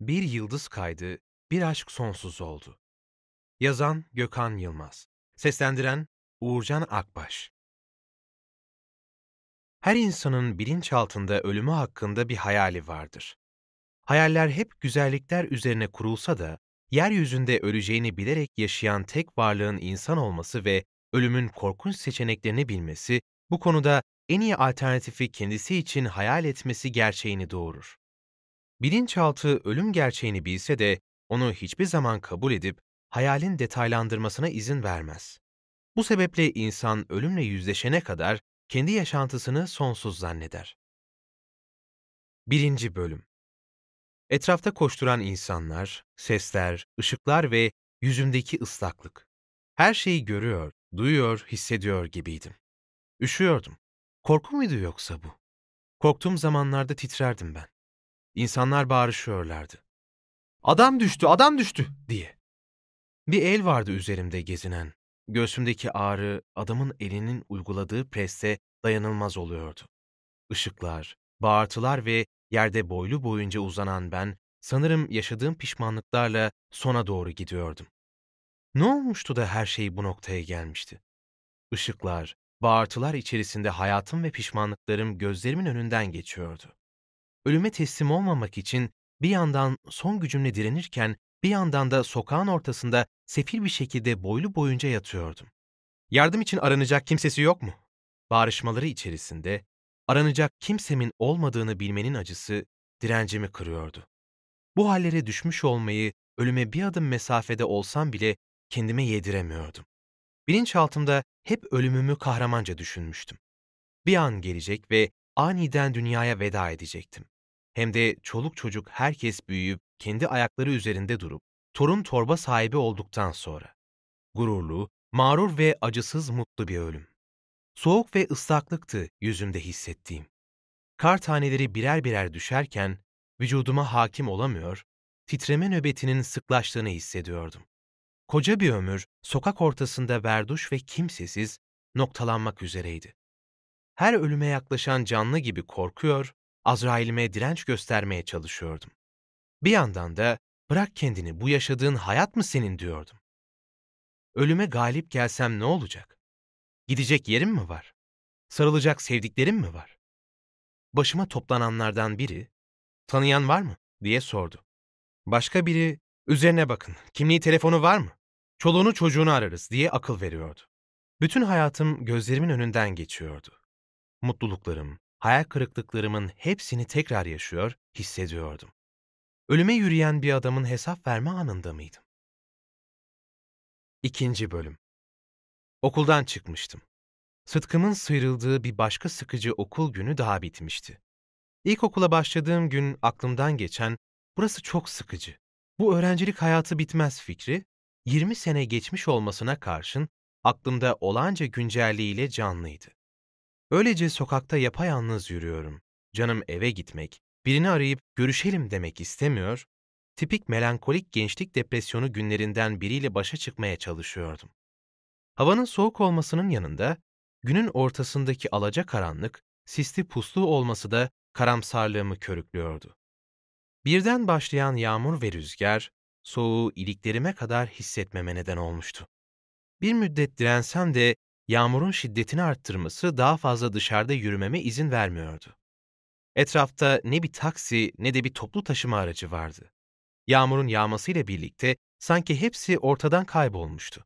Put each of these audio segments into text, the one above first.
Bir yıldız kaydı, bir aşk sonsuz oldu. Yazan Gökhan Yılmaz. Seslendiren Uğurcan Akbaş. Her insanın bilinçaltında ölümü hakkında bir hayali vardır. Hayaller hep güzellikler üzerine kurulsa da, yeryüzünde öleceğini bilerek yaşayan tek varlığın insan olması ve ölümün korkunç seçeneklerini bilmesi, bu konuda en iyi alternatifi kendisi için hayal etmesi gerçeğini doğurur. Bilinçaltı ölüm gerçeğini bilse de onu hiçbir zaman kabul edip hayalin detaylandırmasına izin vermez. Bu sebeple insan ölümle yüzleşene kadar kendi yaşantısını sonsuz zanneder. 1. Bölüm Etrafta koşturan insanlar, sesler, ışıklar ve yüzümdeki ıslaklık. Her şeyi görüyor, duyuyor, hissediyor gibiydim. Üşüyordum. Korku muydu yoksa bu? Korktuğum zamanlarda titrerdim ben. İnsanlar bağırışıyorlardı. Adam düştü, adam düştü diye. Bir el vardı üzerimde gezinen. Göğsümdeki ağrı adamın elinin uyguladığı preste dayanılmaz oluyordu. Işıklar, bağırtılar ve yerde boylu boyunca uzanan ben sanırım yaşadığım pişmanlıklarla sona doğru gidiyordum. Ne olmuştu da her şey bu noktaya gelmişti? Işıklar, bağırtılar içerisinde hayatım ve pişmanlıklarım gözlerimin önünden geçiyordu. Ölüme teslim olmamak için bir yandan son gücümle direnirken bir yandan da sokağın ortasında sefil bir şekilde boylu boyunca yatıyordum. Yardım için aranacak kimsesi yok mu? Bağrışmaları içerisinde aranacak kimsemin olmadığını bilmenin acısı direncimi kırıyordu. Bu hallere düşmüş olmayı ölüme bir adım mesafede olsam bile kendime yediremiyordum. Bilinçaltımda hep ölümümü kahramanca düşünmüştüm. Bir an gelecek ve aniden dünyaya veda edecektim. Hem de çoluk çocuk herkes büyüyüp kendi ayakları üzerinde durup torun torba sahibi olduktan sonra. Gururlu, mağrur ve acısız mutlu bir ölüm. Soğuk ve ıslaklıktı yüzümde hissettiğim. Kar taneleri birer birer düşerken vücuduma hakim olamıyor, titreme nöbetinin sıklaştığını hissediyordum. Koca bir ömür sokak ortasında berduş ve kimsesiz noktalanmak üzereydi. Her ölüme yaklaşan canlı gibi korkuyor, Azrail'ime direnç göstermeye çalışıyordum. Bir yandan da bırak kendini bu yaşadığın hayat mı senin diyordum. Ölüme galip gelsem ne olacak? Gidecek yerim mi var? Sarılacak sevdiklerim mi var? Başıma toplananlardan biri, tanıyan var mı diye sordu. Başka biri, üzerine bakın, kimliği telefonu var mı? Çoluğunu çocuğunu ararız diye akıl veriyordu. Bütün hayatım gözlerimin önünden geçiyordu. Mutluluklarım, hayal kırıklıklarımın hepsini tekrar yaşıyor, hissediyordum. Ölüme yürüyen bir adamın hesap verme anında mıydım? İkinci Bölüm Okuldan çıkmıştım. Sıtkımın sıyrıldığı bir başka sıkıcı okul günü daha bitmişti. İlkokula başladığım gün aklımdan geçen, burası çok sıkıcı. Bu öğrencilik hayatı bitmez fikri, 20 sene geçmiş olmasına karşın aklımda olanca güncelliğiyle canlıydı. Öylece sokakta yapayalnız yürüyorum. Canım eve gitmek, birini arayıp görüşelim demek istemiyor, tipik melankolik gençlik depresyonu günlerinden biriyle başa çıkmaya çalışıyordum. Havanın soğuk olmasının yanında, günün ortasındaki alaca karanlık, sisli puslu olması da karamsarlığımı körüklüyordu. Birden başlayan yağmur ve rüzgar, soğuğu iliklerime kadar hissetmeme neden olmuştu. Bir müddet dirensem de yağmurun şiddetini arttırması daha fazla dışarıda yürümeme izin vermiyordu. Etrafta ne bir taksi ne de bir toplu taşıma aracı vardı. Yağmurun yağmasıyla birlikte sanki hepsi ortadan kaybolmuştu.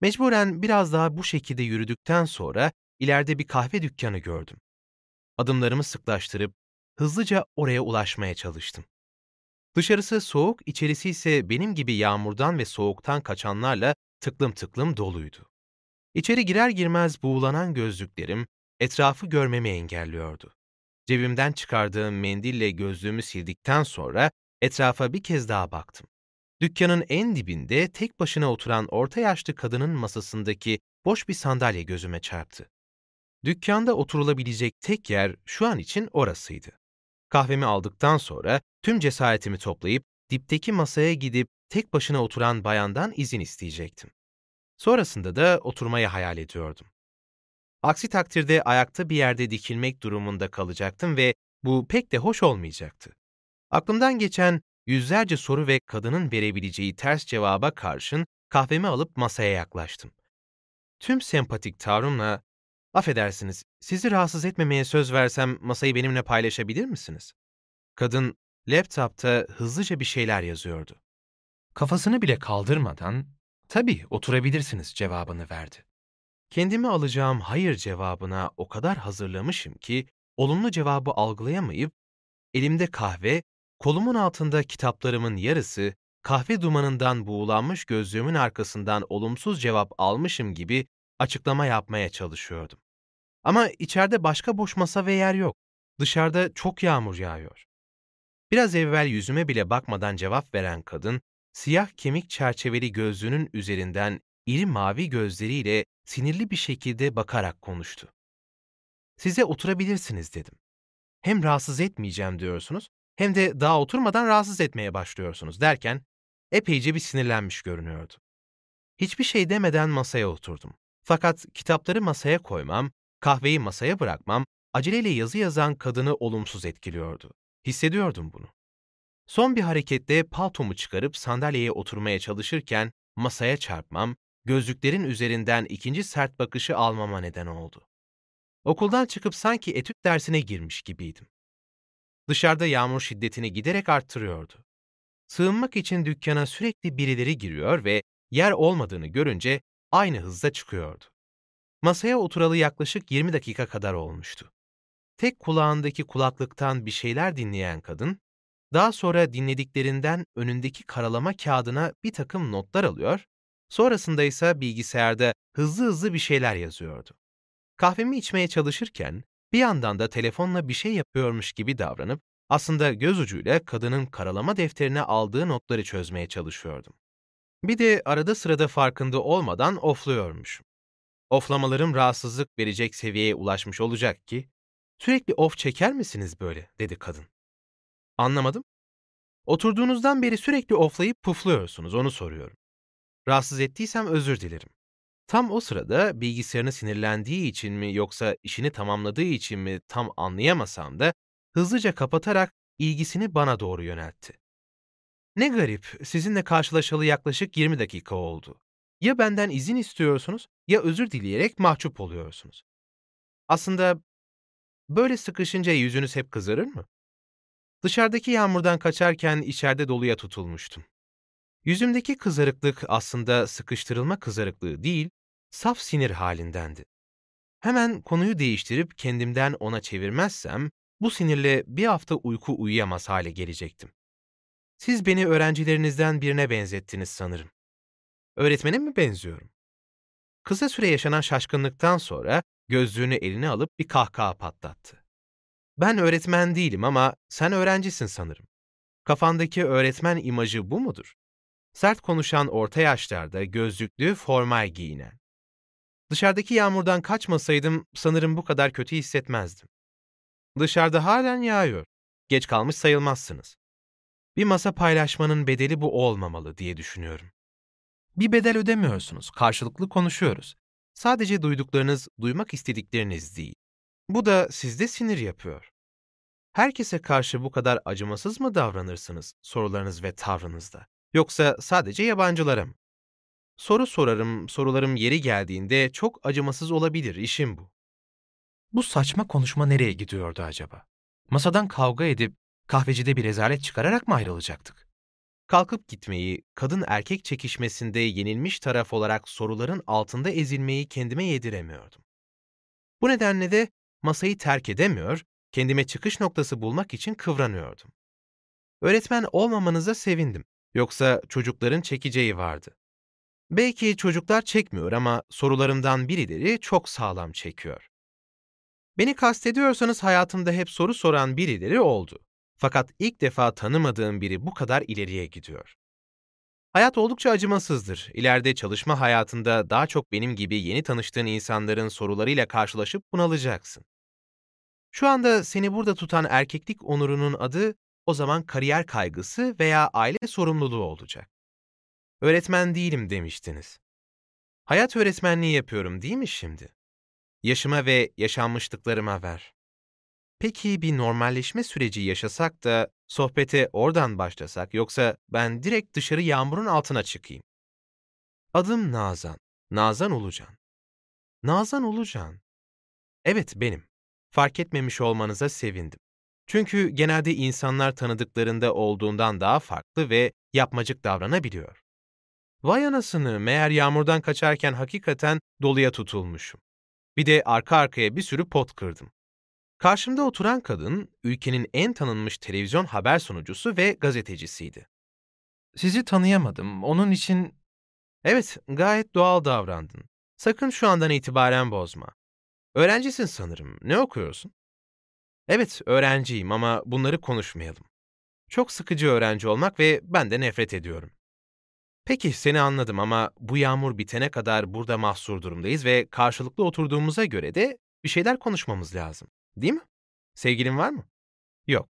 Mecburen biraz daha bu şekilde yürüdükten sonra ileride bir kahve dükkanı gördüm. Adımlarımı sıklaştırıp hızlıca oraya ulaşmaya çalıştım. Dışarısı soğuk, içerisi ise benim gibi yağmurdan ve soğuktan kaçanlarla tıklım tıklım doluydu. İçeri girer girmez buğulanan gözlüklerim etrafı görmemi engelliyordu. Cebimden çıkardığım mendille gözlüğümü sildikten sonra etrafa bir kez daha baktım. Dükkanın en dibinde tek başına oturan orta yaşlı kadının masasındaki boş bir sandalye gözüme çarptı. Dükkanda oturulabilecek tek yer şu an için orasıydı. Kahvemi aldıktan sonra tüm cesaretimi toplayıp dipteki masaya gidip tek başına oturan bayandan izin isteyecektim. Sonrasında da oturmayı hayal ediyordum. Aksi takdirde ayakta bir yerde dikilmek durumunda kalacaktım ve bu pek de hoş olmayacaktı. Aklımdan geçen yüzlerce soru ve kadının verebileceği ters cevaba karşın kahvemi alıp masaya yaklaştım. Tüm sempatik tavrımla, affedersiniz, sizi rahatsız etmemeye söz versem masayı benimle paylaşabilir misiniz? Kadın laptopta hızlıca bir şeyler yazıyordu. Kafasını bile kaldırmadan, tabii oturabilirsiniz cevabını verdi. Kendimi alacağım hayır cevabına o kadar hazırlamışım ki, olumlu cevabı algılayamayıp, elimde kahve, kolumun altında kitaplarımın yarısı, kahve dumanından buğulanmış gözlüğümün arkasından olumsuz cevap almışım gibi açıklama yapmaya çalışıyordum. Ama içeride başka boş masa ve yer yok. Dışarıda çok yağmur yağıyor. Biraz evvel yüzüme bile bakmadan cevap veren kadın, siyah kemik çerçeveli gözlüğünün üzerinden iri mavi gözleriyle sinirli bir şekilde bakarak konuştu. Size oturabilirsiniz dedim. Hem rahatsız etmeyeceğim diyorsunuz, hem de daha oturmadan rahatsız etmeye başlıyorsunuz derken epeyce bir sinirlenmiş görünüyordu. Hiçbir şey demeden masaya oturdum. Fakat kitapları masaya koymam, kahveyi masaya bırakmam, aceleyle yazı yazan kadını olumsuz etkiliyordu. Hissediyordum bunu. Son bir hareketle paltomu çıkarıp sandalyeye oturmaya çalışırken masaya çarpmam, gözlüklerin üzerinden ikinci sert bakışı almama neden oldu. Okuldan çıkıp sanki etüt dersine girmiş gibiydim. Dışarıda yağmur şiddetini giderek arttırıyordu. Sığınmak için dükkana sürekli birileri giriyor ve yer olmadığını görünce aynı hızda çıkıyordu. Masaya oturalı yaklaşık 20 dakika kadar olmuştu. Tek kulağındaki kulaklıktan bir şeyler dinleyen kadın, daha sonra dinlediklerinden önündeki karalama kağıdına bir takım notlar alıyor, sonrasında ise bilgisayarda hızlı hızlı bir şeyler yazıyordu. Kahvemi içmeye çalışırken bir yandan da telefonla bir şey yapıyormuş gibi davranıp aslında göz ucuyla kadının karalama defterine aldığı notları çözmeye çalışıyordum. Bir de arada sırada farkında olmadan ofluyormuşum. Oflamalarım rahatsızlık verecek seviyeye ulaşmış olacak ki, sürekli of çeker misiniz böyle, dedi kadın. Anlamadım. Oturduğunuzdan beri sürekli oflayıp pufluyorsunuz, onu soruyorum. Rahatsız ettiysem özür dilerim. Tam o sırada bilgisayarını sinirlendiği için mi yoksa işini tamamladığı için mi tam anlayamasam da hızlıca kapatarak ilgisini bana doğru yöneltti. Ne garip, sizinle karşılaşalı yaklaşık 20 dakika oldu. Ya benden izin istiyorsunuz ya özür dileyerek mahcup oluyorsunuz. Aslında böyle sıkışınca yüzünüz hep kızarır mı? Dışarıdaki yağmurdan kaçarken içeride doluya tutulmuştum. Yüzümdeki kızarıklık aslında sıkıştırılma kızarıklığı değil, saf sinir halindendi. Hemen konuyu değiştirip kendimden ona çevirmezsem, bu sinirle bir hafta uyku uyuyamaz hale gelecektim. Siz beni öğrencilerinizden birine benzettiniz sanırım. Öğretmene mi benziyorum? Kısa süre yaşanan şaşkınlıktan sonra gözlüğünü eline alıp bir kahkaha patlattı. Ben öğretmen değilim ama sen öğrencisin sanırım. Kafandaki öğretmen imajı bu mudur? Sert konuşan orta yaşlarda gözlüklü formal giyinen. Dışarıdaki yağmurdan kaçmasaydım sanırım bu kadar kötü hissetmezdim. Dışarıda halen yağıyor. Geç kalmış sayılmazsınız. Bir masa paylaşmanın bedeli bu olmamalı diye düşünüyorum. Bir bedel ödemiyorsunuz, karşılıklı konuşuyoruz. Sadece duyduklarınız, duymak istedikleriniz değil. Bu da sizde sinir yapıyor. Herkese karşı bu kadar acımasız mı davranırsınız sorularınız ve tavrınızda? Yoksa sadece yabancılara mı? Soru sorarım, sorularım yeri geldiğinde çok acımasız olabilir, işim bu. Bu saçma konuşma nereye gidiyordu acaba? Masadan kavga edip kahvecide bir rezalet çıkararak mı ayrılacaktık? Kalkıp gitmeyi, kadın erkek çekişmesinde yenilmiş taraf olarak soruların altında ezilmeyi kendime yediremiyordum. Bu nedenle de masayı terk edemiyor, kendime çıkış noktası bulmak için kıvranıyordum. Öğretmen olmamanıza sevindim. Yoksa çocukların çekeceği vardı. Belki çocuklar çekmiyor ama sorularımdan birileri çok sağlam çekiyor. Beni kastediyorsanız hayatımda hep soru soran birileri oldu. Fakat ilk defa tanımadığım biri bu kadar ileriye gidiyor. Hayat oldukça acımasızdır. İleride çalışma hayatında daha çok benim gibi yeni tanıştığın insanların sorularıyla karşılaşıp bunalacaksın. Şu anda seni burada tutan erkeklik onurunun adı o zaman kariyer kaygısı veya aile sorumluluğu olacak. Öğretmen değilim demiştiniz. Hayat öğretmenliği yapıyorum değil mi şimdi? Yaşıma ve yaşanmışlıklarıma ver. Peki bir normalleşme süreci yaşasak da Sohbete oradan başlasak yoksa ben direkt dışarı yağmurun altına çıkayım. Adım Nazan. Nazan Ulucan. Nazan Ulucan. Evet benim. Fark etmemiş olmanıza sevindim. Çünkü genelde insanlar tanıdıklarında olduğundan daha farklı ve yapmacık davranabiliyor. Vay anasını, meğer yağmurdan kaçarken hakikaten doluya tutulmuşum. Bir de arka arkaya bir sürü pot kırdım. Karşımda oturan kadın, ülkenin en tanınmış televizyon haber sunucusu ve gazetecisiydi. Sizi tanıyamadım, onun için... Evet, gayet doğal davrandın. Sakın şu andan itibaren bozma. Öğrencisin sanırım. Ne okuyorsun? Evet, öğrenciyim ama bunları konuşmayalım. Çok sıkıcı öğrenci olmak ve ben de nefret ediyorum. Peki, seni anladım ama bu yağmur bitene kadar burada mahsur durumdayız ve karşılıklı oturduğumuza göre de bir şeyler konuşmamız lazım. Değil mi? Sevgilin var mı? Yok.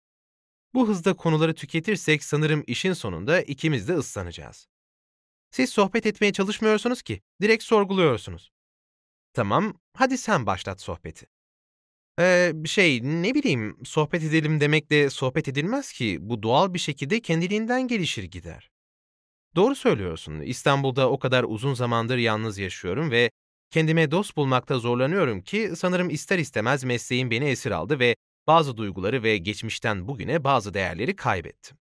Bu hızda konuları tüketirsek sanırım işin sonunda ikimiz de ıslanacağız. Siz sohbet etmeye çalışmıyorsunuz ki, direkt sorguluyorsunuz. Tamam, hadi sen başlat sohbeti. Ee, şey, ne bileyim, sohbet edelim demekle sohbet edilmez ki. Bu doğal bir şekilde kendiliğinden gelişir gider. Doğru söylüyorsun. İstanbul'da o kadar uzun zamandır yalnız yaşıyorum ve kendime dost bulmakta zorlanıyorum ki sanırım ister istemez mesleğim beni esir aldı ve bazı duyguları ve geçmişten bugüne bazı değerleri kaybettim.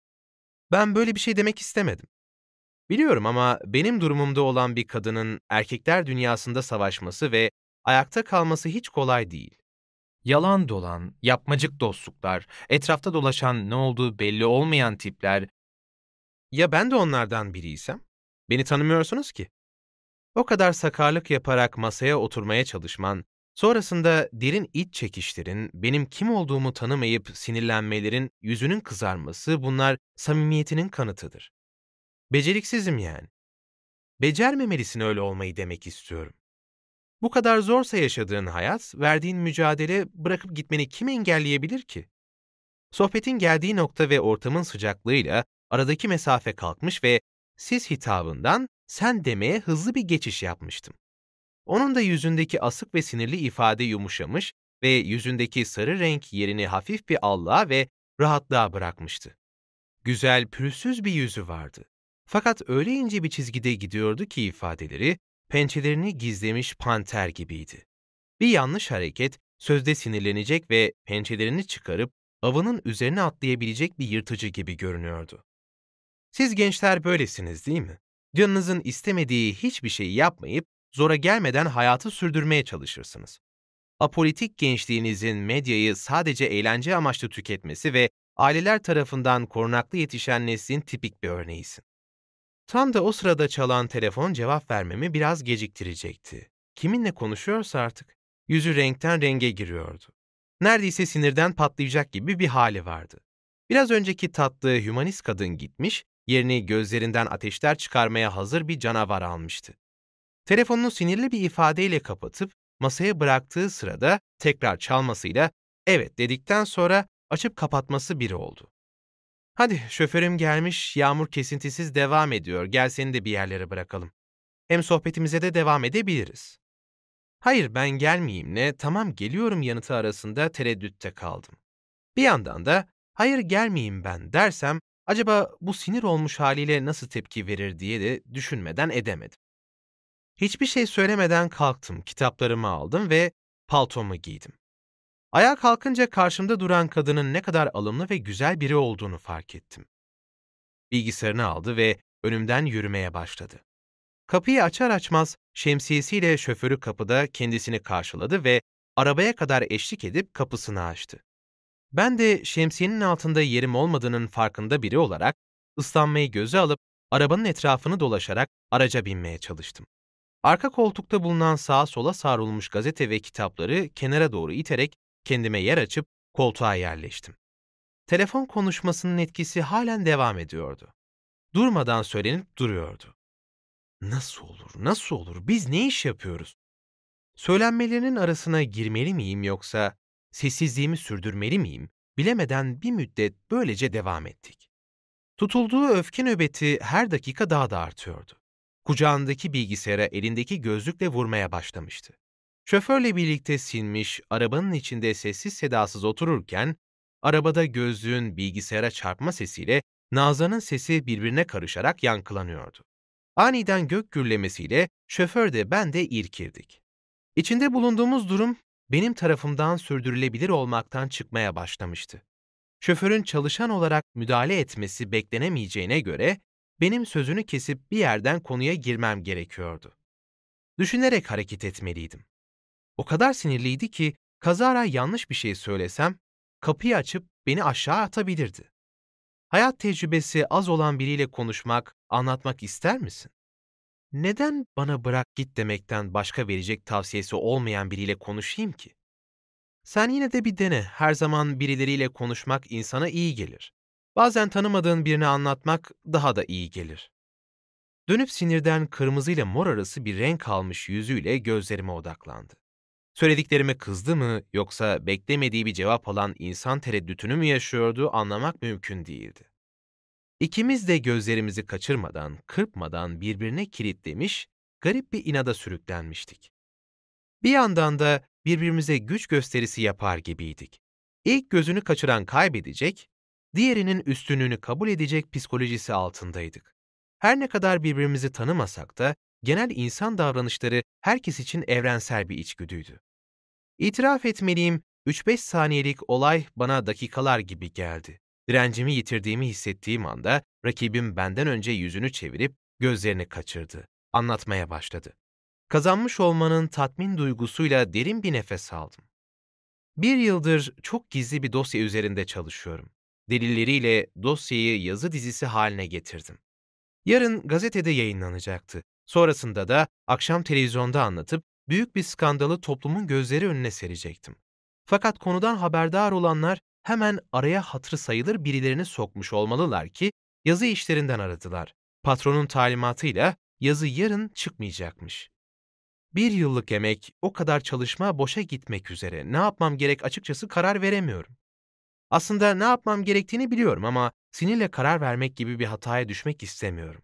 Ben böyle bir şey demek istemedim. Biliyorum ama benim durumumda olan bir kadının erkekler dünyasında savaşması ve ayakta kalması hiç kolay değil. Yalan dolan, yapmacık dostluklar, etrafta dolaşan ne olduğu belli olmayan tipler. Ya ben de onlardan biriysem? Beni tanımıyorsunuz ki. O kadar sakarlık yaparak masaya oturmaya çalışman, sonrasında derin iç çekişlerin, benim kim olduğumu tanımayıp sinirlenmelerin, yüzünün kızarması bunlar samimiyetinin kanıtıdır. Beceriksizim yani. Becermemelisin öyle olmayı demek istiyorum. Bu kadar zorsa yaşadığın hayat, verdiğin mücadele bırakıp gitmeni kim engelleyebilir ki? Sohbetin geldiği nokta ve ortamın sıcaklığıyla aradaki mesafe kalkmış ve siz hitabından sen demeye hızlı bir geçiş yapmıştım. Onun da yüzündeki asık ve sinirli ifade yumuşamış ve yüzündeki sarı renk yerini hafif bir allığa ve rahatlığa bırakmıştı. Güzel, pürüzsüz bir yüzü vardı. Fakat öyle ince bir çizgide gidiyordu ki ifadeleri, pençelerini gizlemiş panter gibiydi. Bir yanlış hareket, sözde sinirlenecek ve pençelerini çıkarıp avının üzerine atlayabilecek bir yırtıcı gibi görünüyordu. Siz gençler böylesiniz değil mi? Canınızın istemediği hiçbir şeyi yapmayıp zora gelmeden hayatı sürdürmeye çalışırsınız. Apolitik gençliğinizin medyayı sadece eğlence amaçlı tüketmesi ve aileler tarafından korunaklı yetişen neslin tipik bir örneğisin. Tam da o sırada çalan telefon cevap vermemi biraz geciktirecekti. Kiminle konuşuyorsa artık. Yüzü renkten renge giriyordu. Neredeyse sinirden patlayacak gibi bir hali vardı. Biraz önceki tatlı hümanist kadın gitmiş, yerini gözlerinden ateşler çıkarmaya hazır bir canavar almıştı. Telefonunu sinirli bir ifadeyle kapatıp masaya bıraktığı sırada tekrar çalmasıyla evet dedikten sonra açıp kapatması biri oldu. Hadi şoförüm gelmiş, yağmur kesintisiz devam ediyor. Gel seni de bir yerlere bırakalım. Hem sohbetimize de devam edebiliriz. Hayır ben gelmeyeyim ne, tamam geliyorum yanıtı arasında tereddütte kaldım. Bir yandan da hayır gelmeyeyim ben dersem acaba bu sinir olmuş haliyle nasıl tepki verir diye de düşünmeden edemedim. Hiçbir şey söylemeden kalktım, kitaplarımı aldım ve paltomu giydim. Ayağa kalkınca karşımda duran kadının ne kadar alımlı ve güzel biri olduğunu fark ettim. Bilgisayarını aldı ve önümden yürümeye başladı. Kapıyı açar açmaz şemsiyesiyle şoförü kapıda kendisini karşıladı ve arabaya kadar eşlik edip kapısını açtı. Ben de şemsiyenin altında yerim olmadığının farkında biri olarak ıslanmayı göze alıp arabanın etrafını dolaşarak araca binmeye çalıştım. Arka koltukta bulunan sağa sola savrulmuş gazete ve kitapları kenara doğru iterek kendime yer açıp koltuğa yerleştim. Telefon konuşmasının etkisi halen devam ediyordu. Durmadan söylenip duruyordu. Nasıl olur, nasıl olur, biz ne iş yapıyoruz? Söylenmelerinin arasına girmeli miyim yoksa sessizliğimi sürdürmeli miyim? Bilemeden bir müddet böylece devam ettik. Tutulduğu öfke nöbeti her dakika daha da artıyordu. Kucağındaki bilgisayara elindeki gözlükle vurmaya başlamıştı. Şoförle birlikte sinmiş, arabanın içinde sessiz sedasız otururken, arabada gözlüğün bilgisayara çarpma sesiyle Nazan'ın sesi birbirine karışarak yankılanıyordu. Aniden gök gürlemesiyle şoför de ben de irkirdik. İçinde bulunduğumuz durum benim tarafımdan sürdürülebilir olmaktan çıkmaya başlamıştı. Şoförün çalışan olarak müdahale etmesi beklenemeyeceğine göre benim sözünü kesip bir yerden konuya girmem gerekiyordu. Düşünerek hareket etmeliydim. O kadar sinirliydi ki kazara yanlış bir şey söylesem kapıyı açıp beni aşağı atabilirdi. Hayat tecrübesi az olan biriyle konuşmak, anlatmak ister misin? Neden bana bırak git demekten başka verecek tavsiyesi olmayan biriyle konuşayım ki? Sen yine de bir dene. Her zaman birileriyle konuşmak insana iyi gelir. Bazen tanımadığın birini anlatmak daha da iyi gelir. Dönüp sinirden kırmızı ile mor arası bir renk almış yüzüyle gözlerime odaklandı. Söylediklerime kızdı mı yoksa beklemediği bir cevap alan insan tereddütünü mü yaşıyordu anlamak mümkün değildi. İkimiz de gözlerimizi kaçırmadan, kırpmadan birbirine kilitlemiş, garip bir inada sürüklenmiştik. Bir yandan da birbirimize güç gösterisi yapar gibiydik. İlk gözünü kaçıran kaybedecek, diğerinin üstünlüğünü kabul edecek psikolojisi altındaydık. Her ne kadar birbirimizi tanımasak da genel insan davranışları herkes için evrensel bir içgüdüydü. İtiraf etmeliyim, 3-5 saniyelik olay bana dakikalar gibi geldi. Direncimi yitirdiğimi hissettiğim anda rakibim benden önce yüzünü çevirip gözlerini kaçırdı. Anlatmaya başladı. Kazanmış olmanın tatmin duygusuyla derin bir nefes aldım. Bir yıldır çok gizli bir dosya üzerinde çalışıyorum. Delilleriyle dosyayı yazı dizisi haline getirdim. Yarın gazetede yayınlanacaktı. Sonrasında da akşam televizyonda anlatıp büyük bir skandalı toplumun gözleri önüne serecektim. Fakat konudan haberdar olanlar hemen araya hatırı sayılır birilerini sokmuş olmalılar ki yazı işlerinden aradılar. Patronun talimatıyla yazı yarın çıkmayacakmış. Bir yıllık emek, o kadar çalışma boşa gitmek üzere. Ne yapmam gerek açıkçası karar veremiyorum. Aslında ne yapmam gerektiğini biliyorum ama sinirle karar vermek gibi bir hataya düşmek istemiyorum.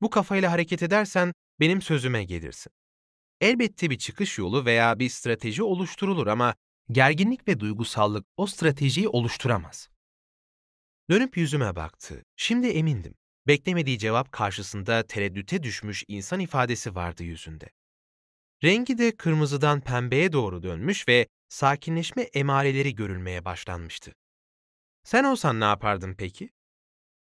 Bu kafayla hareket edersen benim sözüme gelirsin. Elbette bir çıkış yolu veya bir strateji oluşturulur ama gerginlik ve duygusallık o stratejiyi oluşturamaz. Dönüp yüzüme baktı. Şimdi emindim. Beklemediği cevap karşısında tereddüte düşmüş insan ifadesi vardı yüzünde. Rengi de kırmızıdan pembeye doğru dönmüş ve sakinleşme emareleri görülmeye başlanmıştı. Sen olsan ne yapardın peki?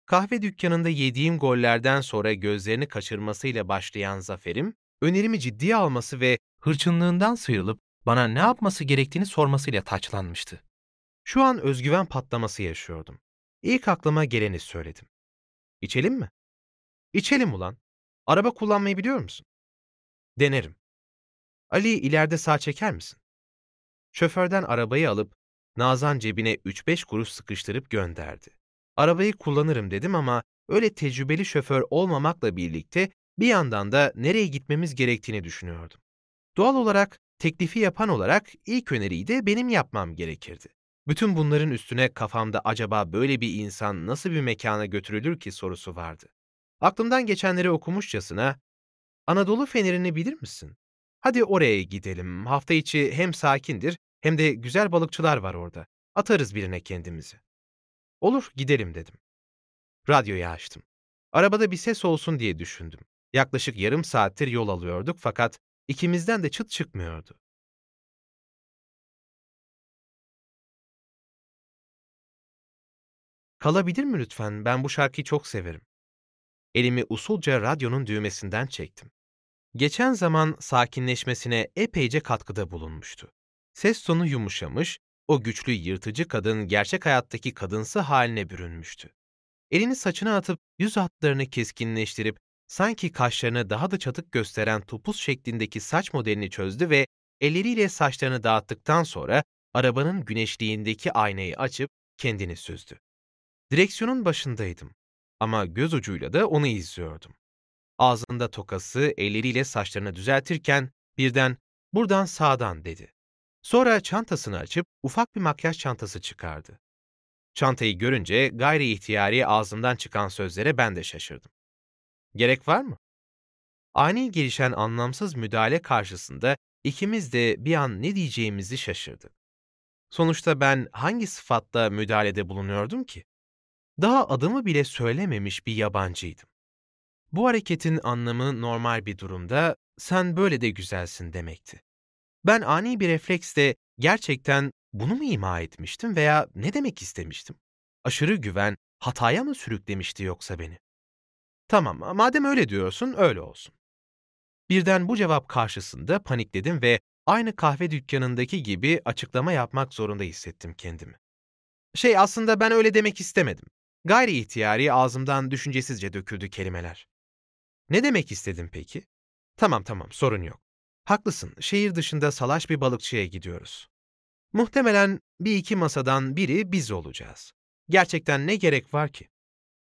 Kahve dükkanında yediğim gollerden sonra gözlerini kaçırmasıyla başlayan zaferim, önerimi ciddiye alması ve hırçınlığından sıyrılıp bana ne yapması gerektiğini sormasıyla taçlanmıştı. Şu an özgüven patlaması yaşıyordum. İlk aklıma geleni söyledim. İçelim mi? İçelim ulan. Araba kullanmayı biliyor musun? Denerim. Ali ileride sağ çeker misin? Şoförden arabayı alıp Nazan cebine 3-5 kuruş sıkıştırıp gönderdi. Arabayı kullanırım dedim ama öyle tecrübeli şoför olmamakla birlikte bir yandan da nereye gitmemiz gerektiğini düşünüyordum. Doğal olarak teklifi yapan olarak ilk öneriyi de benim yapmam gerekirdi. Bütün bunların üstüne kafamda acaba böyle bir insan nasıl bir mekana götürülür ki sorusu vardı. Aklımdan geçenleri okumuşçasına, Anadolu Feneri'ni bilir misin? Hadi oraya gidelim. Hafta içi hem sakindir hem de güzel balıkçılar var orada. Atarız birine kendimizi. Olur, gidelim dedim. Radyoyu açtım. Arabada bir ses olsun diye düşündüm. Yaklaşık yarım saattir yol alıyorduk fakat ikimizden de çıt çıkmıyordu. Kalabilir mi lütfen? Ben bu şarkıyı çok severim. Elimi usulca radyonun düğmesinden çektim. Geçen zaman sakinleşmesine epeyce katkıda bulunmuştu. Ses tonu yumuşamış, o güçlü yırtıcı kadın gerçek hayattaki kadınsı haline bürünmüştü. Elini saçına atıp yüz hatlarını keskinleştirip sanki kaşlarını daha da çatık gösteren topuz şeklindeki saç modelini çözdü ve elleriyle saçlarını dağıttıktan sonra arabanın güneşliğindeki aynayı açıp kendini süzdü. Direksiyonun başındaydım ama göz ucuyla da onu izliyordum. Ağzında tokası, elleriyle saçlarını düzeltirken birden buradan sağdan dedi. Sonra çantasını açıp ufak bir makyaj çantası çıkardı. Çantayı görünce gayri ihtiyari ağzından çıkan sözlere ben de şaşırdım. Gerek var mı? Ani gelişen anlamsız müdahale karşısında ikimiz de bir an ne diyeceğimizi şaşırdık. Sonuçta ben hangi sıfatla müdahalede bulunuyordum ki? Daha adımı bile söylememiş bir yabancıydım. Bu hareketin anlamı normal bir durumda sen böyle de güzelsin demekti. Ben ani bir refleksle gerçekten bunu mu ima etmiştim veya ne demek istemiştim? Aşırı güven hataya mı sürüklemişti yoksa beni? Tamam, madem öyle diyorsun, öyle olsun. Birden bu cevap karşısında panikledim ve aynı kahve dükkanındaki gibi açıklama yapmak zorunda hissettim kendimi. Şey aslında ben öyle demek istemedim. Gayri ihtiyari ağzımdan düşüncesizce döküldü kelimeler. Ne demek istedim peki? Tamam tamam sorun yok. Haklısın, şehir dışında salaş bir balıkçıya gidiyoruz. Muhtemelen bir iki masadan biri biz olacağız. Gerçekten ne gerek var ki?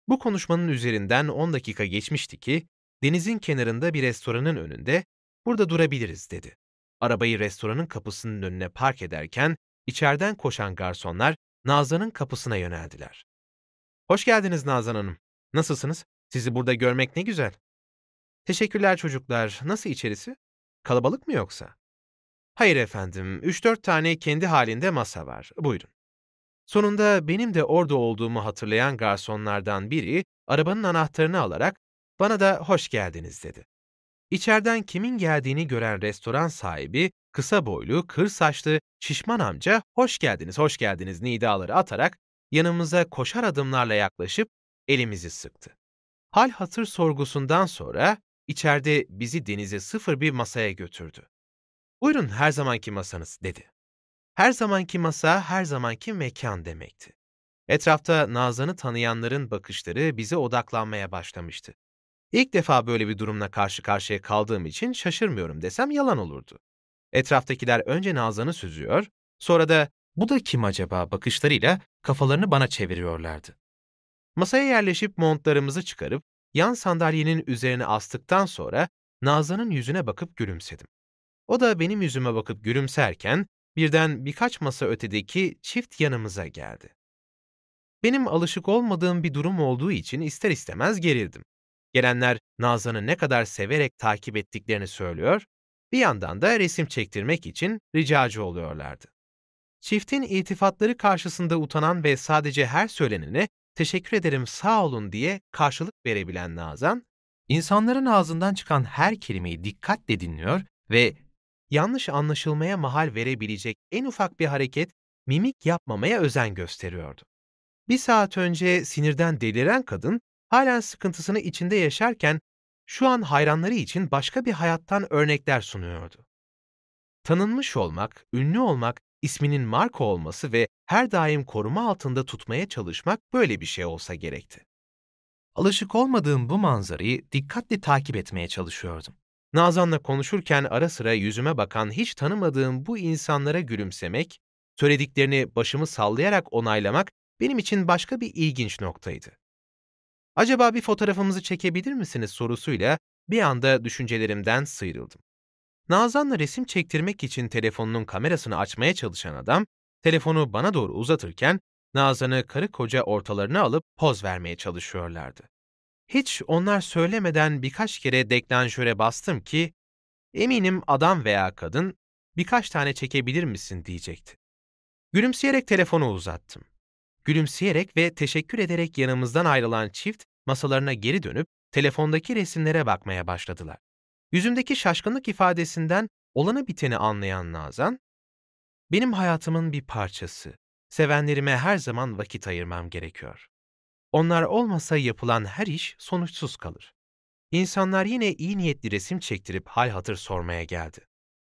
Bu konuşmanın üzerinden 10 dakika geçmişti ki, denizin kenarında bir restoranın önünde, burada durabiliriz dedi. Arabayı restoranın kapısının önüne park ederken, içeriden koşan garsonlar Nazan'ın kapısına yöneldiler. Hoş geldiniz Nazan Hanım. Nasılsınız? Sizi burada görmek ne güzel. Teşekkürler çocuklar. Nasıl içerisi? Kalabalık mı yoksa? Hayır efendim, 3-4 tane kendi halinde masa var. Buyurun. Sonunda benim de orada olduğumu hatırlayan garsonlardan biri arabanın anahtarını alarak bana da hoş geldiniz dedi. İçeriden kimin geldiğini gören restoran sahibi kısa boylu, kır saçlı, şişman amca hoş geldiniz, hoş geldiniz nidaları atarak yanımıza koşar adımlarla yaklaşıp elimizi sıktı. Hal hatır sorgusundan sonra içeride bizi denize sıfır bir masaya götürdü. Buyurun her zamanki masanız dedi. Her zamanki masa, her zamanki mekan demekti. Etrafta Nazan'ı tanıyanların bakışları bize odaklanmaya başlamıştı. İlk defa böyle bir durumla karşı karşıya kaldığım için şaşırmıyorum desem yalan olurdu. Etraftakiler önce Nazan'ı süzüyor, sonra da bu da kim acaba bakışlarıyla kafalarını bana çeviriyorlardı. Masaya yerleşip montlarımızı çıkarıp yan sandalyenin üzerine astıktan sonra Nazan'ın yüzüne bakıp gülümsedim. O da benim yüzüme bakıp gülümserken birden birkaç masa ötedeki çift yanımıza geldi. Benim alışık olmadığım bir durum olduğu için ister istemez gerildim. Gelenler Nazan'ı ne kadar severek takip ettiklerini söylüyor, bir yandan da resim çektirmek için ricacı oluyorlardı. Çiftin iltifatları karşısında utanan ve sadece her söylenene teşekkür ederim sağ olun diye karşılık verebilen Nazan, insanların ağzından çıkan her kelimeyi dikkatle dinliyor ve yanlış anlaşılmaya mahal verebilecek en ufak bir hareket, mimik yapmamaya özen gösteriyordu. Bir saat önce sinirden deliren kadın, halen sıkıntısını içinde yaşarken, şu an hayranları için başka bir hayattan örnekler sunuyordu. Tanınmış olmak, ünlü olmak, isminin marka olması ve her daim koruma altında tutmaya çalışmak böyle bir şey olsa gerekti. Alışık olmadığım bu manzarayı dikkatle takip etmeye çalışıyordum. Nazan'la konuşurken ara sıra yüzüme bakan hiç tanımadığım bu insanlara gülümsemek, söylediklerini başımı sallayarak onaylamak benim için başka bir ilginç noktaydı. Acaba bir fotoğrafımızı çekebilir misiniz sorusuyla bir anda düşüncelerimden sıyrıldım. Nazan'la resim çektirmek için telefonunun kamerasını açmaya çalışan adam, telefonu bana doğru uzatırken Nazan'ı karı koca ortalarına alıp poz vermeye çalışıyorlardı. Hiç onlar söylemeden birkaç kere deklanşöre bastım ki, eminim adam veya kadın birkaç tane çekebilir misin diyecekti. Gülümseyerek telefonu uzattım. Gülümseyerek ve teşekkür ederek yanımızdan ayrılan çift masalarına geri dönüp telefondaki resimlere bakmaya başladılar. Yüzümdeki şaşkınlık ifadesinden olanı biteni anlayan Nazan, benim hayatımın bir parçası, sevenlerime her zaman vakit ayırmam gerekiyor. Onlar olmasa yapılan her iş sonuçsuz kalır. İnsanlar yine iyi niyetli resim çektirip hal hatır sormaya geldi.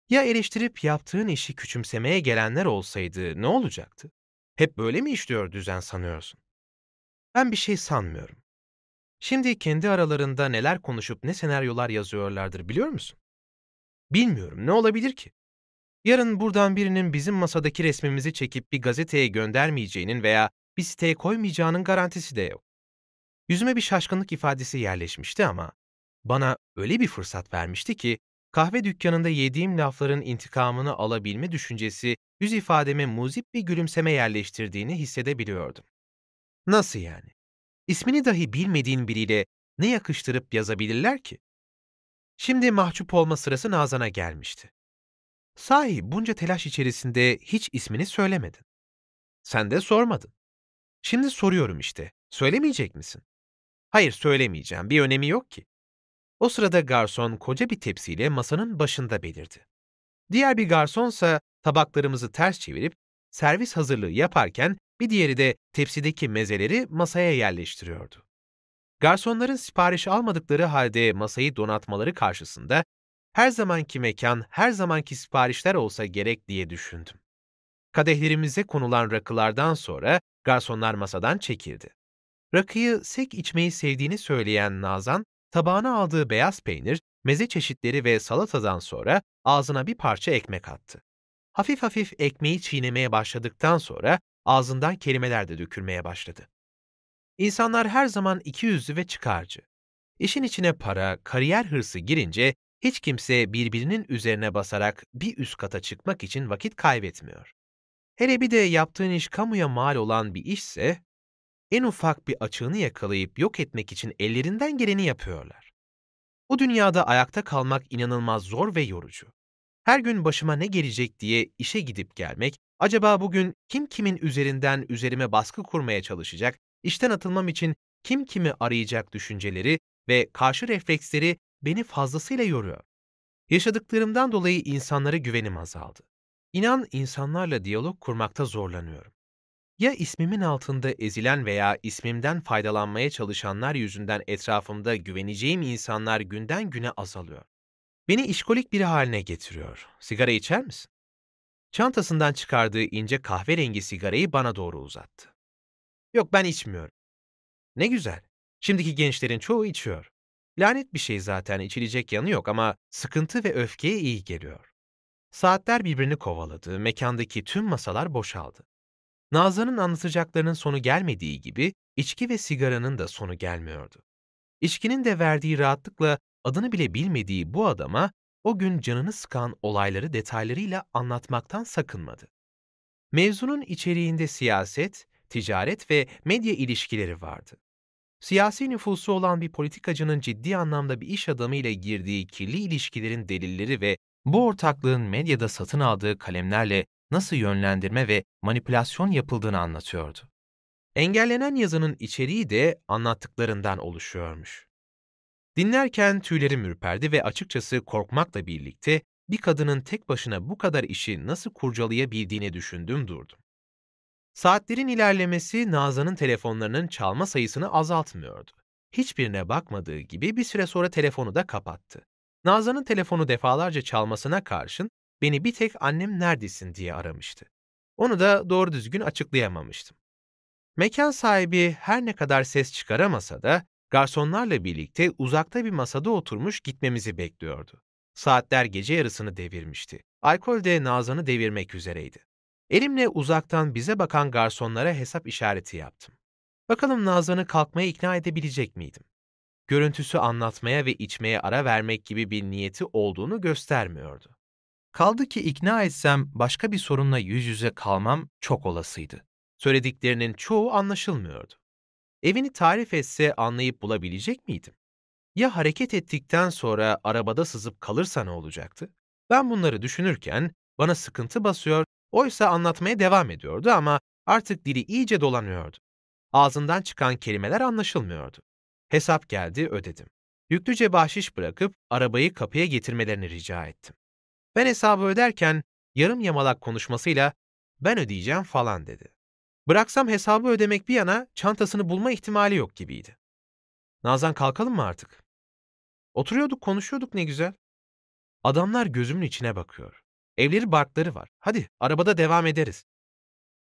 Ya eleştirip yaptığın işi küçümsemeye gelenler olsaydı ne olacaktı? Hep böyle mi işliyor düzen sanıyorsun? Ben bir şey sanmıyorum. Şimdi kendi aralarında neler konuşup ne senaryolar yazıyorlardır biliyor musun? Bilmiyorum, ne olabilir ki? Yarın buradan birinin bizim masadaki resmimizi çekip bir gazeteye göndermeyeceğinin veya bir siteye koymayacağının garantisi de yok. Yüzüme bir şaşkınlık ifadesi yerleşmişti ama bana öyle bir fırsat vermişti ki kahve dükkanında yediğim lafların intikamını alabilme düşüncesi yüz ifademe muzip bir gülümseme yerleştirdiğini hissedebiliyordum. Nasıl yani? İsmini dahi bilmediğin biriyle ne yakıştırıp yazabilirler ki? Şimdi mahcup olma sırası Nazan'a gelmişti. Sahi bunca telaş içerisinde hiç ismini söylemedin. Sen de sormadın. Şimdi soruyorum işte. Söylemeyecek misin? Hayır söylemeyeceğim. Bir önemi yok ki. O sırada garson koca bir tepsiyle masanın başında belirdi. Diğer bir garsonsa tabaklarımızı ters çevirip servis hazırlığı yaparken bir diğeri de tepsideki mezeleri masaya yerleştiriyordu. Garsonların sipariş almadıkları halde masayı donatmaları karşısında her zamanki mekan, her zamanki siparişler olsa gerek diye düşündüm. Kadehlerimize konulan rakılardan sonra garsonlar masadan çekildi. Rakıyı sek içmeyi sevdiğini söyleyen Nazan, tabağına aldığı beyaz peynir, meze çeşitleri ve salatadan sonra ağzına bir parça ekmek attı. Hafif hafif ekmeği çiğnemeye başladıktan sonra ağzından kelimeler de dökülmeye başladı. İnsanlar her zaman iki yüzlü ve çıkarcı. İşin içine para, kariyer hırsı girince hiç kimse birbirinin üzerine basarak bir üst kata çıkmak için vakit kaybetmiyor. Hele bir de yaptığın iş kamuya mal olan bir işse, en ufak bir açığını yakalayıp yok etmek için ellerinden geleni yapıyorlar. Bu dünyada ayakta kalmak inanılmaz zor ve yorucu. Her gün başıma ne gelecek diye işe gidip gelmek, acaba bugün kim kimin üzerinden üzerime baskı kurmaya çalışacak, işten atılmam için kim kimi arayacak düşünceleri ve karşı refleksleri beni fazlasıyla yoruyor. Yaşadıklarımdan dolayı insanlara güvenim azaldı. İnan insanlarla diyalog kurmakta zorlanıyorum. Ya ismimin altında ezilen veya ismimden faydalanmaya çalışanlar yüzünden etrafımda güveneceğim insanlar günden güne azalıyor. Beni işkolik biri haline getiriyor. Sigara içer misin? Çantasından çıkardığı ince kahverengi sigarayı bana doğru uzattı. Yok ben içmiyorum. Ne güzel. Şimdiki gençlerin çoğu içiyor. Lanet bir şey zaten içilecek yanı yok ama sıkıntı ve öfkeye iyi geliyor. Saatler birbirini kovaladı, mekandaki tüm masalar boşaldı. Nazan'ın anlatacaklarının sonu gelmediği gibi içki ve sigaranın da sonu gelmiyordu. İçkinin de verdiği rahatlıkla adını bile bilmediği bu adama o gün canını sıkan olayları detaylarıyla anlatmaktan sakınmadı. Mevzunun içeriğinde siyaset, ticaret ve medya ilişkileri vardı. Siyasi nüfusu olan bir politikacının ciddi anlamda bir iş adamı ile girdiği kirli ilişkilerin delilleri ve bu ortaklığın medyada satın aldığı kalemlerle nasıl yönlendirme ve manipülasyon yapıldığını anlatıyordu. Engellenen yazının içeriği de anlattıklarından oluşuyormuş. Dinlerken tüylerim ürperdi ve açıkçası korkmakla birlikte bir kadının tek başına bu kadar işi nasıl kurcalayabildiğini düşündüm durdum. Saatlerin ilerlemesi Nazan'ın telefonlarının çalma sayısını azaltmıyordu. Hiçbirine bakmadığı gibi bir süre sonra telefonu da kapattı. Nazan'ın telefonu defalarca çalmasına karşın beni bir tek annem neredesin diye aramıştı. Onu da doğru düzgün açıklayamamıştım. Mekan sahibi her ne kadar ses çıkaramasa da garsonlarla birlikte uzakta bir masada oturmuş gitmemizi bekliyordu. Saatler gece yarısını devirmişti. Alkol de Nazan'ı devirmek üzereydi. Elimle uzaktan bize bakan garsonlara hesap işareti yaptım. Bakalım Nazan'ı kalkmaya ikna edebilecek miydim? Görüntüsü anlatmaya ve içmeye ara vermek gibi bir niyeti olduğunu göstermiyordu. Kaldı ki ikna etsem başka bir sorunla yüz yüze kalmam çok olasıydı. Söylediklerinin çoğu anlaşılmıyordu. Evini tarif etse anlayıp bulabilecek miydim? Ya hareket ettikten sonra arabada sızıp kalırsa ne olacaktı? Ben bunları düşünürken bana sıkıntı basıyor, oysa anlatmaya devam ediyordu ama artık dili iyice dolanıyordu. Ağzından çıkan kelimeler anlaşılmıyordu. Hesap geldi, ödedim. Yüklüce bahşiş bırakıp arabayı kapıya getirmelerini rica ettim. Ben hesabı öderken yarım yamalak konuşmasıyla ben ödeyeceğim falan dedi. Bıraksam hesabı ödemek bir yana çantasını bulma ihtimali yok gibiydi. Nazan kalkalım mı artık? Oturuyorduk konuşuyorduk ne güzel. Adamlar gözümün içine bakıyor. Evleri barkları var. Hadi arabada devam ederiz.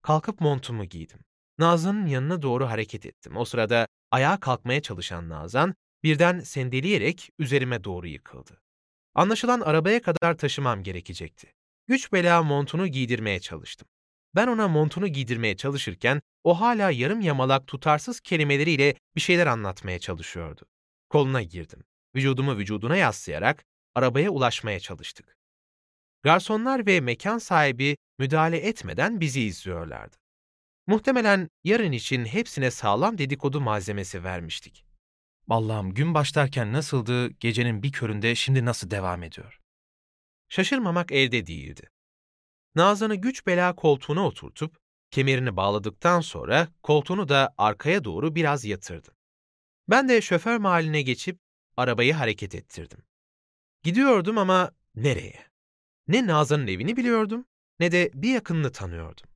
Kalkıp montumu giydim. Nazan'ın yanına doğru hareket ettim. O sırada ayağa kalkmaya çalışan Nazan birden sendeleyerek üzerime doğru yıkıldı. Anlaşılan arabaya kadar taşımam gerekecekti. Güç bela montunu giydirmeye çalıştım. Ben ona montunu giydirmeye çalışırken o hala yarım yamalak tutarsız kelimeleriyle bir şeyler anlatmaya çalışıyordu. Koluna girdim. Vücudumu vücuduna yaslayarak arabaya ulaşmaya çalıştık. Garsonlar ve mekan sahibi müdahale etmeden bizi izliyorlardı. Muhtemelen yarın için hepsine sağlam dedikodu malzemesi vermiştik. Allah'ım gün başlarken nasıldı, gecenin bir köründe şimdi nasıl devam ediyor? şaşırmamak elde değildi. Nazan'ı güç bela koltuğuna oturtup, kemerini bağladıktan sonra koltuğunu da arkaya doğru biraz yatırdı. Ben de şoför mahalline geçip arabayı hareket ettirdim. Gidiyordum ama nereye? Ne Nazan'ın evini biliyordum ne de bir yakınını tanıyordum.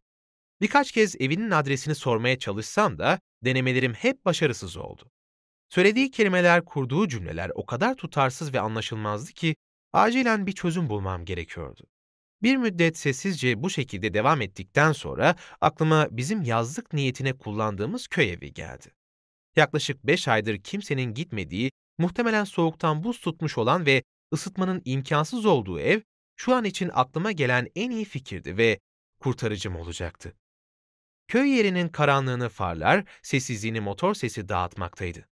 Birkaç kez evinin adresini sormaya çalışsam da denemelerim hep başarısız oldu. Söylediği kelimeler, kurduğu cümleler o kadar tutarsız ve anlaşılmazdı ki acilen bir çözüm bulmam gerekiyordu. Bir müddet sessizce bu şekilde devam ettikten sonra aklıma bizim yazlık niyetine kullandığımız köy evi geldi. Yaklaşık beş aydır kimsenin gitmediği, muhtemelen soğuktan buz tutmuş olan ve ısıtmanın imkansız olduğu ev, şu an için aklıma gelen en iyi fikirdi ve kurtarıcım olacaktı. Köy yerinin karanlığını farlar, sessizliğini motor sesi dağıtmaktaydı.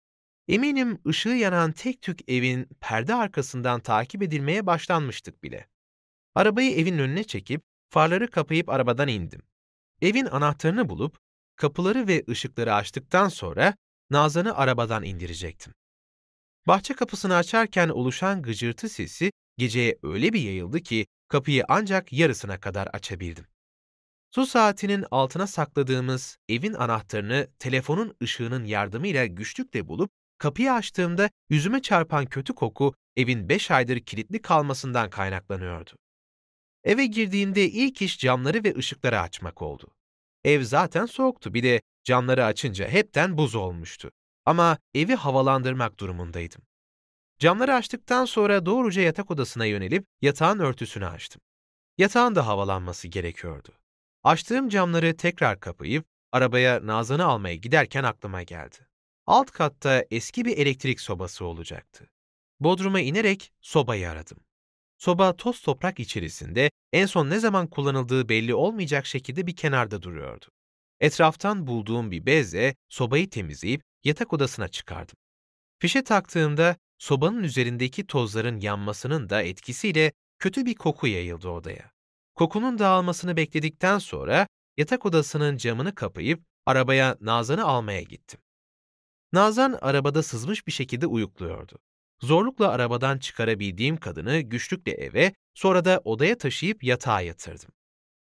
Eminim ışığı yanan tek tük evin perde arkasından takip edilmeye başlanmıştık bile. Arabayı evin önüne çekip farları kapayıp arabadan indim. Evin anahtarını bulup kapıları ve ışıkları açtıktan sonra Nazan'ı arabadan indirecektim. Bahçe kapısını açarken oluşan gıcırtı sesi geceye öyle bir yayıldı ki kapıyı ancak yarısına kadar açabildim. Su saatinin altına sakladığımız evin anahtarını telefonun ışığının yardımıyla güçlükle bulup kapıyı açtığımda yüzüme çarpan kötü koku evin beş aydır kilitli kalmasından kaynaklanıyordu. Eve girdiğimde ilk iş camları ve ışıkları açmak oldu. Ev zaten soğuktu bir de camları açınca hepten buz olmuştu. Ama evi havalandırmak durumundaydım. Camları açtıktan sonra doğruca yatak odasına yönelip yatağın örtüsünü açtım. Yatağın da havalanması gerekiyordu. Açtığım camları tekrar kapayıp arabaya Nazan'ı almaya giderken aklıma geldi. Alt katta eski bir elektrik sobası olacaktı. Bodruma inerek sobayı aradım. Soba toz toprak içerisinde en son ne zaman kullanıldığı belli olmayacak şekilde bir kenarda duruyordu. Etraftan bulduğum bir bezle sobayı temizleyip yatak odasına çıkardım. Fişe taktığımda sobanın üzerindeki tozların yanmasının da etkisiyle kötü bir koku yayıldı odaya. Kokunun dağılmasını bekledikten sonra yatak odasının camını kapayıp arabaya Nazan'ı almaya gittim. Nazan arabada sızmış bir şekilde uyukluyordu. Zorlukla arabadan çıkarabildiğim kadını güçlükle eve, sonra da odaya taşıyıp yatağa yatırdım.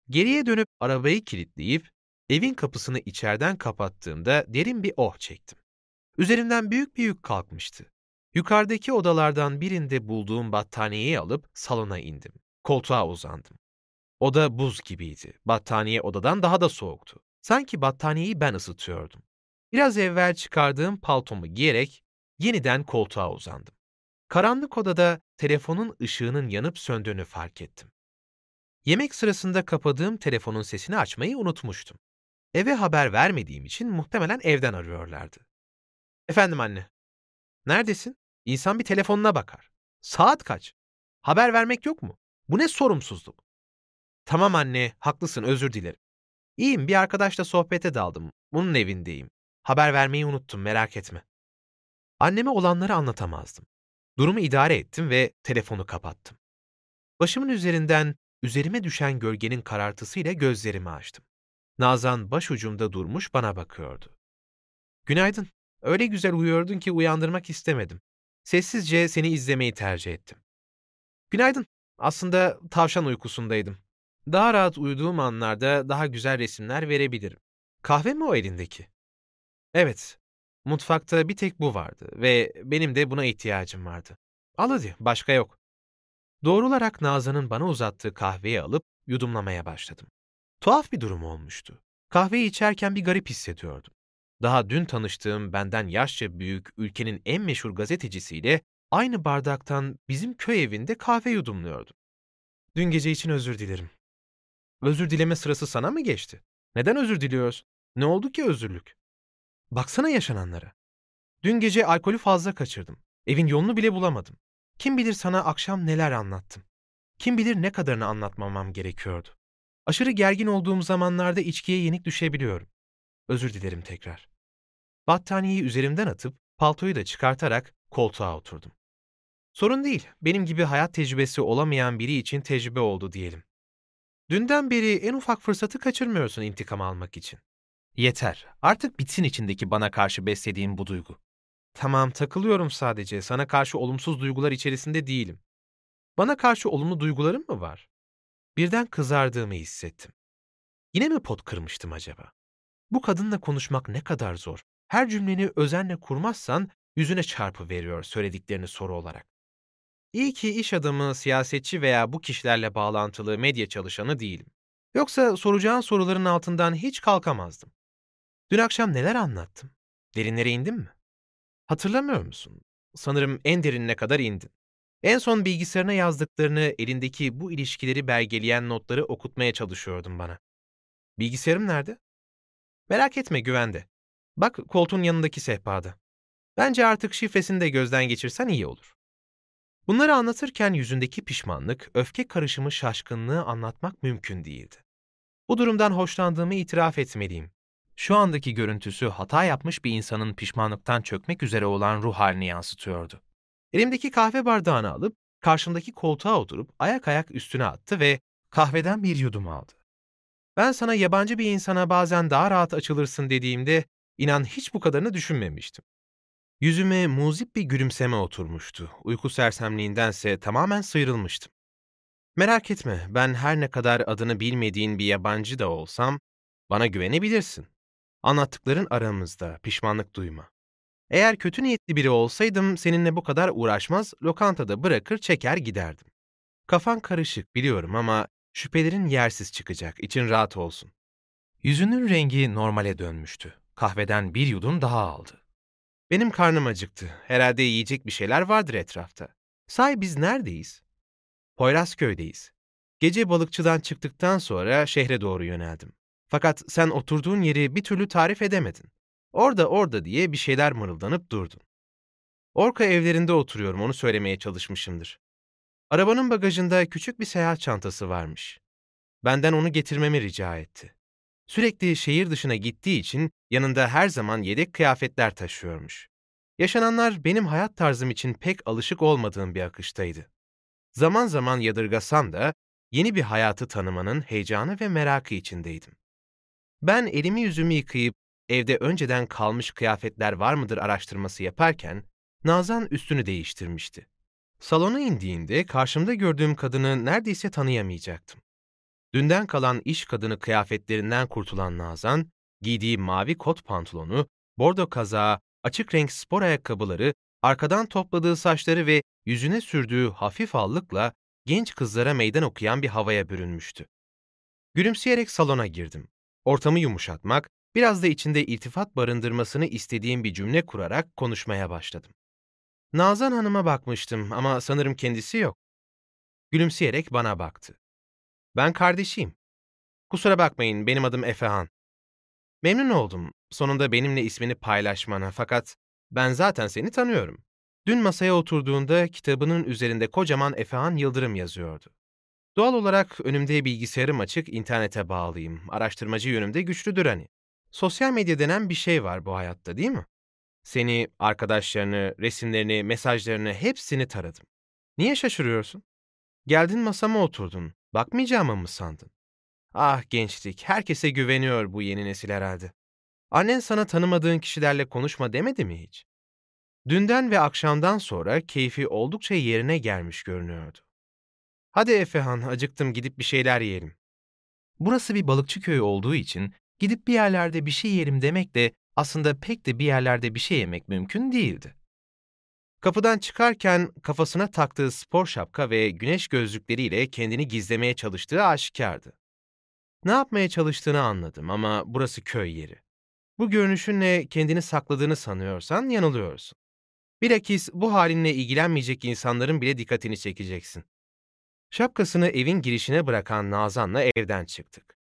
Geriye dönüp arabayı kilitleyip evin kapısını içeriden kapattığımda derin bir oh çektim. Üzerimden büyük bir yük kalkmıştı. Yukarıdaki odalardan birinde bulduğum battaniyeyi alıp salona indim. Koltuğa uzandım. Oda buz gibiydi. Battaniye odadan daha da soğuktu. Sanki battaniyeyi ben ısıtıyordum. Biraz evvel çıkardığım paltomu giyerek yeniden koltuğa uzandım. Karanlık odada telefonun ışığının yanıp söndüğünü fark ettim. Yemek sırasında kapadığım telefonun sesini açmayı unutmuştum. Eve haber vermediğim için muhtemelen evden arıyorlardı. Efendim anne. Neredesin? İnsan bir telefonuna bakar. Saat kaç? Haber vermek yok mu? Bu ne sorumsuzluk? Tamam anne, haklısın, özür dilerim. İyiyim, bir arkadaşla sohbete daldım. Bunun evindeyim. Haber vermeyi unuttum, merak etme. Anneme olanları anlatamazdım. Durumu idare ettim ve telefonu kapattım. Başımın üzerinden üzerime düşen gölgenin karartısıyla gözlerimi açtım. Nazan başucumda durmuş bana bakıyordu. Günaydın. Öyle güzel uyuyordun ki uyandırmak istemedim. Sessizce seni izlemeyi tercih ettim. Günaydın. Aslında tavşan uykusundaydım. Daha rahat uyuduğum anlarda daha güzel resimler verebilirim. Kahve mi o elindeki? Evet. Mutfakta bir tek bu vardı ve benim de buna ihtiyacım vardı. Al hadi, başka yok. Doğrularak Nazan'ın bana uzattığı kahveyi alıp yudumlamaya başladım. Tuhaf bir durum olmuştu. Kahveyi içerken bir garip hissediyordum. Daha dün tanıştığım benden yaşça büyük ülkenin en meşhur gazetecisiyle aynı bardaktan bizim köy evinde kahve yudumluyordum. Dün gece için özür dilerim. Özür dileme sırası sana mı geçti? Neden özür diliyorsun? Ne oldu ki özürlük? Baksana yaşananlara. Dün gece alkolü fazla kaçırdım. Evin yolunu bile bulamadım. Kim bilir sana akşam neler anlattım. Kim bilir ne kadarını anlatmamam gerekiyordu. Aşırı gergin olduğum zamanlarda içkiye yenik düşebiliyorum. Özür dilerim tekrar. Battaniyeyi üzerimden atıp paltoyu da çıkartarak koltuğa oturdum. Sorun değil, benim gibi hayat tecrübesi olamayan biri için tecrübe oldu diyelim. Dünden beri en ufak fırsatı kaçırmıyorsun intikam almak için. Yeter, artık bitsin içindeki bana karşı beslediğim bu duygu. Tamam, takılıyorum sadece, sana karşı olumsuz duygular içerisinde değilim. Bana karşı olumlu duyguların mı var? Birden kızardığımı hissettim. Yine mi pot kırmıştım acaba? Bu kadınla konuşmak ne kadar zor. Her cümleni özenle kurmazsan yüzüne çarpı veriyor söylediklerini soru olarak. İyi ki iş adamı, siyasetçi veya bu kişilerle bağlantılı medya çalışanı değilim. Yoksa soracağın soruların altından hiç kalkamazdım. Dün akşam neler anlattım? Derinlere indim mi? Hatırlamıyor musun? Sanırım en derinine kadar indin. En son bilgisayarına yazdıklarını, elindeki bu ilişkileri belgeleyen notları okutmaya çalışıyordun bana. Bilgisayarım nerede? Merak etme güvende. Bak koltuğun yanındaki sehpada. Bence artık şifresini de gözden geçirsen iyi olur. Bunları anlatırken yüzündeki pişmanlık, öfke karışımı şaşkınlığı anlatmak mümkün değildi. Bu durumdan hoşlandığımı itiraf etmeliyim. Şu andaki görüntüsü hata yapmış bir insanın pişmanlıktan çökmek üzere olan ruh halini yansıtıyordu. Elimdeki kahve bardağını alıp karşımdaki koltuğa oturup ayak ayak üstüne attı ve kahveden bir yudum aldı. Ben sana yabancı bir insana bazen daha rahat açılırsın dediğimde inan hiç bu kadarını düşünmemiştim. Yüzüme muzip bir gülümseme oturmuştu. Uyku sersemliğindense tamamen sıyrılmıştım. Merak etme, ben her ne kadar adını bilmediğin bir yabancı da olsam, bana güvenebilirsin. Anlattıkların aramızda, pişmanlık duyma. Eğer kötü niyetli biri olsaydım seninle bu kadar uğraşmaz, lokantada bırakır çeker giderdim. Kafan karışık biliyorum ama şüphelerin yersiz çıkacak, için rahat olsun. Yüzünün rengi normale dönmüştü. Kahveden bir yudum daha aldı. Benim karnım acıktı. Herhalde yiyecek bir şeyler vardır etrafta. Say biz neredeyiz? Poyrazköy'deyiz. Gece balıkçıdan çıktıktan sonra şehre doğru yöneldim. Fakat sen oturduğun yeri bir türlü tarif edemedin. Orada orada diye bir şeyler mırıldanıp durdun. Orka evlerinde oturuyorum onu söylemeye çalışmışımdır. Arabanın bagajında küçük bir seyahat çantası varmış. Benden onu getirmemi rica etti. Sürekli şehir dışına gittiği için yanında her zaman yedek kıyafetler taşıyormuş. Yaşananlar benim hayat tarzım için pek alışık olmadığım bir akıştaydı. Zaman zaman yadırgasam da yeni bir hayatı tanımanın heyecanı ve merakı içindeydim. Ben elimi yüzümü yıkayıp evde önceden kalmış kıyafetler var mıdır araştırması yaparken Nazan üstünü değiştirmişti. Salona indiğinde karşımda gördüğüm kadını neredeyse tanıyamayacaktım. Dünden kalan iş kadını kıyafetlerinden kurtulan Nazan, giydiği mavi kot pantolonu, bordo kazağı, açık renk spor ayakkabıları, arkadan topladığı saçları ve yüzüne sürdüğü hafif allıkla genç kızlara meydan okuyan bir havaya bürünmüştü. Gülümseyerek salona girdim. Ortamı yumuşatmak, biraz da içinde iltifat barındırmasını istediğim bir cümle kurarak konuşmaya başladım. Nazan Hanım'a bakmıştım ama sanırım kendisi yok. Gülümseyerek bana baktı. Ben kardeşiyim. Kusura bakmayın, benim adım Efehan. Memnun oldum, sonunda benimle ismini paylaşmana fakat ben zaten seni tanıyorum. Dün masaya oturduğunda kitabının üzerinde kocaman Efehan Yıldırım yazıyordu. Doğal olarak önümde bilgisayarım açık, internete bağlıyım. Araştırmacı yönümde güçlüdür hani. Sosyal medya denen bir şey var bu hayatta değil mi? Seni, arkadaşlarını, resimlerini, mesajlarını hepsini taradım. Niye şaşırıyorsun? Geldin masama oturdun. Bakmayacağımı mı sandın? Ah gençlik, herkese güveniyor bu yeni nesil herhalde. Annen sana tanımadığın kişilerle konuşma demedi mi hiç? Dünden ve akşamdan sonra keyfi oldukça yerine gelmiş görünüyordu. Hadi Efehan, acıktım gidip bir şeyler yiyelim. Burası bir balıkçı köyü olduğu için gidip bir yerlerde bir şey yerim demek de aslında pek de bir yerlerde bir şey yemek mümkün değildi. Kapıdan çıkarken kafasına taktığı spor şapka ve güneş gözlükleriyle kendini gizlemeye çalıştığı aşikardı. Ne yapmaya çalıştığını anladım ama burası köy yeri. Bu görünüşünle kendini sakladığını sanıyorsan yanılıyorsun. Bilakis bu halinle ilgilenmeyecek insanların bile dikkatini çekeceksin. Şapkasını evin girişine bırakan Nazan'la evden çıktık.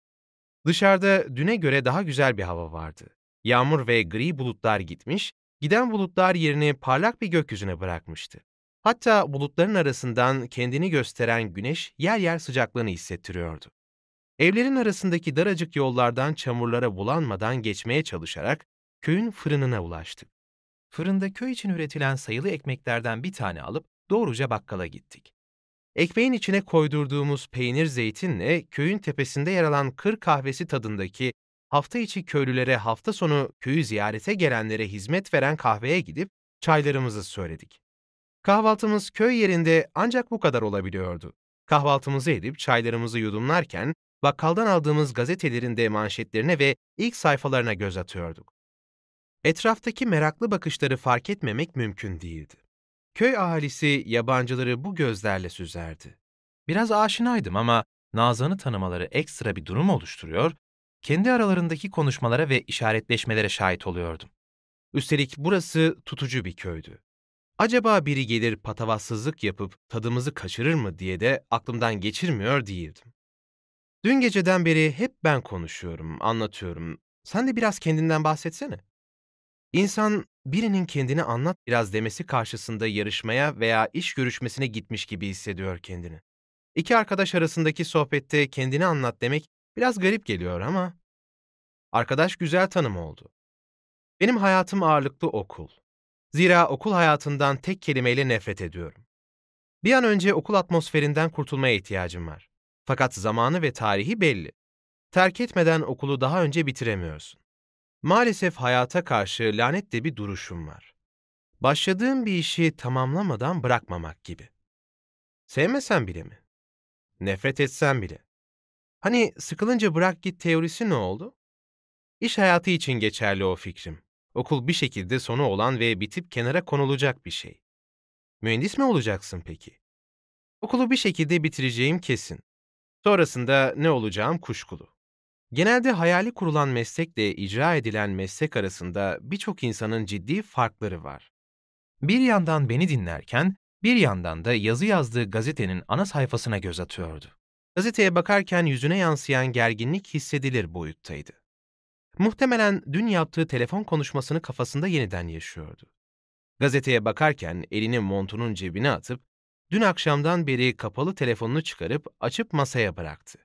Dışarıda düne göre daha güzel bir hava vardı. Yağmur ve gri bulutlar gitmiş, giden bulutlar yerini parlak bir gökyüzüne bırakmıştı. Hatta bulutların arasından kendini gösteren güneş yer yer sıcaklığını hissettiriyordu. Evlerin arasındaki daracık yollardan çamurlara bulanmadan geçmeye çalışarak köyün fırınına ulaştık. Fırında köy için üretilen sayılı ekmeklerden bir tane alıp doğruca bakkala gittik. Ekmeğin içine koydurduğumuz peynir zeytinle köyün tepesinde yer alan kır kahvesi tadındaki hafta içi köylülere hafta sonu köyü ziyarete gelenlere hizmet veren kahveye gidip çaylarımızı söyledik. Kahvaltımız köy yerinde ancak bu kadar olabiliyordu. Kahvaltımızı edip çaylarımızı yudumlarken bakkaldan aldığımız gazetelerin de manşetlerine ve ilk sayfalarına göz atıyorduk. Etraftaki meraklı bakışları fark etmemek mümkün değildi. Köy ahalisi yabancıları bu gözlerle süzerdi. Biraz aşinaydım ama Nazan'ı tanımaları ekstra bir durum oluşturuyor, kendi aralarındaki konuşmalara ve işaretleşmelere şahit oluyordum. Üstelik burası tutucu bir köydü. Acaba biri gelir patavatsızlık yapıp tadımızı kaçırır mı diye de aklımdan geçirmiyor değildim. Dün geceden beri hep ben konuşuyorum, anlatıyorum. Sen de biraz kendinden bahsetsene. İnsan birinin kendini anlat biraz demesi karşısında yarışmaya veya iş görüşmesine gitmiş gibi hissediyor kendini. İki arkadaş arasındaki sohbette kendini anlat demek biraz garip geliyor ama arkadaş güzel tanım oldu. Benim hayatım ağırlıklı okul. Zira okul hayatından tek kelimeyle nefret ediyorum. Bir an önce okul atmosferinden kurtulmaya ihtiyacım var. Fakat zamanı ve tarihi belli. Terk etmeden okulu daha önce bitiremiyorsun. Maalesef hayata karşı lanetle bir duruşum var. Başladığım bir işi tamamlamadan bırakmamak gibi. Sevmesen bile mi? Nefret etsen bile. Hani sıkılınca bırak git teorisi ne oldu? İş hayatı için geçerli o fikrim. Okul bir şekilde sonu olan ve bitip kenara konulacak bir şey. Mühendis mi olacaksın peki? Okulu bir şekilde bitireceğim kesin. Sonrasında ne olacağım kuşkulu. Genelde hayali kurulan meslekle icra edilen meslek arasında birçok insanın ciddi farkları var. Bir yandan beni dinlerken, bir yandan da yazı yazdığı gazetenin ana sayfasına göz atıyordu. Gazeteye bakarken yüzüne yansıyan gerginlik hissedilir boyuttaydı. Muhtemelen dün yaptığı telefon konuşmasını kafasında yeniden yaşıyordu. Gazeteye bakarken elini montunun cebine atıp, dün akşamdan beri kapalı telefonunu çıkarıp açıp masaya bıraktı.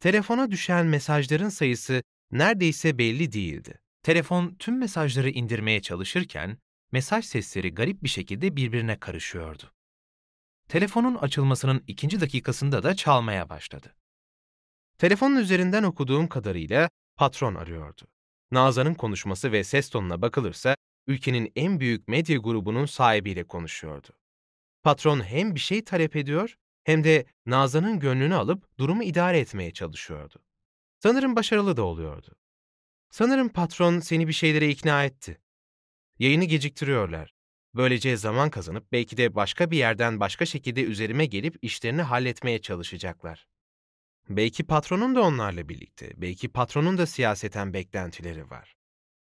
Telefona düşen mesajların sayısı neredeyse belli değildi. Telefon tüm mesajları indirmeye çalışırken, mesaj sesleri garip bir şekilde birbirine karışıyordu. Telefonun açılmasının ikinci dakikasında da çalmaya başladı. Telefonun üzerinden okuduğum kadarıyla patron arıyordu. Nazan'ın konuşması ve ses tonuna bakılırsa ülkenin en büyük medya grubunun sahibiyle konuşuyordu. Patron hem bir şey talep ediyor hem de Nazan'ın gönlünü alıp durumu idare etmeye çalışıyordu. Sanırım başarılı da oluyordu. Sanırım patron seni bir şeylere ikna etti. Yayını geciktiriyorlar. Böylece zaman kazanıp belki de başka bir yerden başka şekilde üzerime gelip işlerini halletmeye çalışacaklar. Belki patronun da onlarla birlikte, belki patronun da siyaseten beklentileri var.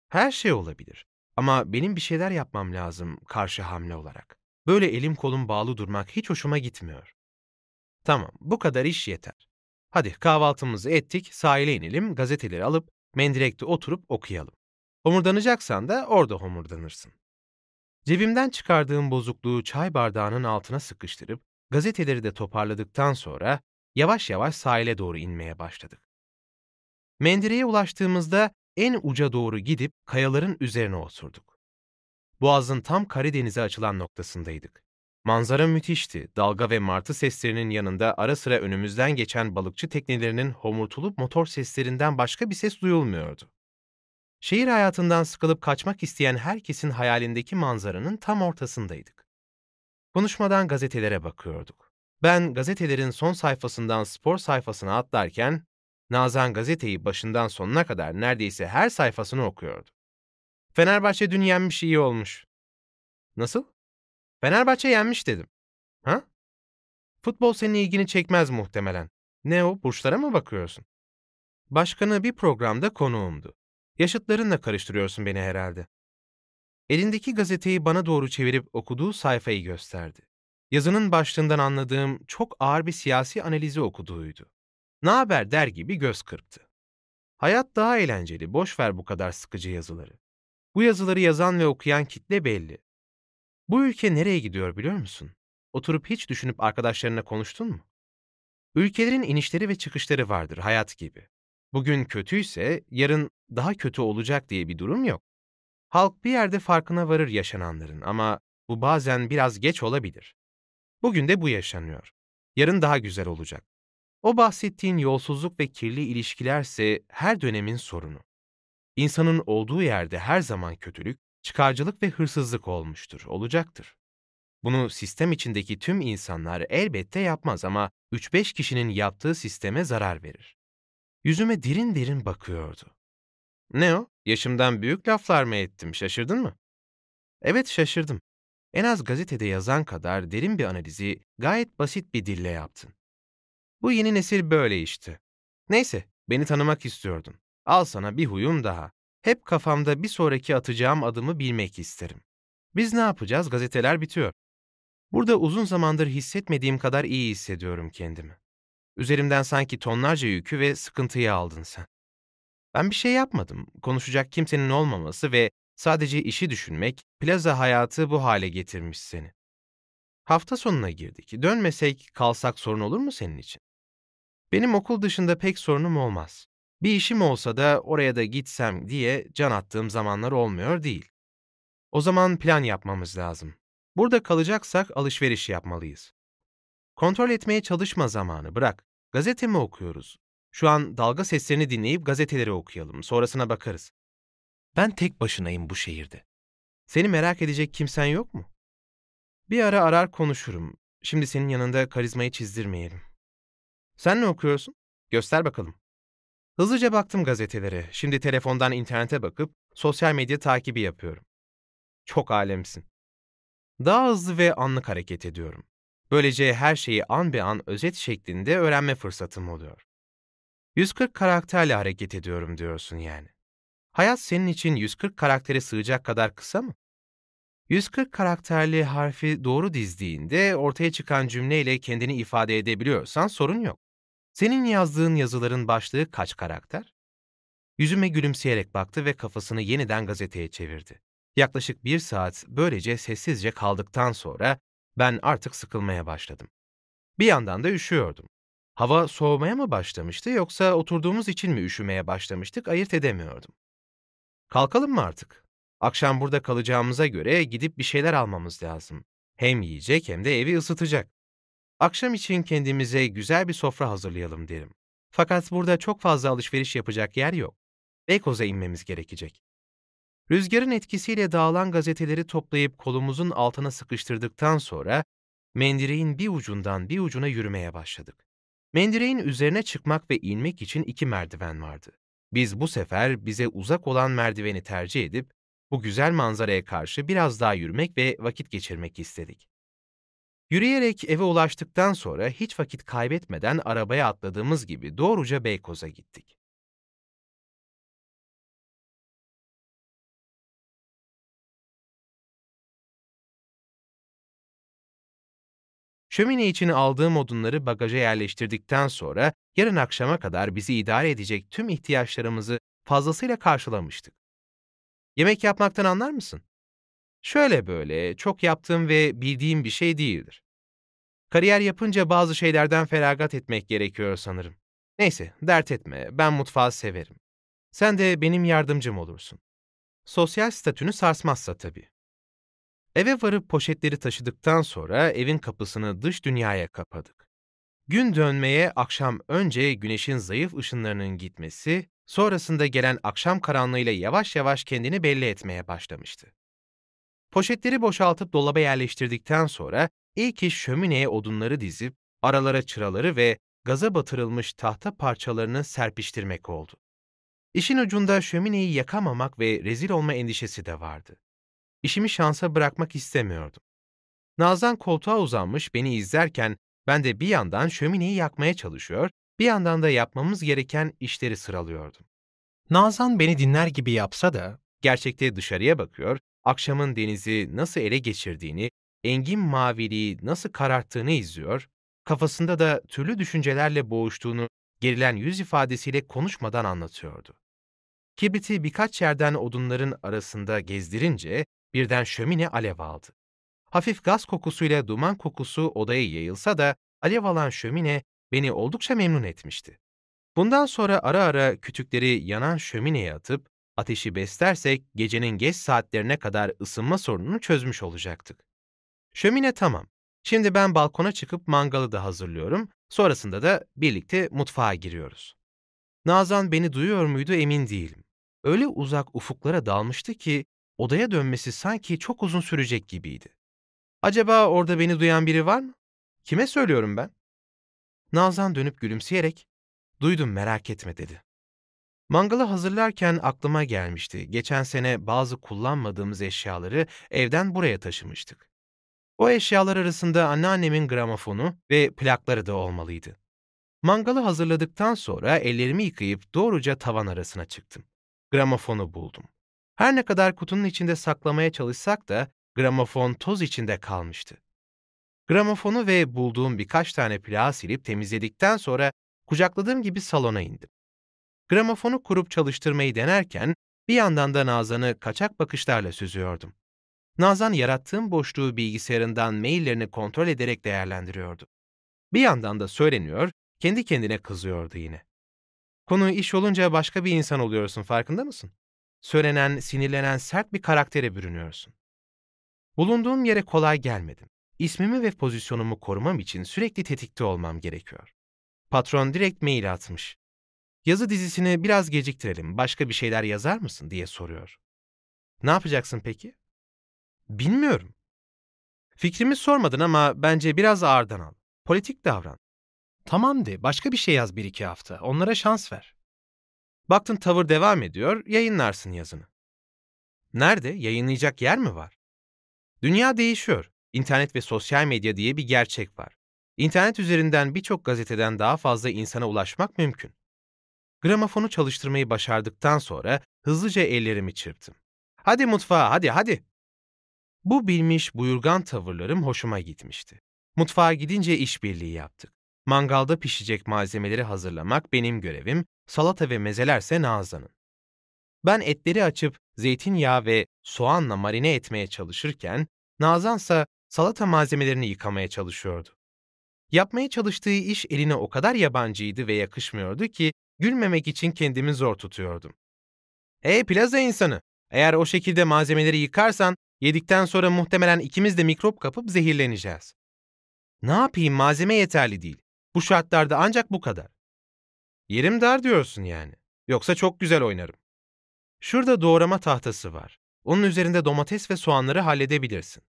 Her şey olabilir. Ama benim bir şeyler yapmam lazım karşı hamle olarak. Böyle elim kolum bağlı durmak hiç hoşuma gitmiyor. Tamam, bu kadar iş yeter. Hadi kahvaltımızı ettik, sahile inelim, gazeteleri alıp mendirekte oturup okuyalım. Homurdanacaksan da orada homurdanırsın. Cebimden çıkardığım bozukluğu çay bardağının altına sıkıştırıp gazeteleri de toparladıktan sonra yavaş yavaş sahile doğru inmeye başladık. Mendire'ye ulaştığımızda en uca doğru gidip kayaların üzerine oturduk. Boğazın tam Karadeniz'e açılan noktasındaydık. Manzara müthişti. Dalga ve martı seslerinin yanında ara sıra önümüzden geçen balıkçı teknelerinin homurtulu motor seslerinden başka bir ses duyulmuyordu. Şehir hayatından sıkılıp kaçmak isteyen herkesin hayalindeki manzaranın tam ortasındaydık. Konuşmadan gazetelere bakıyorduk. Ben gazetelerin son sayfasından spor sayfasına atlarken, Nazan gazeteyi başından sonuna kadar neredeyse her sayfasını okuyordu. Fenerbahçe dün yenmiş iyi olmuş. Nasıl? Fenerbahçe yenmiş dedim. Ha? Futbol senin ilgini çekmez muhtemelen. Ne o, burçlara mı bakıyorsun? Başkanı bir programda konuğumdu. Yaşıtlarınla karıştırıyorsun beni herhalde. Elindeki gazeteyi bana doğru çevirip okuduğu sayfayı gösterdi. Yazının başlığından anladığım çok ağır bir siyasi analizi okuduğuydu. Ne haber der gibi göz kırptı. Hayat daha eğlenceli, boş ver bu kadar sıkıcı yazıları. Bu yazıları yazan ve okuyan kitle belli. Bu ülke nereye gidiyor biliyor musun? Oturup hiç düşünüp arkadaşlarına konuştun mu? Ülkelerin inişleri ve çıkışları vardır hayat gibi. Bugün kötüyse yarın daha kötü olacak diye bir durum yok. Halk bir yerde farkına varır yaşananların ama bu bazen biraz geç olabilir. Bugün de bu yaşanıyor. Yarın daha güzel olacak. O bahsettiğin yolsuzluk ve kirli ilişkilerse her dönemin sorunu. İnsanın olduğu yerde her zaman kötülük, çıkarcılık ve hırsızlık olmuştur, olacaktır. Bunu sistem içindeki tüm insanlar elbette yapmaz ama 3-5 kişinin yaptığı sisteme zarar verir. Yüzüme derin derin bakıyordu. Ne o? Yaşımdan büyük laflar mı ettim, şaşırdın mı? Evet şaşırdım. En az gazetede yazan kadar derin bir analizi gayet basit bir dille yaptın. Bu yeni nesil böyle işte. Neyse, beni tanımak istiyordun. Al sana bir huyum daha. Hep kafamda bir sonraki atacağım adımı bilmek isterim. Biz ne yapacağız? Gazeteler bitiyor. Burada uzun zamandır hissetmediğim kadar iyi hissediyorum kendimi. Üzerimden sanki tonlarca yükü ve sıkıntıyı aldın sen. Ben bir şey yapmadım. Konuşacak kimsenin olmaması ve sadece işi düşünmek, plaza hayatı bu hale getirmiş seni. Hafta sonuna girdik. Dönmesek, kalsak sorun olur mu senin için? Benim okul dışında pek sorunum olmaz. Bir işim olsa da oraya da gitsem diye can attığım zamanlar olmuyor değil. O zaman plan yapmamız lazım. Burada kalacaksak alışveriş yapmalıyız. Kontrol etmeye çalışma zamanı bırak. Gazete mi okuyoruz? Şu an dalga seslerini dinleyip gazeteleri okuyalım. Sonrasına bakarız. Ben tek başınayım bu şehirde. Seni merak edecek kimsen yok mu? Bir ara arar konuşurum. Şimdi senin yanında karizmayı çizdirmeyelim. Sen ne okuyorsun? Göster bakalım. Hızlıca baktım gazetelere. Şimdi telefondan internete bakıp sosyal medya takibi yapıyorum. Çok alemsin. Daha hızlı ve anlık hareket ediyorum. Böylece her şeyi an be an özet şeklinde öğrenme fırsatım oluyor. 140 karakterle hareket ediyorum diyorsun yani. Hayat senin için 140 karaktere sığacak kadar kısa mı? 140 karakterli harfi doğru dizdiğinde ortaya çıkan cümleyle kendini ifade edebiliyorsan sorun yok. Senin yazdığın yazıların başlığı kaç karakter? Yüzüme gülümseyerek baktı ve kafasını yeniden gazeteye çevirdi. Yaklaşık bir saat böylece sessizce kaldıktan sonra ben artık sıkılmaya başladım. Bir yandan da üşüyordum. Hava soğumaya mı başlamıştı yoksa oturduğumuz için mi üşümeye başlamıştık ayırt edemiyordum. Kalkalım mı artık? Akşam burada kalacağımıza göre gidip bir şeyler almamız lazım. Hem yiyecek hem de evi ısıtacak. Akşam için kendimize güzel bir sofra hazırlayalım derim. Fakat burada çok fazla alışveriş yapacak yer yok. Beykoz'a inmemiz gerekecek. Rüzgarın etkisiyle dağılan gazeteleri toplayıp kolumuzun altına sıkıştırdıktan sonra mendireğin bir ucundan bir ucuna yürümeye başladık. Mendireğin üzerine çıkmak ve inmek için iki merdiven vardı. Biz bu sefer bize uzak olan merdiveni tercih edip bu güzel manzaraya karşı biraz daha yürümek ve vakit geçirmek istedik. Yürüyerek eve ulaştıktan sonra hiç vakit kaybetmeden arabaya atladığımız gibi doğruca Beykoz'a gittik. Şömine için aldığım odunları bagaja yerleştirdikten sonra yarın akşama kadar bizi idare edecek tüm ihtiyaçlarımızı fazlasıyla karşılamıştık. Yemek yapmaktan anlar mısın? Şöyle böyle, çok yaptığım ve bildiğim bir şey değildir. Kariyer yapınca bazı şeylerden feragat etmek gerekiyor sanırım. Neyse, dert etme, ben mutfağı severim. Sen de benim yardımcım olursun. Sosyal statünü sarsmazsa tabii. Eve varıp poşetleri taşıdıktan sonra evin kapısını dış dünyaya kapadık. Gün dönmeye akşam önce güneşin zayıf ışınlarının gitmesi, sonrasında gelen akşam karanlığıyla yavaş yavaş kendini belli etmeye başlamıştı. Poşetleri boşaltıp dolaba yerleştirdikten sonra ilk iş şömineye odunları dizip aralara çıraları ve gaza batırılmış tahta parçalarını serpiştirmek oldu. İşin ucunda şömineyi yakamamak ve rezil olma endişesi de vardı. İşimi şansa bırakmak istemiyordum. Nazan koltuğa uzanmış beni izlerken ben de bir yandan şömineyi yakmaya çalışıyor, bir yandan da yapmamız gereken işleri sıralıyordum. Nazan beni dinler gibi yapsa da gerçekte dışarıya bakıyor, akşamın denizi nasıl ele geçirdiğini, engin maviliği nasıl kararttığını izliyor, kafasında da türlü düşüncelerle boğuştuğunu gerilen yüz ifadesiyle konuşmadan anlatıyordu. Kibriti birkaç yerden odunların arasında gezdirince birden şömine alev aldı. Hafif gaz kokusuyla duman kokusu odaya yayılsa da alev alan şömine beni oldukça memnun etmişti. Bundan sonra ara ara kütükleri yanan şömineye atıp ateşi beslersek gecenin geç saatlerine kadar ısınma sorununu çözmüş olacaktık. Şömine tamam. Şimdi ben balkona çıkıp mangalı da hazırlıyorum. Sonrasında da birlikte mutfağa giriyoruz. Nazan beni duyuyor muydu emin değilim. Öyle uzak ufuklara dalmıştı ki odaya dönmesi sanki çok uzun sürecek gibiydi. Acaba orada beni duyan biri var mı? Kime söylüyorum ben? Nazan dönüp gülümseyerek, duydum merak etme dedi. Mangalı hazırlarken aklıma gelmişti. Geçen sene bazı kullanmadığımız eşyaları evden buraya taşımıştık. O eşyalar arasında anneannemin gramofonu ve plakları da olmalıydı. Mangalı hazırladıktan sonra ellerimi yıkayıp doğruca tavan arasına çıktım. Gramofonu buldum. Her ne kadar kutunun içinde saklamaya çalışsak da gramofon toz içinde kalmıştı. Gramofonu ve bulduğum birkaç tane plağı silip temizledikten sonra kucakladığım gibi salona indim. Gramofonu kurup çalıştırmayı denerken bir yandan da Nazan'ı kaçak bakışlarla süzüyordum. Nazan yarattığım boşluğu bilgisayarından maillerini kontrol ederek değerlendiriyordu. Bir yandan da söyleniyor, kendi kendine kızıyordu yine. Konu iş olunca başka bir insan oluyorsun farkında mısın? Söylenen, sinirlenen sert bir karaktere bürünüyorsun. Bulunduğum yere kolay gelmedim. İsmimi ve pozisyonumu korumam için sürekli tetikte olmam gerekiyor. Patron direkt mail atmış. Yazı dizisini biraz geciktirelim, başka bir şeyler yazar mısın diye soruyor. Ne yapacaksın peki? Bilmiyorum. Fikrimi sormadın ama bence biraz ağırdan al. Politik davran. Tamam de, başka bir şey yaz bir iki hafta. Onlara şans ver. Baktın tavır devam ediyor, yayınlarsın yazını. Nerede? Yayınlayacak yer mi var? Dünya değişiyor. İnternet ve sosyal medya diye bir gerçek var. İnternet üzerinden birçok gazeteden daha fazla insana ulaşmak mümkün. Gramofonu çalıştırmayı başardıktan sonra hızlıca ellerimi çırptım. Hadi mutfağa, hadi hadi. Bu bilmiş, buyurgan tavırlarım hoşuma gitmişti. Mutfağa gidince işbirliği yaptık. Mangalda pişecek malzemeleri hazırlamak benim görevim, salata ve mezelerse Nazan'ın. Ben etleri açıp zeytinyağı ve soğanla marine etmeye çalışırken, Nazansa salata malzemelerini yıkamaya çalışıyordu. Yapmaya çalıştığı iş eline o kadar yabancıydı ve yakışmıyordu ki gülmemek için kendimi zor tutuyordum. Ey plaza insanı! Eğer o şekilde malzemeleri yıkarsan, yedikten sonra muhtemelen ikimiz de mikrop kapıp zehirleneceğiz. Ne yapayım malzeme yeterli değil. Bu şartlarda ancak bu kadar. Yerim dar diyorsun yani. Yoksa çok güzel oynarım. Şurada doğrama tahtası var. Onun üzerinde domates ve soğanları halledebilirsin.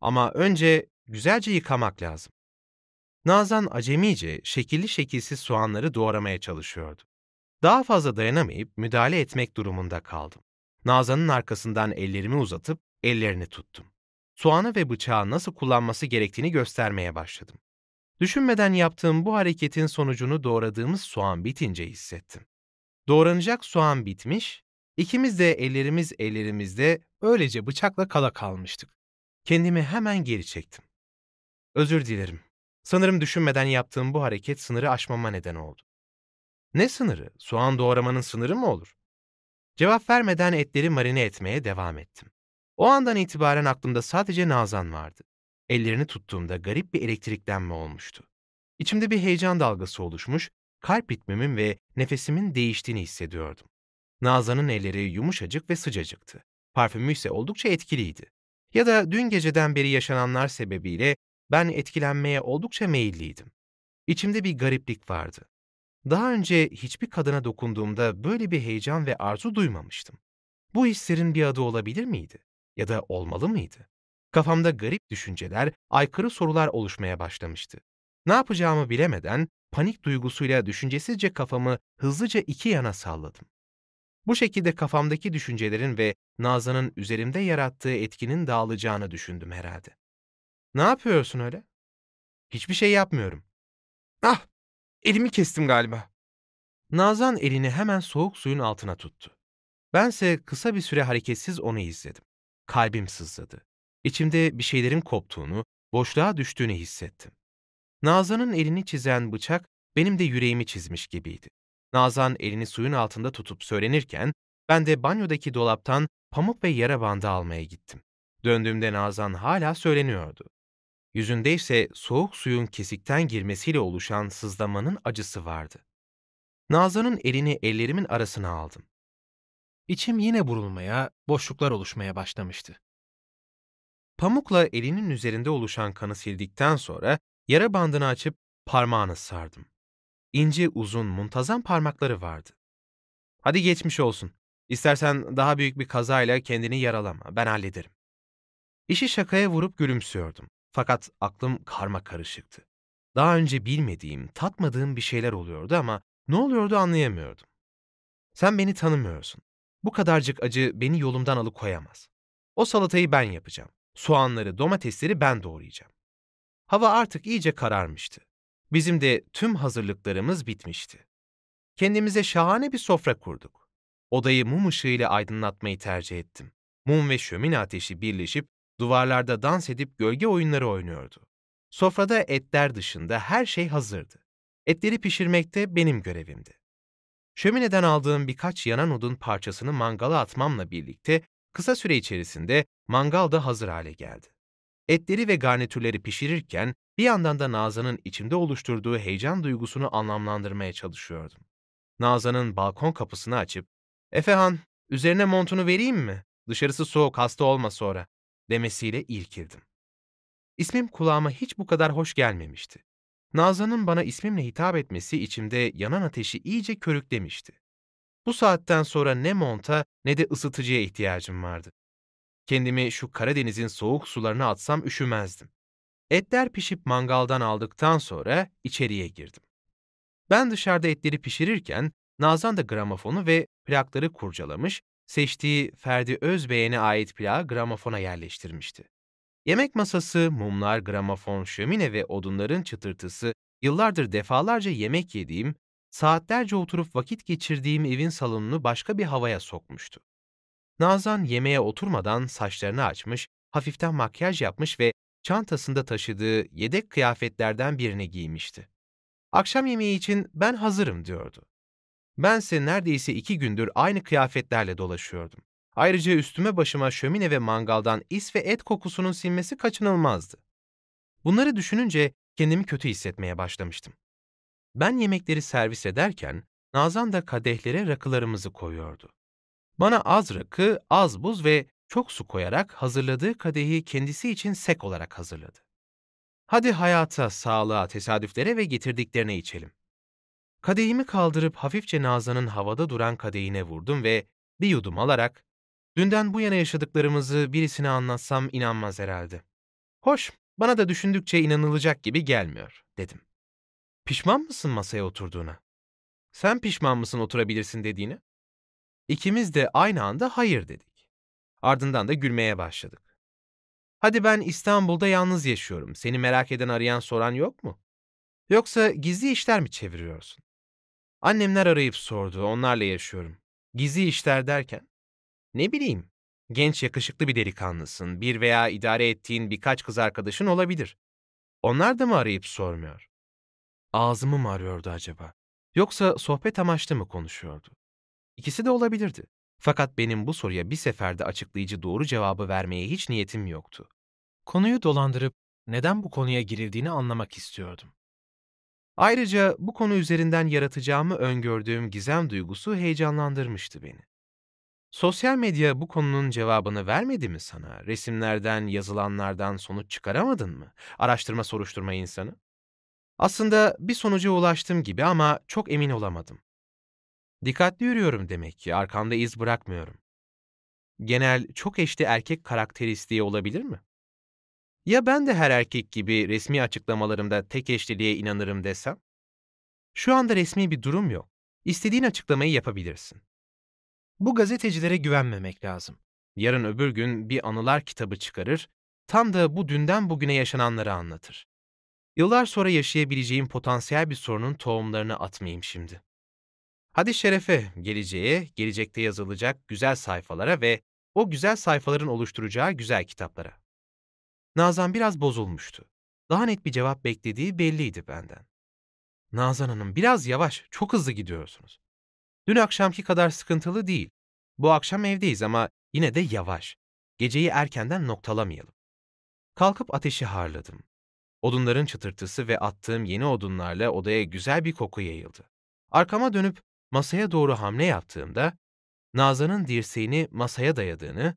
Ama önce güzelce yıkamak lazım. Nazan acemice şekilli şekilsiz soğanları doğramaya çalışıyordu. Daha fazla dayanamayıp müdahale etmek durumunda kaldım. Nazan'ın arkasından ellerimi uzatıp ellerini tuttum. Soğanı ve bıçağı nasıl kullanması gerektiğini göstermeye başladım. Düşünmeden yaptığım bu hareketin sonucunu doğradığımız soğan bitince hissettim. Doğranacak soğan bitmiş, ikimiz de ellerimiz ellerimizde öylece bıçakla kala kalmıştık. Kendimi hemen geri çektim. Özür dilerim. Sanırım düşünmeden yaptığım bu hareket sınırı aşmama neden oldu. Ne sınırı? Soğan doğramanın sınırı mı olur? Cevap vermeden etleri marine etmeye devam ettim. O andan itibaren aklımda sadece Nazan vardı. Ellerini tuttuğumda garip bir elektriklenme olmuştu. İçimde bir heyecan dalgası oluşmuş, kalp ritmimin ve nefesimin değiştiğini hissediyordum. Nazan'ın elleri yumuşacık ve sıcacıktı. Parfümü ise oldukça etkiliydi. Ya da dün geceden beri yaşananlar sebebiyle ben etkilenmeye oldukça meyilliydim. İçimde bir gariplik vardı. Daha önce hiçbir kadına dokunduğumda böyle bir heyecan ve arzu duymamıştım. Bu hislerin bir adı olabilir miydi? Ya da olmalı mıydı? Kafamda garip düşünceler, aykırı sorular oluşmaya başlamıştı. Ne yapacağımı bilemeden panik duygusuyla düşüncesizce kafamı hızlıca iki yana salladım. Bu şekilde kafamdaki düşüncelerin ve Nazan'ın üzerimde yarattığı etkinin dağılacağını düşündüm herhalde. Ne yapıyorsun öyle? Hiçbir şey yapmıyorum. Ah, elimi kestim galiba. Nazan elini hemen soğuk suyun altına tuttu. Bense kısa bir süre hareketsiz onu izledim. Kalbim sızladı. İçimde bir şeylerin koptuğunu, boşluğa düştüğünü hissettim. Nazan'ın elini çizen bıçak benim de yüreğimi çizmiş gibiydi. Nazan elini suyun altında tutup söylenirken ben de banyodaki dolaptan pamuk ve yara bandı almaya gittim. Döndüğümde Nazan hala söyleniyordu. Yüzünde ise soğuk suyun kesikten girmesiyle oluşan sızlamanın acısı vardı. Nazan'ın elini ellerimin arasına aldım. İçim yine burulmaya, boşluklar oluşmaya başlamıştı. Pamukla elinin üzerinde oluşan kanı sildikten sonra yara bandını açıp parmağını sardım. İnce uzun muntazam parmakları vardı. Hadi geçmiş olsun. İstersen daha büyük bir kazayla kendini yaralama, ben hallederim. İşi şakaya vurup gülümsüyordum. Fakat aklım karma karışıktı. Daha önce bilmediğim, tatmadığım bir şeyler oluyordu ama ne oluyordu anlayamıyordum. Sen beni tanımıyorsun. Bu kadarcık acı beni yolumdan alıkoyamaz. O salatayı ben yapacağım. Soğanları, domatesleri ben doğrayacağım. Hava artık iyice kararmıştı. Bizim de tüm hazırlıklarımız bitmişti. Kendimize şahane bir sofra kurduk. Odayı mum ışığıyla aydınlatmayı tercih ettim. Mum ve şömine ateşi birleşip duvarlarda dans edip gölge oyunları oynuyordu. Sofrada etler dışında her şey hazırdı. Etleri pişirmek de benim görevimdi. Şömineden aldığım birkaç yanan odun parçasını mangala atmamla birlikte kısa süre içerisinde mangal da hazır hale geldi. Etleri ve garnitürleri pişirirken bir yandan da Nazan'ın içimde oluşturduğu heyecan duygusunu anlamlandırmaya çalışıyordum. Nazan'ın balkon kapısını açıp, ''Efehan, üzerine montunu vereyim mi? Dışarısı soğuk, hasta olma sonra.'' demesiyle irkildim. İsmim kulağıma hiç bu kadar hoş gelmemişti. Nazan'ın bana ismimle hitap etmesi içimde yanan ateşi iyice körüklemişti. Bu saatten sonra ne monta ne de ısıtıcıya ihtiyacım vardı. Kendimi şu Karadeniz'in soğuk sularına atsam üşümezdim. Etler pişip mangaldan aldıktan sonra içeriye girdim. Ben dışarıda etleri pişirirken Nazan da gramofonu ve plakları kurcalamış, seçtiği Ferdi Özbeğen'e ait plağı gramofona yerleştirmişti. Yemek masası, mumlar, gramofon, şömine ve odunların çıtırtısı yıllardır defalarca yemek yediğim, saatlerce oturup vakit geçirdiğim evin salonunu başka bir havaya sokmuştu. Nazan yemeğe oturmadan saçlarını açmış, hafiften makyaj yapmış ve çantasında taşıdığı yedek kıyafetlerden birini giymişti. Akşam yemeği için ben hazırım diyordu. Bense neredeyse iki gündür aynı kıyafetlerle dolaşıyordum. Ayrıca üstüme başıma şömine ve mangaldan is ve et kokusunun sinmesi kaçınılmazdı. Bunları düşününce kendimi kötü hissetmeye başlamıştım. Ben yemekleri servis ederken Nazan da kadehlere rakılarımızı koyuyordu. Bana az rakı, az buz ve çok su koyarak hazırladığı kadehi kendisi için sek olarak hazırladı. Hadi hayata, sağlığa, tesadüflere ve getirdiklerine içelim. Kadehimi kaldırıp hafifçe Nazan'ın havada duran kadehine vurdum ve bir yudum alarak Dünden bu yana yaşadıklarımızı birisine anlatsam inanmaz herhalde. Hoş, bana da düşündükçe inanılacak gibi gelmiyor, dedim. Pişman mısın masaya oturduğuna? Sen pişman mısın oturabilirsin dediğine? İkimiz de aynı anda hayır dedik. Ardından da gülmeye başladık. Hadi ben İstanbul'da yalnız yaşıyorum. Seni merak eden arayan soran yok mu? Yoksa gizli işler mi çeviriyorsun? Annemler arayıp sordu, onlarla yaşıyorum. Gizli işler derken? Ne bileyim, genç yakışıklı bir delikanlısın, bir veya idare ettiğin birkaç kız arkadaşın olabilir. Onlar da mı arayıp sormuyor? Ağzımı mı arıyordu acaba? Yoksa sohbet amaçlı mı konuşuyordu? İkisi de olabilirdi. Fakat benim bu soruya bir seferde açıklayıcı doğru cevabı vermeye hiç niyetim yoktu. Konuyu dolandırıp neden bu konuya girildiğini anlamak istiyordum. Ayrıca bu konu üzerinden yaratacağımı öngördüğüm gizem duygusu heyecanlandırmıştı beni. Sosyal medya bu konunun cevabını vermedi mi sana? Resimlerden, yazılanlardan sonuç çıkaramadın mı? Araştırma soruşturma insanı. Aslında bir sonuca ulaştım gibi ama çok emin olamadım. Dikkatli yürüyorum demek ki, arkamda iz bırakmıyorum. Genel çok eşli erkek karakteristiği olabilir mi? Ya ben de her erkek gibi resmi açıklamalarımda tek eşliliğe inanırım desem? Şu anda resmi bir durum yok. İstediğin açıklamayı yapabilirsin. Bu gazetecilere güvenmemek lazım. Yarın öbür gün bir anılar kitabı çıkarır, tam da bu dünden bugüne yaşananları anlatır. Yıllar sonra yaşayabileceğim potansiyel bir sorunun tohumlarını atmayayım şimdi. Hadi şerefe, geleceğe, gelecekte yazılacak güzel sayfalara ve o güzel sayfaların oluşturacağı güzel kitaplara. Nazan biraz bozulmuştu. Daha net bir cevap beklediği belliydi benden. Nazan Hanım biraz yavaş, çok hızlı gidiyorsunuz. Dün akşamki kadar sıkıntılı değil. Bu akşam evdeyiz ama yine de yavaş. Geceyi erkenden noktalamayalım. Kalkıp ateşi harladım. Odunların çıtırtısı ve attığım yeni odunlarla odaya güzel bir koku yayıldı. Arkama dönüp masaya doğru hamle yaptığımda Nazan'ın dirseğini masaya dayadığını,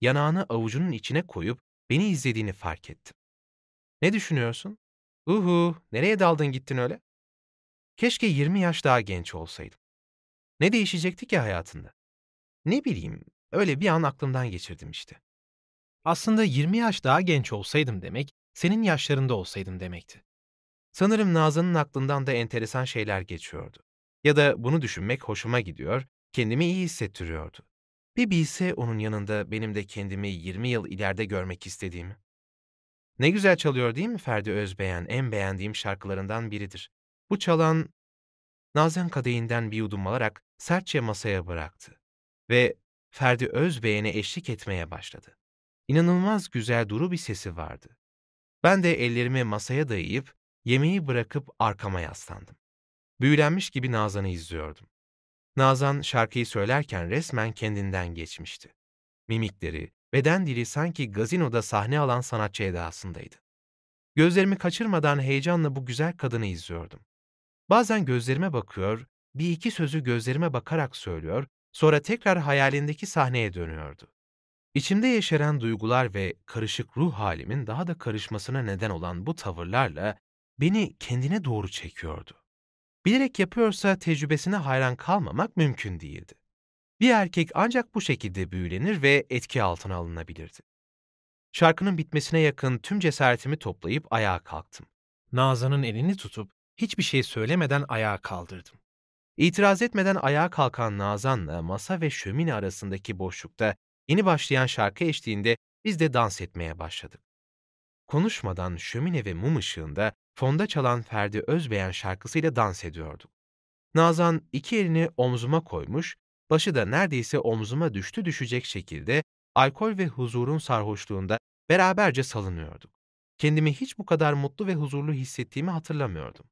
yanağını avucunun içine koyup beni izlediğini fark ettim. Ne düşünüyorsun? Uhu, nereye daldın gittin öyle? Keşke 20 yaş daha genç olsaydım. Ne değişecekti ki hayatında? Ne bileyim, öyle bir an aklımdan geçirdim işte. Aslında 20 yaş daha genç olsaydım demek, senin yaşlarında olsaydım demekti. Sanırım Nazan'ın aklından da enteresan şeyler geçiyordu. Ya da bunu düşünmek hoşuma gidiyor, kendimi iyi hissettiriyordu. Bir bilse onun yanında benim de kendimi 20 yıl ileride görmek istediğimi. Ne güzel çalıyor değil mi Ferdi Özbeğen? En beğendiğim şarkılarından biridir. Bu çalan Nazan kadehinden bir yudum alarak sertçe masaya bıraktı ve Ferdi Özbeğen'e eşlik etmeye başladı. İnanılmaz güzel duru bir sesi vardı. Ben de ellerimi masaya dayayıp yemeği bırakıp arkama yaslandım. Büyülenmiş gibi Nazan'ı izliyordum. Nazan şarkıyı söylerken resmen kendinden geçmişti. Mimikleri, beden dili sanki gazinoda sahne alan sanatçı edasındaydı. Gözlerimi kaçırmadan heyecanla bu güzel kadını izliyordum. Bazen gözlerime bakıyor, bir iki sözü gözlerime bakarak söylüyor, sonra tekrar hayalindeki sahneye dönüyordu. İçimde yeşeren duygular ve karışık ruh halimin daha da karışmasına neden olan bu tavırlarla beni kendine doğru çekiyordu. Bilerek yapıyorsa tecrübesine hayran kalmamak mümkün değildi. Bir erkek ancak bu şekilde büyülenir ve etki altına alınabilirdi. Şarkının bitmesine yakın tüm cesaretimi toplayıp ayağa kalktım. Nazan'ın elini tutup hiçbir şey söylemeden ayağa kaldırdım. İtiraz etmeden ayağa kalkan Nazan'la masa ve şömine arasındaki boşlukta yeni başlayan şarkı eşliğinde biz de dans etmeye başladık. Konuşmadan şömine ve mum ışığında fonda çalan Ferdi Özbeğen şarkısıyla dans ediyorduk. Nazan iki elini omzuma koymuş, başı da neredeyse omzuma düştü düşecek şekilde alkol ve huzurun sarhoşluğunda beraberce salınıyorduk. Kendimi hiç bu kadar mutlu ve huzurlu hissettiğimi hatırlamıyordum.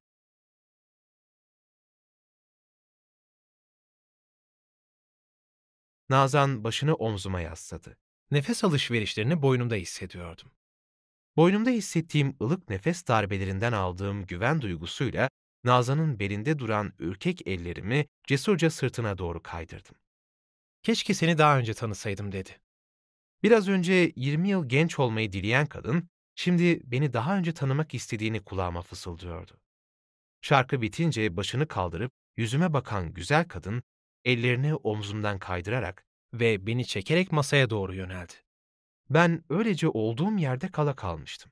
Nazan başını omzuma yasladı. Nefes alışverişlerini boynumda hissediyordum. Boynumda hissettiğim ılık nefes darbelerinden aldığım güven duygusuyla Nazan'ın belinde duran ürkek ellerimi cesurca sırtına doğru kaydırdım. Keşke seni daha önce tanısaydım dedi. Biraz önce 20 yıl genç olmayı dileyen kadın, şimdi beni daha önce tanımak istediğini kulağıma fısıldıyordu. Şarkı bitince başını kaldırıp yüzüme bakan güzel kadın, ellerini omzumdan kaydırarak ve beni çekerek masaya doğru yöneldi. Ben öylece olduğum yerde kala kalmıştım.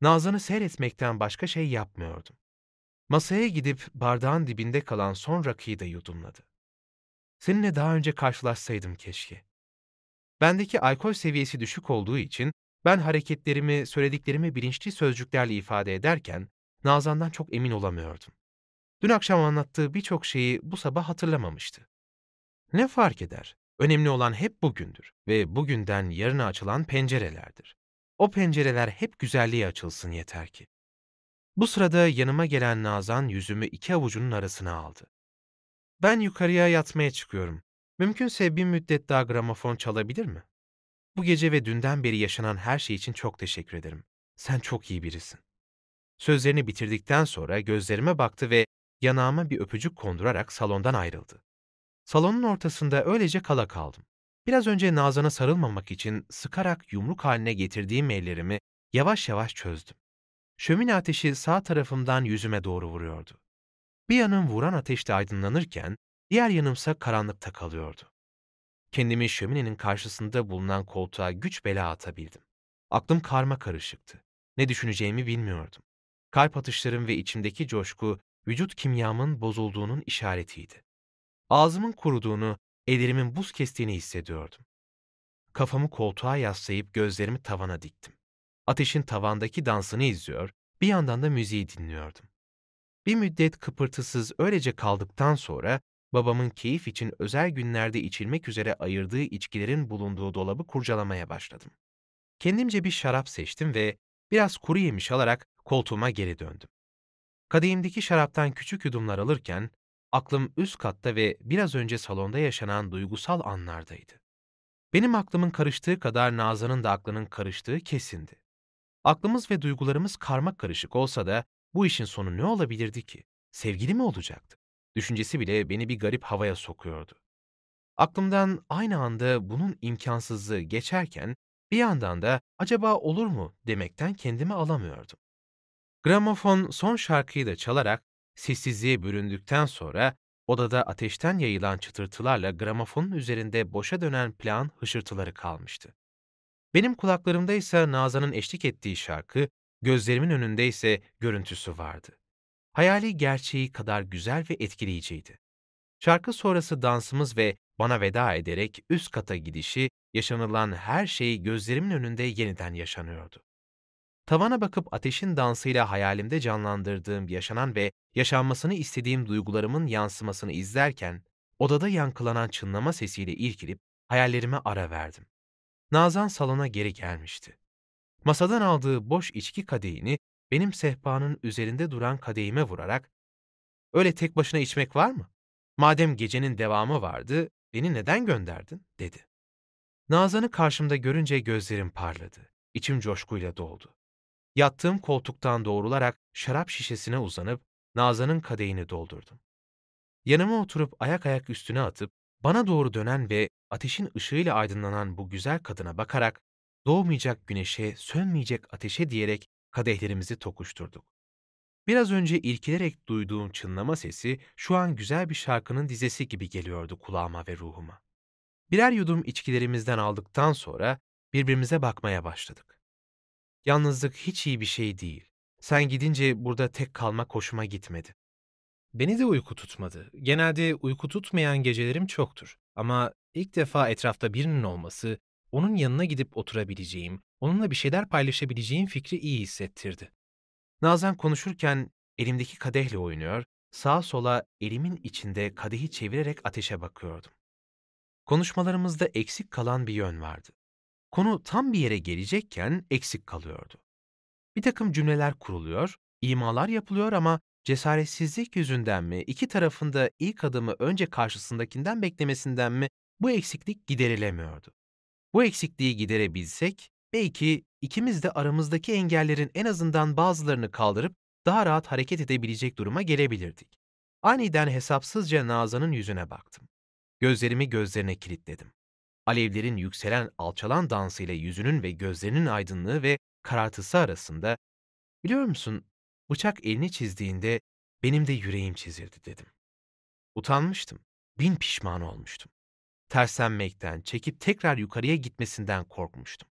Nazan'ı seyretmekten başka şey yapmıyordum. Masaya gidip bardağın dibinde kalan son rakıyı da yudumladı. Seninle daha önce karşılaşsaydım keşke. Bendeki alkol seviyesi düşük olduğu için ben hareketlerimi, söylediklerimi bilinçli sözcüklerle ifade ederken Nazan'dan çok emin olamıyordum. Dün akşam anlattığı birçok şeyi bu sabah hatırlamamıştı. Ne fark eder? Önemli olan hep bugündür ve bugünden yarına açılan pencerelerdir. O pencereler hep güzelliğe açılsın yeter ki. Bu sırada yanıma gelen Nazan yüzümü iki avucunun arasına aldı. Ben yukarıya yatmaya çıkıyorum. Mümkünse bir müddet daha gramofon çalabilir mi? Bu gece ve dünden beri yaşanan her şey için çok teşekkür ederim. Sen çok iyi birisin. Sözlerini bitirdikten sonra gözlerime baktı ve yanağıma bir öpücük kondurarak salondan ayrıldı. Salonun ortasında öylece kala kaldım. Biraz önce Nazan'a sarılmamak için sıkarak yumruk haline getirdiğim ellerimi yavaş yavaş çözdüm. Şömine ateşi sağ tarafımdan yüzüme doğru vuruyordu. Bir yanım vuran ateşte aydınlanırken, diğer yanımsa karanlıkta kalıyordu. Kendimi şöminenin karşısında bulunan koltuğa güç bela atabildim. Aklım karma karışıktı. Ne düşüneceğimi bilmiyordum. Kalp atışlarım ve içimdeki coşku, vücut kimyamın bozulduğunun işaretiydi. Ağzımın kuruduğunu, ellerimin buz kestiğini hissediyordum. Kafamı koltuğa yaslayıp gözlerimi tavana diktim. Ateşin tavandaki dansını izliyor, bir yandan da müziği dinliyordum. Bir müddet kıpırtısız öylece kaldıktan sonra babamın keyif için özel günlerde içilmek üzere ayırdığı içkilerin bulunduğu dolabı kurcalamaya başladım. Kendimce bir şarap seçtim ve biraz kuru yemiş alarak koltuğuma geri döndüm. Kadehimdeki şaraptan küçük yudumlar alırken aklım üst katta ve biraz önce salonda yaşanan duygusal anlardaydı. Benim aklımın karıştığı kadar Nazan'ın da aklının karıştığı kesindi. Aklımız ve duygularımız karmak karışık olsa da bu işin sonu ne olabilirdi ki? Sevgili mi olacaktı? Düşüncesi bile beni bir garip havaya sokuyordu. Aklımdan aynı anda bunun imkansızlığı geçerken bir yandan da acaba olur mu demekten kendimi alamıyordum. Gramofon son şarkıyı da çalarak sessizliğe büründükten sonra odada ateşten yayılan çıtırtılarla gramofonun üzerinde boşa dönen plağın hışırtıları kalmıştı. Benim kulaklarımda ise Nazan'ın eşlik ettiği şarkı, gözlerimin önünde ise görüntüsü vardı. Hayali gerçeği kadar güzel ve etkileyiciydi. Şarkı sonrası dansımız ve bana veda ederek üst kata gidişi, yaşanılan her şey gözlerimin önünde yeniden yaşanıyordu. Tavana bakıp ateşin dansıyla hayalimde canlandırdığım yaşanan ve yaşanmasını istediğim duygularımın yansımasını izlerken, odada yankılanan çınlama sesiyle irkilip hayallerime ara verdim. Nazan salona geri gelmişti. Masadan aldığı boş içki kadehini benim sehpanın üzerinde duran kadehime vurarak ''Öyle tek başına içmek var mı? Madem gecenin devamı vardı, beni neden gönderdin?'' dedi. Nazan'ı karşımda görünce gözlerim parladı. İçim coşkuyla doldu. Yattığım koltuktan doğrularak şarap şişesine uzanıp Nazan'ın kadehini doldurdum. Yanıma oturup ayak ayak üstüne atıp bana doğru dönen ve ateşin ışığıyla aydınlanan bu güzel kadına bakarak doğmayacak güneşe, sönmeyecek ateşe diyerek kadehlerimizi tokuşturduk. Biraz önce irkilerek duyduğum çınlama sesi şu an güzel bir şarkının dizesi gibi geliyordu kulağıma ve ruhuma. Birer yudum içkilerimizden aldıktan sonra birbirimize bakmaya başladık. Yalnızlık hiç iyi bir şey değil. Sen gidince burada tek kalmak hoşuma gitmedi. Beni de uyku tutmadı. Genelde uyku tutmayan gecelerim çoktur. Ama ilk defa etrafta birinin olması, onun yanına gidip oturabileceğim, onunla bir şeyler paylaşabileceğim fikri iyi hissettirdi. Nazan konuşurken elimdeki kadehle oynuyor, sağa sola elimin içinde kadehi çevirerek ateşe bakıyordum. Konuşmalarımızda eksik kalan bir yön vardı. Konu tam bir yere gelecekken eksik kalıyordu. Bir takım cümleler kuruluyor, imalar yapılıyor ama cesaretsizlik yüzünden mi, iki tarafında ilk adımı önce karşısındakinden beklemesinden mi bu eksiklik giderilemiyordu. Bu eksikliği giderebilsek, belki ikimiz de aramızdaki engellerin en azından bazılarını kaldırıp daha rahat hareket edebilecek duruma gelebilirdik. Aniden hesapsızca Nazan'ın yüzüne baktım. Gözlerimi gözlerine kilitledim. Alevlerin yükselen alçalan dansıyla yüzünün ve gözlerinin aydınlığı ve karartısı arasında, biliyor musun, bıçak elini çizdiğinde benim de yüreğim çizildi dedim. Utanmıştım, bin pişman olmuştum. Terslenmekten, çekip tekrar yukarıya gitmesinden korkmuştum.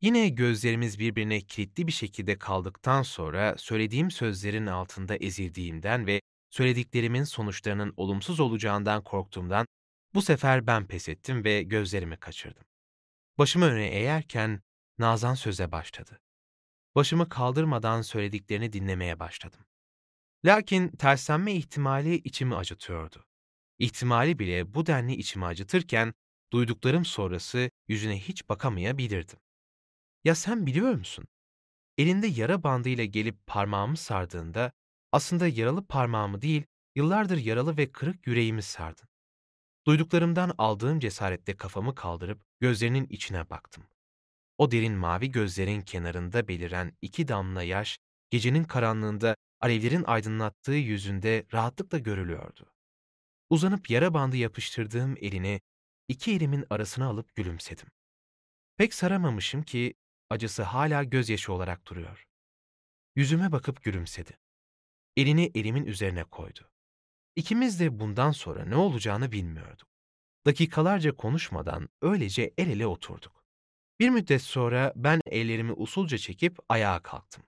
Yine gözlerimiz birbirine kilitli bir şekilde kaldıktan sonra söylediğim sözlerin altında ezildiğimden ve söylediklerimin sonuçlarının olumsuz olacağından korktuğumdan bu sefer ben pes ettim ve gözlerimi kaçırdım. Başımı öne eğerken Nazan söze başladı. Başımı kaldırmadan söylediklerini dinlemeye başladım. Lakin terslenme ihtimali içimi acıtıyordu. İhtimali bile bu denli içimi acıtırken duyduklarım sonrası yüzüne hiç bakamayabilirdim. Ya sen biliyor musun? Elinde yara bandıyla gelip parmağımı sardığında aslında yaralı parmağımı değil, yıllardır yaralı ve kırık yüreğimi sardın. Duyduklarımdan aldığım cesaretle kafamı kaldırıp gözlerinin içine baktım. O derin mavi gözlerin kenarında beliren iki damla yaş, gecenin karanlığında alevlerin aydınlattığı yüzünde rahatlıkla görülüyordu. Uzanıp yara bandı yapıştırdığım elini iki elimin arasına alıp gülümsedim. Pek saramamışım ki acısı hala gözyaşı olarak duruyor. Yüzüme bakıp gülümsedi. Elini elimin üzerine koydu. İkimiz de bundan sonra ne olacağını bilmiyorduk. Dakikalarca konuşmadan öylece el ele oturduk. Bir müddet sonra ben ellerimi usulca çekip ayağa kalktım.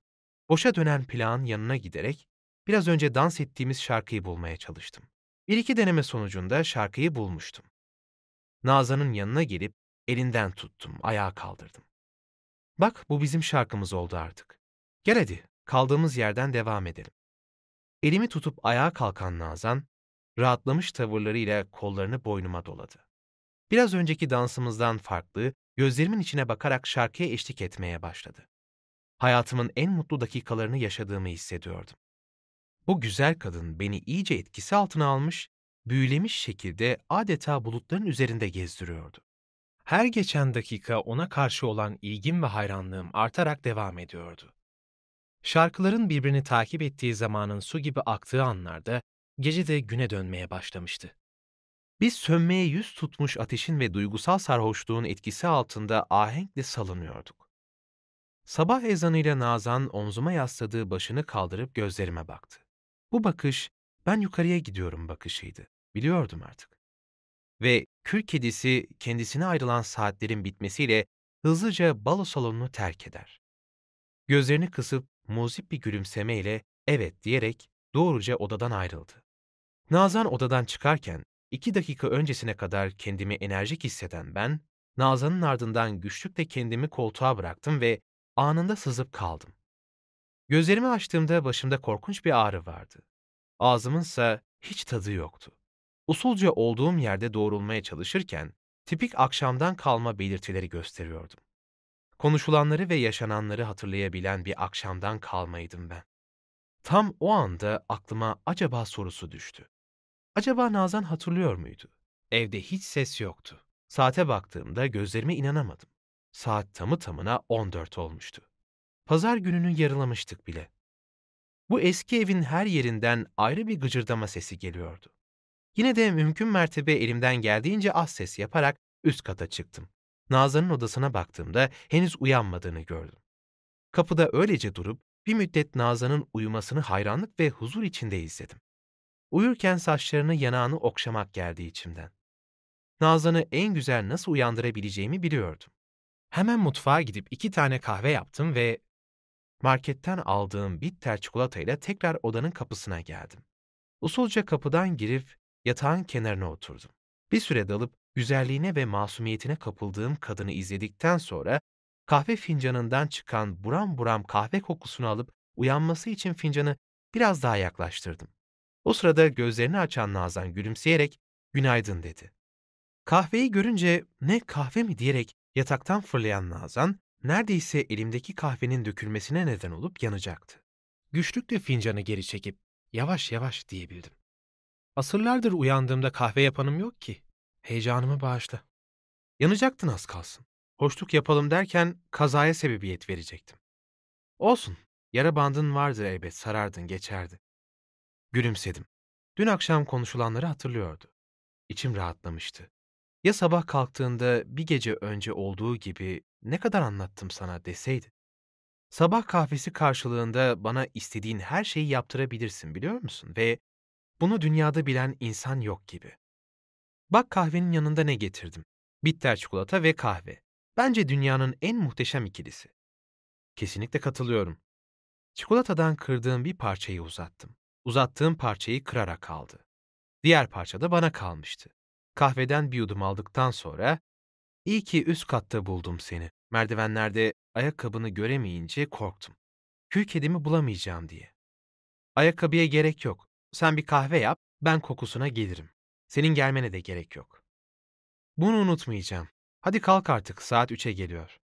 Boşa dönen plağın yanına giderek biraz önce dans ettiğimiz şarkıyı bulmaya çalıştım. Bir iki deneme sonucunda şarkıyı bulmuştum. Nazan'ın yanına gelip elinden tuttum, ayağa kaldırdım. Bak bu bizim şarkımız oldu artık. Gel hadi, kaldığımız yerden devam edelim. Elimi tutup ayağa kalkan Nazan, rahatlamış tavırlarıyla kollarını boynuma doladı. Biraz önceki dansımızdan farklı, gözlerimin içine bakarak şarkıya eşlik etmeye başladı. Hayatımın en mutlu dakikalarını yaşadığımı hissediyordum. Bu güzel kadın beni iyice etkisi altına almış, büyülemiş şekilde adeta bulutların üzerinde gezdiriyordu. Her geçen dakika ona karşı olan ilgim ve hayranlığım artarak devam ediyordu. Şarkıların birbirini takip ettiği zamanın su gibi aktığı anlarda gece de güne dönmeye başlamıştı. Biz sönmeye yüz tutmuş ateşin ve duygusal sarhoşluğun etkisi altında ahenkle salınıyorduk. Sabah ezanıyla Nazan omzuma yasladığı başını kaldırıp gözlerime baktı. Bu bakış, ben yukarıya gidiyorum bakışıydı. Biliyordum artık. Ve kül kedisi kendisine ayrılan saatlerin bitmesiyle hızlıca balo salonunu terk eder. Gözlerini kısıp muzip bir gülümsemeyle evet diyerek doğruca odadan ayrıldı. Nazan odadan çıkarken iki dakika öncesine kadar kendimi enerjik hisseden ben, Nazan'ın ardından güçlükle kendimi koltuğa bıraktım ve anında sızıp kaldım. Gözlerimi açtığımda başımda korkunç bir ağrı vardı. Ağzımınsa hiç tadı yoktu. Usulca olduğum yerde doğrulmaya çalışırken tipik akşamdan kalma belirtileri gösteriyordum. Konuşulanları ve yaşananları hatırlayabilen bir akşamdan kalmaydım ben. Tam o anda aklıma acaba sorusu düştü. Acaba Nazan hatırlıyor muydu? Evde hiç ses yoktu. Saate baktığımda gözlerime inanamadım. Saat tamı tamına 14 olmuştu. Pazar gününü yarılamıştık bile. Bu eski evin her yerinden ayrı bir gıcırdama sesi geliyordu. Yine de mümkün mertebe elimden geldiğince az ses yaparak üst kata çıktım. Nazan'ın odasına baktığımda henüz uyanmadığını gördüm. Kapıda öylece durup bir müddet Nazan'ın uyumasını hayranlık ve huzur içinde izledim. Uyurken saçlarını yanağını okşamak geldi içimden. Nazan'ı en güzel nasıl uyandırabileceğimi biliyordum. Hemen mutfağa gidip iki tane kahve yaptım ve marketten aldığım bitter çikolatayla tekrar odanın kapısına geldim. Usulca kapıdan girip yatağın kenarına oturdum. Bir süre dalıp güzelliğine ve masumiyetine kapıldığım kadını izledikten sonra kahve fincanından çıkan buram buram kahve kokusunu alıp uyanması için fincanı biraz daha yaklaştırdım. O sırada gözlerini açan Nazan gülümseyerek günaydın dedi. Kahveyi görünce ne kahve mi diyerek yataktan fırlayan Nazan neredeyse elimdeki kahvenin dökülmesine neden olup yanacaktı. Güçlükle fincanı geri çekip yavaş yavaş diyebildim. Asırlardır uyandığımda kahve yapanım yok ki. Heyecanımı bağışla. Yanacaktın az kalsın. Hoşluk yapalım derken kazaya sebebiyet verecektim. Olsun, yara bandın vardı elbet, sarardın, geçerdi. Gülümsedim. Dün akşam konuşulanları hatırlıyordu. İçim rahatlamıştı. Ya sabah kalktığında bir gece önce olduğu gibi ne kadar anlattım sana deseydi. Sabah kahvesi karşılığında bana istediğin her şeyi yaptırabilirsin biliyor musun? Ve bunu dünyada bilen insan yok gibi. Bak kahvenin yanında ne getirdim. Bitter çikolata ve kahve. Bence dünyanın en muhteşem ikilisi. Kesinlikle katılıyorum. Çikolatadan kırdığım bir parçayı uzattım. Uzattığım parçayı kırarak aldı. Diğer parça da bana kalmıştı. Kahveden bir yudum aldıktan sonra, iyi ki üst katta buldum seni. Merdivenlerde ayakkabını göremeyince korktum. Kül kedimi bulamayacağım diye. Ayakkabıya gerek yok. Sen bir kahve yap, ben kokusuna gelirim. Senin gelmene de gerek yok. Bunu unutmayacağım. Hadi kalk artık, saat üçe geliyor.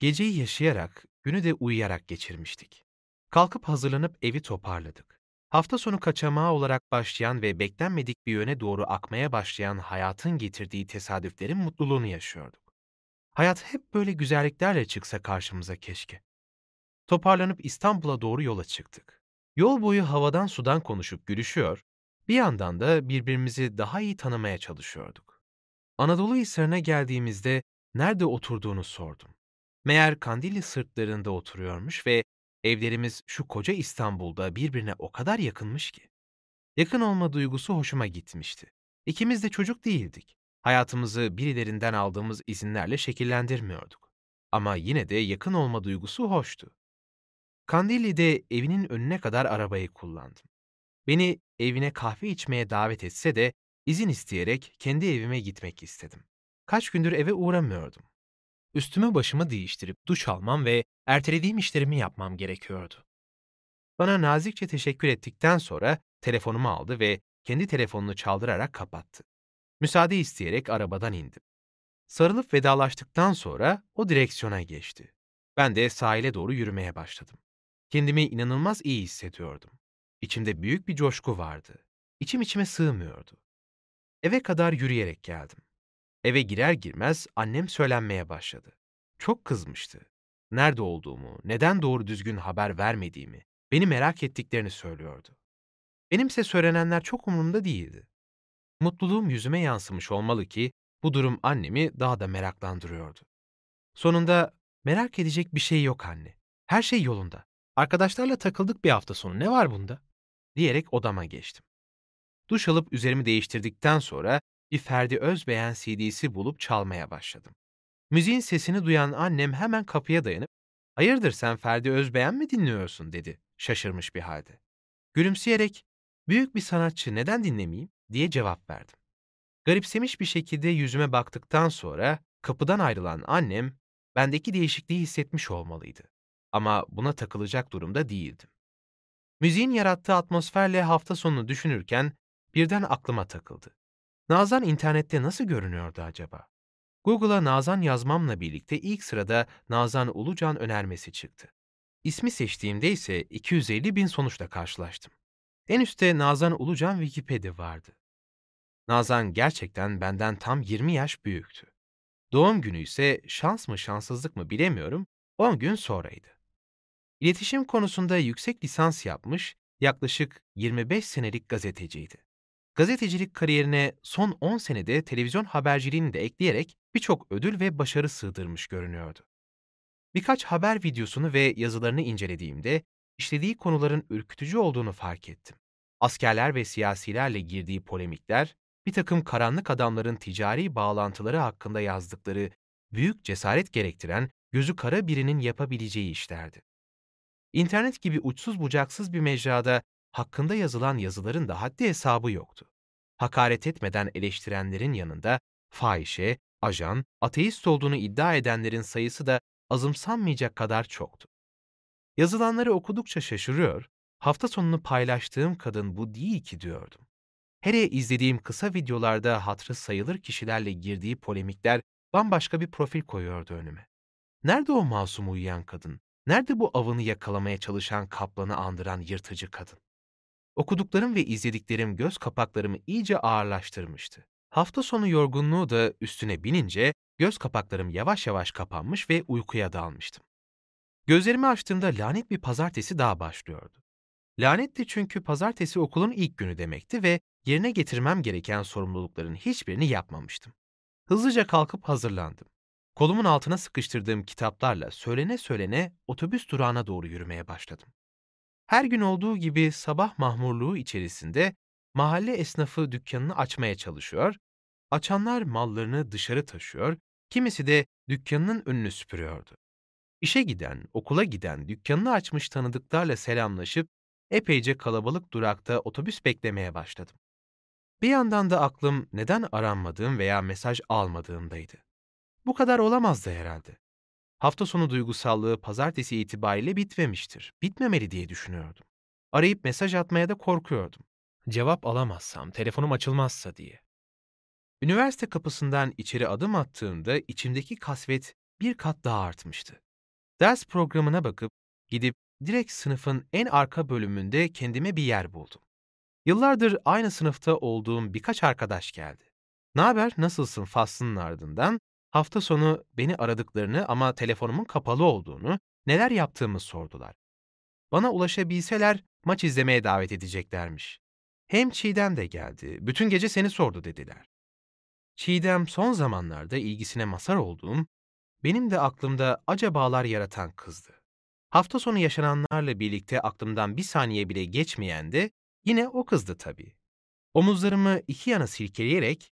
Geceyi yaşayarak, günü de uyuyarak geçirmiştik. Kalkıp hazırlanıp evi toparladık. Hafta sonu kaçamağı olarak başlayan ve beklenmedik bir yöne doğru akmaya başlayan hayatın getirdiği tesadüflerin mutluluğunu yaşıyorduk. Hayat hep böyle güzelliklerle çıksa karşımıza keşke. Toparlanıp İstanbul'a doğru yola çıktık. Yol boyu havadan sudan konuşup gülüşüyor, bir yandan da birbirimizi daha iyi tanımaya çalışıyorduk. Anadolu Hisarı'na geldiğimizde nerede oturduğunu sordum. Meğer Kandilli sırtlarında oturuyormuş ve evlerimiz şu koca İstanbul'da birbirine o kadar yakınmış ki. Yakın olma duygusu hoşuma gitmişti. İkimiz de çocuk değildik. Hayatımızı birilerinden aldığımız izinlerle şekillendirmiyorduk. Ama yine de yakın olma duygusu hoştu. Kandilli'de evinin önüne kadar arabayı kullandım. Beni evine kahve içmeye davet etse de izin isteyerek kendi evime gitmek istedim. Kaç gündür eve uğramıyordum. Üstümü başımı değiştirip duş almam ve ertelediğim işlerimi yapmam gerekiyordu. Bana nazikçe teşekkür ettikten sonra telefonumu aldı ve kendi telefonunu çaldırarak kapattı. Müsaade isteyerek arabadan indim. Sarılıp vedalaştıktan sonra o direksiyona geçti. Ben de sahile doğru yürümeye başladım. Kendimi inanılmaz iyi hissediyordum. İçimde büyük bir coşku vardı. İçim içime sığmıyordu. Eve kadar yürüyerek geldim. Eve girer girmez annem söylenmeye başladı. Çok kızmıştı. Nerede olduğumu, neden doğru düzgün haber vermediğimi, beni merak ettiklerini söylüyordu. Benimse söylenenler çok umurumda değildi. Mutluluğum yüzüme yansımış olmalı ki bu durum annemi daha da meraklandırıyordu. Sonunda merak edecek bir şey yok anne. Her şey yolunda. Arkadaşlarla takıldık bir hafta sonu. Ne var bunda? Diyerek odama geçtim. Duş alıp üzerimi değiştirdikten sonra bir Ferdi Özbeğen CD'si bulup çalmaya başladım. Müziğin sesini duyan annem hemen kapıya dayanıp ''Hayırdır sen Ferdi Özbeğen mi dinliyorsun?'' dedi şaşırmış bir halde. Gülümseyerek ''Büyük bir sanatçı neden dinlemeyeyim?'' diye cevap verdim. Garipsemiş bir şekilde yüzüme baktıktan sonra kapıdan ayrılan annem bendeki değişikliği hissetmiş olmalıydı. Ama buna takılacak durumda değildim. Müziğin yarattığı atmosferle hafta sonunu düşünürken birden aklıma takıldı. Nazan internette nasıl görünüyordu acaba? Google'a Nazan yazmamla birlikte ilk sırada Nazan Ulucan önermesi çıktı. İsmi seçtiğimde ise 250 bin sonuçla karşılaştım. En üstte Nazan Ulucan Wikipedia vardı. Nazan gerçekten benden tam 20 yaş büyüktü. Doğum günü ise şans mı şanssızlık mı bilemiyorum 10 gün sonraydı. İletişim konusunda yüksek lisans yapmış, yaklaşık 25 senelik gazeteciydi. Gazetecilik kariyerine son 10 senede televizyon haberciliğini de ekleyerek birçok ödül ve başarı sığdırmış görünüyordu. Birkaç haber videosunu ve yazılarını incelediğimde işlediği konuların ürkütücü olduğunu fark ettim. Askerler ve siyasilerle girdiği polemikler, bir takım karanlık adamların ticari bağlantıları hakkında yazdıkları büyük cesaret gerektiren gözü kara birinin yapabileceği işlerdi. İnternet gibi uçsuz bucaksız bir mecrada hakkında yazılan yazıların da haddi hesabı yoktu. Hakaret etmeden eleştirenlerin yanında fahişe, ajan, ateist olduğunu iddia edenlerin sayısı da azımsanmayacak kadar çoktu. Yazılanları okudukça şaşırıyor, hafta sonunu paylaştığım kadın bu değil ki diyordum. Hele izlediğim kısa videolarda hatrı sayılır kişilerle girdiği polemikler bambaşka bir profil koyuyordu önüme. Nerede o masum uyuyan kadın? Nerede bu avını yakalamaya çalışan kaplanı andıran yırtıcı kadın? Okuduklarım ve izlediklerim göz kapaklarımı iyice ağırlaştırmıştı. Hafta sonu yorgunluğu da üstüne binince göz kapaklarım yavaş yavaş kapanmış ve uykuya dalmıştım. Gözlerimi açtığımda lanet bir pazartesi daha başlıyordu. Lanetti çünkü pazartesi okulun ilk günü demekti ve yerine getirmem gereken sorumlulukların hiçbirini yapmamıştım. Hızlıca kalkıp hazırlandım. Kolumun altına sıkıştırdığım kitaplarla söylene söylene otobüs durağına doğru yürümeye başladım. Her gün olduğu gibi sabah mahmurluğu içerisinde mahalle esnafı dükkanını açmaya çalışıyor, açanlar mallarını dışarı taşıyor, kimisi de dükkanının önünü süpürüyordu. İşe giden, okula giden, dükkanını açmış tanıdıklarla selamlaşıp epeyce kalabalık durakta otobüs beklemeye başladım. Bir yandan da aklım neden aranmadığım veya mesaj almadığımdaydı. Bu kadar olamazdı herhalde. Hafta sonu duygusallığı pazartesi itibariyle bitmemiştir. Bitmemeli diye düşünüyordum. Arayıp mesaj atmaya da korkuyordum. Cevap alamazsam, telefonum açılmazsa diye. Üniversite kapısından içeri adım attığımda içimdeki kasvet bir kat daha artmıştı. Ders programına bakıp gidip direkt sınıfın en arka bölümünde kendime bir yer buldum. Yıllardır aynı sınıfta olduğum birkaç arkadaş geldi. Ne haber, nasılsın faslının ardından hafta sonu beni aradıklarını ama telefonumun kapalı olduğunu, neler yaptığımı sordular. Bana ulaşabilseler maç izlemeye davet edeceklermiş. Hem Çiğdem de geldi, bütün gece seni sordu dediler. Çiğdem son zamanlarda ilgisine masar olduğum, benim de aklımda acabalar yaratan kızdı. Hafta sonu yaşananlarla birlikte aklımdan bir saniye bile geçmeyen de yine o kızdı tabii. Omuzlarımı iki yana silkeleyerek,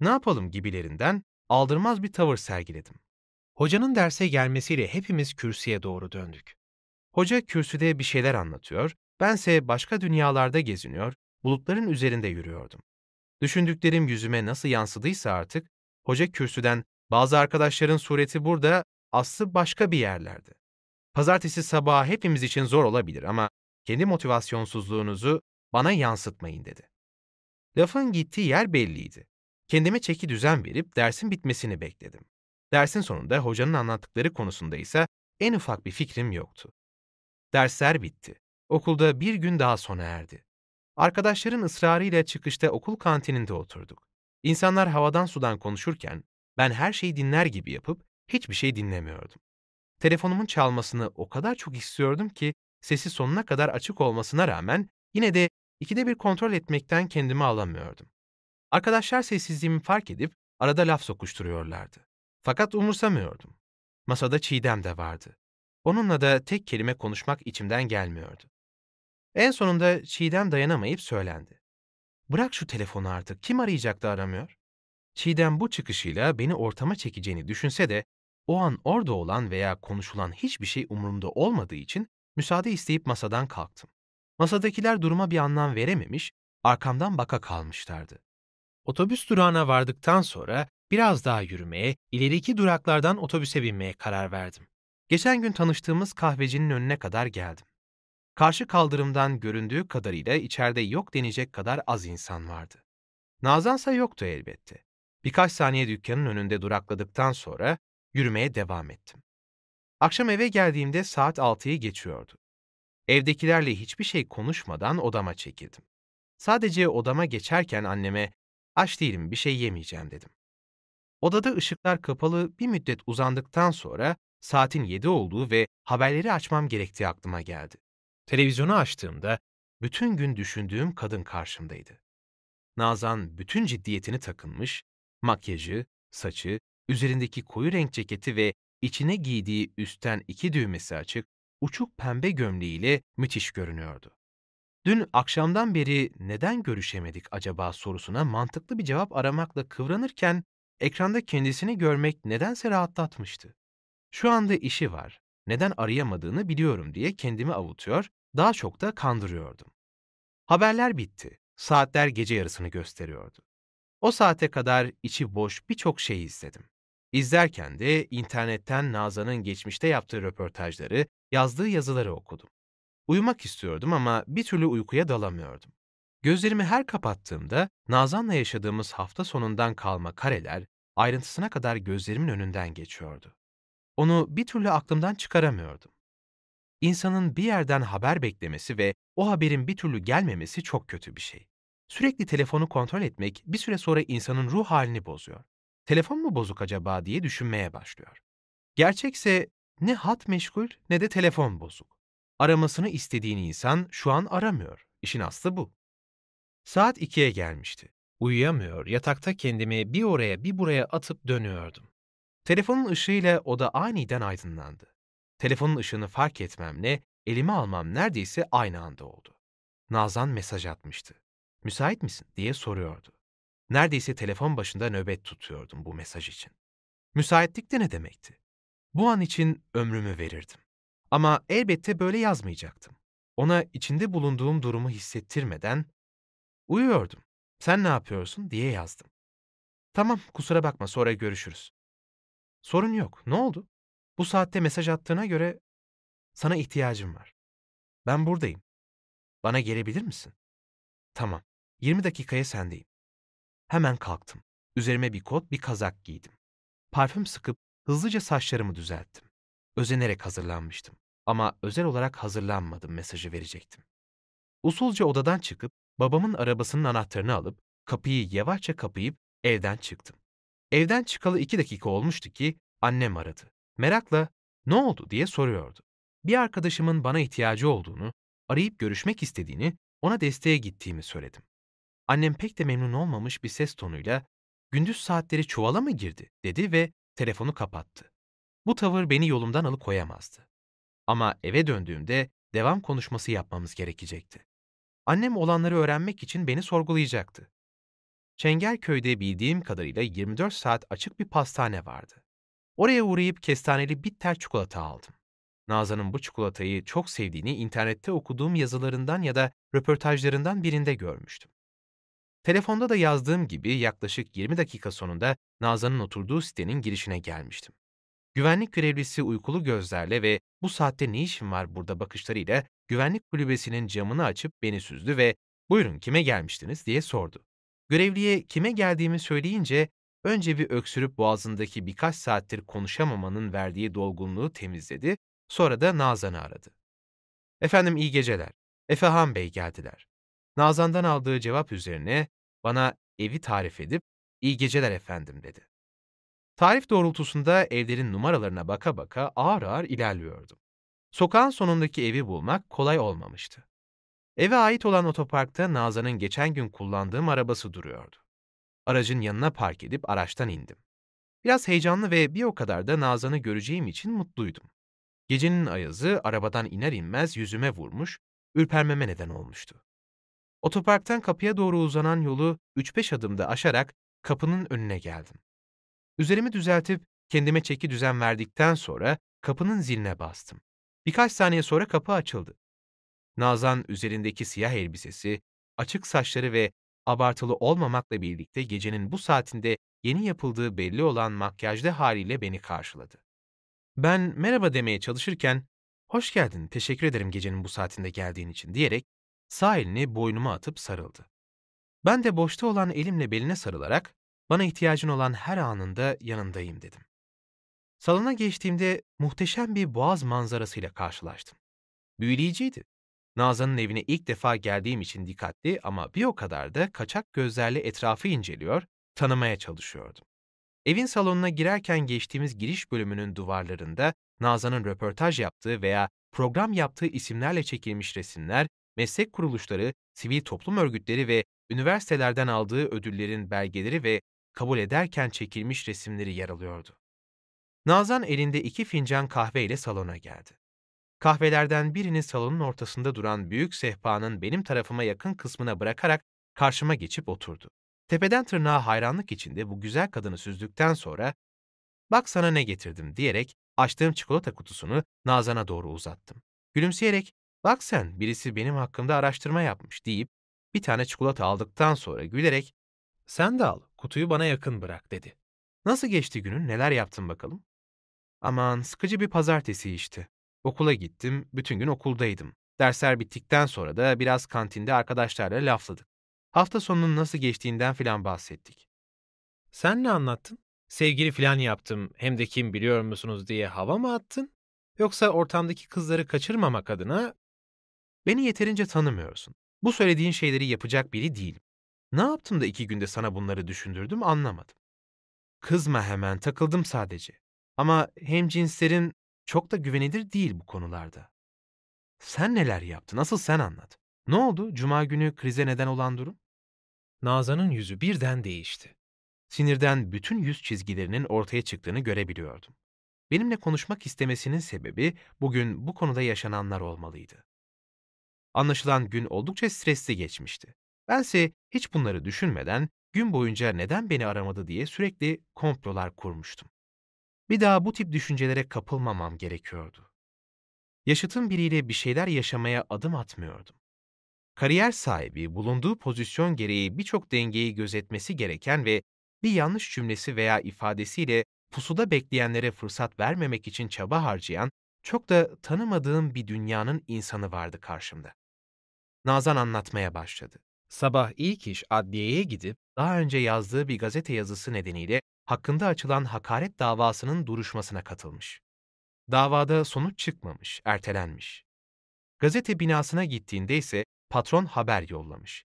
ne yapalım gibilerinden aldırmaz bir tavır sergiledim. Hocanın derse gelmesiyle hepimiz kürsüye doğru döndük. Hoca kürsüde bir şeyler anlatıyor, bense başka dünyalarda geziniyor, bulutların üzerinde yürüyordum. Düşündüklerim yüzüme nasıl yansıdıysa artık, hoca kürsüden bazı arkadaşların sureti burada, aslı başka bir yerlerde. Pazartesi sabahı hepimiz için zor olabilir ama kendi motivasyonsuzluğunuzu bana yansıtmayın dedi. Lafın gittiği yer belliydi. Kendime çeki düzen verip dersin bitmesini bekledim. Dersin sonunda hocanın anlattıkları konusunda ise en ufak bir fikrim yoktu. Dersler bitti. Okulda bir gün daha sona erdi. Arkadaşların ısrarıyla çıkışta okul kantininde oturduk. İnsanlar havadan sudan konuşurken ben her şeyi dinler gibi yapıp hiçbir şey dinlemiyordum. Telefonumun çalmasını o kadar çok istiyordum ki sesi sonuna kadar açık olmasına rağmen yine de ikide bir kontrol etmekten kendimi alamıyordum. Arkadaşlar sessizliğimi fark edip arada laf sokuşturuyorlardı. Fakat umursamıyordum. Masada Çiğdem de vardı. Onunla da tek kelime konuşmak içimden gelmiyordu. En sonunda Çiğdem dayanamayıp söylendi. Bırak şu telefonu artık, kim arayacak da aramıyor? Çiğdem bu çıkışıyla beni ortama çekeceğini düşünse de O an orada olan veya konuşulan hiçbir şey umurumda olmadığı için müsaade isteyip masadan kalktım. Masadakiler duruma bir anlam verememiş, arkamdan baka kalmışlardı. Otobüs durağına vardıktan sonra biraz daha yürümeye, ileriki duraklardan otobüse binmeye karar verdim. Geçen gün tanıştığımız kahvecinin önüne kadar geldim. Karşı kaldırımdan göründüğü kadarıyla içeride yok denecek kadar az insan vardı. Nazansa yoktu elbette. Birkaç saniye dükkanın önünde durakladıktan sonra yürümeye devam ettim. Akşam eve geldiğimde saat 6'yı geçiyordu. Evdekilerle hiçbir şey konuşmadan odama çekildim. Sadece odama geçerken anneme aç değilim bir şey yemeyeceğim dedim. Odada ışıklar kapalı bir müddet uzandıktan sonra saatin 7 olduğu ve haberleri açmam gerektiği aklıma geldi. Televizyonu açtığımda Bütün gün düşündüğüm kadın karşımdaydı. Nazan bütün ciddiyetini takınmış, makyajı, saçı, üzerindeki koyu renk ceketi ve içine giydiği üstten iki düğmesi açık, uçuk pembe gömleğiyle müthiş görünüyordu. Dün akşamdan beri neden görüşemedik acaba sorusuna mantıklı bir cevap aramakla kıvranırken ekranda kendisini görmek nedense rahatlatmıştı. Şu anda işi var, neden arayamadığını biliyorum diye kendimi avutuyor, daha çok da kandırıyordum. Haberler bitti. Saatler gece yarısını gösteriyordu. O saate kadar içi boş birçok şey izledim. İzlerken de internetten Nazan'ın geçmişte yaptığı röportajları, yazdığı yazıları okudum. Uyumak istiyordum ama bir türlü uykuya dalamıyordum. Gözlerimi her kapattığımda Nazan'la yaşadığımız hafta sonundan kalma kareler ayrıntısına kadar gözlerimin önünden geçiyordu. Onu bir türlü aklımdan çıkaramıyordum. İnsanın bir yerden haber beklemesi ve o haberin bir türlü gelmemesi çok kötü bir şey. Sürekli telefonu kontrol etmek bir süre sonra insanın ruh halini bozuyor. Telefon mu bozuk acaba diye düşünmeye başlıyor. Gerçekse ne hat meşgul ne de telefon bozuk. Aramasını istediğin insan şu an aramıyor. İşin aslı bu. Saat ikiye gelmişti. uyuyamıyor, yatakta kendimi bir oraya bir buraya atıp dönüyordum. Telefonun ışığıyla oda aniden aydınlandı. Telefonun ışığını fark etmemle elime almam neredeyse aynı anda oldu. Nazan mesaj atmıştı. Müsait misin diye soruyordu. Neredeyse telefon başında nöbet tutuyordum bu mesaj için. Müsaitlik de ne demekti? Bu an için ömrümü verirdim. Ama elbette böyle yazmayacaktım. Ona içinde bulunduğum durumu hissettirmeden uyuyordum. Sen ne yapıyorsun diye yazdım. Tamam kusura bakma sonra görüşürüz. Sorun yok. Ne oldu? Bu saatte mesaj attığına göre sana ihtiyacım var. Ben buradayım. Bana gelebilir misin? Tamam. 20 dakikaya sendeyim. Hemen kalktım. Üzerime bir kot, bir kazak giydim. Parfüm sıkıp hızlıca saçlarımı düzelttim. Özenerek hazırlanmıştım. Ama özel olarak hazırlanmadım mesajı verecektim. Usulca odadan çıkıp babamın arabasının anahtarını alıp kapıyı yavaşça kapayıp evden çıktım. Evden çıkalı iki dakika olmuştu ki annem aradı. Merakla ne oldu diye soruyordu. Bir arkadaşımın bana ihtiyacı olduğunu, arayıp görüşmek istediğini, ona desteğe gittiğimi söyledim. Annem pek de memnun olmamış bir ses tonuyla gündüz saatleri çuvala mı girdi dedi ve telefonu kapattı. Bu tavır beni yolumdan alıkoyamazdı. Ama eve döndüğümde devam konuşması yapmamız gerekecekti. Annem olanları öğrenmek için beni sorgulayacaktı. Çengelköy'de bildiğim kadarıyla 24 saat açık bir pastane vardı. Oraya uğrayıp kestaneli bitter çikolata aldım. Nazan'ın bu çikolatayı çok sevdiğini internette okuduğum yazılarından ya da röportajlarından birinde görmüştüm. Telefonda da yazdığım gibi yaklaşık 20 dakika sonunda Nazan'ın oturduğu sitenin girişine gelmiştim. Güvenlik görevlisi uykulu gözlerle ve bu saatte ne işin var burada bakışlarıyla güvenlik kulübesinin camını açıp beni süzdü ve buyurun kime gelmiştiniz diye sordu. Görevliye kime geldiğimi söyleyince önce bir öksürüp boğazındaki birkaç saattir konuşamamanın verdiği dolgunluğu temizledi, sonra da Nazan'ı aradı. Efendim iyi geceler. Efehan Bey geldiler. Nazan'dan aldığı cevap üzerine bana evi tarif edip iyi geceler efendim dedi. Tarif doğrultusunda evlerin numaralarına baka baka ağır ağır ilerliyordum. Sokağın sonundaki evi bulmak kolay olmamıştı. Eve ait olan otoparkta Nazan'ın geçen gün kullandığım arabası duruyordu. Aracın yanına park edip araçtan indim. Biraz heyecanlı ve bir o kadar da Nazan'ı göreceğim için mutluydum. Gecenin ayazı arabadan iner inmez yüzüme vurmuş, ürpermeme neden olmuştu. Otoparktan kapıya doğru uzanan yolu 3-5 adımda aşarak kapının önüne geldim. Üzerimi düzeltip kendime çeki düzen verdikten sonra kapının ziline bastım. Birkaç saniye sonra kapı açıldı. Nazan üzerindeki siyah elbisesi, açık saçları ve abartılı olmamakla birlikte gecenin bu saatinde yeni yapıldığı belli olan makyajlı haliyle beni karşıladı. Ben merhaba demeye çalışırken, hoş geldin, teşekkür ederim gecenin bu saatinde geldiğin için diyerek sağ elini boynuma atıp sarıldı. Ben de boşta olan elimle beline sarılarak, bana ihtiyacın olan her anında yanındayım dedim. Salona geçtiğimde muhteşem bir boğaz manzarasıyla karşılaştım. Büyüleyiciydi. Nazan'ın evine ilk defa geldiğim için dikkatli ama bir o kadar da kaçak gözlerle etrafı inceliyor, tanımaya çalışıyordum. Evin salonuna girerken geçtiğimiz giriş bölümünün duvarlarında Nazan'ın röportaj yaptığı veya program yaptığı isimlerle çekilmiş resimler, meslek kuruluşları, sivil toplum örgütleri ve üniversitelerden aldığı ödüllerin belgeleri ve kabul ederken çekilmiş resimleri yer alıyordu. Nazan elinde iki fincan kahve ile salona geldi. Kahvelerden birini salonun ortasında duran büyük sehpanın benim tarafıma yakın kısmına bırakarak karşıma geçip oturdu. Tepeden tırnağa hayranlık içinde bu güzel kadını süzdükten sonra ''Bak sana ne getirdim'' diyerek açtığım çikolata kutusunu Nazan'a doğru uzattım. Gülümseyerek ''Bak sen birisi benim hakkımda araştırma yapmış'' deyip bir tane çikolata aldıktan sonra gülerek ''Sen de al, kutuyu bana yakın bırak'' dedi. ''Nasıl geçti günün, neler yaptın bakalım?'' ''Aman sıkıcı bir pazartesi işte. Okula gittim, bütün gün okuldaydım. Dersler bittikten sonra da biraz kantinde arkadaşlarla lafladık. Hafta sonunun nasıl geçtiğinden filan bahsettik. Sen ne anlattın? Sevgili filan yaptım, hem de kim biliyor musunuz diye hava mı attın? Yoksa ortamdaki kızları kaçırmamak adına... Beni yeterince tanımıyorsun. Bu söylediğin şeyleri yapacak biri değilim. Ne yaptım da iki günde sana bunları düşündürdüm anlamadım. Kızma hemen, takıldım sadece. Ama hem cinslerin çok da güvenilir değil bu konularda. Sen neler yaptın, asıl sen anlat. Ne oldu cuma günü krize neden olan durum? Nazan'ın yüzü birden değişti. Sinirden bütün yüz çizgilerinin ortaya çıktığını görebiliyordum. Benimle konuşmak istemesinin sebebi bugün bu konuda yaşananlar olmalıydı. Anlaşılan gün oldukça stresli geçmişti. Bense hiç bunları düşünmeden gün boyunca neden beni aramadı diye sürekli komplolar kurmuştum. Bir daha bu tip düşüncelere kapılmamam gerekiyordu. Yaşıtım biriyle bir şeyler yaşamaya adım atmıyordum. Kariyer sahibi bulunduğu pozisyon gereği birçok dengeyi gözetmesi gereken ve bir yanlış cümlesi veya ifadesiyle pusuda bekleyenlere fırsat vermemek için çaba harcayan, çok da tanımadığım bir dünyanın insanı vardı karşımda. Nazan anlatmaya başladı. Sabah ilk iş adliyeye gidip daha önce yazdığı bir gazete yazısı nedeniyle hakkında açılan hakaret davasının duruşmasına katılmış. Davada sonuç çıkmamış, ertelenmiş. Gazete binasına gittiğinde ise patron haber yollamış.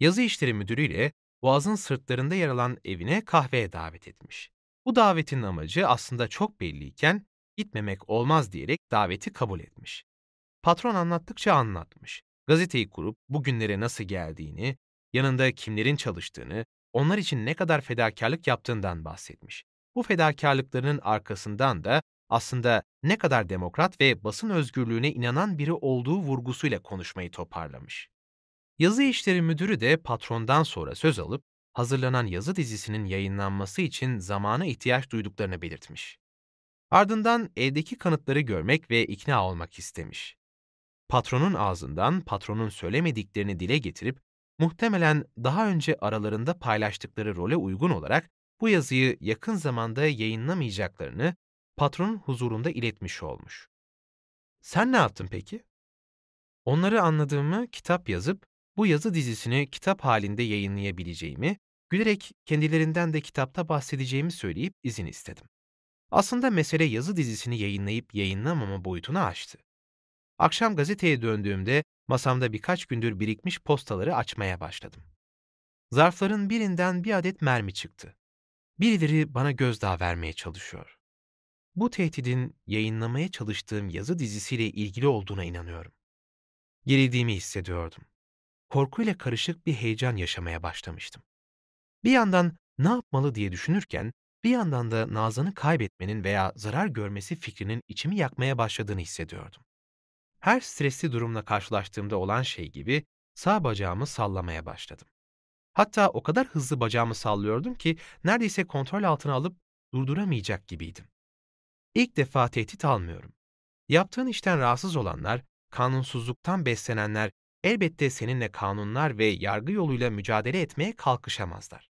Yazı işleri müdürüyle Boğaz'ın sırtlarında yer alan evine kahveye davet etmiş. Bu davetin amacı aslında çok belliyken gitmemek olmaz diyerek daveti kabul etmiş. Patron anlattıkça anlatmış. Gazeteyi kurup bugünlere nasıl geldiğini, yanında kimlerin çalıştığını, onlar için ne kadar fedakarlık yaptığından bahsetmiş. Bu fedakarlıklarının arkasından da aslında ne kadar demokrat ve basın özgürlüğüne inanan biri olduğu vurgusuyla konuşmayı toparlamış. Yazı işleri müdürü de patrondan sonra söz alıp hazırlanan yazı dizisinin yayınlanması için zamana ihtiyaç duyduklarını belirtmiş. Ardından eldeki kanıtları görmek ve ikna olmak istemiş. Patronun ağzından patronun söylemediklerini dile getirip muhtemelen daha önce aralarında paylaştıkları role uygun olarak bu yazıyı yakın zamanda yayınlamayacaklarını patronun huzurunda iletmiş olmuş. Sen ne yaptın peki? Onları anladığımı kitap yazıp bu yazı dizisini kitap halinde yayınlayabileceğimi, gülerek kendilerinden de kitapta bahsedeceğimi söyleyip izin istedim. Aslında mesele yazı dizisini yayınlayıp yayınlamama boyutunu aştı. Akşam gazeteye döndüğümde masamda birkaç gündür birikmiş postaları açmaya başladım. Zarfların birinden bir adet mermi çıktı. Birileri bana gözdağı vermeye çalışıyor. Bu tehdidin yayınlamaya çalıştığım yazı dizisiyle ilgili olduğuna inanıyorum. Gerildiğimi hissediyordum. Korkuyla karışık bir heyecan yaşamaya başlamıştım. Bir yandan ne yapmalı diye düşünürken, bir yandan da Nazan'ı kaybetmenin veya zarar görmesi fikrinin içimi yakmaya başladığını hissediyordum. Her stresli durumla karşılaştığımda olan şey gibi sağ bacağımı sallamaya başladım. Hatta o kadar hızlı bacağımı sallıyordum ki neredeyse kontrol altına alıp durduramayacak gibiydim. İlk defa tehdit almıyorum. Yaptığın işten rahatsız olanlar, kanunsuzluktan beslenenler elbette seninle kanunlar ve yargı yoluyla mücadele etmeye kalkışamazlar.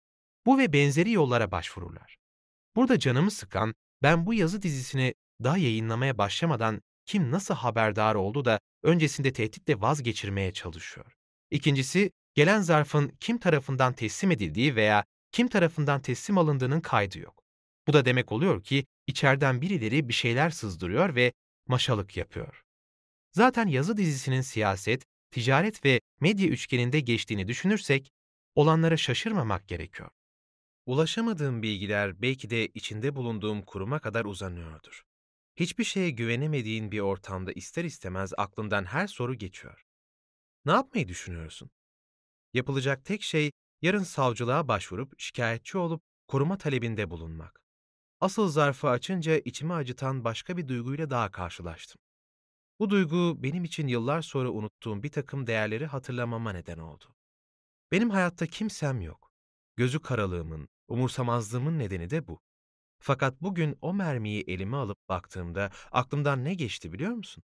Bu ve benzeri yollara başvururlar. Burada canımı sıkan, ben bu yazı dizisini daha yayınlamaya başlamadan kim nasıl haberdar oldu da öncesinde tehditle vazgeçirmeye çalışıyor. İkincisi, gelen zarfın kim tarafından teslim edildiği veya kim tarafından teslim alındığının kaydı yok. Bu da demek oluyor ki içeriden birileri bir şeyler sızdırıyor ve maşalık yapıyor. Zaten yazı dizisinin siyaset, ticaret ve medya üçgeninde geçtiğini düşünürsek olanlara şaşırmamak gerekiyor. Ulaşamadığım bilgiler belki de içinde bulunduğum kuruma kadar uzanıyordur. Hiçbir şeye güvenemediğin bir ortamda ister istemez aklından her soru geçiyor. Ne yapmayı düşünüyorsun? Yapılacak tek şey yarın savcılığa başvurup şikayetçi olup koruma talebinde bulunmak. Asıl zarfı açınca içimi acıtan başka bir duyguyla daha karşılaştım. Bu duygu benim için yıllar sonra unuttuğum bir takım değerleri hatırlamama neden oldu. Benim hayatta kimsem yok. Gözü karalığımın, umursamazlığımın nedeni de bu. Fakat bugün o mermiyi elime alıp baktığımda aklımdan ne geçti biliyor musun?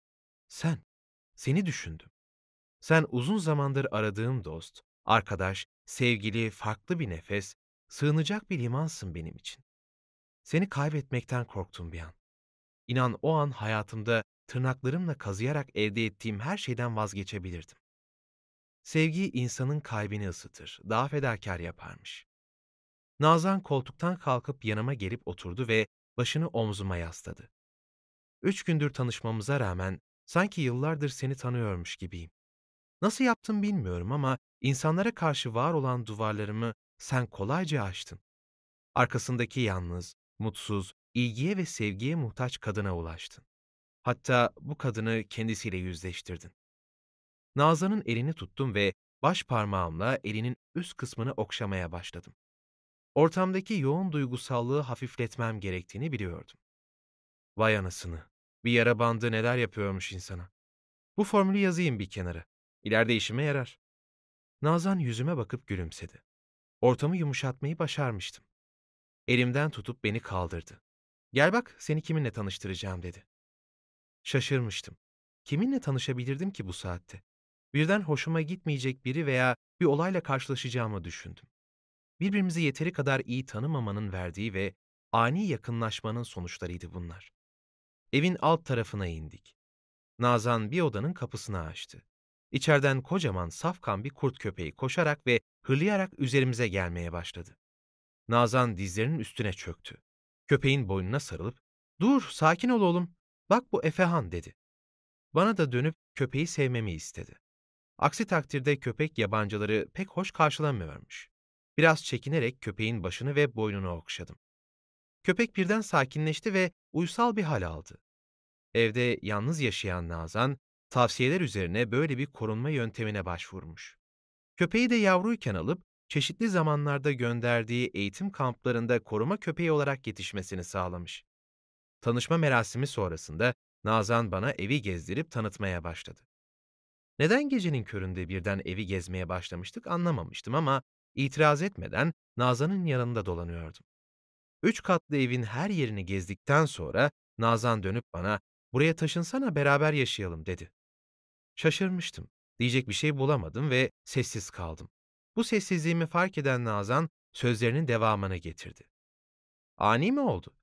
Sen, seni düşündüm. Sen uzun zamandır aradığım dost, arkadaş, sevgili, farklı bir nefes, sığınacak bir limansın benim için. Seni kaybetmekten korktum bir an. İnan o an hayatımda tırnaklarımla kazıyarak elde ettiğim her şeyden vazgeçebilirdim. Sevgi insanın kalbini ısıtır, daha fedakar yaparmış. Nazan koltuktan kalkıp yanıma gelip oturdu ve başını omzuma yasladı. Üç gündür tanışmamıza rağmen sanki yıllardır seni tanıyormuş gibiyim. Nasıl yaptım bilmiyorum ama insanlara karşı var olan duvarlarımı sen kolayca aştın. Arkasındaki yalnız, mutsuz, ilgiye ve sevgiye muhtaç kadına ulaştın. Hatta bu kadını kendisiyle yüzleştirdin. Nazan'ın elini tuttum ve baş parmağımla elinin üst kısmını okşamaya başladım. Ortamdaki yoğun duygusallığı hafifletmem gerektiğini biliyordum. Vay anasını, bir yara bandı neler yapıyormuş insana. Bu formülü yazayım bir kenara. İleride işime yarar. Nazan yüzüme bakıp gülümsedi. Ortamı yumuşatmayı başarmıştım. Elimden tutup beni kaldırdı. Gel bak seni kiminle tanıştıracağım dedi. Şaşırmıştım. Kiminle tanışabilirdim ki bu saatte? Birden hoşuma gitmeyecek biri veya bir olayla karşılaşacağımı düşündüm. Birbirimizi yeteri kadar iyi tanımamanın verdiği ve ani yakınlaşmanın sonuçlarıydı bunlar. Evin alt tarafına indik. Nazan bir odanın kapısını açtı. İçeriden kocaman safkan bir kurt köpeği koşarak ve hırlayarak üzerimize gelmeye başladı. Nazan dizlerinin üstüne çöktü. Köpeğin boynuna sarılıp, ''Dur, sakin ol oğlum. Bak bu Efehan.'' dedi. Bana da dönüp köpeği sevmemi istedi. Aksi takdirde köpek yabancıları pek hoş karşılamıyormuş. Biraz çekinerek köpeğin başını ve boynunu okşadım. Köpek birden sakinleşti ve uysal bir hal aldı. Evde yalnız yaşayan Nazan, tavsiyeler üzerine böyle bir korunma yöntemine başvurmuş. Köpeği de yavruyken alıp çeşitli zamanlarda gönderdiği eğitim kamplarında koruma köpeği olarak yetişmesini sağlamış. Tanışma merasimi sonrasında Nazan bana evi gezdirip tanıtmaya başladı. Neden gecenin köründe birden evi gezmeye başlamıştık anlamamıştım ama itiraz etmeden Nazan'ın yanında dolanıyordum. Üç katlı evin her yerini gezdikten sonra Nazan dönüp bana buraya taşınsana beraber yaşayalım dedi. Şaşırmıştım. Diyecek bir şey bulamadım ve sessiz kaldım. Bu sessizliğimi fark eden Nazan sözlerinin devamını getirdi. Ani mi oldu?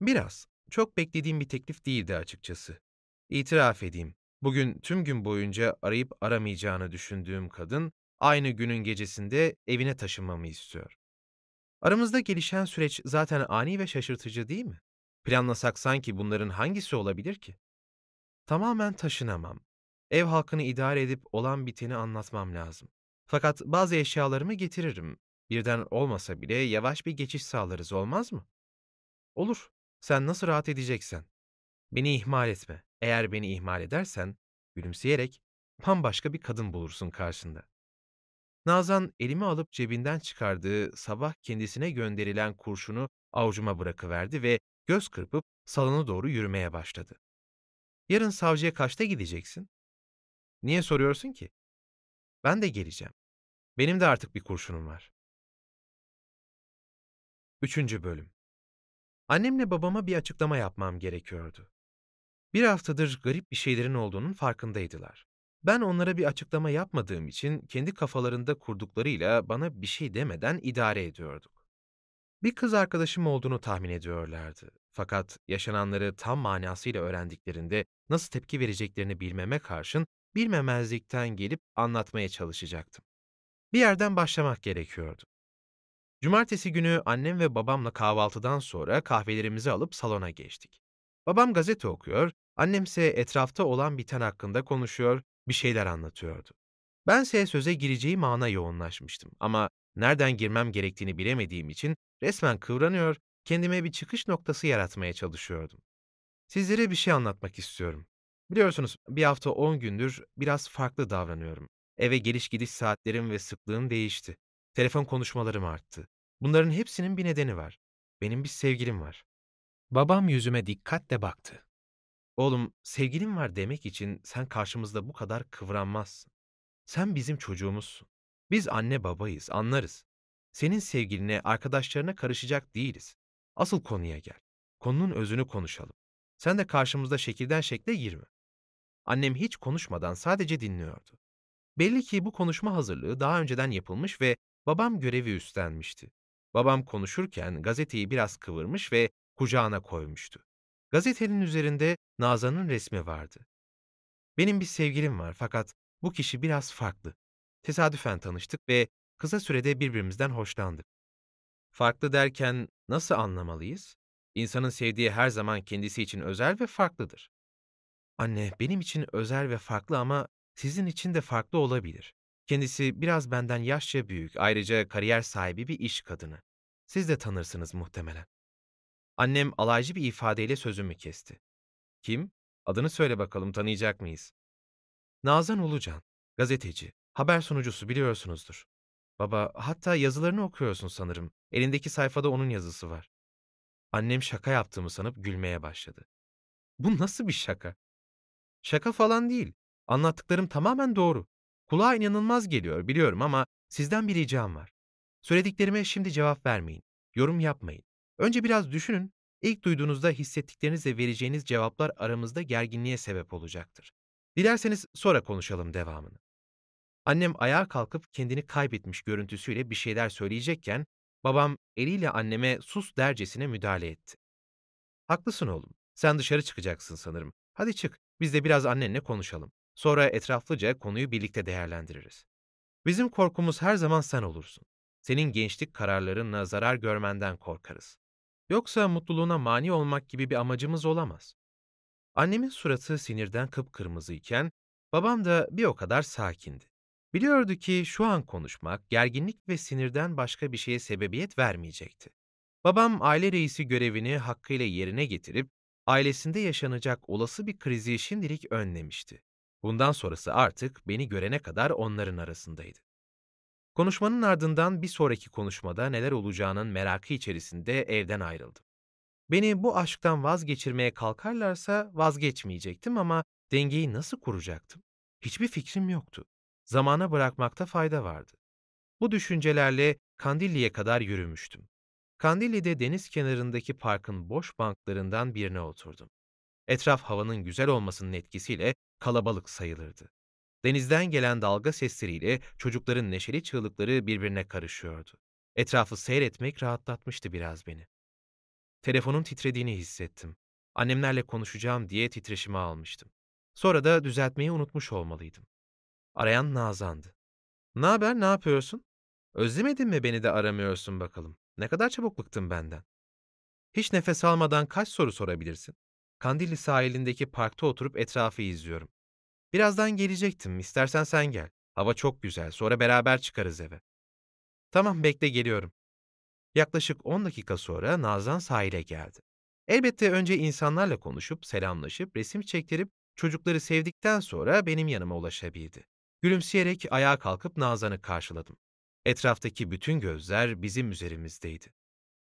Biraz. Çok beklediğim bir teklif değildi açıkçası. İtiraf edeyim. Bugün tüm gün boyunca arayıp aramayacağını düşündüğüm kadın aynı günün gecesinde evine taşınmamı istiyor. Aramızda gelişen süreç zaten ani ve şaşırtıcı değil mi? Planlasak sanki bunların hangisi olabilir ki? Tamamen taşınamam. Ev halkını idare edip olan biteni anlatmam lazım. Fakat bazı eşyalarımı getiririm. Birden olmasa bile yavaş bir geçiş sağlarız olmaz mı? Olur. Sen nasıl rahat edeceksen. Beni ihmal etme. Eğer beni ihmal edersen, gülümseyerek bambaşka bir kadın bulursun karşında. Nazan elimi alıp cebinden çıkardığı sabah kendisine gönderilen kurşunu avucuma bırakıverdi ve göz kırpıp salona doğru yürümeye başladı. Yarın savcıya kaçta gideceksin? Niye soruyorsun ki? Ben de geleceğim. Benim de artık bir kurşunum var. Üçüncü Bölüm Annemle babama bir açıklama yapmam gerekiyordu. Bir haftadır garip bir şeylerin olduğunun farkındaydılar. Ben onlara bir açıklama yapmadığım için kendi kafalarında kurduklarıyla bana bir şey demeden idare ediyorduk. Bir kız arkadaşım olduğunu tahmin ediyorlardı. Fakat yaşananları tam manasıyla öğrendiklerinde nasıl tepki vereceklerini bilmeme karşın bilmemezlikten gelip anlatmaya çalışacaktım. Bir yerden başlamak gerekiyordu. Cumartesi günü annem ve babamla kahvaltıdan sonra kahvelerimizi alıp salona geçtik. Babam gazete okuyor, annemse etrafta olan biten hakkında konuşuyor, bir şeyler anlatıyordu. Bense söze gireceğim ana yoğunlaşmıştım ama nereden girmem gerektiğini bilemediğim için resmen kıvranıyor, kendime bir çıkış noktası yaratmaya çalışıyordum. Sizlere bir şey anlatmak istiyorum. Biliyorsunuz bir hafta on gündür biraz farklı davranıyorum. Eve geliş gidiş saatlerim ve sıklığım değişti. Telefon konuşmalarım arttı. Bunların hepsinin bir nedeni var. Benim bir sevgilim var. Babam yüzüme dikkatle baktı. Oğlum, sevgilim var demek için sen karşımızda bu kadar kıvranmazsın. Sen bizim çocuğumuzsun. Biz anne babayız, anlarız. Senin sevgiline, arkadaşlarına karışacak değiliz. Asıl konuya gel. Konunun özünü konuşalım. Sen de karşımızda şekilden şekle girme. Annem hiç konuşmadan sadece dinliyordu. Belli ki bu konuşma hazırlığı daha önceden yapılmış ve babam görevi üstlenmişti. Babam konuşurken gazeteyi biraz kıvırmış ve kucağına koymuştu. Gazetenin üzerinde Nazan'ın resmi vardı. Benim bir sevgilim var fakat bu kişi biraz farklı. Tesadüfen tanıştık ve kısa sürede birbirimizden hoşlandık. Farklı derken nasıl anlamalıyız? İnsanın sevdiği her zaman kendisi için özel ve farklıdır. Anne, benim için özel ve farklı ama sizin için de farklı olabilir. Kendisi biraz benden yaşça büyük, ayrıca kariyer sahibi bir iş kadını. Siz de tanırsınız muhtemelen. Annem alaycı bir ifadeyle sözümü kesti. Kim? Adını söyle bakalım, tanıyacak mıyız? Nazan Ulucan, gazeteci, haber sunucusu biliyorsunuzdur. Baba, hatta yazılarını okuyorsun sanırım. Elindeki sayfada onun yazısı var. Annem şaka yaptığımı sanıp gülmeye başladı. Bu nasıl bir şaka? Şaka falan değil. Anlattıklarım tamamen doğru. Kulağa inanılmaz geliyor biliyorum ama sizden bir ricam var. Söylediklerime şimdi cevap vermeyin. Yorum yapmayın. Önce biraz düşünün. İlk duyduğunuzda hissettiklerinizle vereceğiniz cevaplar aramızda gerginliğe sebep olacaktır. Dilerseniz sonra konuşalım devamını. Annem ayağa kalkıp kendini kaybetmiş görüntüsüyle bir şeyler söyleyecekken, babam eliyle anneme sus dercesine müdahale etti. Haklısın oğlum. Sen dışarı çıkacaksın sanırım. Hadi çık, biz de biraz annenle konuşalım. Sonra etraflıca konuyu birlikte değerlendiririz. Bizim korkumuz her zaman sen olursun. Senin gençlik kararlarınla zarar görmenden korkarız. Yoksa mutluluğuna mani olmak gibi bir amacımız olamaz. Annemin suratı sinirden kıpkırmızıyken, babam da bir o kadar sakindi. Biliyordu ki şu an konuşmak gerginlik ve sinirden başka bir şeye sebebiyet vermeyecekti. Babam aile reisi görevini hakkıyla yerine getirip ailesinde yaşanacak olası bir krizi şimdilik önlemişti. Bundan sonrası artık beni görene kadar onların arasındaydı. Konuşmanın ardından bir sonraki konuşmada neler olacağının merakı içerisinde evden ayrıldım. Beni bu aşktan vazgeçirmeye kalkarlarsa vazgeçmeyecektim ama dengeyi nasıl kuracaktım? Hiçbir fikrim yoktu. Zamana bırakmakta fayda vardı. Bu düşüncelerle Kandilli'ye kadar yürümüştüm. Kandilli'de deniz kenarındaki parkın boş banklarından birine oturdum. Etraf havanın güzel olmasının etkisiyle kalabalık sayılırdı. Denizden gelen dalga sesleriyle çocukların neşeli çığlıkları birbirine karışıyordu. Etrafı seyretmek rahatlatmıştı biraz beni. Telefonun titrediğini hissettim. Annemlerle konuşacağım diye titreşimi almıştım. Sonra da düzeltmeyi unutmuş olmalıydım. Arayan Nazan'dı. Ne haber, ne yapıyorsun? Özlemedin mi beni de aramıyorsun bakalım? Ne kadar çabuk bıktın benden. Hiç nefes almadan kaç soru sorabilirsin? Kandilli sahilindeki parkta oturup etrafı izliyorum. Birazdan gelecektim, istersen sen gel. Hava çok güzel, sonra beraber çıkarız eve. Tamam, bekle geliyorum. Yaklaşık 10 dakika sonra Nazan sahile geldi. Elbette önce insanlarla konuşup, selamlaşıp, resim çektirip, çocukları sevdikten sonra benim yanıma ulaşabildi. Gülümseyerek ayağa kalkıp Nazan'ı karşıladım. Etraftaki bütün gözler bizim üzerimizdeydi.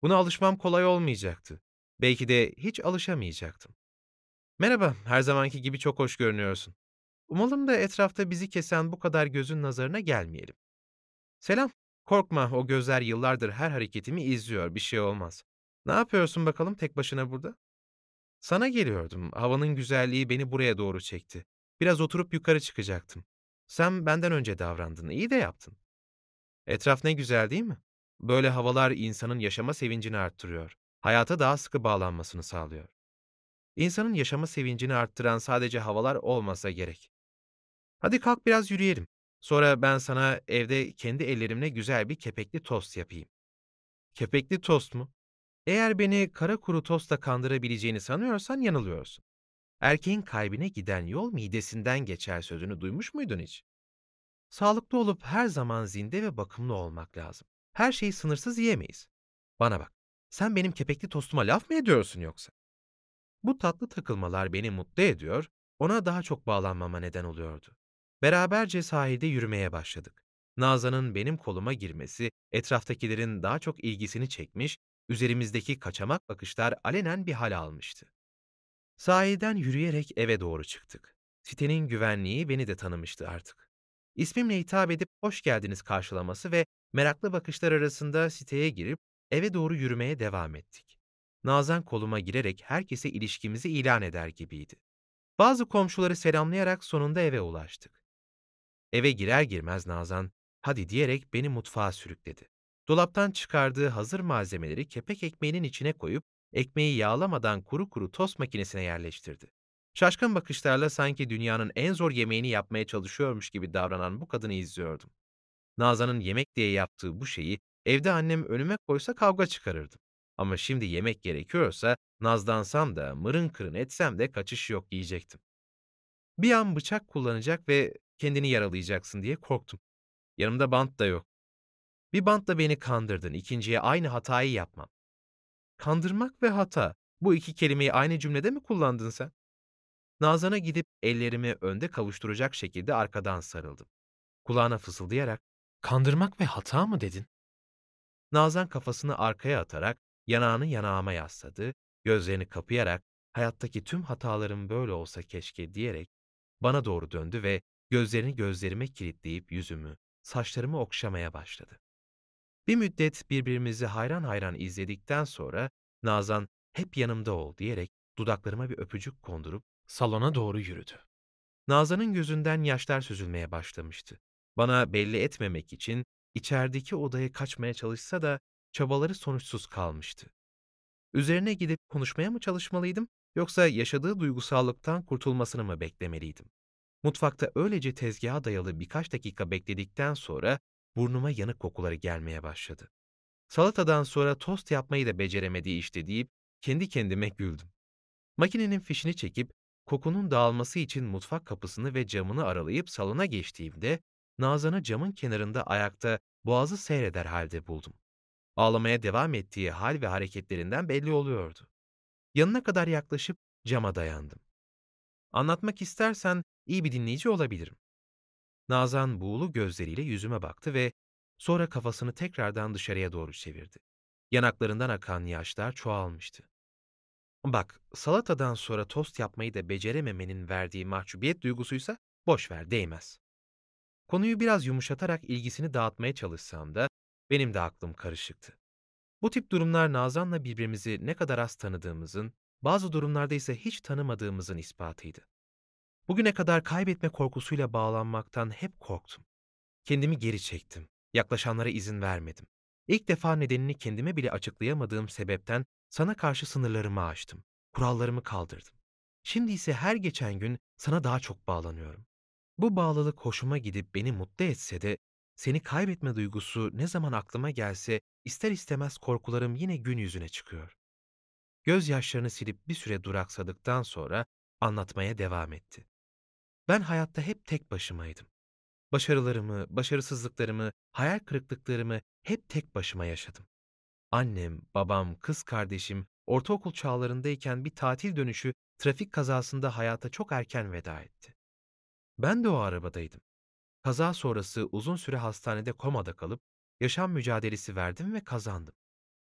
Buna alışmam kolay olmayacaktı. Belki de hiç alışamayacaktım. Merhaba, her zamanki gibi çok hoş görünüyorsun. Umalım da etrafta bizi kesen bu kadar gözün nazarına gelmeyelim. Selam, korkma o gözler yıllardır her hareketimi izliyor, bir şey olmaz. Ne yapıyorsun bakalım tek başına burada? Sana geliyordum. Havanın güzelliği beni buraya doğru çekti. Biraz oturup yukarı çıkacaktım. Sen benden önce davrandın. İyi de yaptın. Etraf ne güzel değil mi? Böyle havalar insanın yaşama sevincini arttırıyor. Hayata daha sıkı bağlanmasını sağlıyor. İnsanın yaşama sevincini arttıran sadece havalar olmasa gerek. Hadi kalk biraz yürüyelim. Sonra ben sana evde kendi ellerimle güzel bir kepekli tost yapayım. Kepekli tost mu? Eğer beni kara kuru tostla kandırabileceğini sanıyorsan yanılıyorsun. Erkeğin kalbine giden yol midesinden geçer sözünü duymuş muydun hiç? Sağlıklı olup her zaman zinde ve bakımlı olmak lazım. Her şeyi sınırsız yiyemeyiz. Bana bak, sen benim kepekli tostuma laf mı ediyorsun yoksa? Bu tatlı takılmalar beni mutlu ediyor, ona daha çok bağlanmama neden oluyordu. Beraberce sahilde yürümeye başladık. Nazan'ın benim koluma girmesi etraftakilerin daha çok ilgisini çekmiş, üzerimizdeki kaçamak bakışlar alenen bir hal almıştı. Sahilden yürüyerek eve doğru çıktık. Sitenin güvenliği beni de tanımıştı artık. İsmimle hitap edip hoş geldiniz karşılaması ve meraklı bakışlar arasında siteye girip eve doğru yürümeye devam ettik. Nazan koluma girerek herkese ilişkimizi ilan eder gibiydi. Bazı komşuları selamlayarak sonunda eve ulaştık. Eve girer girmez Nazan, hadi diyerek beni mutfağa sürükledi. Dolaptan çıkardığı hazır malzemeleri kepek ekmeğinin içine koyup ekmeği yağlamadan kuru kuru tost makinesine yerleştirdi. Şaşkın bakışlarla sanki dünyanın en zor yemeğini yapmaya çalışıyormuş gibi davranan bu kadını izliyordum. Nazan'ın yemek diye yaptığı bu şeyi evde annem önüme koysa kavga çıkarırdım. Ama şimdi yemek gerekiyorsa nazdansam da mırın kırın etsem de kaçış yok yiyecektim. Bir an bıçak kullanacak ve kendini yaralayacaksın diye korktum. Yanımda bant da yok. Bir bantla beni kandırdın, ikinciye aynı hatayı yapmam. Kandırmak ve hata, bu iki kelimeyi aynı cümlede mi kullandın sen? Nazan'a gidip ellerimi önde kavuşturacak şekilde arkadan sarıldım. Kulağına fısıldayarak, Kandırmak ve hata mı dedin? Nazan kafasını arkaya atarak yanağını yanağıma yasladı, gözlerini kapayarak hayattaki tüm hatalarım böyle olsa keşke diyerek bana doğru döndü ve gözlerini gözlerime kilitleyip yüzümü, saçlarımı okşamaya başladı. Bir müddet birbirimizi hayran hayran izledikten sonra Nazan hep yanımda ol diyerek dudaklarıma bir öpücük kondurup Salona doğru yürüdü. Nazan'ın gözünden yaşlar süzülmeye başlamıştı. Bana belli etmemek için içerideki odaya kaçmaya çalışsa da çabaları sonuçsuz kalmıştı. Üzerine gidip konuşmaya mı çalışmalıydım yoksa yaşadığı duygusallıktan kurtulmasını mı beklemeliydim? Mutfakta öylece tezgaha dayalı birkaç dakika bekledikten sonra burnuma yanık kokuları gelmeye başladı. Salatadan sonra tost yapmayı da beceremediği işte deyip kendi kendime güldüm. Makinenin fişini çekip kokunun dağılması için mutfak kapısını ve camını aralayıp salona geçtiğimde Nazan'ı camın kenarında ayakta boğazı seyreder halde buldum. Ağlamaya devam ettiği hal ve hareketlerinden belli oluyordu. Yanına kadar yaklaşıp cama dayandım. Anlatmak istersen iyi bir dinleyici olabilirim. Nazan buğulu gözleriyle yüzüme baktı ve sonra kafasını tekrardan dışarıya doğru çevirdi. Yanaklarından akan yaşlar çoğalmıştı. Bak, salatadan sonra tost yapmayı da becerememenin verdiği mahcubiyet duygusuysa boş ver, değmez. Konuyu biraz yumuşatarak ilgisini dağıtmaya çalışsam da benim de aklım karışıktı. Bu tip durumlar Nazan'la birbirimizi ne kadar az tanıdığımızın, bazı durumlarda ise hiç tanımadığımızın ispatıydı. Bugüne kadar kaybetme korkusuyla bağlanmaktan hep korktum. Kendimi geri çektim. Yaklaşanlara izin vermedim. İlk defa nedenini kendime bile açıklayamadığım sebepten sana karşı sınırlarımı aştım. Kurallarımı kaldırdım. Şimdi ise her geçen gün sana daha çok bağlanıyorum. Bu bağlılık hoşuma gidip beni mutlu etse de seni kaybetme duygusu ne zaman aklıma gelse ister istemez korkularım yine gün yüzüne çıkıyor. Gözyaşlarını silip bir süre duraksadıktan sonra anlatmaya devam etti. Ben hayatta hep tek başımaydım. Başarılarımı, başarısızlıklarımı, hayal kırıklıklarımı hep tek başıma yaşadım. Annem, babam, kız kardeşim ortaokul çağlarındayken bir tatil dönüşü trafik kazasında hayata çok erken veda etti. Ben de o arabadaydım. Kaza sonrası uzun süre hastanede komada kalıp yaşam mücadelesi verdim ve kazandım.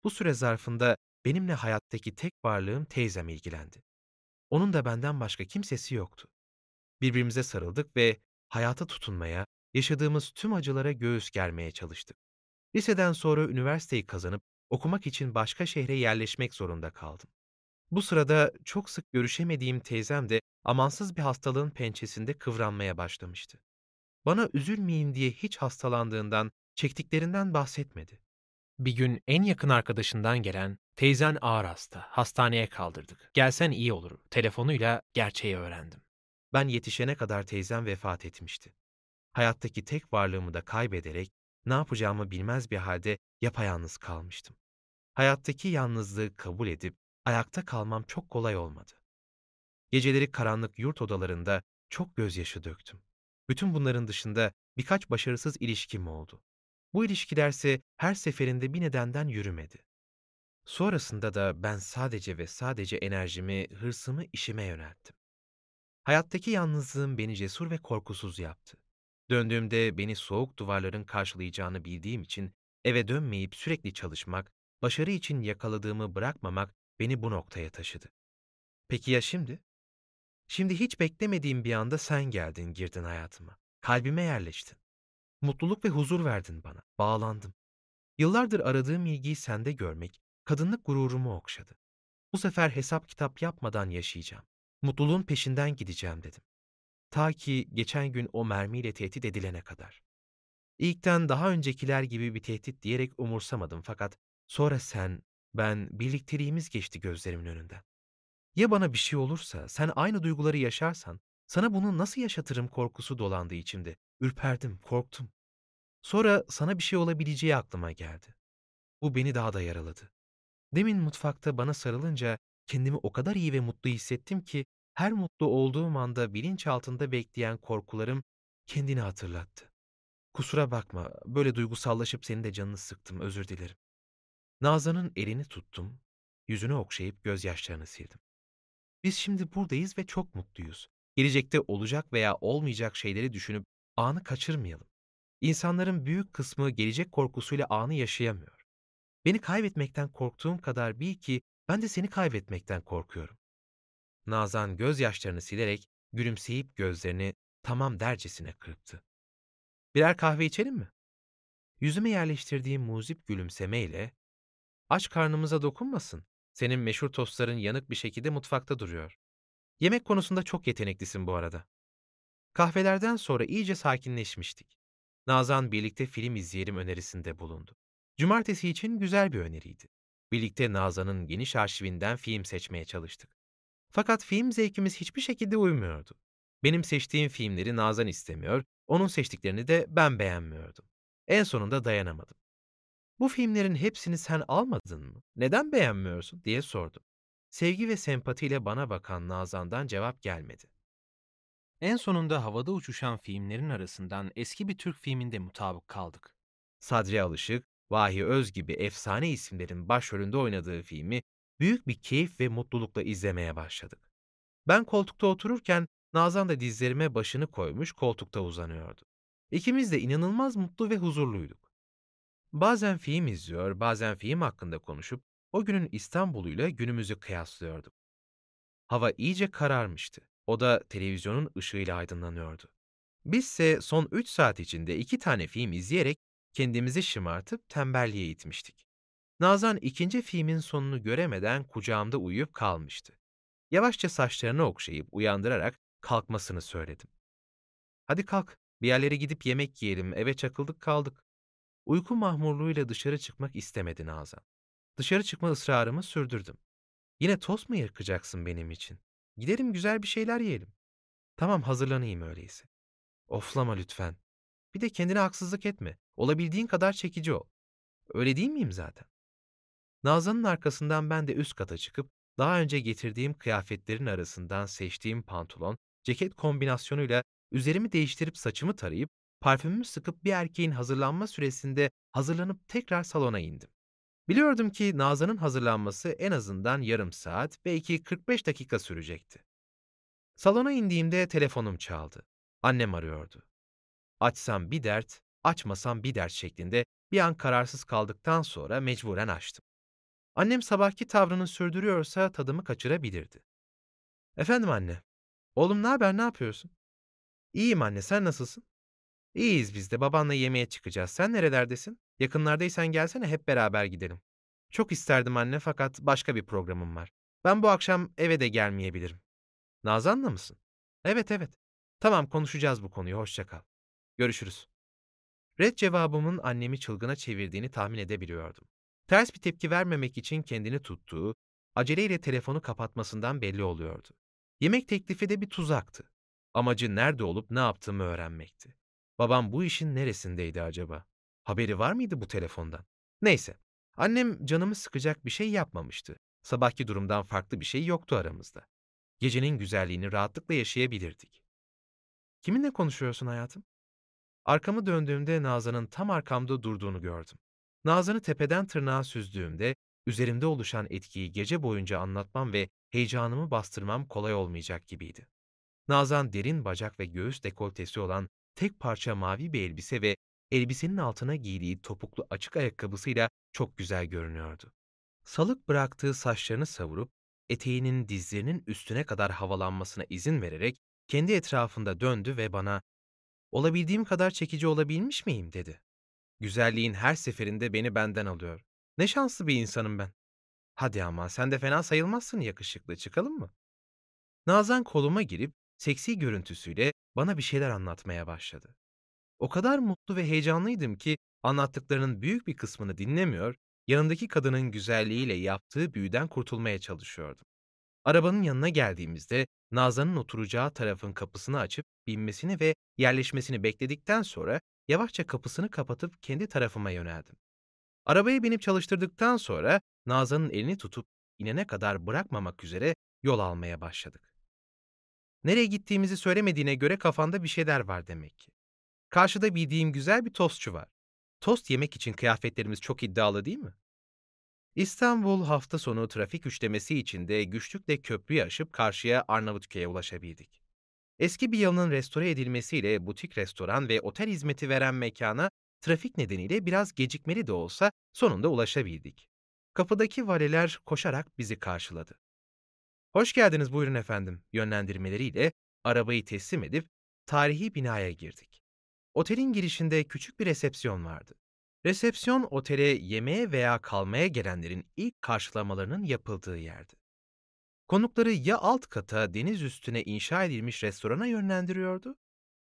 Bu süre zarfında benimle hayattaki tek varlığım teyzem ilgilendi. Onun da benden başka kimsesi yoktu. Birbirimize sarıldık ve hayata tutunmaya, yaşadığımız tüm acılara göğüs germeye çalıştık. Liseden sonra üniversiteyi kazanıp okumak için başka şehre yerleşmek zorunda kaldım. Bu sırada çok sık görüşemediğim teyzem de amansız bir hastalığın pençesinde kıvranmaya başlamıştı. Bana üzülmeyeyim diye hiç hastalandığından, çektiklerinden bahsetmedi. Bir gün en yakın arkadaşından gelen teyzen ağır hasta, hastaneye kaldırdık. Gelsen iyi olur. Telefonuyla gerçeği öğrendim. Ben yetişene kadar teyzem vefat etmişti. Hayattaki tek varlığımı da kaybederek ne yapacağımı bilmez bir halde yapayalnız kalmıştım. Hayattaki yalnızlığı kabul edip ayakta kalmam çok kolay olmadı. Geceleri karanlık yurt odalarında çok gözyaşı döktüm. Bütün bunların dışında birkaç başarısız ilişkim oldu. Bu ilişkilerse her seferinde bir nedenden yürümedi. Sonrasında da ben sadece ve sadece enerjimi, hırsımı işime yönelttim. Hayattaki yalnızlığım beni cesur ve korkusuz yaptı. Döndüğümde beni soğuk duvarların karşılayacağını bildiğim için eve dönmeyip sürekli çalışmak, başarı için yakaladığımı bırakmamak beni bu noktaya taşıdı. Peki ya şimdi? Şimdi hiç beklemediğim bir anda sen geldin, girdin hayatıma. Kalbime yerleştin. Mutluluk ve huzur verdin bana. Bağlandım. Yıllardır aradığım ilgiyi sende görmek, kadınlık gururumu okşadı. Bu sefer hesap kitap yapmadan yaşayacağım. Mutluluğun peşinden gideceğim dedim. Ta ki geçen gün o mermiyle tehdit edilene kadar. İlkten daha öncekiler gibi bir tehdit diyerek umursamadım fakat sonra sen, ben, birlikteliğimiz geçti gözlerimin önünden. Ya bana bir şey olursa, sen aynı duyguları yaşarsan, sana bunu nasıl yaşatırım korkusu dolandı içimde. Ürperdim, korktum. Sonra sana bir şey olabileceği aklıma geldi. Bu beni daha da yaraladı. Demin mutfakta bana sarılınca kendimi o kadar iyi ve mutlu hissettim ki her mutlu olduğum anda bilinç altında bekleyen korkularım kendini hatırlattı. Kusura bakma, böyle duygusallaşıp senin de canını sıktım, özür dilerim. Nazan'ın elini tuttum, yüzünü okşayıp gözyaşlarını sildim. Biz şimdi buradayız ve çok mutluyuz. Gelecekte olacak veya olmayacak şeyleri düşünüp anı kaçırmayalım. İnsanların büyük kısmı gelecek korkusuyla anı yaşayamıyor. Beni kaybetmekten korktuğum kadar bil ki ben de seni kaybetmekten korkuyorum. Nazan gözyaşlarını silerek gülümseyip gözlerini tamam dercesine kırptı. Birer kahve içelim mi? Yüzüme yerleştirdiğim muzip gülümsemeyle aç karnımıza dokunmasın. Senin meşhur tostların yanık bir şekilde mutfakta duruyor. Yemek konusunda çok yeteneklisin bu arada. Kahvelerden sonra iyice sakinleşmiştik. Nazan birlikte film izleyelim önerisinde bulundu. Cumartesi için güzel bir öneriydi. Birlikte Nazan'ın geniş arşivinden film seçmeye çalıştık. Fakat film zevkimiz hiçbir şekilde uymuyordu. Benim seçtiğim filmleri Nazan istemiyor, onun seçtiklerini de ben beğenmiyordum. En sonunda dayanamadım. Bu filmlerin hepsini sen almadın mı? Neden beğenmiyorsun? diye sordum. Sevgi ve sempatiyle bana bakan Nazan'dan cevap gelmedi. En sonunda havada uçuşan filmlerin arasından eski bir Türk filminde mutabık kaldık. Sadri Alışık, Vahi Öz gibi efsane isimlerin başrolünde oynadığı filmi büyük bir keyif ve mutlulukla izlemeye başladık. Ben koltukta otururken Nazan da dizlerime başını koymuş koltukta uzanıyordu. İkimiz de inanılmaz mutlu ve huzurluyduk. Bazen film izliyor, bazen film hakkında konuşup o günün İstanbul'uyla günümüzü kıyaslıyorduk. Hava iyice kararmıştı. O da televizyonun ışığıyla aydınlanıyordu. Bizse son 3 saat içinde iki tane film izleyerek kendimizi şımartıp tembelliğe itmiştik. Nazan ikinci filmin sonunu göremeden kucağımda uyuyup kalmıştı. Yavaşça saçlarını okşayıp uyandırarak kalkmasını söyledim. Hadi kalk, bir yerlere gidip yemek yiyelim, eve çakıldık kaldık. Uyku mahmurluğuyla dışarı çıkmak istemedi Nazan. Dışarı çıkma ısrarımı sürdürdüm. Yine tost mu yırkacaksın benim için? Gidelim güzel bir şeyler yiyelim. Tamam hazırlanayım öyleyse. Oflama lütfen. Bir de kendine haksızlık etme. Olabildiğin kadar çekici ol. Öyle değil miyim zaten? Nazan'ın arkasından ben de üst kata çıkıp daha önce getirdiğim kıyafetlerin arasından seçtiğim pantolon, ceket kombinasyonuyla üzerimi değiştirip saçımı tarayıp parfümümü sıkıp bir erkeğin hazırlanma süresinde hazırlanıp tekrar salona indim. Biliyordum ki Nazan'ın hazırlanması en azından yarım saat, belki 45 dakika sürecekti. Salona indiğimde telefonum çaldı. Annem arıyordu. Açsam bir dert, açmasam bir dert şeklinde bir an kararsız kaldıktan sonra mecburen açtım. Annem sabahki tavrını sürdürüyorsa tadımı kaçırabilirdi. Efendim anne. Oğlum ne haber, ne yapıyorsun? İyiyim anne, sen nasılsın? İyiyiz biz de, babanla yemeğe çıkacağız. Sen nerelerdesin? Yakınlardaysan gelsene hep beraber gidelim. Çok isterdim anne fakat başka bir programım var. Ben bu akşam eve de gelmeyebilirim. Nazan'la mısın? Evet evet. Tamam konuşacağız bu konuyu. Hoşça kal. Görüşürüz. Red cevabımın annemi çılgına çevirdiğini tahmin edebiliyordum. Ters bir tepki vermemek için kendini tuttuğu, aceleyle telefonu kapatmasından belli oluyordu. Yemek teklifi de bir tuzaktı. Amacı nerede olup ne yaptığımı öğrenmekti. Babam bu işin neresindeydi acaba? Haberi var mıydı bu telefondan? Neyse, annem canımı sıkacak bir şey yapmamıştı. Sabahki durumdan farklı bir şey yoktu aramızda. Gecenin güzelliğini rahatlıkla yaşayabilirdik. Kiminle konuşuyorsun hayatım? Arkamı döndüğümde Nazan'ın tam arkamda durduğunu gördüm. Nazan'ı tepeden tırnağa süzdüğümde üzerimde oluşan etkiyi gece boyunca anlatmam ve heyecanımı bastırmam kolay olmayacak gibiydi. Nazan derin bacak ve göğüs dekoltesi olan tek parça mavi bir elbise ve elbisenin altına giydiği topuklu açık ayakkabısıyla çok güzel görünüyordu. Salık bıraktığı saçlarını savurup eteğinin dizlerinin üstüne kadar havalanmasına izin vererek kendi etrafında döndü ve bana "Olabildiğim kadar çekici olabilmiş miyim?" dedi. Güzelliğin her seferinde beni benden alıyor. Ne şanslı bir insanım ben. Hadi ama sen de fena sayılmazsın yakışıklı. Çıkalım mı? Nazan koluma girip seksi görüntüsüyle bana bir şeyler anlatmaya başladı. O kadar mutlu ve heyecanlıydım ki anlattıklarının büyük bir kısmını dinlemiyor, yanındaki kadının güzelliğiyle yaptığı büyüden kurtulmaya çalışıyordum. Arabanın yanına geldiğimizde Nazan'ın oturacağı tarafın kapısını açıp binmesini ve yerleşmesini bekledikten sonra yavaşça kapısını kapatıp kendi tarafıma yöneldim. Arabaya binip çalıştırdıktan sonra Nazan'ın elini tutup inene kadar bırakmamak üzere yol almaya başladık. Nereye gittiğimizi söylemediğine göre kafanda bir şeyler var demek ki. Karşıda bildiğim güzel bir tostçu var. Tost yemek için kıyafetlerimiz çok iddialı değil mi? İstanbul hafta sonu trafik üçlemesi içinde güçlükle köprüyü aşıp karşıya Arnavutköy'e ulaşabildik. Eski bir yalının restore edilmesiyle butik restoran ve otel hizmeti veren mekana trafik nedeniyle biraz gecikmeli de olsa sonunda ulaşabildik. Kapıdaki valeler koşarak bizi karşıladı. Hoş geldiniz buyurun efendim yönlendirmeleriyle arabayı teslim edip tarihi binaya girdik. Otelin girişinde küçük bir resepsiyon vardı. Resepsiyon otele yemeğe veya kalmaya gelenlerin ilk karşılamalarının yapıldığı yerdi. Konukları ya alt kata deniz üstüne inşa edilmiş restorana yönlendiriyordu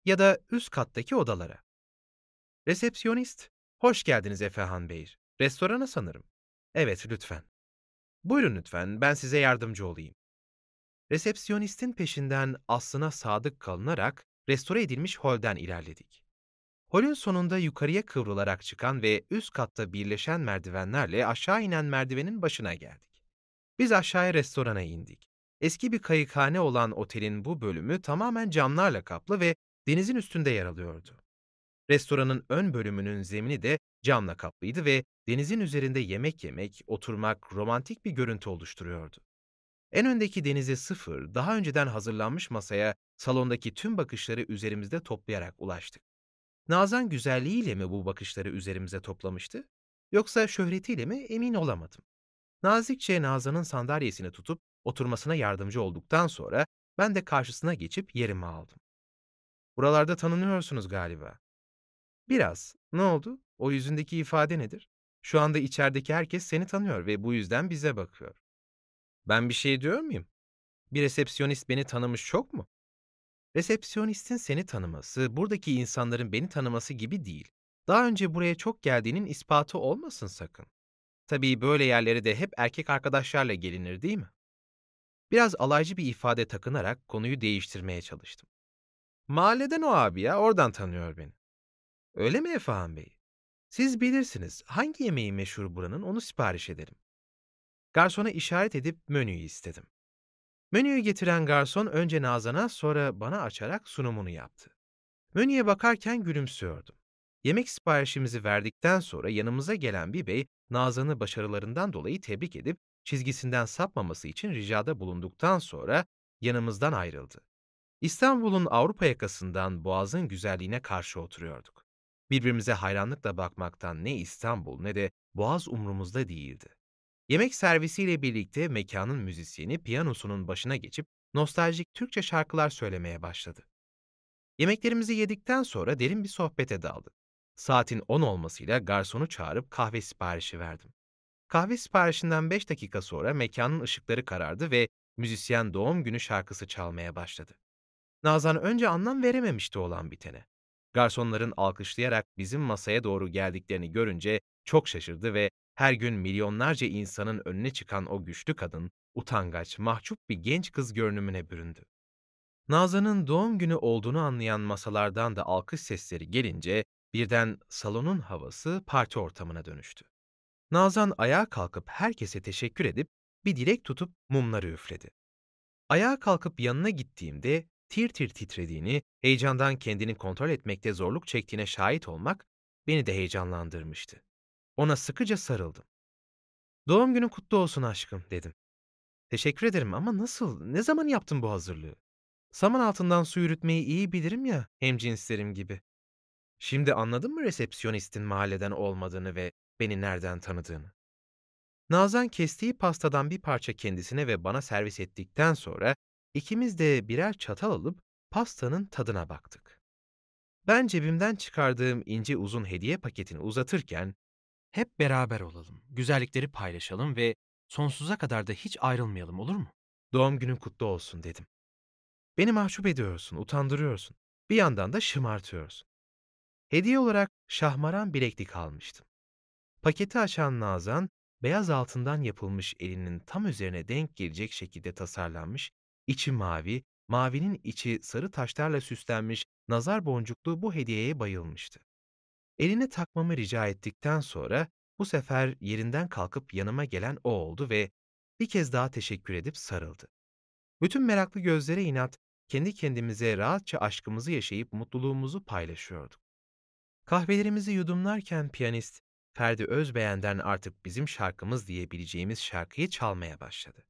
ya da üst kattaki odalara. Resepsiyonist, hoş geldiniz Efehan Bey. Restorana sanırım. Evet, lütfen. Buyurun lütfen, ben size yardımcı olayım. Resepsiyonistin peşinden aslına sadık kalınarak restore edilmiş holden ilerledik. Holün sonunda yukarıya kıvrılarak çıkan ve üst katta birleşen merdivenlerle aşağı inen merdivenin başına geldik. Biz aşağıya restorana indik. Eski bir kayıkhane olan otelin bu bölümü tamamen camlarla kaplı ve denizin üstünde yer alıyordu. Restoranın ön bölümünün zemini de camla kaplıydı ve denizin üzerinde yemek yemek, oturmak romantik bir görüntü oluşturuyordu. En öndeki denize sıfır, daha önceden hazırlanmış masaya salondaki tüm bakışları üzerimizde toplayarak ulaştık. Nazan güzelliğiyle mi bu bakışları üzerimize toplamıştı? Yoksa şöhretiyle mi emin olamadım. Nazikçe Nazan'ın sandalyesini tutup oturmasına yardımcı olduktan sonra ben de karşısına geçip yerimi aldım. Buralarda tanınıyorsunuz galiba. Biraz. Ne oldu? O yüzündeki ifade nedir? Şu anda içerideki herkes seni tanıyor ve bu yüzden bize bakıyor. Ben bir şey diyor muyum? Bir resepsiyonist beni tanımış çok mu? Resepsiyonistin seni tanıması, buradaki insanların beni tanıması gibi değil. Daha önce buraya çok geldiğinin ispatı olmasın sakın. Tabii böyle yerlere de hep erkek arkadaşlarla gelinir değil mi? Biraz alaycı bir ifade takınarak konuyu değiştirmeye çalıştım. Mahalleden o abi ya, oradan tanıyor beni. Öyle mi Efehan Bey? Siz bilirsiniz hangi yemeği meşhur buranın onu sipariş ederim. Garsona işaret edip menüyü istedim. Menüyü getiren garson önce Nazan'a sonra bana açarak sunumunu yaptı. Menüye bakarken gülümsüyordum. Yemek siparişimizi verdikten sonra yanımıza gelen bir bey Nazan'ı başarılarından dolayı tebrik edip çizgisinden sapmaması için ricada bulunduktan sonra yanımızdan ayrıldı. İstanbul'un Avrupa yakasından Boğaz'ın güzelliğine karşı oturuyorduk. Birbirimize hayranlıkla bakmaktan ne İstanbul ne de Boğaz umrumuzda değildi. Yemek servisiyle birlikte mekanın müzisyeni piyanosunun başına geçip nostaljik Türkçe şarkılar söylemeye başladı. Yemeklerimizi yedikten sonra derin bir sohbete daldık. Saatin 10 olmasıyla garsonu çağırıp kahve siparişi verdim. Kahve siparişinden 5 dakika sonra mekanın ışıkları karardı ve müzisyen doğum günü şarkısı çalmaya başladı. Nazan önce anlam verememişti olan bitene. Garsonların alkışlayarak bizim masaya doğru geldiklerini görünce çok şaşırdı ve her gün milyonlarca insanın önüne çıkan o güçlü kadın, utangaç, mahcup bir genç kız görünümüne büründü. Nazan'ın doğum günü olduğunu anlayan masalardan da alkış sesleri gelince birden salonun havası parti ortamına dönüştü. Nazan ayağa kalkıp herkese teşekkür edip bir dilek tutup mumları üfledi. Ayağa kalkıp yanına gittiğimde tir tir titrediğini, heyecandan kendini kontrol etmekte zorluk çektiğine şahit olmak beni de heyecanlandırmıştı. Ona sıkıca sarıldım. Doğum günün kutlu olsun aşkım dedim. Teşekkür ederim ama nasıl, ne zaman yaptın bu hazırlığı? Saman altından su yürütmeyi iyi bilirim ya, hemcinslerim gibi. Şimdi anladın mı resepsiyonistin mahalleden olmadığını ve beni nereden tanıdığını? Nazan kestiği pastadan bir parça kendisine ve bana servis ettikten sonra ikimiz de birer çatal alıp pastanın tadına baktık. Ben cebimden çıkardığım ince uzun hediye paketini uzatırken hep beraber olalım, güzellikleri paylaşalım ve sonsuza kadar da hiç ayrılmayalım olur mu? Doğum günün kutlu olsun dedim. Beni mahcup ediyorsun, utandırıyorsun. Bir yandan da şımartıyorsun. Hediye olarak şahmaran bileklik almıştım. Paketi açan Nazan, beyaz altından yapılmış elinin tam üzerine denk gelecek şekilde tasarlanmış, içi mavi, mavinin içi sarı taşlarla süslenmiş nazar boncuklu bu hediyeye bayılmıştı. Eline takmamı rica ettikten sonra bu sefer yerinden kalkıp yanıma gelen o oldu ve bir kez daha teşekkür edip sarıldı. Bütün meraklı gözlere inat, kendi kendimize rahatça aşkımızı yaşayıp mutluluğumuzu paylaşıyorduk. Kahvelerimizi yudumlarken piyanist, Ferdi Özbeğen'den artık bizim şarkımız diyebileceğimiz şarkıyı çalmaya başladı.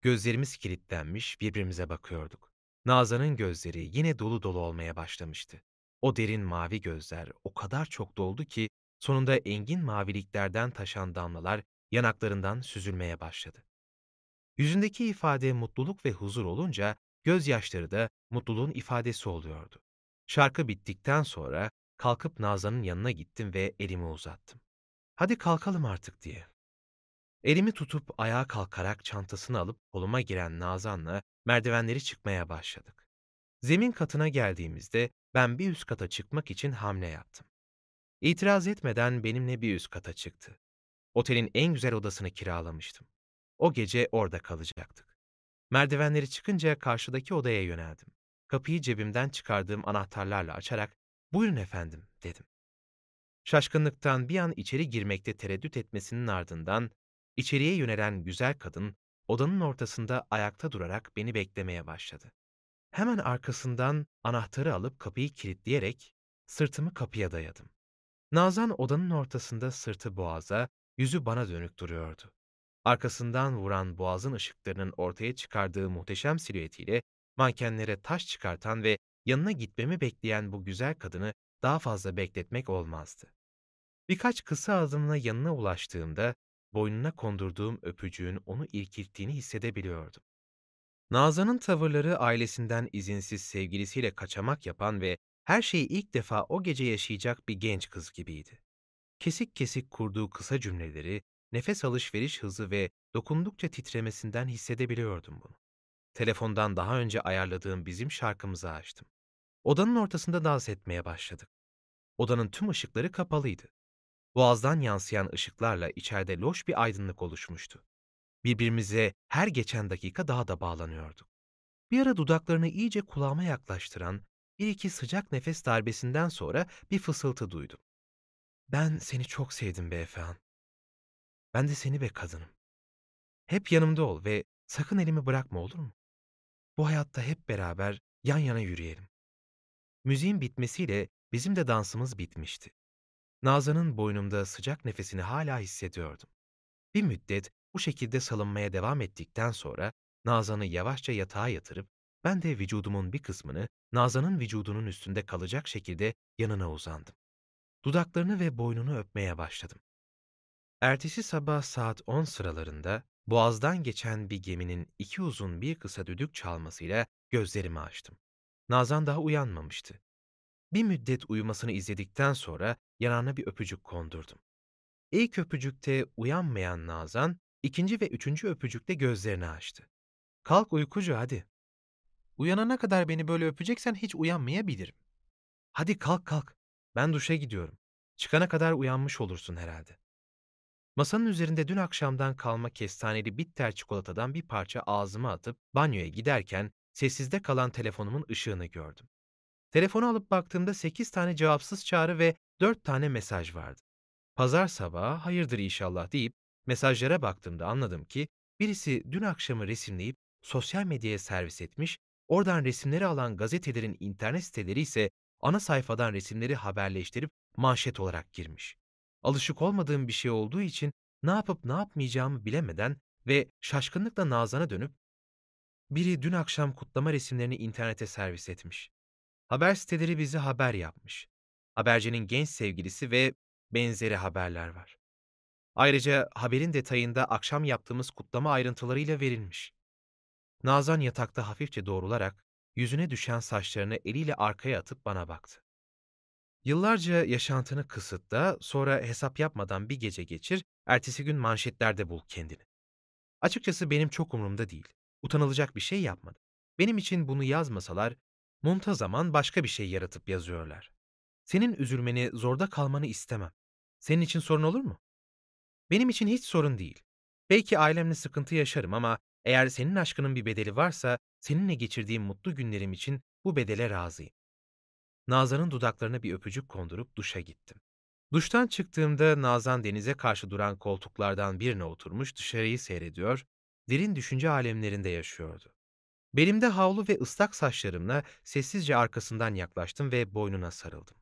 Gözlerimiz kilitlenmiş, birbirimize bakıyorduk. Nazan'ın gözleri yine dolu dolu olmaya başlamıştı. O derin mavi gözler o kadar çok doldu ki sonunda engin maviliklerden taşan damlalar yanaklarından süzülmeye başladı. Yüzündeki ifade mutluluk ve huzur olunca gözyaşları da mutluluğun ifadesi oluyordu. Şarkı bittikten sonra kalkıp Nazan'ın yanına gittim ve elimi uzattım. Hadi kalkalım artık diye. Elimi tutup ayağa kalkarak çantasını alıp koluma giren Nazan'la merdivenleri çıkmaya başladık. Zemin katına geldiğimizde ben bir üst kata çıkmak için hamle yaptım. İtiraz etmeden benimle bir üst kata çıktı. Otelin en güzel odasını kiralamıştım. O gece orada kalacaktık. Merdivenleri çıkınca karşıdaki odaya yöneldim. Kapıyı cebimden çıkardığım anahtarlarla açarak "Buyurun efendim." dedim. Şaşkınlıktan bir an içeri girmekte tereddüt etmesinin ardından içeriye yönelen güzel kadın odanın ortasında ayakta durarak beni beklemeye başladı. Hemen arkasından anahtarı alıp kapıyı kilitleyerek sırtımı kapıya dayadım. Nazan odanın ortasında sırtı boğaza, yüzü bana dönük duruyordu. Arkasından vuran boğazın ışıklarının ortaya çıkardığı muhteşem silüetiyle mankenlere taş çıkartan ve yanına gitmemi bekleyen bu güzel kadını daha fazla bekletmek olmazdı. Birkaç kısa adımla yanına ulaştığımda boynuna kondurduğum öpücüğün onu irkilttiğini hissedebiliyordum. Nazan'ın tavırları ailesinden izinsiz sevgilisiyle kaçamak yapan ve her şeyi ilk defa o gece yaşayacak bir genç kız gibiydi. Kesik kesik kurduğu kısa cümleleri, nefes alışveriş hızı ve dokundukça titremesinden hissedebiliyordum bunu. Telefondan daha önce ayarladığım bizim şarkımızı açtım. Odanın ortasında dans etmeye başladık. Odanın tüm ışıkları kapalıydı. Boğazdan yansıyan ışıklarla içeride loş bir aydınlık oluşmuştu. Birbirimize her geçen dakika daha da bağlanıyorduk. Bir ara dudaklarını iyice kulağıma yaklaştıran bir iki sıcak nefes darbesinden sonra bir fısıltı duydum. Ben seni çok sevdim be Efehan. Ben de seni be kadınım. Hep yanımda ol ve sakın elimi bırakma olur mu? Bu hayatta hep beraber yan yana yürüyelim. Müziğin bitmesiyle bizim de dansımız bitmişti. Nazan'ın boynumda sıcak nefesini hala hissediyordum. Bir müddet bu şekilde salınmaya devam ettikten sonra Nazan'ı yavaşça yatağa yatırıp ben de vücudumun bir kısmını Nazan'ın vücudunun üstünde kalacak şekilde yanına uzandım. Dudaklarını ve boynunu öpmeye başladım. Ertesi sabah saat 10 sıralarında boğazdan geçen bir geminin iki uzun bir kısa düdük çalmasıyla gözlerimi açtım. Nazan daha uyanmamıştı. Bir müddet uyumasını izledikten sonra yanağına bir öpücük kondurdum. İlk öpücükte uyanmayan Nazan, ikinci ve üçüncü öpücükte gözlerini açtı. Kalk uykucu hadi. Uyanana kadar beni böyle öpeceksen hiç uyanmayabilirim. Hadi kalk kalk. Ben duşa gidiyorum. Çıkana kadar uyanmış olursun herhalde. Masanın üzerinde dün akşamdan kalma kestaneli bitter çikolatadan bir parça ağzıma atıp banyoya giderken sessizde kalan telefonumun ışığını gördüm. Telefonu alıp baktığımda 8 tane cevapsız çağrı ve 4 tane mesaj vardı. Pazar sabahı hayırdır inşallah deyip mesajlara baktığımda anladım ki birisi dün akşamı resimleyip sosyal medyaya servis etmiş, oradan resimleri alan gazetelerin internet siteleri ise ana sayfadan resimleri haberleştirip manşet olarak girmiş. Alışık olmadığım bir şey olduğu için ne yapıp ne yapmayacağımı bilemeden ve şaşkınlıkla Nazan'a dönüp biri dün akşam kutlama resimlerini internete servis etmiş. Haber siteleri bizi haber yapmış. Habercinin genç sevgilisi ve benzeri haberler var. Ayrıca haberin detayında akşam yaptığımız kutlama ayrıntılarıyla verilmiş. Nazan yatakta hafifçe doğrularak yüzüne düşen saçlarını eliyle arkaya atıp bana baktı. Yıllarca yaşantını kısıtla, sonra hesap yapmadan bir gece geçir, ertesi gün manşetlerde bul kendini. Açıkçası benim çok umurumda değil. Utanılacak bir şey yapmadım. Benim için bunu yazmasalar, muntazaman başka bir şey yaratıp yazıyorlar. Senin üzülmeni, zorda kalmanı istemem. Senin için sorun olur mu? Benim için hiç sorun değil. Belki ailemle sıkıntı yaşarım ama eğer senin aşkının bir bedeli varsa seninle geçirdiğim mutlu günlerim için bu bedele razıyım. Nazan'ın dudaklarına bir öpücük kondurup duşa gittim. Duştan çıktığımda Nazan denize karşı duran koltuklardan birine oturmuş dışarıyı seyrediyor, derin düşünce alemlerinde yaşıyordu. Belimde havlu ve ıslak saçlarımla sessizce arkasından yaklaştım ve boynuna sarıldım.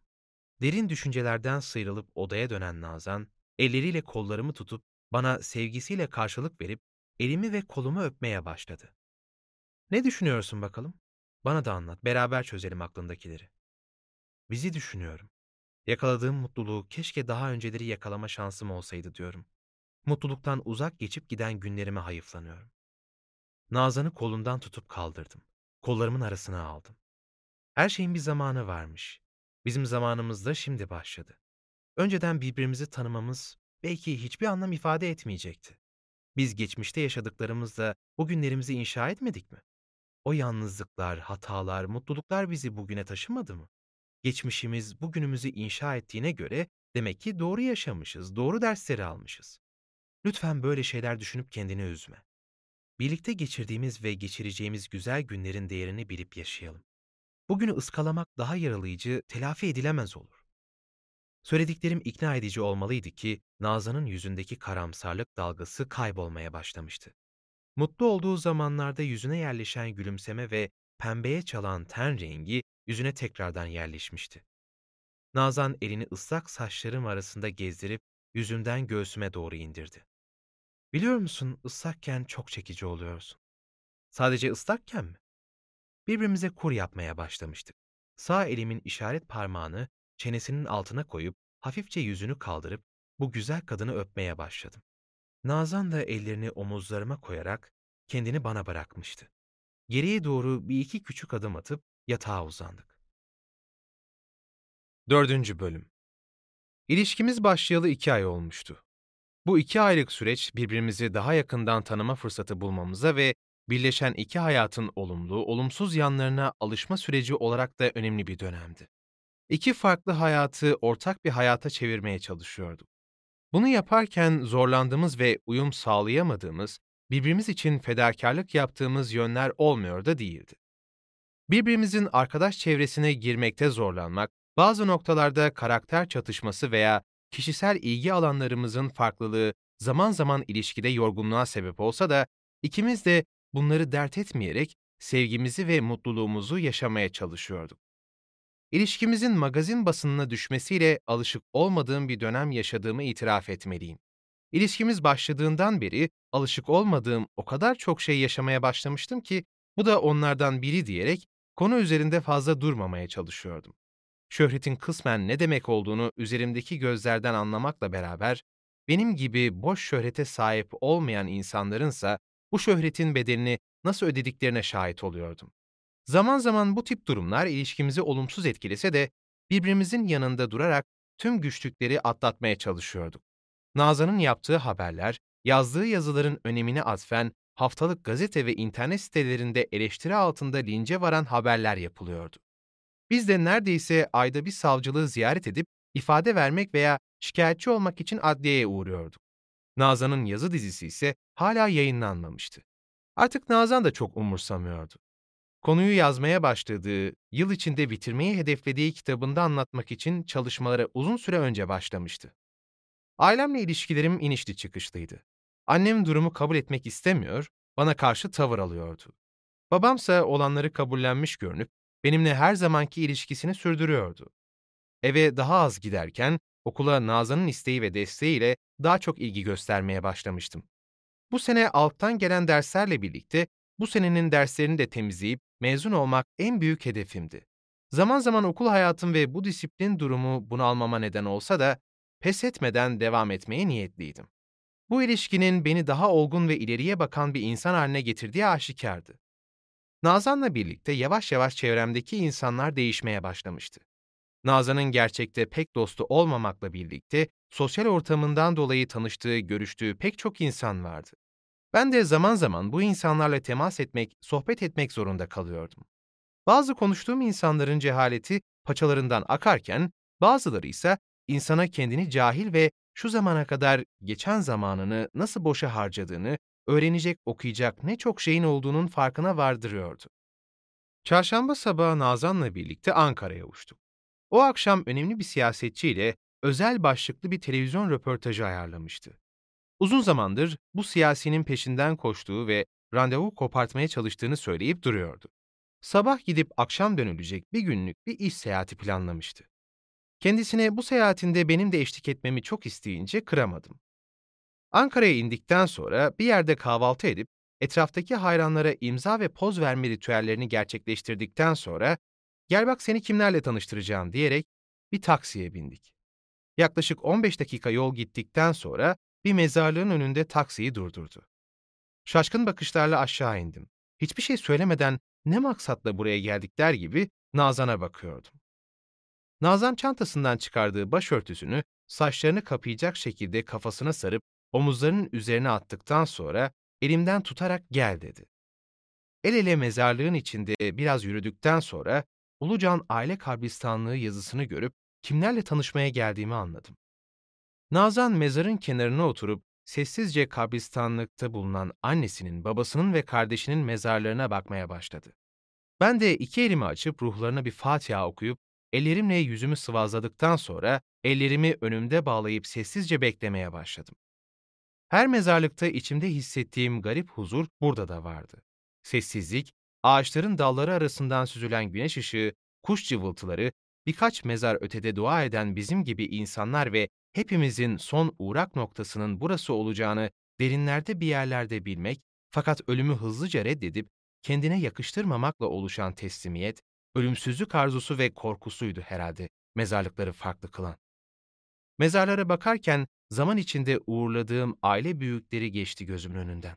Derin düşüncelerden sıyrılıp odaya dönen Nazan, elleriyle kollarımı tutup bana sevgisiyle karşılık verip elimi ve kolumu öpmeye başladı. Ne düşünüyorsun bakalım? Bana da anlat, beraber çözelim aklındakileri. Bizi düşünüyorum. Yakaladığım mutluluğu keşke daha önceleri yakalama şansım olsaydı diyorum. Mutluluktan uzak geçip giden günlerime hayıflanıyorum. Nazan'ı kolundan tutup kaldırdım. Kollarımın arasına aldım. Her şeyin bir zamanı varmış. Bizim zamanımız da şimdi başladı. Önceden birbirimizi tanımamız belki hiçbir anlam ifade etmeyecekti. Biz geçmişte yaşadıklarımızla bugünlerimizi inşa etmedik mi? O yalnızlıklar, hatalar, mutluluklar bizi bugüne taşımadı mı? Geçmişimiz bugünümüzü inşa ettiğine göre demek ki doğru yaşamışız, doğru dersleri almışız. Lütfen böyle şeyler düşünüp kendini üzme. Birlikte geçirdiğimiz ve geçireceğimiz güzel günlerin değerini bilip yaşayalım. Bugünü ıskalamak daha yaralayıcı, telafi edilemez olur. Söylediklerim ikna edici olmalıydı ki Nazan'ın yüzündeki karamsarlık dalgası kaybolmaya başlamıştı. Mutlu olduğu zamanlarda yüzüne yerleşen gülümseme ve pembeye çalan ten rengi yüzüne tekrardan yerleşmişti. Nazan elini ıslak saçlarım arasında gezdirip yüzümden göğsüme doğru indirdi. Biliyor musun ıslakken çok çekici oluyorsun. Sadece ıslakken mi? Birbirimize kur yapmaya başlamıştık. Sağ elimin işaret parmağını çenesinin altına koyup hafifçe yüzünü kaldırıp bu güzel kadını öpmeye başladım. Nazan da ellerini omuzlarıma koyarak kendini bana bırakmıştı. Geriye doğru bir iki küçük adım atıp yatağa uzandık. Dördüncü Bölüm İlişkimiz başlayalı iki ay olmuştu. Bu iki aylık süreç birbirimizi daha yakından tanıma fırsatı bulmamıza ve birleşen iki hayatın olumlu, olumsuz yanlarına alışma süreci olarak da önemli bir dönemdi. İki farklı hayatı ortak bir hayata çevirmeye çalışıyorduk. Bunu yaparken zorlandığımız ve uyum sağlayamadığımız, birbirimiz için fedakarlık yaptığımız yönler olmuyor da değildi. Birbirimizin arkadaş çevresine girmekte zorlanmak, bazı noktalarda karakter çatışması veya kişisel ilgi alanlarımızın farklılığı zaman zaman ilişkide yorgunluğa sebep olsa da ikimiz de bunları dert etmeyerek sevgimizi ve mutluluğumuzu yaşamaya çalışıyorduk. İlişkimizin magazin basınına düşmesiyle alışık olmadığım bir dönem yaşadığımı itiraf etmeliyim. İlişkimiz başladığından beri alışık olmadığım o kadar çok şey yaşamaya başlamıştım ki bu da onlardan biri diyerek konu üzerinde fazla durmamaya çalışıyordum. Şöhretin kısmen ne demek olduğunu üzerimdeki gözlerden anlamakla beraber benim gibi boş şöhrete sahip olmayan insanlarınsa bu şöhretin bedelini nasıl ödediklerine şahit oluyordum. Zaman zaman bu tip durumlar ilişkimizi olumsuz etkilese de birbirimizin yanında durarak tüm güçlükleri atlatmaya çalışıyorduk. Nazan'ın yaptığı haberler, yazdığı yazıların önemine atfen haftalık gazete ve internet sitelerinde eleştiri altında lince varan haberler yapılıyordu. Biz de neredeyse ayda bir savcılığı ziyaret edip ifade vermek veya şikayetçi olmak için adliyeye uğruyorduk. Nazan'ın yazı dizisi ise hala yayınlanmamıştı. Artık Nazan da çok umursamıyordu. Konuyu yazmaya başladığı, yıl içinde bitirmeyi hedeflediği kitabında anlatmak için çalışmalara uzun süre önce başlamıştı. Ailemle ilişkilerim inişli çıkışlıydı. Annem durumu kabul etmek istemiyor, bana karşı tavır alıyordu. Babamsa olanları kabullenmiş görünüp benimle her zamanki ilişkisini sürdürüyordu. Eve daha az giderken okula Nazan'ın isteği ve desteğiyle daha çok ilgi göstermeye başlamıştım. Bu sene alttan gelen derslerle birlikte bu senenin derslerini de temizleyip mezun olmak en büyük hedefimdi. Zaman zaman okul hayatım ve bu disiplin durumu bunu almama neden olsa da pes etmeden devam etmeye niyetliydim. Bu ilişkinin beni daha olgun ve ileriye bakan bir insan haline getirdiği aşikardı. Nazan'la birlikte yavaş yavaş çevremdeki insanlar değişmeye başlamıştı. Nazan'ın gerçekte pek dostu olmamakla birlikte sosyal ortamından dolayı tanıştığı, görüştüğü pek çok insan vardı. Ben de zaman zaman bu insanlarla temas etmek, sohbet etmek zorunda kalıyordum. Bazı konuştuğum insanların cehaleti paçalarından akarken, bazıları ise insana kendini cahil ve şu zamana kadar geçen zamanını nasıl boşa harcadığını, öğrenecek, okuyacak ne çok şeyin olduğunun farkına vardırıyordu. Çarşamba sabahı Nazan'la birlikte Ankara'ya uçtuk. O akşam önemli bir siyasetçiyle özel başlıklı bir televizyon röportajı ayarlamıştı. Uzun zamandır bu siyasinin peşinden koştuğu ve randevu kopartmaya çalıştığını söyleyip duruyordu. Sabah gidip akşam dönülecek bir günlük bir iş seyahati planlamıştı. Kendisine bu seyahatinde benim de eşlik etmemi çok isteyince kıramadım. Ankara'ya indikten sonra bir yerde kahvaltı edip etraftaki hayranlara imza ve poz verme ritüellerini gerçekleştirdikten sonra gel bak seni kimlerle tanıştıracağım diyerek bir taksiye bindik. Yaklaşık 15 dakika yol gittikten sonra bir mezarlığın önünde taksiyi durdurdu. Şaşkın bakışlarla aşağı indim. Hiçbir şey söylemeden ne maksatla buraya geldik der gibi Nazan'a bakıyordum. Nazan çantasından çıkardığı başörtüsünü saçlarını kapayacak şekilde kafasına sarıp omuzlarının üzerine attıktan sonra elimden tutarak gel dedi. El ele mezarlığın içinde biraz yürüdükten sonra Ulucan Aile Kabristanlığı yazısını görüp kimlerle tanışmaya geldiğimi anladım. Nazan mezarın kenarına oturup sessizce kabristanlıkta bulunan annesinin, babasının ve kardeşinin mezarlarına bakmaya başladı. Ben de iki elimi açıp ruhlarına bir Fatiha okuyup ellerimle yüzümü sıvazladıktan sonra ellerimi önümde bağlayıp sessizce beklemeye başladım. Her mezarlıkta içimde hissettiğim garip huzur burada da vardı. Sessizlik, ağaçların dalları arasından süzülen güneş ışığı, kuş cıvıltıları, birkaç mezar ötede dua eden bizim gibi insanlar ve hepimizin son uğrak noktasının burası olacağını derinlerde bir yerlerde bilmek fakat ölümü hızlıca reddedip kendine yakıştırmamakla oluşan teslimiyet, ölümsüzlük arzusu ve korkusuydu herhalde mezarlıkları farklı kılan. Mezarlara bakarken zaman içinde uğurladığım aile büyükleri geçti gözümün önünden.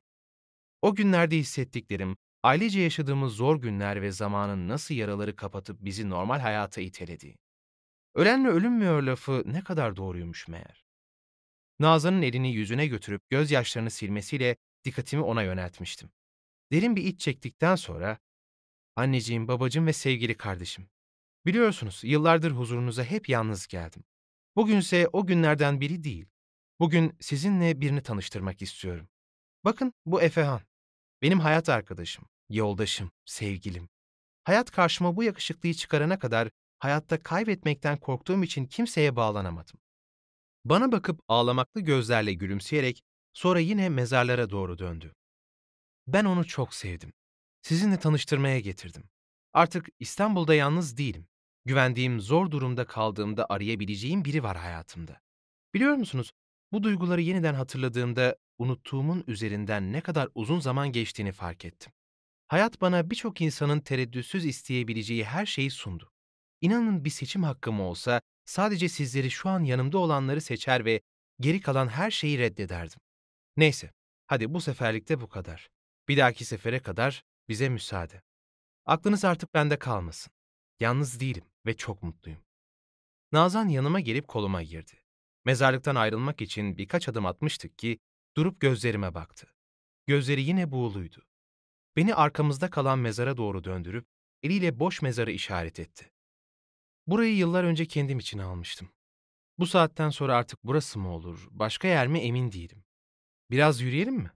O günlerde hissettiklerim, ailece yaşadığımız zor günler ve zamanın nasıl yaraları kapatıp bizi normal hayata iteledi. Ölenle ölünmüyor lafı ne kadar doğruymuş meğer. Nazan'ın elini yüzüne götürüp gözyaşlarını silmesiyle dikkatimi ona yöneltmiştim. Derin bir iç çektikten sonra, anneciğim, babacığım ve sevgili kardeşim, biliyorsunuz yıllardır huzurunuza hep yalnız geldim. Bugünse o günlerden biri değil. Bugün sizinle birini tanıştırmak istiyorum. Bakın bu Efehan. Benim hayat arkadaşım, yoldaşım, sevgilim. Hayat karşıma bu yakışıklıyı çıkarana kadar hayatta kaybetmekten korktuğum için kimseye bağlanamadım. Bana bakıp ağlamaklı gözlerle gülümseyerek sonra yine mezarlara doğru döndü. Ben onu çok sevdim. Sizinle tanıştırmaya getirdim. Artık İstanbul'da yalnız değilim. Güvendiğim, zor durumda kaldığımda arayabileceğim biri var hayatımda. Biliyor musunuz, bu duyguları yeniden hatırladığımda unuttuğumun üzerinden ne kadar uzun zaman geçtiğini fark ettim. Hayat bana birçok insanın tereddütsüz isteyebileceği her şeyi sundu. İnanın bir seçim hakkım olsa sadece sizleri şu an yanımda olanları seçer ve geri kalan her şeyi reddederdim. Neyse, hadi bu seferlikte bu kadar. Bir dahaki sefere kadar bize müsaade. Aklınız artık bende kalmasın. Yalnız değilim ve çok mutluyum. Nazan yanıma gelip koluma girdi. Mezarlıktan ayrılmak için birkaç adım atmıştık ki durup gözlerime baktı. Gözleri yine buğuluydu. Beni arkamızda kalan mezara doğru döndürüp eliyle boş mezarı işaret etti. Burayı yıllar önce kendim için almıştım. Bu saatten sonra artık burası mı olur, başka yer mi emin değilim. Biraz yürüyelim mi?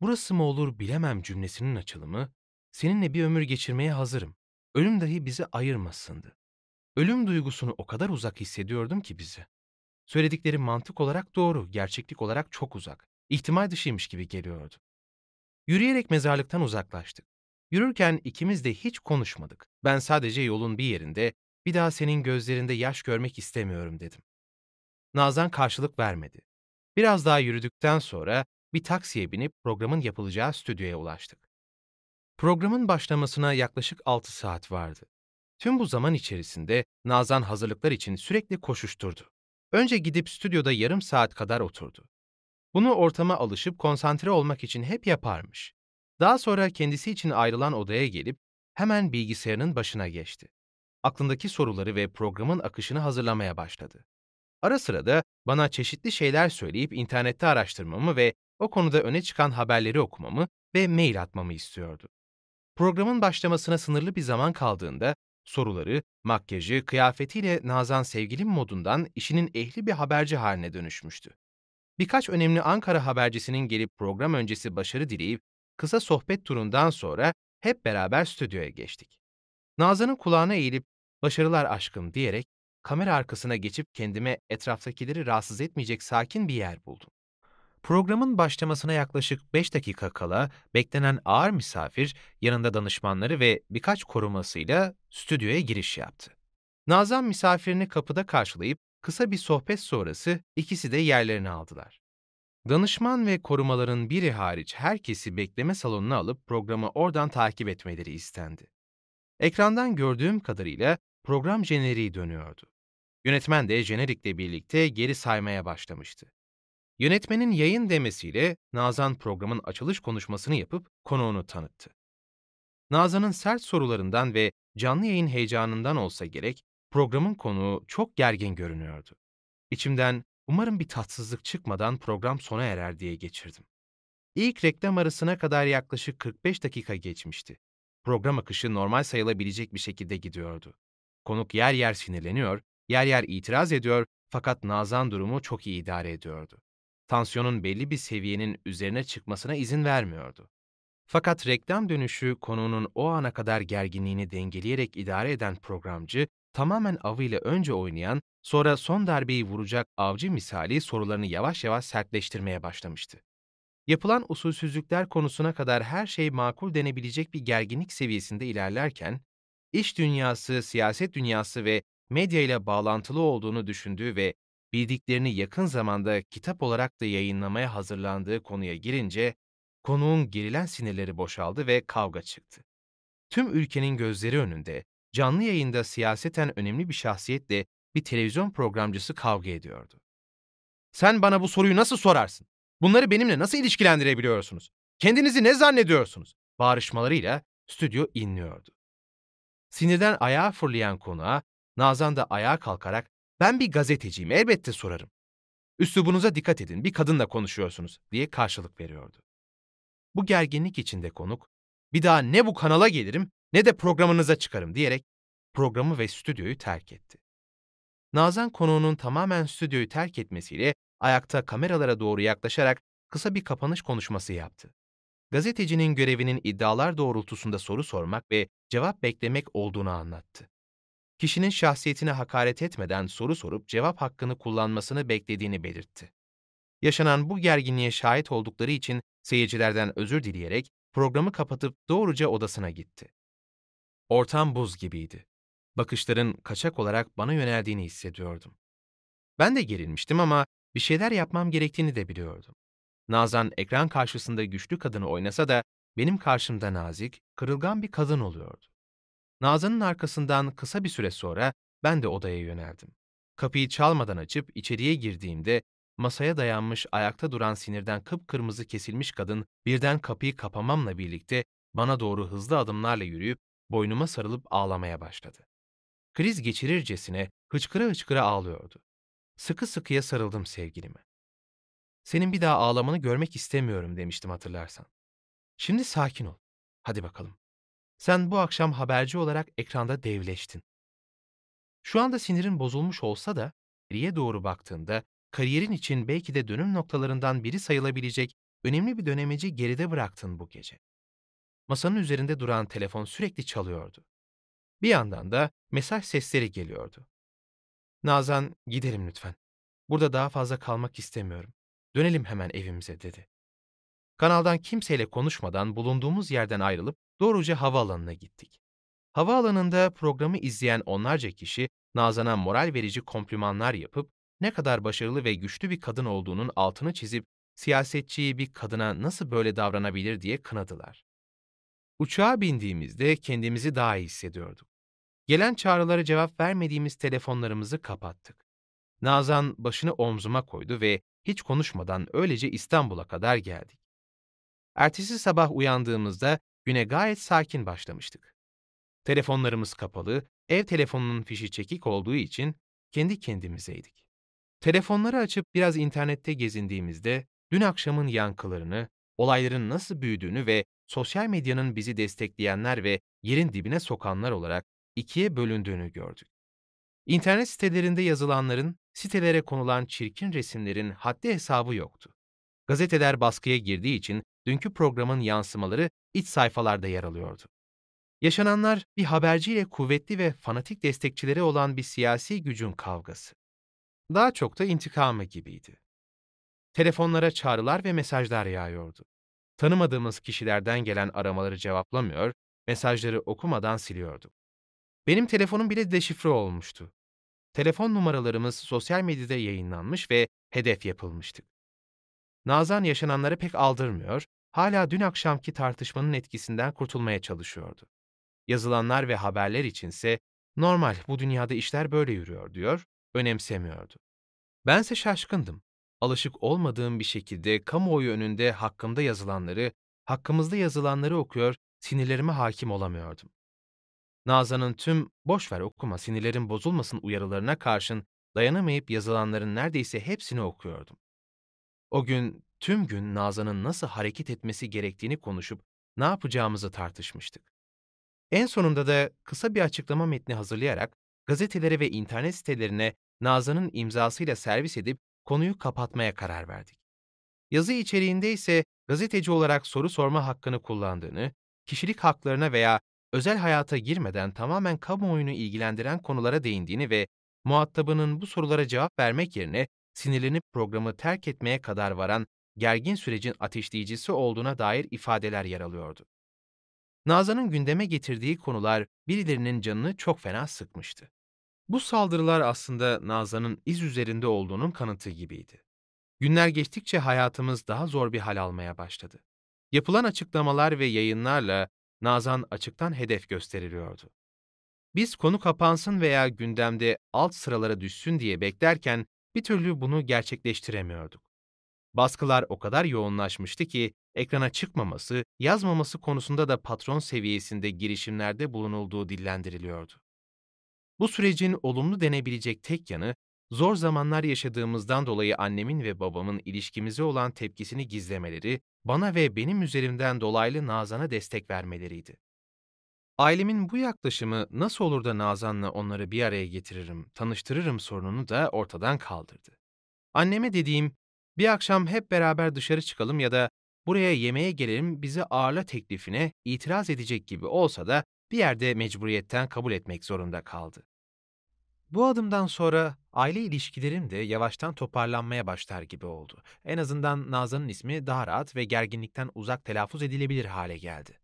Burası mı olur bilemem cümlesinin açılımı, seninle bir ömür geçirmeye hazırım. Ölüm dahi bizi ayırmasındı. Ölüm duygusunu o kadar uzak hissediyordum ki bize. Söyledikleri mantık olarak doğru, gerçeklik olarak çok uzak. İhtimal dışıymış gibi geliyordu. Yürüyerek mezarlıktan uzaklaştık. Yürürken ikimiz de hiç konuşmadık. Ben sadece yolun bir yerinde, bir daha senin gözlerinde yaş görmek istemiyorum dedim. Nazan karşılık vermedi. Biraz daha yürüdükten sonra bir taksiye binip programın yapılacağı stüdyoya ulaştık. Programın başlamasına yaklaşık 6 saat vardı. Tüm bu zaman içerisinde Nazan hazırlıklar için sürekli koşuşturdu. Önce gidip stüdyoda yarım saat kadar oturdu. Bunu ortama alışıp konsantre olmak için hep yaparmış. Daha sonra kendisi için ayrılan odaya gelip hemen bilgisayarının başına geçti. Aklındaki soruları ve programın akışını hazırlamaya başladı. Ara sıra da bana çeşitli şeyler söyleyip internette araştırmamı ve o konuda öne çıkan haberleri okumamı ve mail atmamı istiyordu. Programın başlamasına sınırlı bir zaman kaldığında soruları, makyajı, kıyafetiyle Nazan sevgilim modundan işinin ehli bir haberci haline dönüşmüştü. Birkaç önemli Ankara habercisinin gelip program öncesi başarı dileyip kısa sohbet turundan sonra hep beraber stüdyoya geçtik. Nazan'ın kulağına eğilip başarılar aşkım diyerek kamera arkasına geçip kendime etraftakileri rahatsız etmeyecek sakin bir yer buldum. Programın başlamasına yaklaşık 5 dakika kala beklenen ağır misafir yanında danışmanları ve birkaç korumasıyla stüdyoya giriş yaptı. Nazan misafirini kapıda karşılayıp kısa bir sohbet sonrası ikisi de yerlerini aldılar. Danışman ve korumaların biri hariç herkesi bekleme salonuna alıp programı oradan takip etmeleri istendi. Ekrandan gördüğüm kadarıyla program jeneriği dönüyordu. Yönetmen de jenerikle birlikte geri saymaya başlamıştı. Yönetmenin yayın demesiyle Nazan programın açılış konuşmasını yapıp konuğunu tanıttı. Nazan'ın sert sorularından ve canlı yayın heyecanından olsa gerek programın konuğu çok gergin görünüyordu. İçimden umarım bir tatsızlık çıkmadan program sona erer diye geçirdim. İlk reklam arasına kadar yaklaşık 45 dakika geçmişti. Program akışı normal sayılabilecek bir şekilde gidiyordu. Konuk yer yer sinirleniyor, yer yer itiraz ediyor fakat Nazan durumu çok iyi idare ediyordu tansiyonun belli bir seviyenin üzerine çıkmasına izin vermiyordu. Fakat reklam dönüşü konuğunun o ana kadar gerginliğini dengeleyerek idare eden programcı, tamamen avıyla önce oynayan, sonra son darbeyi vuracak avcı misali sorularını yavaş yavaş sertleştirmeye başlamıştı. Yapılan usulsüzlükler konusuna kadar her şey makul denebilecek bir gerginlik seviyesinde ilerlerken, iş dünyası, siyaset dünyası ve medya ile bağlantılı olduğunu düşündüğü ve bildiklerini yakın zamanda kitap olarak da yayınlamaya hazırlandığı konuya girince, konuğun gerilen sinirleri boşaldı ve kavga çıktı. Tüm ülkenin gözleri önünde, canlı yayında siyaseten önemli bir şahsiyetle bir televizyon programcısı kavga ediyordu. Sen bana bu soruyu nasıl sorarsın? Bunları benimle nasıl ilişkilendirebiliyorsunuz? Kendinizi ne zannediyorsunuz? Bağırışmalarıyla stüdyo inliyordu. Sinirden ayağa fırlayan konuğa, Nazan da ayağa kalkarak ben bir gazeteciyim, elbette sorarım. Üslubunuza dikkat edin, bir kadınla konuşuyorsunuz diye karşılık veriyordu. Bu gerginlik içinde konuk, bir daha ne bu kanala gelirim ne de programınıza çıkarım diyerek programı ve stüdyoyu terk etti. Nazan konuğunun tamamen stüdyoyu terk etmesiyle ayakta kameralara doğru yaklaşarak kısa bir kapanış konuşması yaptı. Gazetecinin görevinin iddialar doğrultusunda soru sormak ve cevap beklemek olduğunu anlattı kişinin şahsiyetine hakaret etmeden soru sorup cevap hakkını kullanmasını beklediğini belirtti. Yaşanan bu gerginliğe şahit oldukları için seyircilerden özür dileyerek programı kapatıp doğruca odasına gitti. Ortam buz gibiydi. Bakışların kaçak olarak bana yöneldiğini hissediyordum. Ben de gerilmiştim ama bir şeyler yapmam gerektiğini de biliyordum. Nazan ekran karşısında güçlü kadını oynasa da benim karşımda nazik, kırılgan bir kadın oluyordu. Nazan'ın arkasından kısa bir süre sonra ben de odaya yöneldim. Kapıyı çalmadan açıp içeriye girdiğimde masaya dayanmış ayakta duran sinirden kıpkırmızı kesilmiş kadın birden kapıyı kapamamla birlikte bana doğru hızlı adımlarla yürüyüp boynuma sarılıp ağlamaya başladı. Kriz geçirircesine hıçkıra hıçkıra ağlıyordu. Sıkı sıkıya sarıldım sevgilime. Senin bir daha ağlamanı görmek istemiyorum demiştim hatırlarsan. Şimdi sakin ol. Hadi bakalım. Sen bu akşam haberci olarak ekranda devleştin. Şu anda sinirin bozulmuş olsa da geriye doğru baktığında kariyerin için belki de dönüm noktalarından biri sayılabilecek önemli bir dönemeci geride bıraktın bu gece. Masanın üzerinde duran telefon sürekli çalıyordu. Bir yandan da mesaj sesleri geliyordu. Nazan, gidelim lütfen. Burada daha fazla kalmak istemiyorum. Dönelim hemen evimize dedi. Kanaldan kimseyle konuşmadan bulunduğumuz yerden ayrılıp doğruca havaalanına gittik. Havaalanında programı izleyen onlarca kişi Nazan'a moral verici komplimanlar yapıp ne kadar başarılı ve güçlü bir kadın olduğunun altını çizip siyasetçiyi bir kadına nasıl böyle davranabilir diye kınadılar. Uçağa bindiğimizde kendimizi daha iyi hissediyorduk. Gelen çağrılara cevap vermediğimiz telefonlarımızı kapattık. Nazan başını omzuma koydu ve hiç konuşmadan öylece İstanbul'a kadar geldik. Ertesi sabah uyandığımızda güne gayet sakin başlamıştık. Telefonlarımız kapalı, ev telefonunun fişi çekik olduğu için kendi kendimizeydik. Telefonları açıp biraz internette gezindiğimizde dün akşamın yankılarını, olayların nasıl büyüdüğünü ve sosyal medyanın bizi destekleyenler ve yerin dibine sokanlar olarak ikiye bölündüğünü gördük. İnternet sitelerinde yazılanların, sitelere konulan çirkin resimlerin haddi hesabı yoktu. Gazeteler baskıya girdiği için dünkü programın yansımaları iç sayfalarda yer alıyordu. Yaşananlar bir haberciyle kuvvetli ve fanatik destekçileri olan bir siyasi gücün kavgası. Daha çok da intikamı gibiydi. Telefonlara çağrılar ve mesajlar yağıyordu. Tanımadığımız kişilerden gelen aramaları cevaplamıyor, mesajları okumadan siliyorduk. Benim telefonum bile deşifre olmuştu. Telefon numaralarımız sosyal medyada yayınlanmış ve hedef yapılmıştık. Nazan yaşananları pek aldırmıyor, hala dün akşamki tartışmanın etkisinden kurtulmaya çalışıyordu. Yazılanlar ve haberler içinse normal bu dünyada işler böyle yürüyor diyor, önemsemiyordu. Bense şaşkındım. Alışık olmadığım bir şekilde kamuoyu önünde hakkımda yazılanları, hakkımızda yazılanları okuyor, sinirlerime hakim olamıyordum. Nazan'ın tüm boş ver okuma sinirlerin bozulmasın uyarılarına karşın dayanamayıp yazılanların neredeyse hepsini okuyordum. O gün tüm gün Nazan'ın nasıl hareket etmesi gerektiğini konuşup ne yapacağımızı tartışmıştık. En sonunda da kısa bir açıklama metni hazırlayarak gazetelere ve internet sitelerine Nazan'ın imzasıyla servis edip konuyu kapatmaya karar verdik. Yazı içeriğinde ise gazeteci olarak soru sorma hakkını kullandığını, kişilik haklarına veya özel hayata girmeden tamamen kamuoyunu ilgilendiren konulara değindiğini ve muhatabının bu sorulara cevap vermek yerine sinirlenip programı terk etmeye kadar varan gergin sürecin ateşleyicisi olduğuna dair ifadeler yer alıyordu. Nazan'ın gündeme getirdiği konular birilerinin canını çok fena sıkmıştı. Bu saldırılar aslında Nazan'ın iz üzerinde olduğunun kanıtı gibiydi. Günler geçtikçe hayatımız daha zor bir hal almaya başladı. Yapılan açıklamalar ve yayınlarla Nazan açıktan hedef gösteriliyordu. Biz konu kapansın veya gündemde alt sıralara düşsün diye beklerken bir türlü bunu gerçekleştiremiyorduk. Baskılar o kadar yoğunlaşmıştı ki ekrana çıkmaması, yazmaması konusunda da patron seviyesinde girişimlerde bulunulduğu dillendiriliyordu. Bu sürecin olumlu denebilecek tek yanı, zor zamanlar yaşadığımızdan dolayı annemin ve babamın ilişkimize olan tepkisini gizlemeleri, bana ve benim üzerimden dolaylı Nazan'a destek vermeleriydi. Ailemin bu yaklaşımı nasıl olur da Nazan'la onları bir araya getiririm, tanıştırırım sorununu da ortadan kaldırdı. Anneme dediğim, bir akşam hep beraber dışarı çıkalım ya da buraya yemeğe gelelim bizi ağırla teklifine itiraz edecek gibi olsa da bir yerde mecburiyetten kabul etmek zorunda kaldı. Bu adımdan sonra aile ilişkilerim de yavaştan toparlanmaya başlar gibi oldu. En azından Nazan'ın ismi daha rahat ve gerginlikten uzak telaffuz edilebilir hale geldi.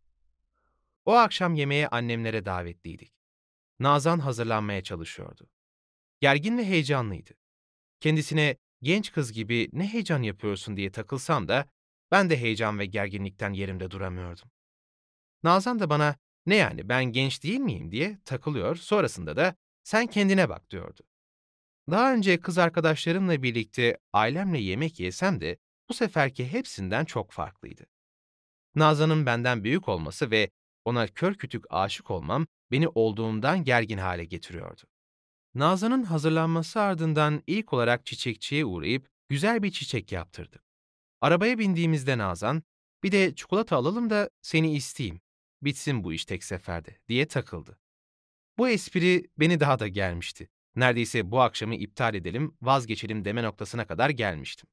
O akşam yemeğe annemlere davetliydik. Nazan hazırlanmaya çalışıyordu. Gergin ve heyecanlıydı. Kendisine genç kız gibi ne heyecan yapıyorsun diye takılsam da ben de heyecan ve gerginlikten yerimde duramıyordum. Nazan da bana ne yani ben genç değil miyim diye takılıyor, sonrasında da sen kendine bak diyordu. Daha önce kız arkadaşlarımla birlikte ailemle yemek yesem de bu seferki hepsinden çok farklıydı. Nazan'ın benden büyük olması ve ona kör kütük aşık olmam beni olduğumdan gergin hale getiriyordu. Nazan'ın hazırlanması ardından ilk olarak çiçekçiye uğrayıp güzel bir çiçek yaptırdık. Arabaya bindiğimizde Nazan, bir de çikolata alalım da seni isteyeyim. Bitsin bu iş tek seferde diye takıldı. Bu espri beni daha da gelmişti. Neredeyse bu akşamı iptal edelim, vazgeçelim deme noktasına kadar gelmiştim.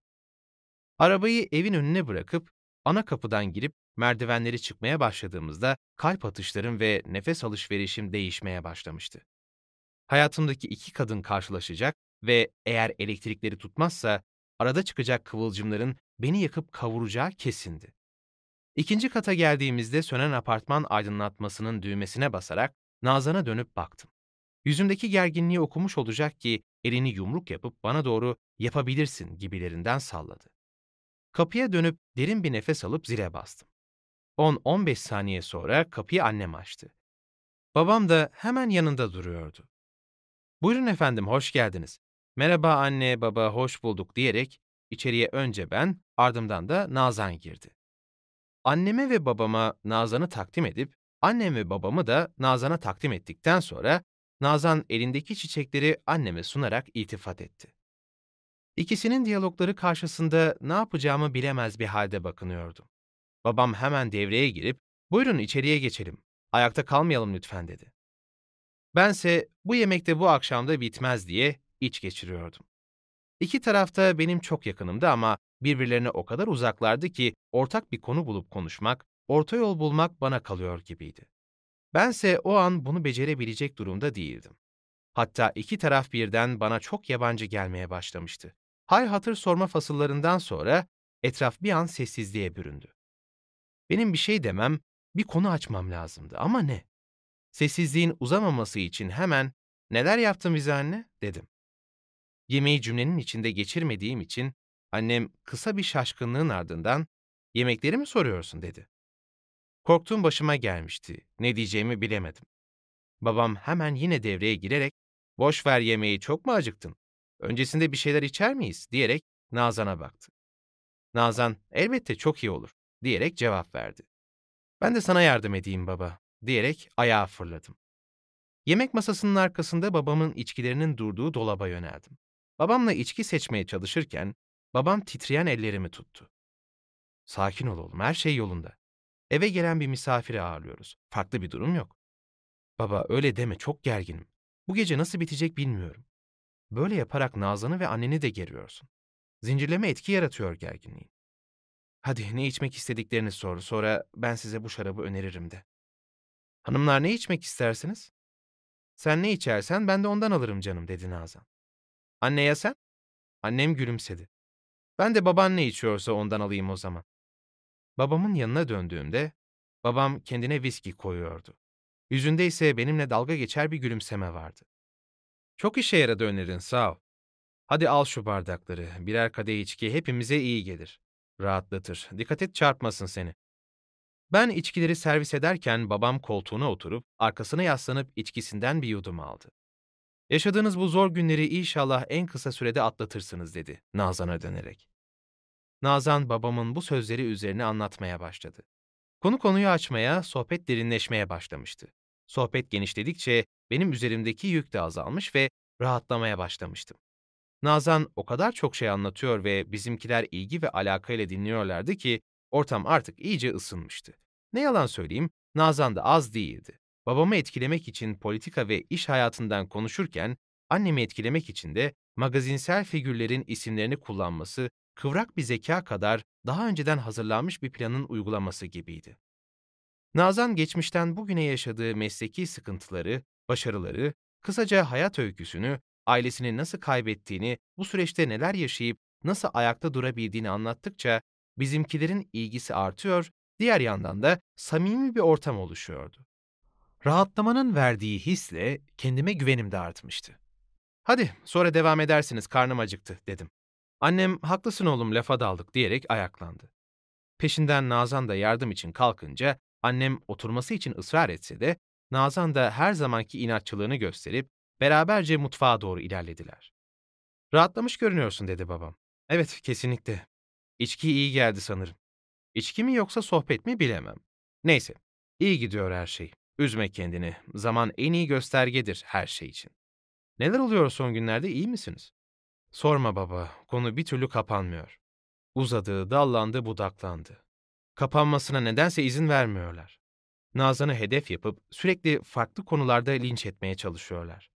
Arabayı evin önüne bırakıp ana kapıdan girip merdivenleri çıkmaya başladığımızda kalp atışlarım ve nefes alışverişim değişmeye başlamıştı. Hayatımdaki iki kadın karşılaşacak ve eğer elektrikleri tutmazsa arada çıkacak kıvılcımların beni yakıp kavuracağı kesindi. İkinci kata geldiğimizde sönen apartman aydınlatmasının düğmesine basarak Nazan'a dönüp baktım. Yüzümdeki gerginliği okumuş olacak ki elini yumruk yapıp bana doğru yapabilirsin gibilerinden salladı. Kapıya dönüp derin bir nefes alıp zile bastım. 10-15 saniye sonra kapıyı annem açtı. Babam da hemen yanında duruyordu. Buyurun efendim, hoş geldiniz. Merhaba anne, baba, hoş bulduk diyerek içeriye önce ben, ardımdan da Nazan girdi. Anneme ve babama Nazan'ı takdim edip, annem ve babamı da Nazan'a takdim ettikten sonra Nazan elindeki çiçekleri anneme sunarak iltifat etti. İkisinin diyalogları karşısında ne yapacağımı bilemez bir halde bakınıyordum. Babam hemen devreye girip, buyurun içeriye geçelim, ayakta kalmayalım lütfen dedi. Bense bu yemekte bu akşamda bitmez diye iç geçiriyordum. İki tarafta benim çok yakınımdı ama birbirlerine o kadar uzaklardı ki ortak bir konu bulup konuşmak, orta yol bulmak bana kalıyor gibiydi. Bense o an bunu becerebilecek durumda değildim. Hatta iki taraf birden bana çok yabancı gelmeye başlamıştı. Hal hatır sorma fasıllarından sonra etraf bir an sessizliğe büründü. Benim bir şey demem, bir konu açmam lazımdı ama ne? Sessizliğin uzamaması için hemen "Neler yaptın bize anne?" dedim. Yemeği cümlenin içinde geçirmediğim için annem kısa bir şaşkınlığın ardından "Yemekleri mi soruyorsun?" dedi. Korktuğum başıma gelmişti. Ne diyeceğimi bilemedim. Babam hemen yine devreye girerek "Boş ver yemeği, çok mu acıktın? Öncesinde bir şeyler içer miyiz?" diyerek Nazan'a baktı. Nazan, "Elbette çok iyi olur." diyerek cevap verdi. "Ben de sana yardım edeyim baba." diyerek ayağa fırladım. Yemek masasının arkasında babamın içkilerinin durduğu dolaba yöneldim. Babamla içki seçmeye çalışırken babam titreyen ellerimi tuttu. Sakin ol oğlum, her şey yolunda. Eve gelen bir misafiri ağırlıyoruz. Farklı bir durum yok. Baba öyle deme, çok gerginim. Bu gece nasıl bitecek bilmiyorum. Böyle yaparak Nazan'ı ve anneni de geriyorsun. Zincirleme etki yaratıyor gerginliğin. Hadi ne içmek istediklerini sor, sonra ben size bu şarabı öneririm de. Hanımlar ne içmek istersiniz? Sen ne içersen ben de ondan alırım canım dedi Nazan. Anne ya sen? Annem gülümsedi. Ben de baban ne içiyorsa ondan alayım o zaman. Babamın yanına döndüğümde babam kendine viski koyuyordu. Yüzünde ise benimle dalga geçer bir gülümseme vardı. Çok işe yaradı önerin sağ ol. Hadi al şu bardakları, birer kadeh içki hepimize iyi gelir. Rahatlatır, dikkat et çarpmasın seni. Ben içkileri servis ederken babam koltuğuna oturup arkasına yaslanıp içkisinden bir yudum aldı. Yaşadığınız bu zor günleri inşallah en kısa sürede atlatırsınız dedi Nazan'a dönerek. Nazan babamın bu sözleri üzerine anlatmaya başladı. Konu konuyu açmaya, sohbet derinleşmeye başlamıştı. Sohbet genişledikçe benim üzerimdeki yük de azalmış ve rahatlamaya başlamıştım. Nazan o kadar çok şey anlatıyor ve bizimkiler ilgi ve alakayla dinliyorlardı ki ortam artık iyice ısınmıştı. Ne yalan söyleyeyim, Nazan da az değildi. Babamı etkilemek için politika ve iş hayatından konuşurken, annemi etkilemek için de magazinsel figürlerin isimlerini kullanması, kıvrak bir zeka kadar daha önceden hazırlanmış bir planın uygulaması gibiydi. Nazan geçmişten bugüne yaşadığı mesleki sıkıntıları, başarıları, kısaca hayat öyküsünü, ailesini nasıl kaybettiğini, bu süreçte neler yaşayıp nasıl ayakta durabildiğini anlattıkça bizimkilerin ilgisi artıyor, diğer yandan da samimi bir ortam oluşuyordu. Rahatlamanın verdiği hisle kendime güvenim de artmıştı. Hadi sonra devam edersiniz karnım acıktı dedim. Annem haklısın oğlum lafa daldık diyerek ayaklandı. Peşinden Nazan da yardım için kalkınca annem oturması için ısrar etse de Nazan da her zamanki inatçılığını gösterip beraberce mutfağa doğru ilerlediler. Rahatlamış görünüyorsun dedi babam. Evet kesinlikle. İçki iyi geldi sanırım. İçki mi yoksa sohbet mi bilemem. Neyse iyi gidiyor her şey. Üzme kendini. Zaman en iyi göstergedir her şey için. Neler oluyor son günlerde, iyi misiniz? Sorma baba, konu bir türlü kapanmıyor. Uzadı, dallandı, budaklandı. Kapanmasına nedense izin vermiyorlar. Nazan'ı hedef yapıp sürekli farklı konularda linç etmeye çalışıyorlar.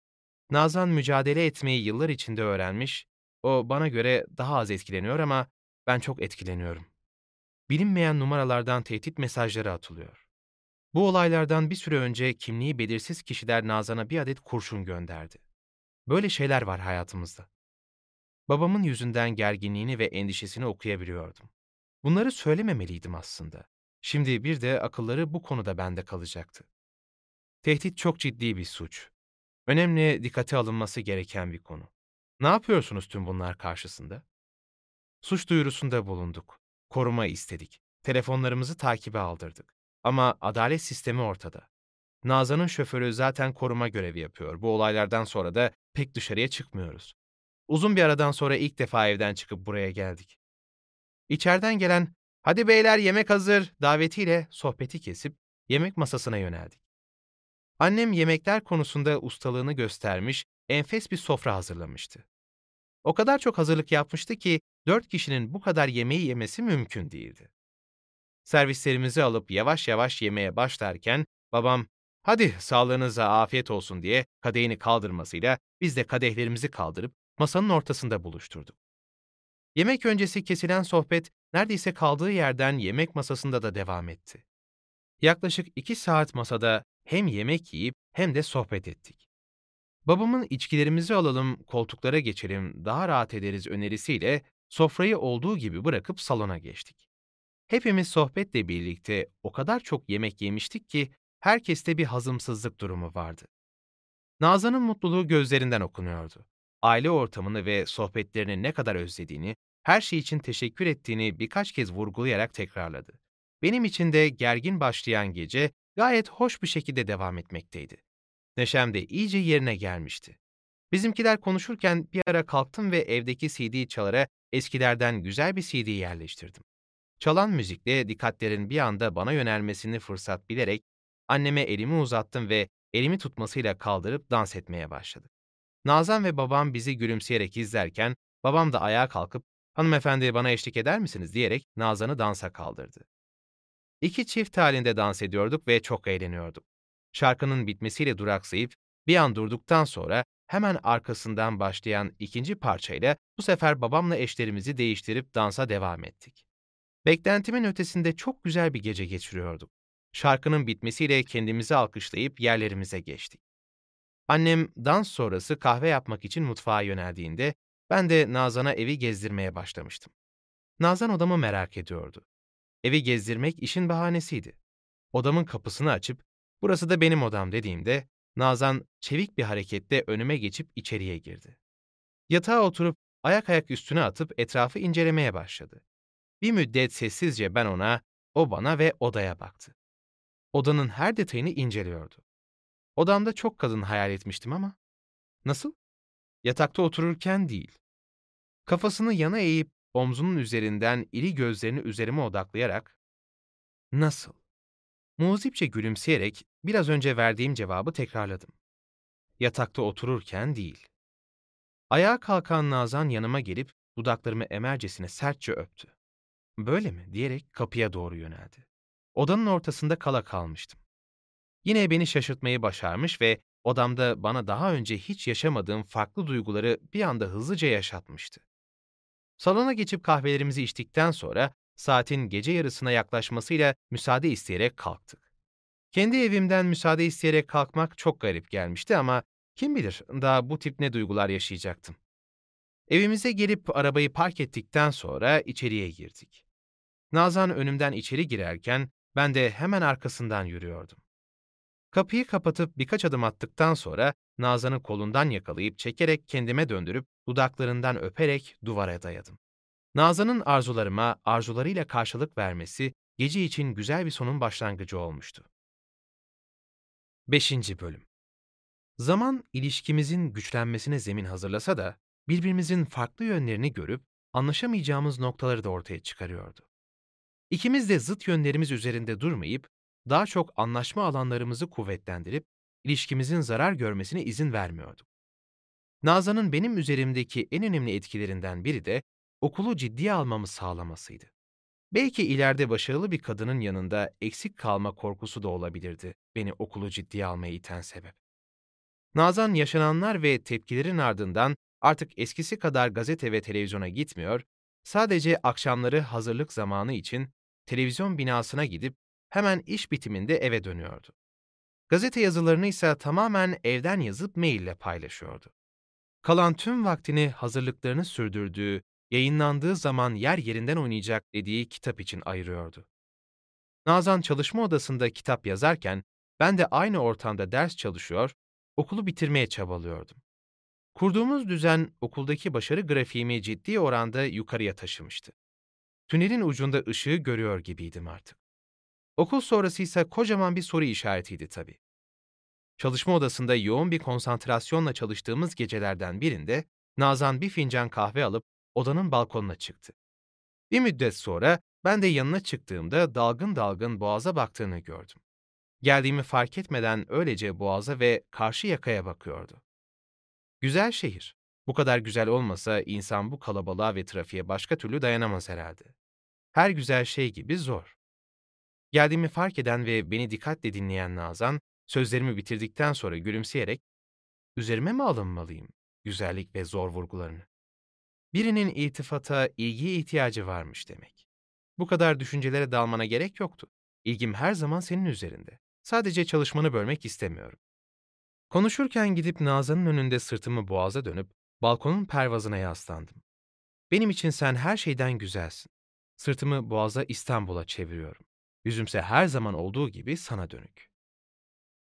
Nazan mücadele etmeyi yıllar içinde öğrenmiş, o bana göre daha az etkileniyor ama ben çok etkileniyorum. Bilinmeyen numaralardan tehdit mesajları atılıyor. Bu olaylardan bir süre önce kimliği belirsiz kişiler Nazan'a bir adet kurşun gönderdi. Böyle şeyler var hayatımızda. Babamın yüzünden gerginliğini ve endişesini okuyabiliyordum. Bunları söylememeliydim aslında. Şimdi bir de akılları bu konuda bende kalacaktı. Tehdit çok ciddi bir suç. Önemli, dikkate alınması gereken bir konu. Ne yapıyorsunuz tüm bunlar karşısında? Suç duyurusunda bulunduk. Koruma istedik. Telefonlarımızı takibe aldırdık. Ama adalet sistemi ortada. Nazan'ın şoförü zaten koruma görevi yapıyor. Bu olaylardan sonra da pek dışarıya çıkmıyoruz. Uzun bir aradan sonra ilk defa evden çıkıp buraya geldik. İçeriden gelen "Hadi beyler yemek hazır" davetiyle sohbeti kesip yemek masasına yöneldik. Annem yemekler konusunda ustalığını göstermiş, enfes bir sofra hazırlamıştı. O kadar çok hazırlık yapmıştı ki dört kişinin bu kadar yemeği yemesi mümkün değildi. Servislerimizi alıp yavaş yavaş yemeye başlarken babam hadi sağlığınıza afiyet olsun diye kadehini kaldırmasıyla biz de kadehlerimizi kaldırıp masanın ortasında buluşturduk. Yemek öncesi kesilen sohbet neredeyse kaldığı yerden yemek masasında da devam etti. Yaklaşık iki saat masada hem yemek yiyip hem de sohbet ettik. Babamın içkilerimizi alalım, koltuklara geçelim, daha rahat ederiz önerisiyle sofrayı olduğu gibi bırakıp salona geçtik. Hepimiz sohbetle birlikte o kadar çok yemek yemiştik ki herkeste bir hazımsızlık durumu vardı. Nazan'ın mutluluğu gözlerinden okunuyordu. Aile ortamını ve sohbetlerini ne kadar özlediğini, her şey için teşekkür ettiğini birkaç kez vurgulayarak tekrarladı. Benim için de gergin başlayan gece gayet hoş bir şekilde devam etmekteydi. Neşem de iyice yerine gelmişti. Bizimkiler konuşurken bir ara kalktım ve evdeki CD çalara eskilerden güzel bir CD yerleştirdim. Çalan müzikle dikkatlerin bir anda bana yönelmesini fırsat bilerek anneme elimi uzattım ve elimi tutmasıyla kaldırıp dans etmeye başladı. Nazan ve babam bizi gülümseyerek izlerken babam da ayağa kalkıp hanımefendi bana eşlik eder misiniz diyerek Nazan'ı dansa kaldırdı. İki çift halinde dans ediyorduk ve çok eğleniyorduk. Şarkının bitmesiyle duraksayıp bir an durduktan sonra hemen arkasından başlayan ikinci parçayla bu sefer babamla eşlerimizi değiştirip dansa devam ettik. Beklentimin ötesinde çok güzel bir gece geçiriyorduk. Şarkının bitmesiyle kendimizi alkışlayıp yerlerimize geçtik. Annem dans sonrası kahve yapmak için mutfağa yöneldiğinde ben de Nazan'a evi gezdirmeye başlamıştım. Nazan odamı merak ediyordu. Evi gezdirmek işin bahanesiydi. Odamın kapısını açıp burası da benim odam dediğimde Nazan çevik bir hareketle önüme geçip içeriye girdi. Yatağa oturup ayak ayak üstüne atıp etrafı incelemeye başladı. Bir müddet sessizce ben ona, o bana ve odaya baktı. Odanın her detayını inceliyordu. Odamda çok kadın hayal etmiştim ama. Nasıl? Yatakta otururken değil. Kafasını yana eğip omzunun üzerinden iri gözlerini üzerime odaklayarak Nasıl? Muzipçe gülümseyerek biraz önce verdiğim cevabı tekrarladım. Yatakta otururken değil. Ayağa kalkan Nazan yanıma gelip dudaklarımı emercesine sertçe öptü. Böyle mi diyerek kapıya doğru yöneldi. Odanın ortasında kala kalmıştım. Yine beni şaşırtmayı başarmış ve odamda bana daha önce hiç yaşamadığım farklı duyguları bir anda hızlıca yaşatmıştı. Salona geçip kahvelerimizi içtikten sonra saatin gece yarısına yaklaşmasıyla müsaade isteyerek kalktık. Kendi evimden müsaade isteyerek kalkmak çok garip gelmişti ama kim bilir daha bu tip ne duygular yaşayacaktım. Evimize gelip arabayı park ettikten sonra içeriye girdik. Nazan önümden içeri girerken ben de hemen arkasından yürüyordum. Kapıyı kapatıp birkaç adım attıktan sonra Nazan'ı kolundan yakalayıp çekerek kendime döndürüp dudaklarından öperek duvara dayadım. Nazan'ın arzularıma arzularıyla karşılık vermesi gece için güzel bir sonun başlangıcı olmuştu. 5. Bölüm Zaman ilişkimizin güçlenmesine zemin hazırlasa da birbirimizin farklı yönlerini görüp anlaşamayacağımız noktaları da ortaya çıkarıyordu. İkimiz de zıt yönlerimiz üzerinde durmayıp daha çok anlaşma alanlarımızı kuvvetlendirip ilişkimizin zarar görmesine izin vermiyorduk. Nazan'ın benim üzerimdeki en önemli etkilerinden biri de okulu ciddiye almamı sağlamasıydı. Belki ileride başarılı bir kadının yanında eksik kalma korkusu da olabilirdi beni okulu ciddiye almaya iten sebep. Nazan yaşananlar ve tepkilerin ardından artık eskisi kadar gazete ve televizyona gitmiyor, sadece akşamları hazırlık zamanı için televizyon binasına gidip hemen iş bitiminde eve dönüyordu. Gazete yazılarını ise tamamen evden yazıp maille paylaşıyordu. Kalan tüm vaktini hazırlıklarını sürdürdüğü, yayınlandığı zaman yer yerinden oynayacak dediği kitap için ayırıyordu. Nazan çalışma odasında kitap yazarken ben de aynı ortamda ders çalışıyor, okulu bitirmeye çabalıyordum. Kurduğumuz düzen okuldaki başarı grafiğimi ciddi oranda yukarıya taşımıştı. Tünelin ucunda ışığı görüyor gibiydim artık. Okul sonrası ise kocaman bir soru işaretiydi tabii. Çalışma odasında yoğun bir konsantrasyonla çalıştığımız gecelerden birinde Nazan bir fincan kahve alıp odanın balkonuna çıktı. Bir müddet sonra ben de yanına çıktığımda dalgın dalgın boğaza baktığını gördüm. Geldiğimi fark etmeden öylece boğaza ve karşı yakaya bakıyordu. Güzel şehir. Bu kadar güzel olmasa insan bu kalabalığa ve trafiğe başka türlü dayanamaz herhalde. Her güzel şey gibi zor. Geldiğimi fark eden ve beni dikkatle dinleyen Nazan, sözlerimi bitirdikten sonra gülümseyerek, ''Üzerime mi alınmalıyım güzellik ve zor vurgularını?'' Birinin iltifata, ilgiye ihtiyacı varmış demek. Bu kadar düşüncelere dalmana gerek yoktu. İlgim her zaman senin üzerinde. Sadece çalışmanı bölmek istemiyorum. Konuşurken gidip Nazan'ın önünde sırtımı boğaza dönüp balkonun pervazına yaslandım. Benim için sen her şeyden güzelsin. Sırtımı boğaza İstanbul'a çeviriyorum. Yüzümse her zaman olduğu gibi sana dönük.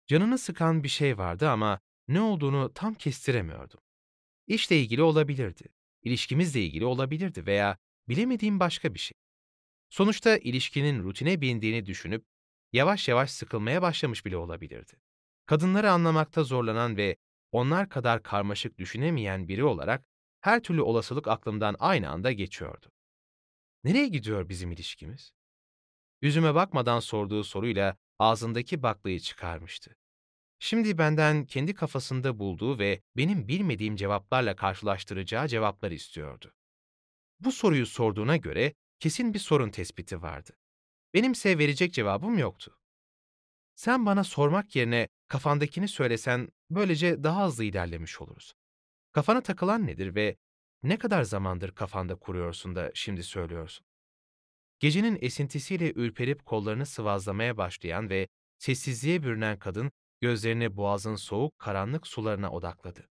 Canını sıkan bir şey vardı ama ne olduğunu tam kestiremiyordum. İşle ilgili olabilirdi, ilişkimizle ilgili olabilirdi veya bilemediğim başka bir şey. Sonuçta ilişkinin rutine bindiğini düşünüp yavaş yavaş sıkılmaya başlamış bile olabilirdi. Kadınları anlamakta zorlanan ve onlar kadar karmaşık düşünemeyen biri olarak her türlü olasılık aklımdan aynı anda geçiyordu. Nereye gidiyor bizim ilişkimiz? Yüzüme bakmadan sorduğu soruyla ağzındaki baklayı çıkarmıştı. Şimdi benden kendi kafasında bulduğu ve benim bilmediğim cevaplarla karşılaştıracağı cevaplar istiyordu. Bu soruyu sorduğuna göre kesin bir sorun tespiti vardı. Benimse verecek cevabım yoktu. Sen bana sormak yerine kafandakini söylesen böylece daha hızlı ilerlemiş oluruz. Kafana takılan nedir ve ne kadar zamandır kafanda kuruyorsun da şimdi söylüyorsun? Gecenin esintisiyle ürperip kollarını sıvazlamaya başlayan ve sessizliğe bürünen kadın gözlerini boğazın soğuk karanlık sularına odakladı.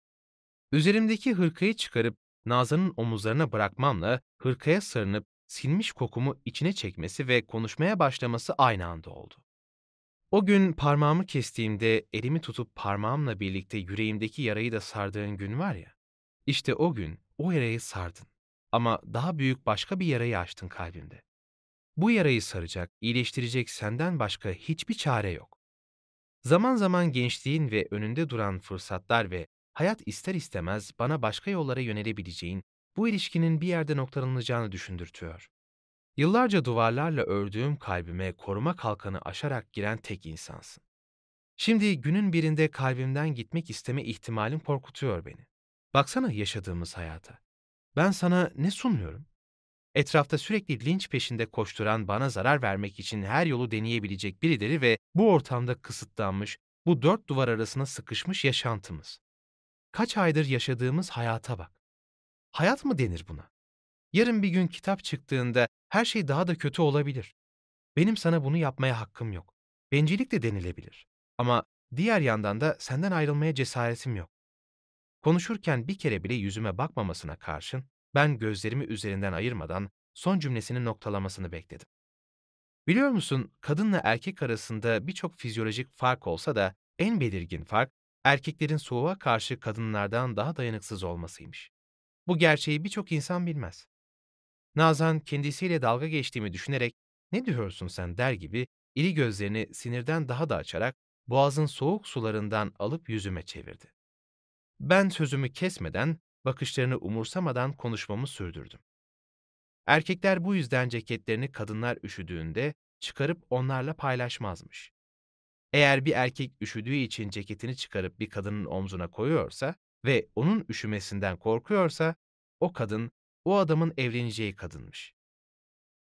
Üzerimdeki hırkayı çıkarıp Nazan'ın omuzlarına bırakmamla hırkaya sarınıp silmiş kokumu içine çekmesi ve konuşmaya başlaması aynı anda oldu. O gün parmağımı kestiğimde elimi tutup parmağımla birlikte yüreğimdeki yarayı da sardığın gün var ya, işte o gün o yarayı sardın. Ama daha büyük başka bir yarayı açtın kalbimde. Bu yarayı saracak, iyileştirecek senden başka hiçbir çare yok. Zaman zaman gençliğin ve önünde duran fırsatlar ve hayat ister istemez bana başka yollara yönelebileceğin, bu ilişkinin bir yerde noktalanacağını düşündürtüyor. Yıllarca duvarlarla ördüğüm kalbime koruma kalkanı aşarak giren tek insansın. Şimdi günün birinde kalbimden gitmek isteme ihtimalim korkutuyor beni. Baksana yaşadığımız hayata. Ben sana ne sunuyorum? Etrafta sürekli linç peşinde koşturan bana zarar vermek için her yolu deneyebilecek birileri ve bu ortamda kısıtlanmış, bu dört duvar arasına sıkışmış yaşantımız. Kaç aydır yaşadığımız hayata bak. Hayat mı denir buna? Yarın bir gün kitap çıktığında her şey daha da kötü olabilir. Benim sana bunu yapmaya hakkım yok. Bencillik de denilebilir. Ama diğer yandan da senden ayrılmaya cesaretim yok. Konuşurken bir kere bile yüzüme bakmamasına karşın ben gözlerimi üzerinden ayırmadan son cümlesinin noktalamasını bekledim. Biliyor musun, kadınla erkek arasında birçok fizyolojik fark olsa da en belirgin fark erkeklerin soğuğa karşı kadınlardan daha dayanıksız olmasıymış. Bu gerçeği birçok insan bilmez. Nazan kendisiyle dalga geçtiğimi düşünerek ne diyorsun sen der gibi iri gözlerini sinirden daha da açarak boğazın soğuk sularından alıp yüzüme çevirdi. Ben sözümü kesmeden, bakışlarını umursamadan konuşmamı sürdürdüm. Erkekler bu yüzden ceketlerini kadınlar üşüdüğünde çıkarıp onlarla paylaşmazmış. Eğer bir erkek üşüdüğü için ceketini çıkarıp bir kadının omzuna koyuyorsa, ve onun üşümesinden korkuyorsa o kadın o adamın evleneceği kadınmış.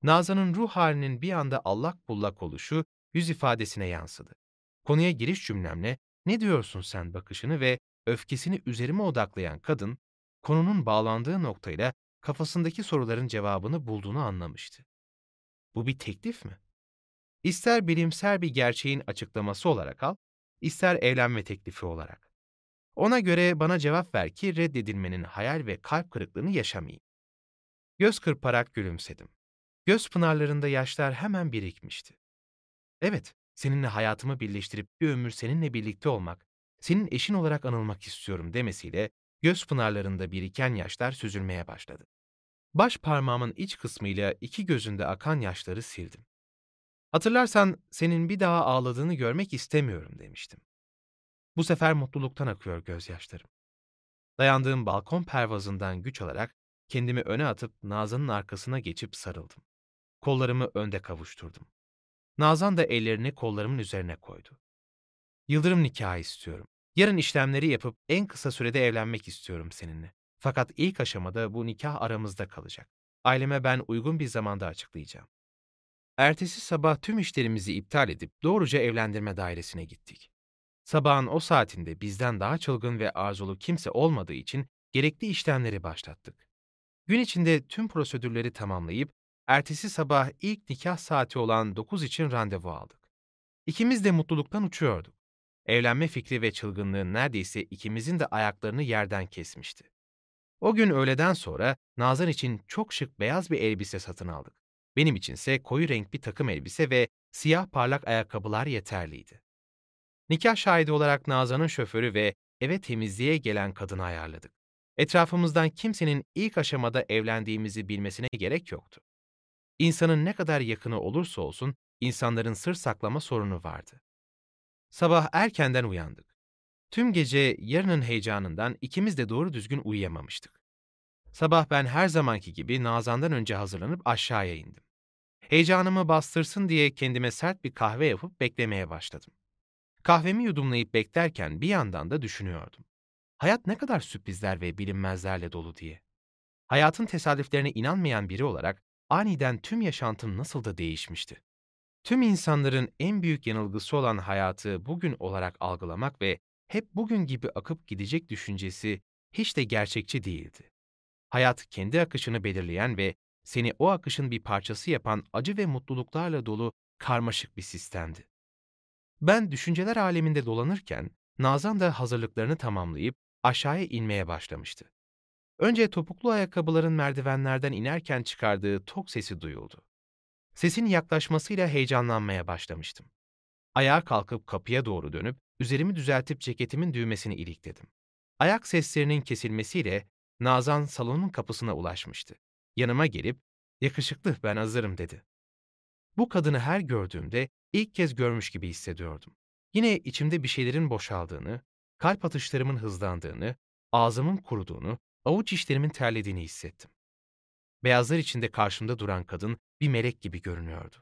Nazan'ın ruh halinin bir anda allak bullak oluşu yüz ifadesine yansıdı. Konuya giriş cümlemle ne diyorsun sen bakışını ve öfkesini üzerime odaklayan kadın, konunun bağlandığı noktayla kafasındaki soruların cevabını bulduğunu anlamıştı. Bu bir teklif mi? İster bilimsel bir gerçeğin açıklaması olarak al, ister evlenme teklifi olarak. Ona göre bana cevap ver ki reddedilmenin hayal ve kalp kırıklığını yaşamayayım. Göz kırparak gülümsedim. Göz pınarlarında yaşlar hemen birikmişti. Evet, seninle hayatımı birleştirip bir ömür seninle birlikte olmak, senin eşin olarak anılmak istiyorum demesiyle göz pınarlarında biriken yaşlar süzülmeye başladı. Baş parmağımın iç kısmıyla iki gözünde akan yaşları sildim. Hatırlarsan senin bir daha ağladığını görmek istemiyorum demiştim. Bu sefer mutluluktan akıyor gözyaşlarım. Dayandığım balkon pervazından güç alarak kendimi öne atıp Nazan'ın arkasına geçip sarıldım. Kollarımı önde kavuşturdum. Nazan da ellerini kollarımın üzerine koydu. Yıldırım nikahı istiyorum. Yarın işlemleri yapıp en kısa sürede evlenmek istiyorum seninle. Fakat ilk aşamada bu nikah aramızda kalacak. Aileme ben uygun bir zamanda açıklayacağım. Ertesi sabah tüm işlerimizi iptal edip doğruca evlendirme dairesine gittik. Sabahın o saatinde bizden daha çılgın ve arzulu kimse olmadığı için gerekli işlemleri başlattık. Gün içinde tüm prosedürleri tamamlayıp ertesi sabah ilk nikah saati olan 9 için randevu aldık. İkimiz de mutluluktan uçuyorduk. Evlenme fikri ve çılgınlığı neredeyse ikimizin de ayaklarını yerden kesmişti. O gün öğleden sonra Nazan için çok şık beyaz bir elbise satın aldık. Benim içinse koyu renk bir takım elbise ve siyah parlak ayakkabılar yeterliydi. Nikah şahidi olarak Nazan'ın şoförü ve eve temizliğe gelen kadını ayarladık. Etrafımızdan kimsenin ilk aşamada evlendiğimizi bilmesine gerek yoktu. İnsanın ne kadar yakını olursa olsun insanların sır saklama sorunu vardı. Sabah erkenden uyandık. Tüm gece yarının heyecanından ikimiz de doğru düzgün uyuyamamıştık. Sabah ben her zamanki gibi Nazan'dan önce hazırlanıp aşağıya indim. Heyecanımı bastırsın diye kendime sert bir kahve yapıp beklemeye başladım. Kahvemi yudumlayıp beklerken bir yandan da düşünüyordum. Hayat ne kadar sürprizler ve bilinmezlerle dolu diye. Hayatın tesadüflerine inanmayan biri olarak aniden tüm yaşantım nasıl da değişmişti. Tüm insanların en büyük yanılgısı olan hayatı bugün olarak algılamak ve hep bugün gibi akıp gidecek düşüncesi hiç de gerçekçi değildi. Hayat kendi akışını belirleyen ve seni o akışın bir parçası yapan acı ve mutluluklarla dolu karmaşık bir sistemdi. Ben düşünceler aleminde dolanırken Nazan da hazırlıklarını tamamlayıp aşağıya inmeye başlamıştı. Önce topuklu ayakkabıların merdivenlerden inerken çıkardığı tok sesi duyuldu. Sesin yaklaşmasıyla heyecanlanmaya başlamıştım. Ayağa kalkıp kapıya doğru dönüp üzerimi düzeltip ceketimin düğmesini ilikledim. Ayak seslerinin kesilmesiyle Nazan salonun kapısına ulaşmıştı. Yanıma gelip, yakışıklı ben hazırım dedi. Bu kadını her gördüğümde ilk kez görmüş gibi hissediyordum. Yine içimde bir şeylerin boşaldığını, kalp atışlarımın hızlandığını, ağzımın kuruduğunu, avuç içlerimin terlediğini hissettim. Beyazlar içinde karşımda duran kadın bir melek gibi görünüyordu.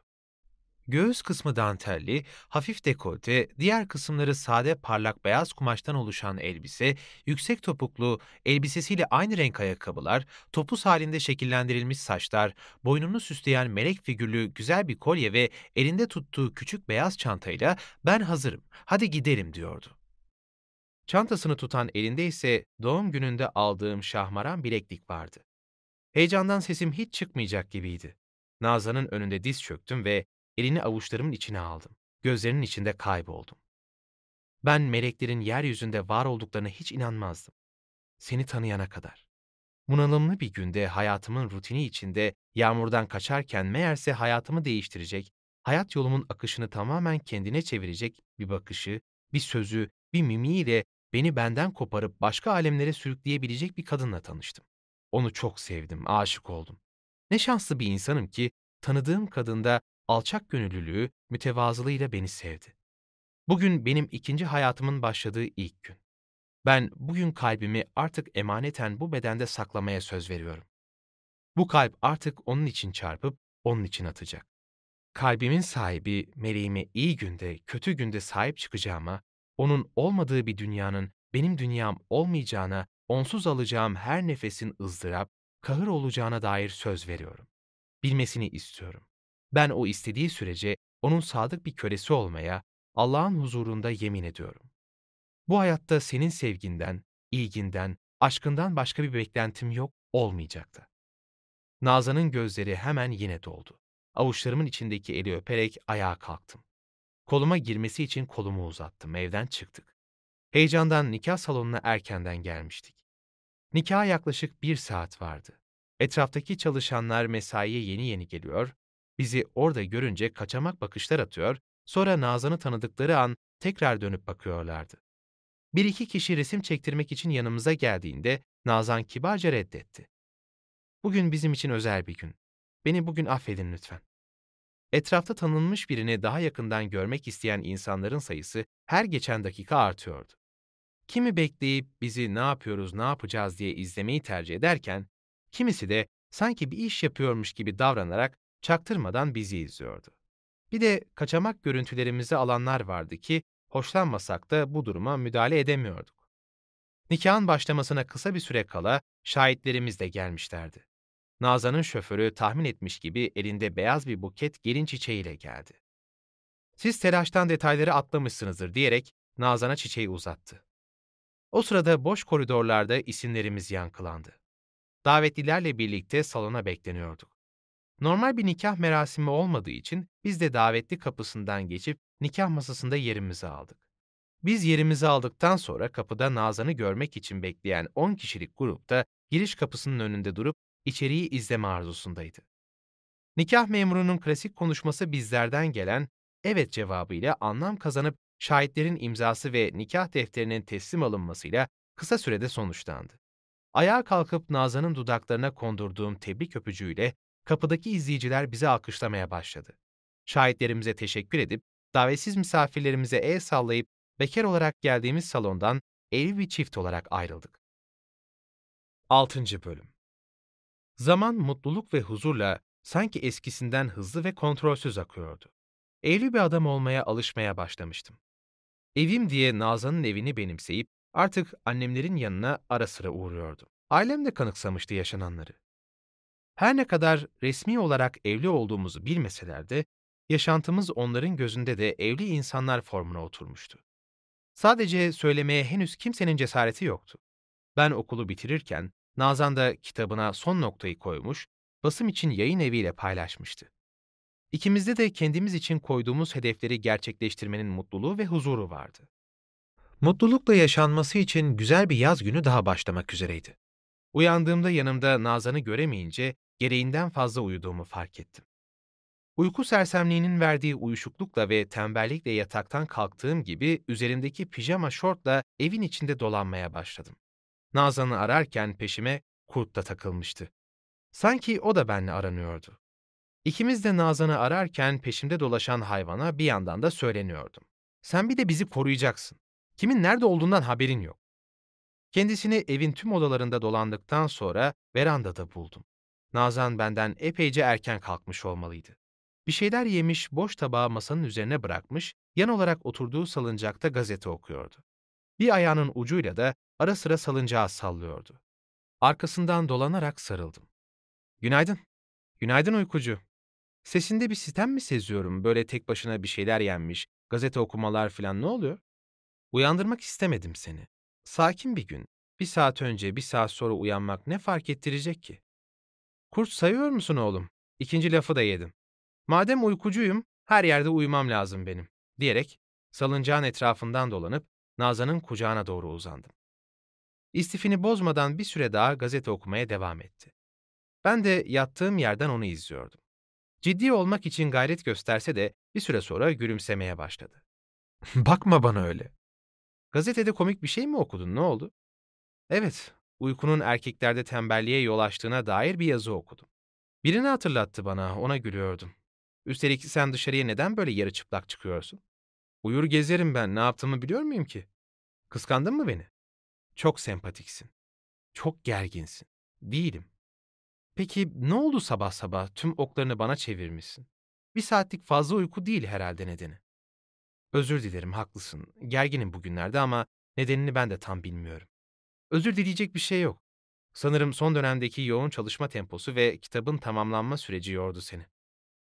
Göğüs kısmı dantelli, hafif dekolte, diğer kısımları sade parlak beyaz kumaştan oluşan elbise, yüksek topuklu, elbisesiyle aynı renk ayakkabılar, topuz halinde şekillendirilmiş saçlar, boynunu süsleyen melek figürlü güzel bir kolye ve elinde tuttuğu küçük beyaz çantayla ben hazırım, hadi gidelim diyordu. Çantasını tutan elinde ise doğum gününde aldığım şahmaran bileklik vardı. Heyecandan sesim hiç çıkmayacak gibiydi. Nazan'ın önünde diz çöktüm ve elini avuçlarımın içine aldım. Gözlerinin içinde kayboldum. Ben meleklerin yeryüzünde var olduklarına hiç inanmazdım. Seni tanıyana kadar. Bunalımlı bir günde hayatımın rutini içinde yağmurdan kaçarken meğerse hayatımı değiştirecek, hayat yolumun akışını tamamen kendine çevirecek bir bakışı, bir sözü, bir mimiğiyle beni benden koparıp başka alemlere sürükleyebilecek bir kadınla tanıştım. Onu çok sevdim, aşık oldum. Ne şanslı bir insanım ki tanıdığım kadında alçak gönüllülüğü, mütevazılığıyla beni sevdi. Bugün benim ikinci hayatımın başladığı ilk gün. Ben bugün kalbimi artık emaneten bu bedende saklamaya söz veriyorum. Bu kalp artık onun için çarpıp onun için atacak. Kalbimin sahibi meleğime iyi günde, kötü günde sahip çıkacağıma, onun olmadığı bir dünyanın benim dünyam olmayacağına, onsuz alacağım her nefesin ızdırap, kahır olacağına dair söz veriyorum. Bilmesini istiyorum. Ben o istediği sürece onun sadık bir kölesi olmaya, Allah'ın huzurunda yemin ediyorum. Bu hayatta senin sevginden, ilginden, aşkından başka bir beklentim yok, olmayacaktı. Nazan'ın gözleri hemen yine doldu. Avuçlarımın içindeki eli öperek ayağa kalktım. Koluma girmesi için kolumu uzattım, evden çıktık. Heyecandan nikah salonuna erkenden gelmiştik. Nikaha yaklaşık bir saat vardı. Etraftaki çalışanlar mesaiye yeni yeni geliyor, bizi orada görünce kaçamak bakışlar atıyor, sonra Nazan'ı tanıdıkları an tekrar dönüp bakıyorlardı. Bir iki kişi resim çektirmek için yanımıza geldiğinde Nazan kibarca reddetti. Bugün bizim için özel bir gün. Beni bugün affedin lütfen. Etrafta tanınmış birini daha yakından görmek isteyen insanların sayısı her geçen dakika artıyordu. Kimi bekleyip bizi ne yapıyoruz, ne yapacağız diye izlemeyi tercih ederken, kimisi de sanki bir iş yapıyormuş gibi davranarak çaktırmadan bizi izliyordu. Bir de kaçamak görüntülerimizi alanlar vardı ki hoşlanmasak da bu duruma müdahale edemiyorduk. Nikahın başlamasına kısa bir süre kala şahitlerimiz de gelmişlerdi. Nazan'ın şoförü tahmin etmiş gibi elinde beyaz bir buket gelin çiçeğiyle geldi. Siz telaştan detayları atlamışsınızdır diyerek Nazan'a çiçeği uzattı. O sırada boş koridorlarda isimlerimiz yankılandı. Davetlilerle birlikte salona bekleniyorduk. Normal bir nikah merasimi olmadığı için biz de davetli kapısından geçip nikah masasında yerimizi aldık. Biz yerimizi aldıktan sonra kapıda Nazan'ı görmek için bekleyen 10 kişilik grupta giriş kapısının önünde durup içeriği izleme arzusundaydı. Nikah memurunun klasik konuşması bizlerden gelen evet cevabıyla anlam kazanıp şahitlerin imzası ve nikah defterinin teslim alınmasıyla kısa sürede sonuçlandı. Ayağa kalkıp Nazan'ın dudaklarına kondurduğum tebrik öpücüğüyle kapıdaki izleyiciler bizi alkışlamaya başladı. Şahitlerimize teşekkür edip davetsiz misafirlerimize el sallayıp bekar olarak geldiğimiz salondan evli bir çift olarak ayrıldık. 6. Bölüm Zaman mutluluk ve huzurla sanki eskisinden hızlı ve kontrolsüz akıyordu. Evli bir adam olmaya alışmaya başlamıştım. Evim diye Nazan'ın evini benimseyip artık annemlerin yanına ara sıra uğruyordum. Ailem de kanıksamıştı yaşananları. Her ne kadar resmi olarak evli olduğumuzu bilmeseler de yaşantımız onların gözünde de evli insanlar formuna oturmuştu. Sadece söylemeye henüz kimsenin cesareti yoktu. Ben okulu bitirirken Nazan da kitabına son noktayı koymuş, basım için yayın eviyle paylaşmıştı. İkimizde de kendimiz için koyduğumuz hedefleri gerçekleştirmenin mutluluğu ve huzuru vardı. Mutlulukla yaşanması için güzel bir yaz günü daha başlamak üzereydi. Uyandığımda yanımda Nazan'ı göremeyince gereğinden fazla uyuduğumu fark ettim. Uyku sersemliğinin verdiği uyuşuklukla ve tembellikle yataktan kalktığım gibi üzerimdeki pijama şortla evin içinde dolanmaya başladım. Nazan'ı ararken peşime kurt da takılmıştı. Sanki o da benle aranıyordu. İkimiz de Nazan'ı ararken peşimde dolaşan hayvana bir yandan da söyleniyordum. Sen bir de bizi koruyacaksın. Kimin nerede olduğundan haberin yok. Kendisini evin tüm odalarında dolandıktan sonra verandada buldum. Nazan benden epeyce erken kalkmış olmalıydı. Bir şeyler yemiş, boş tabağı masanın üzerine bırakmış, yan olarak oturduğu salıncakta gazete okuyordu. Bir ayağının ucuyla da ara sıra salıncağı sallıyordu. Arkasından dolanarak sarıldım. Günaydın. Günaydın uykucu. Sesinde bir sitem mi seziyorum? Böyle tek başına bir şeyler yenmiş, gazete okumalar falan ne oluyor? Uyandırmak istemedim seni. Sakin bir gün. Bir saat önce, bir saat sonra uyanmak ne fark ettirecek ki? Kurt sayıyor musun oğlum? İkinci lafı da yedin. Madem uykucuyum, her yerde uyumam lazım benim, diyerek salıncağın etrafından dolanıp Nazan'ın kucağına doğru uzandım. İstifini bozmadan bir süre daha gazete okumaya devam etti. Ben de yattığım yerden onu izliyordum. Ciddi olmak için gayret gösterse de bir süre sonra gülümsemeye başladı. Bakma bana öyle. Gazetede komik bir şey mi okudun, ne oldu? Evet, uykunun erkeklerde tembelliğe yol açtığına dair bir yazı okudum. Birini hatırlattı bana, ona gülüyordum. Üstelik sen dışarıya neden böyle yarı çıplak çıkıyorsun? Uyur gezerim ben, ne yaptığımı biliyor muyum ki? Kıskandın mı beni? Çok sempatiksin. Çok gerginsin. Değilim. Peki ne oldu sabah sabah tüm oklarını bana çevirmişsin? Bir saatlik fazla uyku değil herhalde nedeni. Özür dilerim, haklısın. Gerginim bugünlerde ama Nedenini ben de tam bilmiyorum. Özür dileyecek bir şey yok. Sanırım son dönemdeki yoğun çalışma temposu ve kitabın tamamlanma süreci yordu seni.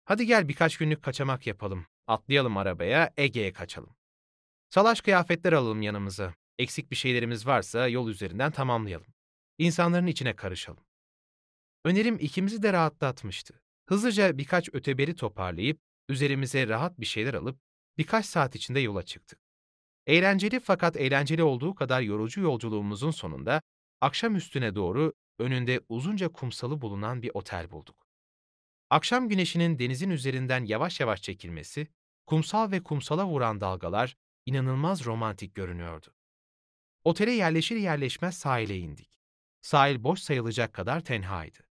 Hadi gel birkaç günlük kaçamak yapalım. Atlayalım arabaya, Ege'ye kaçalım. Salaş kıyafetler alalım yanımıza. Eksik bir şeylerimiz varsa yol üzerinden tamamlayalım. İnsanların içine karışalım. Önerim ikimizi de rahatlatmıştı. Hızlıca birkaç öteberi toparlayıp üzerimize rahat bir şeyler alıp birkaç saat içinde yola çıktık. Eğlenceli fakat eğlenceli olduğu kadar yorucu yolculuğumuzun sonunda akşam üstüne doğru önünde uzunca kumsalı bulunan bir otel bulduk. Akşam güneşinin denizin üzerinden yavaş yavaş çekilmesi, kumsal ve kumsala vuran dalgalar inanılmaz romantik görünüyordu. Otele yerleşir yerleşmez sahile indik. Sahil boş sayılacak kadar tenhaydı.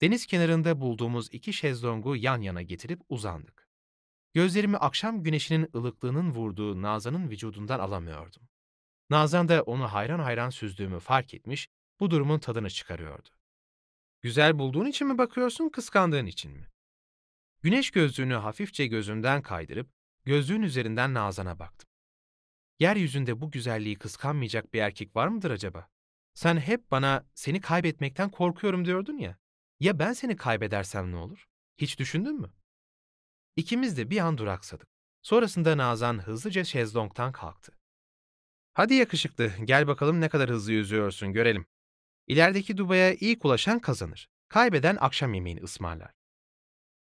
Deniz kenarında bulduğumuz iki şezlongu yan yana getirip uzandık. Gözlerimi akşam güneşinin ılıklığının vurduğu Nazan'ın vücudundan alamıyordum. Nazan da onu hayran hayran süzdüğümü fark etmiş, bu durumun tadını çıkarıyordu. Güzel bulduğun için mi bakıyorsun, kıskandığın için mi? Güneş gözlüğünü hafifçe gözümden kaydırıp, gözlüğün üzerinden Nazan'a baktım. Yeryüzünde bu güzelliği kıskanmayacak bir erkek var mıdır acaba? Sen hep bana seni kaybetmekten korkuyorum diyordun ya. Ya ben seni kaybedersem ne olur? Hiç düşündün mü? İkimiz de bir an duraksadık. Sonrasında Nazan hızlıca şezlongtan kalktı. Hadi yakışıklı, gel bakalım ne kadar hızlı yüzüyorsun, görelim. İlerideki dubaya ilk ulaşan kazanır. Kaybeden akşam yemeğini ısmarlar.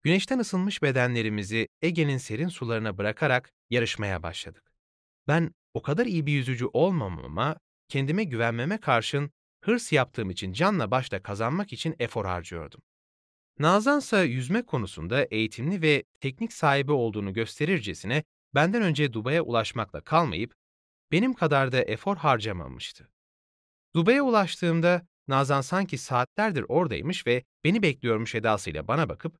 Güneşten ısınmış bedenlerimizi Ege'nin serin sularına bırakarak yarışmaya başladık. Ben o kadar iyi bir yüzücü olmamama, kendime güvenmeme karşın hırs yaptığım için canla başla kazanmak için efor harcıyordum. Nazan ise yüzme konusunda eğitimli ve teknik sahibi olduğunu gösterircesine benden önce Dubai'ye ulaşmakla kalmayıp benim kadar da efor harcamamıştı. Dubai'ye ulaştığımda Nazan sanki saatlerdir oradaymış ve beni bekliyormuş edasıyla bana bakıp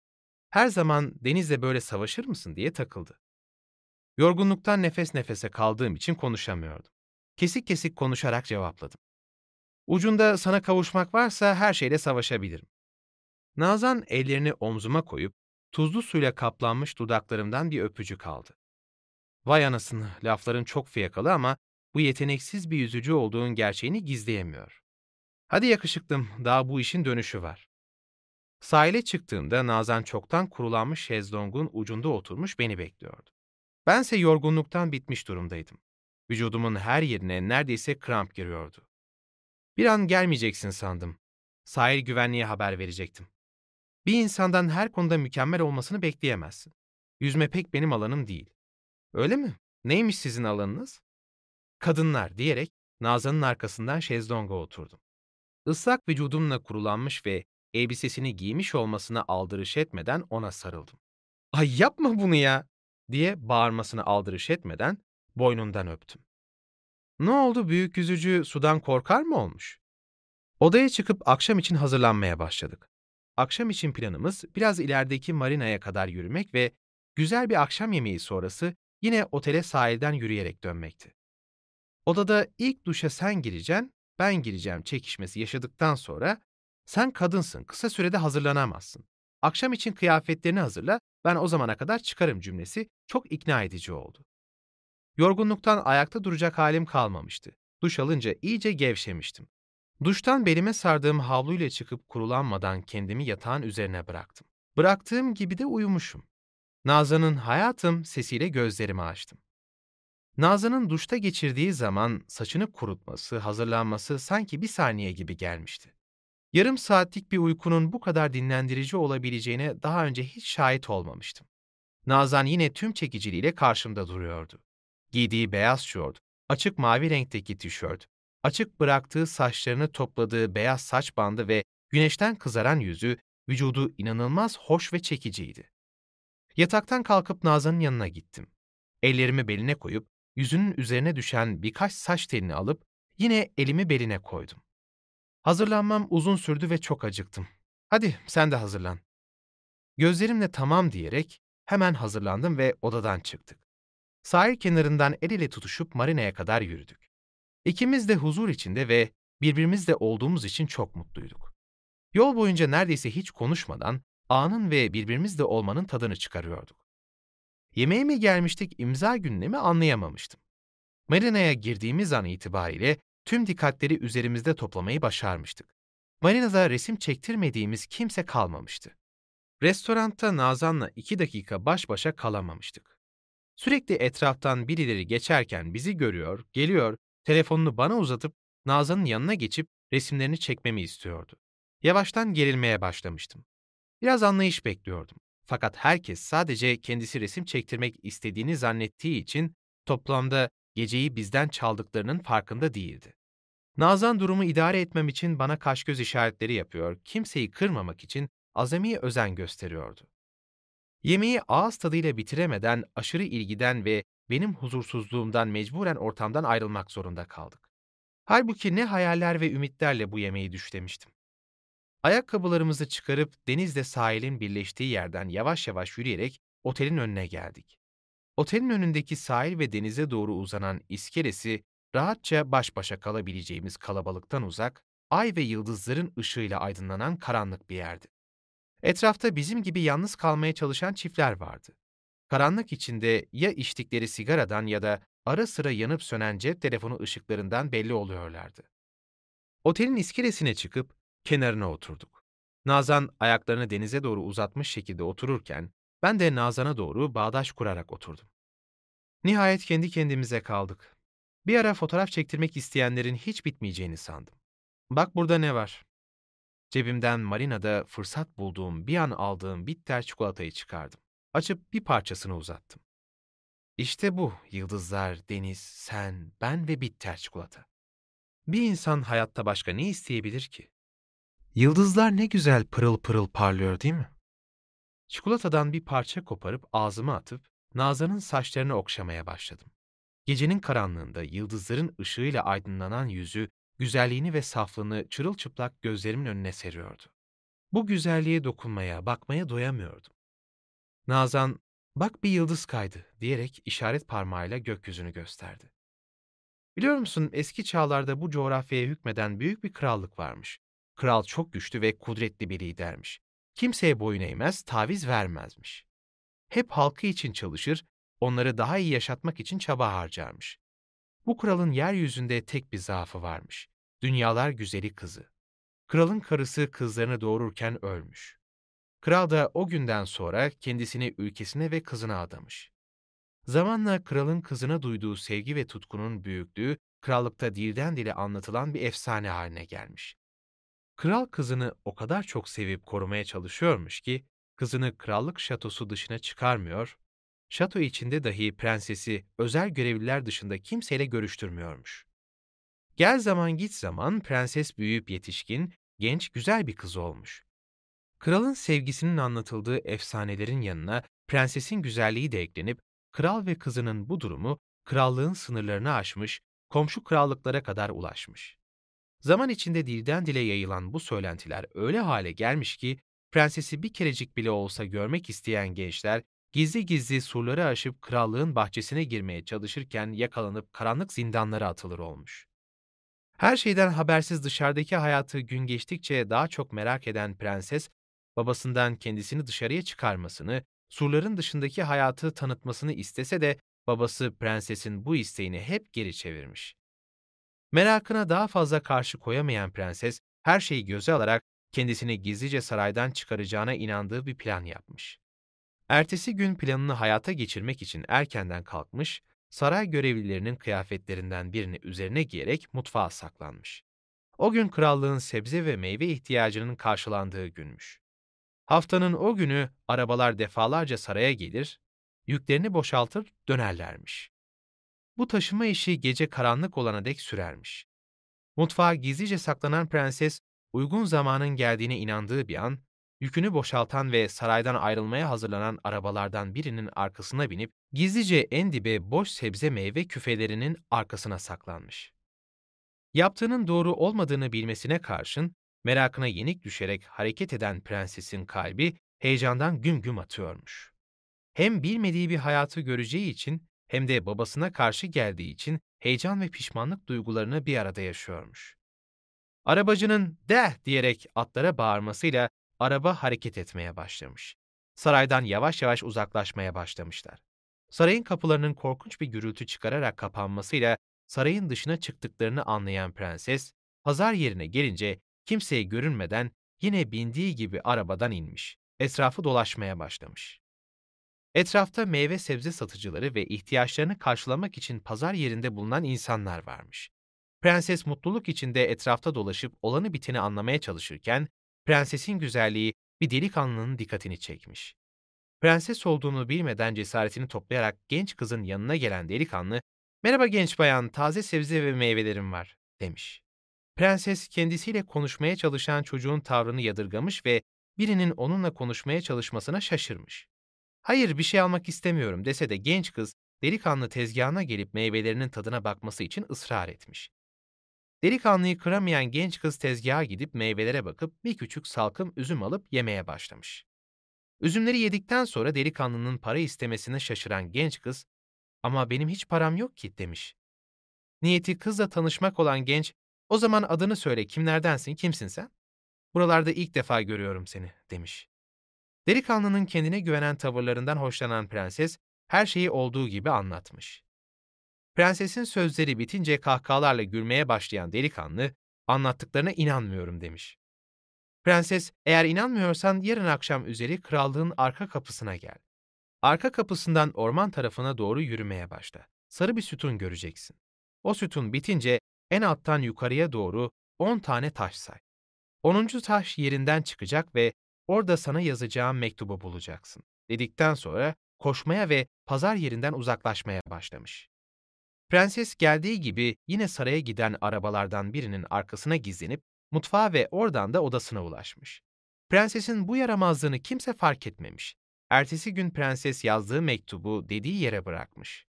her zaman denizle böyle savaşır mısın diye takıldı. Yorgunluktan nefes nefese kaldığım için konuşamıyordum. Kesik kesik konuşarak cevapladım. Ucunda sana kavuşmak varsa her şeyle savaşabilirim. Nazan ellerini omzuma koyup tuzlu suyla kaplanmış dudaklarımdan bir öpücük aldı. Vay anasını, lafların çok fiyakalı ama bu yeteneksiz bir yüzücü olduğun gerçeğini gizleyemiyor. Hadi yakışıklım, daha bu işin dönüşü var. Sahile çıktığımda Nazan çoktan kurulanmış şezlongun ucunda oturmuş beni bekliyordu. Bense yorgunluktan bitmiş durumdaydım. Vücudumun her yerine neredeyse kramp giriyordu. Bir an gelmeyeceksin sandım. Sahil güvenliğe haber verecektim. Bir insandan her konuda mükemmel olmasını bekleyemezsin. Yüzme pek benim alanım değil. Öyle mi? Neymiş sizin alanınız? Kadınlar diyerek Nazan'ın arkasından şezlonga oturdum. Islak vücudumla kurulanmış ve elbisesini giymiş olmasına aldırış etmeden ona sarıldım. ''Ay yapma bunu ya!'' diye bağırmasını aldırış etmeden boynundan öptüm. Ne oldu büyük yüzücü sudan korkar mı olmuş? Odaya çıkıp akşam için hazırlanmaya başladık. Akşam için planımız biraz ilerideki marinaya kadar yürümek ve güzel bir akşam yemeği sonrası yine otele sahilden yürüyerek dönmekti. Odada ilk duşa sen gireceksin, ben gireceğim çekişmesi yaşadıktan sonra sen kadınsın, kısa sürede hazırlanamazsın. Akşam için kıyafetlerini hazırla, ben o zamana kadar çıkarım cümlesi çok ikna edici oldu. Yorgunluktan ayakta duracak halim kalmamıştı. Duş alınca iyice gevşemiştim. Duştan belime sardığım havluyla çıkıp kurulanmadan kendimi yatağın üzerine bıraktım. Bıraktığım gibi de uyumuşum. Nazan'ın hayatım sesiyle gözlerimi açtım. Nazan'ın duşta geçirdiği zaman saçını kurutması, hazırlanması sanki bir saniye gibi gelmişti. Yarım saatlik bir uykunun bu kadar dinlendirici olabileceğine daha önce hiç şahit olmamıştım. Nazan yine tüm çekiciliğiyle karşımda duruyordu. Giydiği beyaz şort, açık mavi renkteki tişört, açık bıraktığı saçlarını topladığı beyaz saç bandı ve güneşten kızaran yüzü, vücudu inanılmaz hoş ve çekiciydi. Yataktan kalkıp Nazan'ın yanına gittim. Ellerimi beline koyup, yüzünün üzerine düşen birkaç saç telini alıp yine elimi beline koydum. Hazırlanmam uzun sürdü ve çok acıktım. Hadi sen de hazırlan. Gözlerimle tamam diyerek hemen hazırlandım ve odadan çıktık. Sahil kenarından el ele tutuşup marinaya kadar yürüdük. İkimiz de huzur içinde ve birbirimizle olduğumuz için çok mutluyduk. Yol boyunca neredeyse hiç konuşmadan anın ve birbirimizle olmanın tadını çıkarıyorduk. Yemeğe mi gelmiştik, imza gününe mi anlayamamıştım. Marina'ya girdiğimiz an itibariyle tüm dikkatleri üzerimizde toplamayı başarmıştık. Marina'da resim çektirmediğimiz kimse kalmamıştı. Restoranda Nazan'la iki dakika baş başa kalamamıştık. Sürekli etraftan birileri geçerken bizi görüyor, geliyor, telefonunu bana uzatıp Nazan'ın yanına geçip resimlerini çekmemi istiyordu. Yavaştan gerilmeye başlamıştım. Biraz anlayış bekliyordum. Fakat herkes sadece kendisi resim çektirmek istediğini zannettiği için toplamda geceyi bizden çaldıklarının farkında değildi. Nazan durumu idare etmem için bana kaş göz işaretleri yapıyor, kimseyi kırmamak için azami özen gösteriyordu. Yemeği ağız tadıyla bitiremeden aşırı ilgiden ve benim huzursuzluğumdan mecburen ortamdan ayrılmak zorunda kaldık. Halbuki ne hayaller ve ümitlerle bu yemeği düşlemiştim. Ayakkabılarımızı çıkarıp denizle sahilin birleştiği yerden yavaş yavaş yürüyerek otelin önüne geldik. Otelin önündeki sahil ve denize doğru uzanan iskelesi rahatça baş başa kalabileceğimiz kalabalıktan uzak, ay ve yıldızların ışığıyla aydınlanan karanlık bir yerdi. Etrafta bizim gibi yalnız kalmaya çalışan çiftler vardı. Karanlık içinde ya içtikleri sigaradan ya da ara sıra yanıp sönen cep telefonu ışıklarından belli oluyorlardı. Otelin iskelesine çıkıp kenarına oturduk. Nazan ayaklarını denize doğru uzatmış şekilde otururken ben de Nazan'a doğru bağdaş kurarak oturdum. Nihayet kendi kendimize kaldık. Bir ara fotoğraf çektirmek isteyenlerin hiç bitmeyeceğini sandım. Bak burada ne var. Cebimden marinada fırsat bulduğum bir an aldığım bitter çikolatayı çıkardım. Açıp bir parçasını uzattım. İşte bu yıldızlar, deniz, sen, ben ve bitter çikolata. Bir insan hayatta başka ne isteyebilir ki? Yıldızlar ne güzel pırıl pırıl parlıyor değil mi? Çikolatadan bir parça koparıp ağzıma atıp Nazan'ın saçlarını okşamaya başladım. Gecenin karanlığında yıldızların ışığıyla aydınlanan yüzü, güzelliğini ve saflığını çırılçıplak gözlerimin önüne seriyordu. Bu güzelliğe dokunmaya, bakmaya doyamıyordum. Nazan, bak bir yıldız kaydı diyerek işaret parmağıyla gökyüzünü gösterdi. Biliyor musun eski çağlarda bu coğrafyaya hükmeden büyük bir krallık varmış. Kral çok güçlü ve kudretli bir lidermiş. Kimseye boyun eğmez, taviz vermezmiş. Hep halkı için çalışır, onları daha iyi yaşatmak için çaba harcarmış. Bu kralın yeryüzünde tek bir zaafı varmış. Dünyalar güzeli kızı. Kralın karısı kızlarını doğururken ölmüş. Kral da o günden sonra kendisini ülkesine ve kızına adamış. Zamanla kralın kızına duyduğu sevgi ve tutkunun büyüklüğü krallıkta dilden dile anlatılan bir efsane haline gelmiş. Kral kızını o kadar çok sevip korumaya çalışıyormuş ki kızını krallık şatosu dışına çıkarmıyor, şato içinde dahi prensesi özel görevliler dışında kimseyle görüştürmüyormuş. Gel zaman git zaman prenses büyüyüp yetişkin, genç, güzel bir kız olmuş. Kralın sevgisinin anlatıldığı efsanelerin yanına prensesin güzelliği de eklenip, kral ve kızının bu durumu krallığın sınırlarını aşmış, komşu krallıklara kadar ulaşmış. Zaman içinde dilden dile yayılan bu söylentiler öyle hale gelmiş ki, prensesi bir kerecik bile olsa görmek isteyen gençler, gizli gizli surları aşıp krallığın bahçesine girmeye çalışırken yakalanıp karanlık zindanlara atılır olmuş. Her şeyden habersiz dışarıdaki hayatı gün geçtikçe daha çok merak eden prenses, babasından kendisini dışarıya çıkarmasını, surların dışındaki hayatı tanıtmasını istese de babası prensesin bu isteğini hep geri çevirmiş. Merakına daha fazla karşı koyamayan prenses, her şeyi göze alarak kendisini gizlice saraydan çıkaracağına inandığı bir plan yapmış. Ertesi gün planını hayata geçirmek için erkenden kalkmış, saray görevlilerinin kıyafetlerinden birini üzerine giyerek mutfağa saklanmış. O gün krallığın sebze ve meyve ihtiyacının karşılandığı günmüş. Haftanın o günü arabalar defalarca saraya gelir, yüklerini boşaltır dönerlermiş. Bu taşıma işi gece karanlık olana dek sürermiş. Mutfağa gizlice saklanan prenses, uygun zamanın geldiğine inandığı bir an, yükünü boşaltan ve saraydan ayrılmaya hazırlanan arabalardan birinin arkasına binip gizlice en dibe boş sebze meyve küfelerinin arkasına saklanmış. Yaptığının doğru olmadığını bilmesine karşın merakına yenik düşerek hareket eden prensesin kalbi heyecandan güm güm atıyormuş. Hem bilmediği bir hayatı göreceği için hem de babasına karşı geldiği için heyecan ve pişmanlık duygularını bir arada yaşıyormuş. Arabacının de diyerek atlara bağırmasıyla araba hareket etmeye başlamış. Saraydan yavaş yavaş uzaklaşmaya başlamışlar. Sarayın kapılarının korkunç bir gürültü çıkararak kapanmasıyla sarayın dışına çıktıklarını anlayan prenses, pazar yerine gelince kimseye görünmeden yine bindiği gibi arabadan inmiş. Etrafı dolaşmaya başlamış. Etrafta meyve sebze satıcıları ve ihtiyaçlarını karşılamak için pazar yerinde bulunan insanlar varmış. Prenses mutluluk içinde etrafta dolaşıp olanı biteni anlamaya çalışırken, prensesin güzelliği bir delikanlının dikkatini çekmiş. Prenses olduğunu bilmeden cesaretini toplayarak genç kızın yanına gelen delikanlı, ''Merhaba genç bayan, taze sebze ve meyvelerim var.'' demiş. Prenses kendisiyle konuşmaya çalışan çocuğun tavrını yadırgamış ve birinin onunla konuşmaya çalışmasına şaşırmış. Hayır bir şey almak istemiyorum dese de genç kız delikanlı tezgahına gelip meyvelerinin tadına bakması için ısrar etmiş. Delikanlıyı kıramayan genç kız tezgaha gidip meyvelere bakıp bir küçük salkım üzüm alıp yemeye başlamış. Üzümleri yedikten sonra delikanlının para istemesine şaşıran genç kız, ''Ama benim hiç param yok ki.'' demiş. Niyeti kızla tanışmak olan genç, ''O zaman adını söyle, kimlerdensin, kimsin sen?'' ''Buralarda ilk defa görüyorum seni.'' demiş. Delikanlının kendine güvenen tavırlarından hoşlanan prenses, her şeyi olduğu gibi anlatmış. Prensesin sözleri bitince kahkahalarla gülmeye başlayan delikanlı, anlattıklarına inanmıyorum demiş. Prenses, eğer inanmıyorsan yarın akşam üzeri krallığın arka kapısına gel. Arka kapısından orman tarafına doğru yürümeye başla. Sarı bir sütun göreceksin. O sütun bitince en alttan yukarıya doğru on tane taş say. Onuncu taş yerinden çıkacak ve orada sana yazacağım mektubu bulacaksın. Dedikten sonra koşmaya ve pazar yerinden uzaklaşmaya başlamış. Prenses geldiği gibi yine saraya giden arabalardan birinin arkasına gizlenip mutfağa ve oradan da odasına ulaşmış. Prensesin bu yaramazlığını kimse fark etmemiş. Ertesi gün prenses yazdığı mektubu dediği yere bırakmış.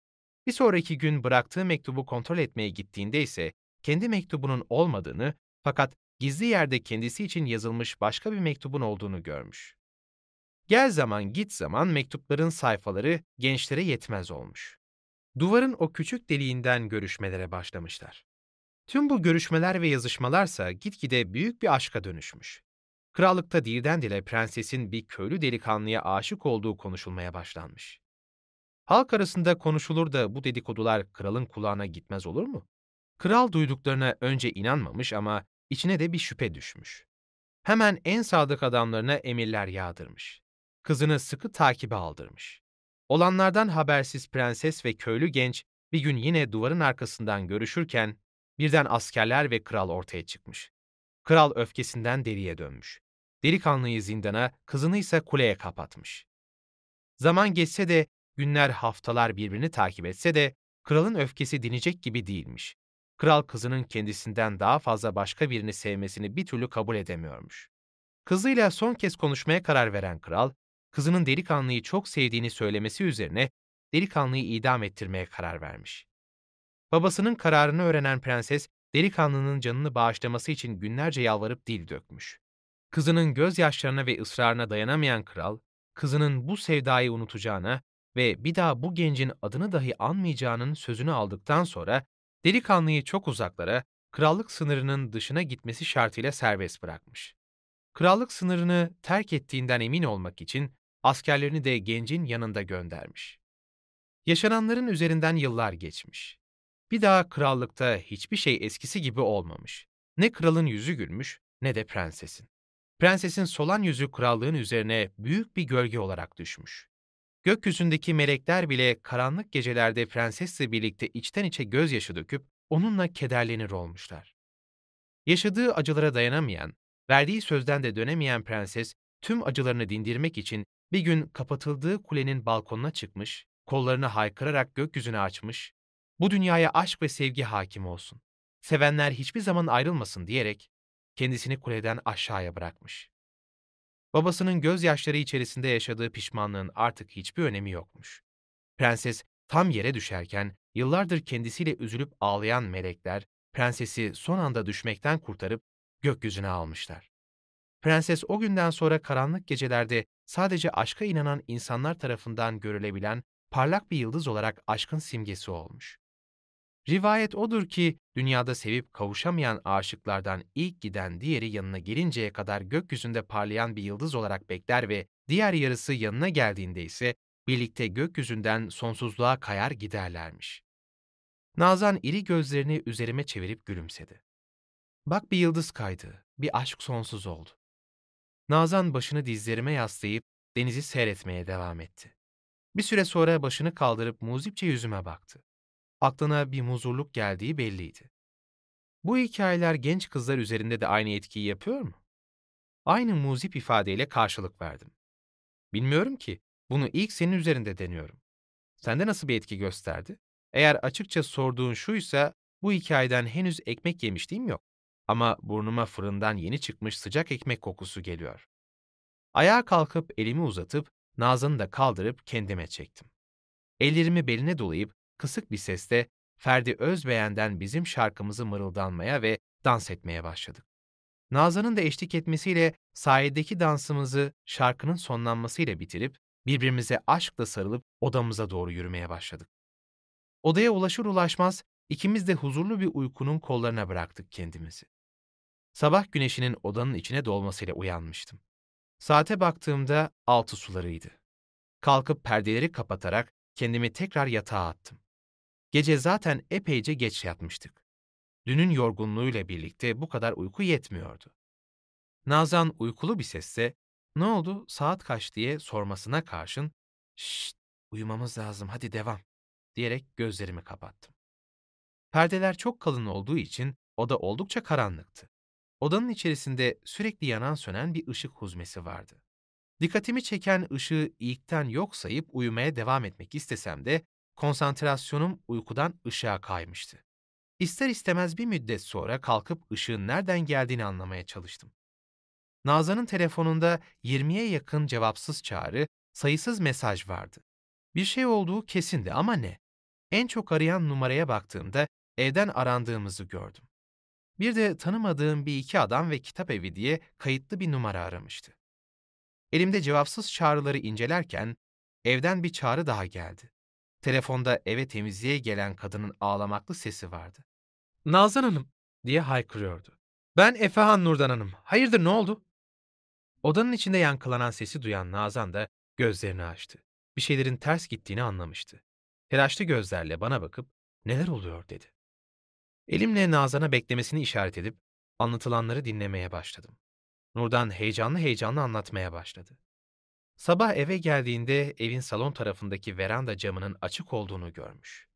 Bir sonraki gün bıraktığı mektubu kontrol etmeye gittiğinde ise kendi mektubunun olmadığını fakat gizli yerde kendisi için yazılmış başka bir mektubun olduğunu görmüş. Gel zaman git zaman mektupların sayfaları gençlere yetmez olmuş. Duvarın o küçük deliğinden görüşmelere başlamışlar. Tüm bu görüşmeler ve yazışmalarsa gitgide büyük bir aşka dönüşmüş. Krallıkta dilden dile prensesin bir köylü delikanlıya aşık olduğu konuşulmaya başlanmış. Halk arasında konuşulur da bu dedikodular kralın kulağına gitmez olur mu? Kral duyduklarına önce inanmamış ama içine de bir şüphe düşmüş. Hemen en sadık adamlarına emirler yağdırmış. Kızını sıkı takibe aldırmış. Olanlardan habersiz prenses ve köylü genç bir gün yine duvarın arkasından görüşürken birden askerler ve kral ortaya çıkmış. Kral öfkesinden deliye dönmüş. Delikanlıyı zindana, kızını ise kuleye kapatmış. Zaman geçse de, günler haftalar birbirini takip etse de, kralın öfkesi dinecek gibi değilmiş. Kral kızının kendisinden daha fazla başka birini sevmesini bir türlü kabul edemiyormuş. Kızıyla son kez konuşmaya karar veren kral, kızının delikanlıyı çok sevdiğini söylemesi üzerine delikanlıyı idam ettirmeye karar vermiş. Babasının kararını öğrenen prenses, delikanlının canını bağışlaması için günlerce yalvarıp dil dökmüş. Kızının gözyaşlarına ve ısrarına dayanamayan kral, kızının bu sevdayı unutacağına ve bir daha bu gencin adını dahi anmayacağının sözünü aldıktan sonra delikanlıyı çok uzaklara, krallık sınırının dışına gitmesi şartıyla serbest bırakmış. Krallık sınırını terk ettiğinden emin olmak için askerlerini de gencin yanında göndermiş. Yaşananların üzerinden yıllar geçmiş. Bir daha krallıkta hiçbir şey eskisi gibi olmamış. Ne kralın yüzü gülmüş ne de prensesin. Prensesin solan yüzü krallığın üzerine büyük bir gölge olarak düşmüş. Gökyüzündeki melekler bile karanlık gecelerde prensesle birlikte içten içe gözyaşı döküp onunla kederlenir olmuşlar. Yaşadığı acılara dayanamayan, verdiği sözden de dönemeyen prenses tüm acılarını dindirmek için bir gün kapatıldığı kulenin balkonuna çıkmış, kollarını haykırarak gökyüzüne açmış, bu dünyaya aşk ve sevgi hakim olsun. Sevenler hiçbir zaman ayrılmasın diyerek kendisini kuleden aşağıya bırakmış. Babasının gözyaşları içerisinde yaşadığı pişmanlığın artık hiçbir önemi yokmuş. Prenses tam yere düşerken yıllardır kendisiyle üzülüp ağlayan melekler prensesi son anda düşmekten kurtarıp gökyüzüne almışlar. Prenses o günden sonra karanlık gecelerde sadece aşka inanan insanlar tarafından görülebilen parlak bir yıldız olarak aşkın simgesi olmuş. Rivayet odur ki dünyada sevip kavuşamayan aşıklardan ilk giden diğeri yanına gelinceye kadar gökyüzünde parlayan bir yıldız olarak bekler ve diğer yarısı yanına geldiğinde ise birlikte gökyüzünden sonsuzluğa kayar giderlermiş. Nazan iri gözlerini üzerime çevirip gülümsedi. Bak bir yıldız kaydı, bir aşk sonsuz oldu. Nazan başını dizlerime yaslayıp denizi seyretmeye devam etti. Bir süre sonra başını kaldırıp muzipçe yüzüme baktı. Aklına bir muzurluk geldiği belliydi. Bu hikayeler genç kızlar üzerinde de aynı etkiyi yapıyor mu? Aynı muzip ifadeyle karşılık verdim. Bilmiyorum ki, bunu ilk senin üzerinde deniyorum. Sende nasıl bir etki gösterdi? Eğer açıkça sorduğun şuysa, bu hikayeden henüz ekmek yemişliğim yok. Ama burnuma fırından yeni çıkmış sıcak ekmek kokusu geliyor. Ayağa kalkıp elimi uzatıp, Nazan'ı da kaldırıp kendime çektim. Ellerimi beline dolayıp kısık bir sesle Ferdi Özbeğen'den bizim şarkımızı mırıldanmaya ve dans etmeye başladık. Nazan'ın da eşlik etmesiyle sahildeki dansımızı şarkının sonlanmasıyla bitirip birbirimize aşkla sarılıp odamıza doğru yürümeye başladık. Odaya ulaşır ulaşmaz ikimiz de huzurlu bir uykunun kollarına bıraktık kendimizi. Sabah güneşinin odanın içine dolmasıyla uyanmıştım. Saate baktığımda altı sularıydı. Kalkıp perdeleri kapatarak kendimi tekrar yatağa attım. Gece zaten epeyce geç yatmıştık. Dünün yorgunluğuyla birlikte bu kadar uyku yetmiyordu. Nazan uykulu bir sesle ne oldu saat kaç diye sormasına karşın şşt uyumamız lazım hadi devam diyerek gözlerimi kapattım. Perdeler çok kalın olduğu için oda oldukça karanlıktı. Odanın içerisinde sürekli yanan sönen bir ışık huzmesi vardı. Dikkatimi çeken ışığı ilkten yok sayıp uyumaya devam etmek istesem de konsantrasyonum uykudan ışığa kaymıştı. İster istemez bir müddet sonra kalkıp ışığın nereden geldiğini anlamaya çalıştım. Nazan'ın telefonunda 20'ye yakın cevapsız çağrı, sayısız mesaj vardı. Bir şey olduğu kesindi ama ne? En çok arayan numaraya baktığımda evden arandığımızı gördüm. Bir de tanımadığım bir iki adam ve kitap evi diye kayıtlı bir numara aramıştı. Elimde cevapsız çağrıları incelerken evden bir çağrı daha geldi. Telefonda eve temizliğe gelen kadının ağlamaklı sesi vardı. Nazan Hanım diye haykırıyordu. Ben Efehan Nurdan Hanım. Hayırdır ne oldu? Odanın içinde yankılanan sesi duyan Nazan da gözlerini açtı. Bir şeylerin ters gittiğini anlamıştı. Telaşlı gözlerle bana bakıp neler oluyor dedi. Elimle Nazan'a beklemesini işaret edip anlatılanları dinlemeye başladım. Nurdan heyecanlı heyecanlı anlatmaya başladı. Sabah eve geldiğinde evin salon tarafındaki veranda camının açık olduğunu görmüş.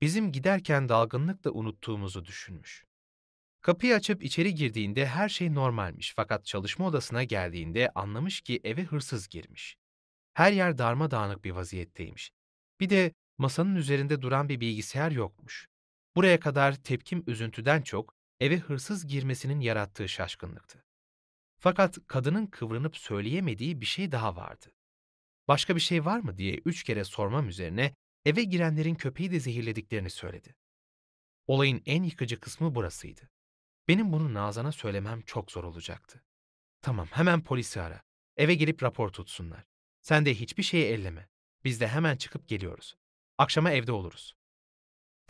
Bizim giderken dalgınlıkla unuttuğumuzu düşünmüş. Kapıyı açıp içeri girdiğinde her şey normalmiş fakat çalışma odasına geldiğinde anlamış ki eve hırsız girmiş. Her yer darmadağınık bir vaziyetteymiş. Bir de masanın üzerinde duran bir bilgisayar yokmuş. Buraya kadar tepkim üzüntüden çok eve hırsız girmesinin yarattığı şaşkınlıktı. Fakat kadının kıvranıp söyleyemediği bir şey daha vardı. Başka bir şey var mı diye üç kere sormam üzerine eve girenlerin köpeği de zehirlediklerini söyledi. Olayın en yıkıcı kısmı burasıydı. Benim bunu Nazan'a söylemem çok zor olacaktı. Tamam, hemen polisi ara. Eve gelip rapor tutsunlar. Sen de hiçbir şeyi elleme. Biz de hemen çıkıp geliyoruz. Akşama evde oluruz.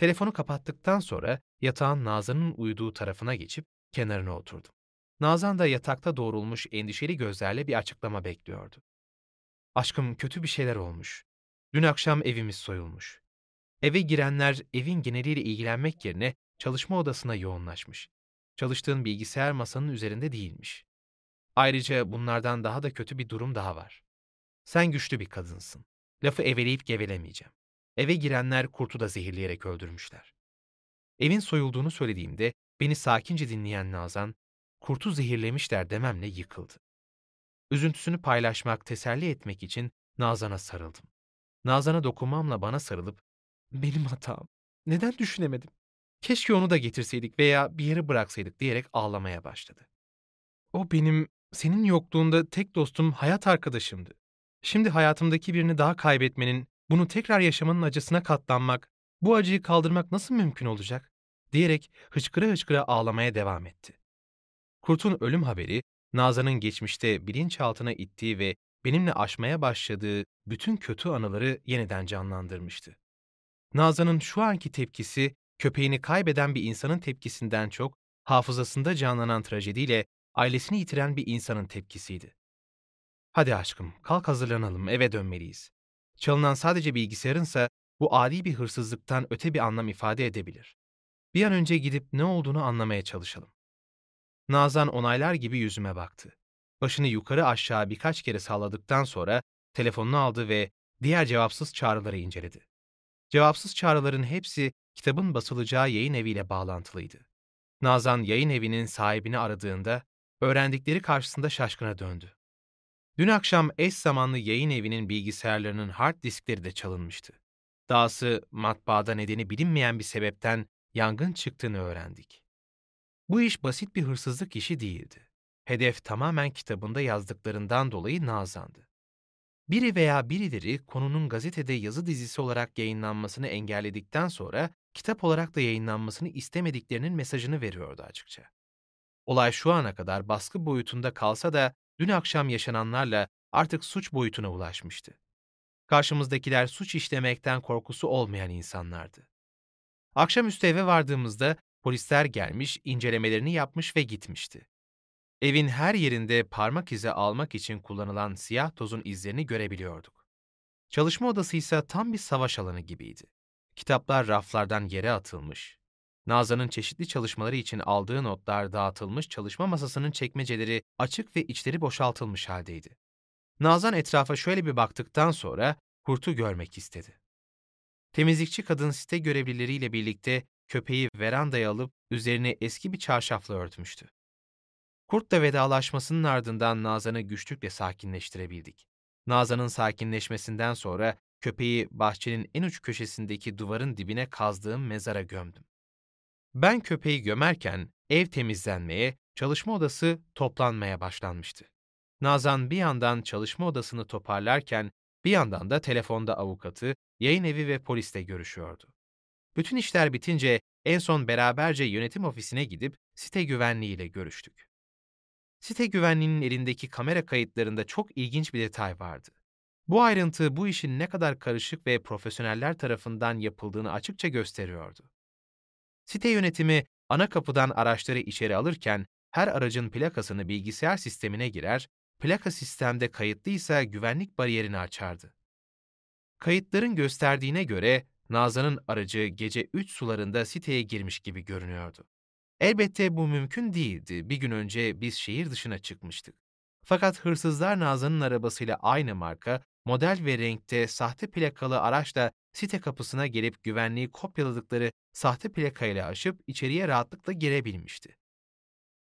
Telefonu kapattıktan sonra yatağın Nazan'ın uyuduğu tarafına geçip kenarına oturdum. Nazan da yatakta doğrulmuş endişeli gözlerle bir açıklama bekliyordu. Aşkım kötü bir şeyler olmuş. Dün akşam evimiz soyulmuş. Eve girenler evin geneliyle ilgilenmek yerine çalışma odasına yoğunlaşmış. Çalıştığın bilgisayar masanın üzerinde değilmiş. Ayrıca bunlardan daha da kötü bir durum daha var. Sen güçlü bir kadınsın. Lafı eveleyip gevelemeyeceğim. Eve girenler kurtu da zehirleyerek öldürmüşler. Evin soyulduğunu söylediğimde beni sakince dinleyen Nazan, kurtu zehirlemişler dememle yıkıldı. Üzüntüsünü paylaşmak, teselli etmek için Nazan'a sarıldım. Nazan'a dokunmamla bana sarılıp, benim hatam, neden düşünemedim? Keşke onu da getirseydik veya bir yere bıraksaydık diyerek ağlamaya başladı. O benim, senin yokluğunda tek dostum, hayat arkadaşımdı. Şimdi hayatımdaki birini daha kaybetmenin, bunu tekrar yaşamanın acısına katlanmak, bu acıyı kaldırmak nasıl mümkün olacak? diyerek hıçkıra hıçkıra ağlamaya devam etti. Kurt'un ölüm haberi, Nazan'ın geçmişte bilinçaltına ittiği ve benimle aşmaya başladığı bütün kötü anıları yeniden canlandırmıştı. Nazan'ın şu anki tepkisi, köpeğini kaybeden bir insanın tepkisinden çok, hafızasında canlanan trajediyle ailesini yitiren bir insanın tepkisiydi. Hadi aşkım, kalk hazırlanalım, eve dönmeliyiz. Çalınan sadece bilgisayarınsa bu adi bir hırsızlıktan öte bir anlam ifade edebilir. Bir an önce gidip ne olduğunu anlamaya çalışalım. Nazan onaylar gibi yüzüme baktı. Başını yukarı aşağı birkaç kere salladıktan sonra telefonunu aldı ve diğer cevapsız çağrıları inceledi. Cevapsız çağrıların hepsi kitabın basılacağı yayın eviyle bağlantılıydı. Nazan yayın evinin sahibini aradığında öğrendikleri karşısında şaşkına döndü. Dün akşam eş zamanlı yayın evinin bilgisayarlarının hard diskleri de çalınmıştı. Dahası matbaada nedeni bilinmeyen bir sebepten yangın çıktığını öğrendik. Bu iş basit bir hırsızlık işi değildi. Hedef tamamen kitabında yazdıklarından dolayı Nazan'dı. Biri veya birileri konunun gazetede yazı dizisi olarak yayınlanmasını engelledikten sonra kitap olarak da yayınlanmasını istemediklerinin mesajını veriyordu açıkça. Olay şu ana kadar baskı boyutunda kalsa da dün akşam yaşananlarla artık suç boyutuna ulaşmıştı. Karşımızdakiler suç işlemekten korkusu olmayan insanlardı. Akşamüstü eve vardığımızda polisler gelmiş, incelemelerini yapmış ve gitmişti. Evin her yerinde parmak izi almak için kullanılan siyah tozun izlerini görebiliyorduk. Çalışma odası ise tam bir savaş alanı gibiydi. Kitaplar raflardan yere atılmış. Nazan'ın çeşitli çalışmaları için aldığı notlar dağıtılmış, çalışma masasının çekmeceleri açık ve içleri boşaltılmış haldeydi. Nazan etrafa şöyle bir baktıktan sonra kurtu görmek istedi. Temizlikçi kadın site görevlileriyle birlikte köpeği verandaya alıp üzerine eski bir çarşafla örtmüştü. Kurtla vedalaşmasının ardından Nazan'ı güçlükle sakinleştirebildik. Nazan'ın sakinleşmesinden sonra köpeği bahçenin en uç köşesindeki duvarın dibine kazdığım mezara gömdüm. Ben köpeği gömerken ev temizlenmeye, çalışma odası toplanmaya başlanmıştı. Nazan bir yandan çalışma odasını toparlarken bir yandan da telefonda avukatı, yayın evi ve polisle görüşüyordu. Bütün işler bitince en son beraberce yönetim ofisine gidip site güvenliğiyle görüştük. Site güvenliğinin elindeki kamera kayıtlarında çok ilginç bir detay vardı. Bu ayrıntı bu işin ne kadar karışık ve profesyoneller tarafından yapıldığını açıkça gösteriyordu. Site yönetimi ana kapıdan araçları içeri alırken her aracın plakasını bilgisayar sistemine girer, plaka sistemde kayıtlıysa güvenlik bariyerini açardı. Kayıtların gösterdiğine göre Nazan'ın aracı gece 3 sularında siteye girmiş gibi görünüyordu. Elbette bu mümkün değildi. Bir gün önce biz şehir dışına çıkmıştık. Fakat hırsızlar Nazan'ın arabasıyla aynı marka, model ve renkte sahte plakalı araçla site kapısına gelip güvenliği kopyaladıkları sahte plakayla aşıp içeriye rahatlıkla girebilmişti.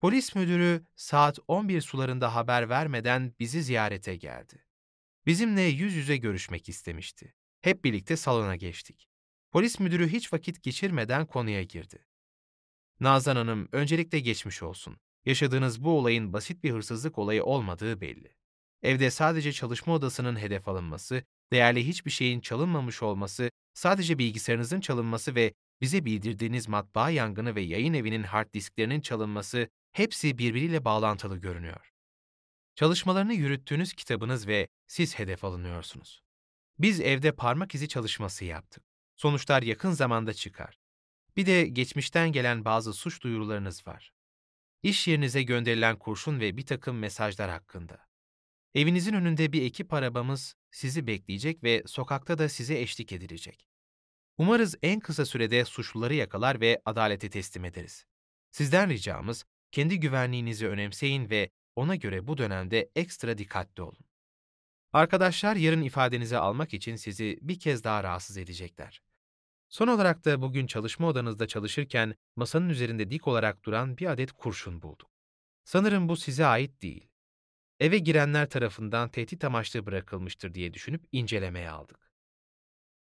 Polis müdürü saat 11 sularında haber vermeden bizi ziyarete geldi. Bizimle yüz yüze görüşmek istemişti. Hep birlikte salona geçtik. Polis müdürü hiç vakit geçirmeden konuya girdi. Nazan Hanım, öncelikle geçmiş olsun. Yaşadığınız bu olayın basit bir hırsızlık olayı olmadığı belli. Evde sadece çalışma odasının hedef alınması, değerli hiçbir şeyin çalınmamış olması, sadece bilgisayarınızın çalınması ve bize bildirdiğiniz matbaa yangını ve yayın evinin hard disklerinin çalınması hepsi birbiriyle bağlantılı görünüyor. Çalışmalarını yürüttüğünüz kitabınız ve siz hedef alınıyorsunuz. Biz evde parmak izi çalışması yaptık. Sonuçlar yakın zamanda çıkar. Bir de geçmişten gelen bazı suç duyurularınız var. İş yerinize gönderilen kurşun ve bir takım mesajlar hakkında. Evinizin önünde bir ekip arabamız sizi bekleyecek ve sokakta da size eşlik edilecek. Umarız en kısa sürede suçluları yakalar ve adalete teslim ederiz. Sizden ricamız kendi güvenliğinizi önemseyin ve ona göre bu dönemde ekstra dikkatli olun. Arkadaşlar yarın ifadenizi almak için sizi bir kez daha rahatsız edecekler. Son olarak da bugün çalışma odanızda çalışırken masanın üzerinde dik olarak duran bir adet kurşun bulduk. Sanırım bu size ait değil. Eve girenler tarafından tehdit amaçlı bırakılmıştır diye düşünüp incelemeye aldık.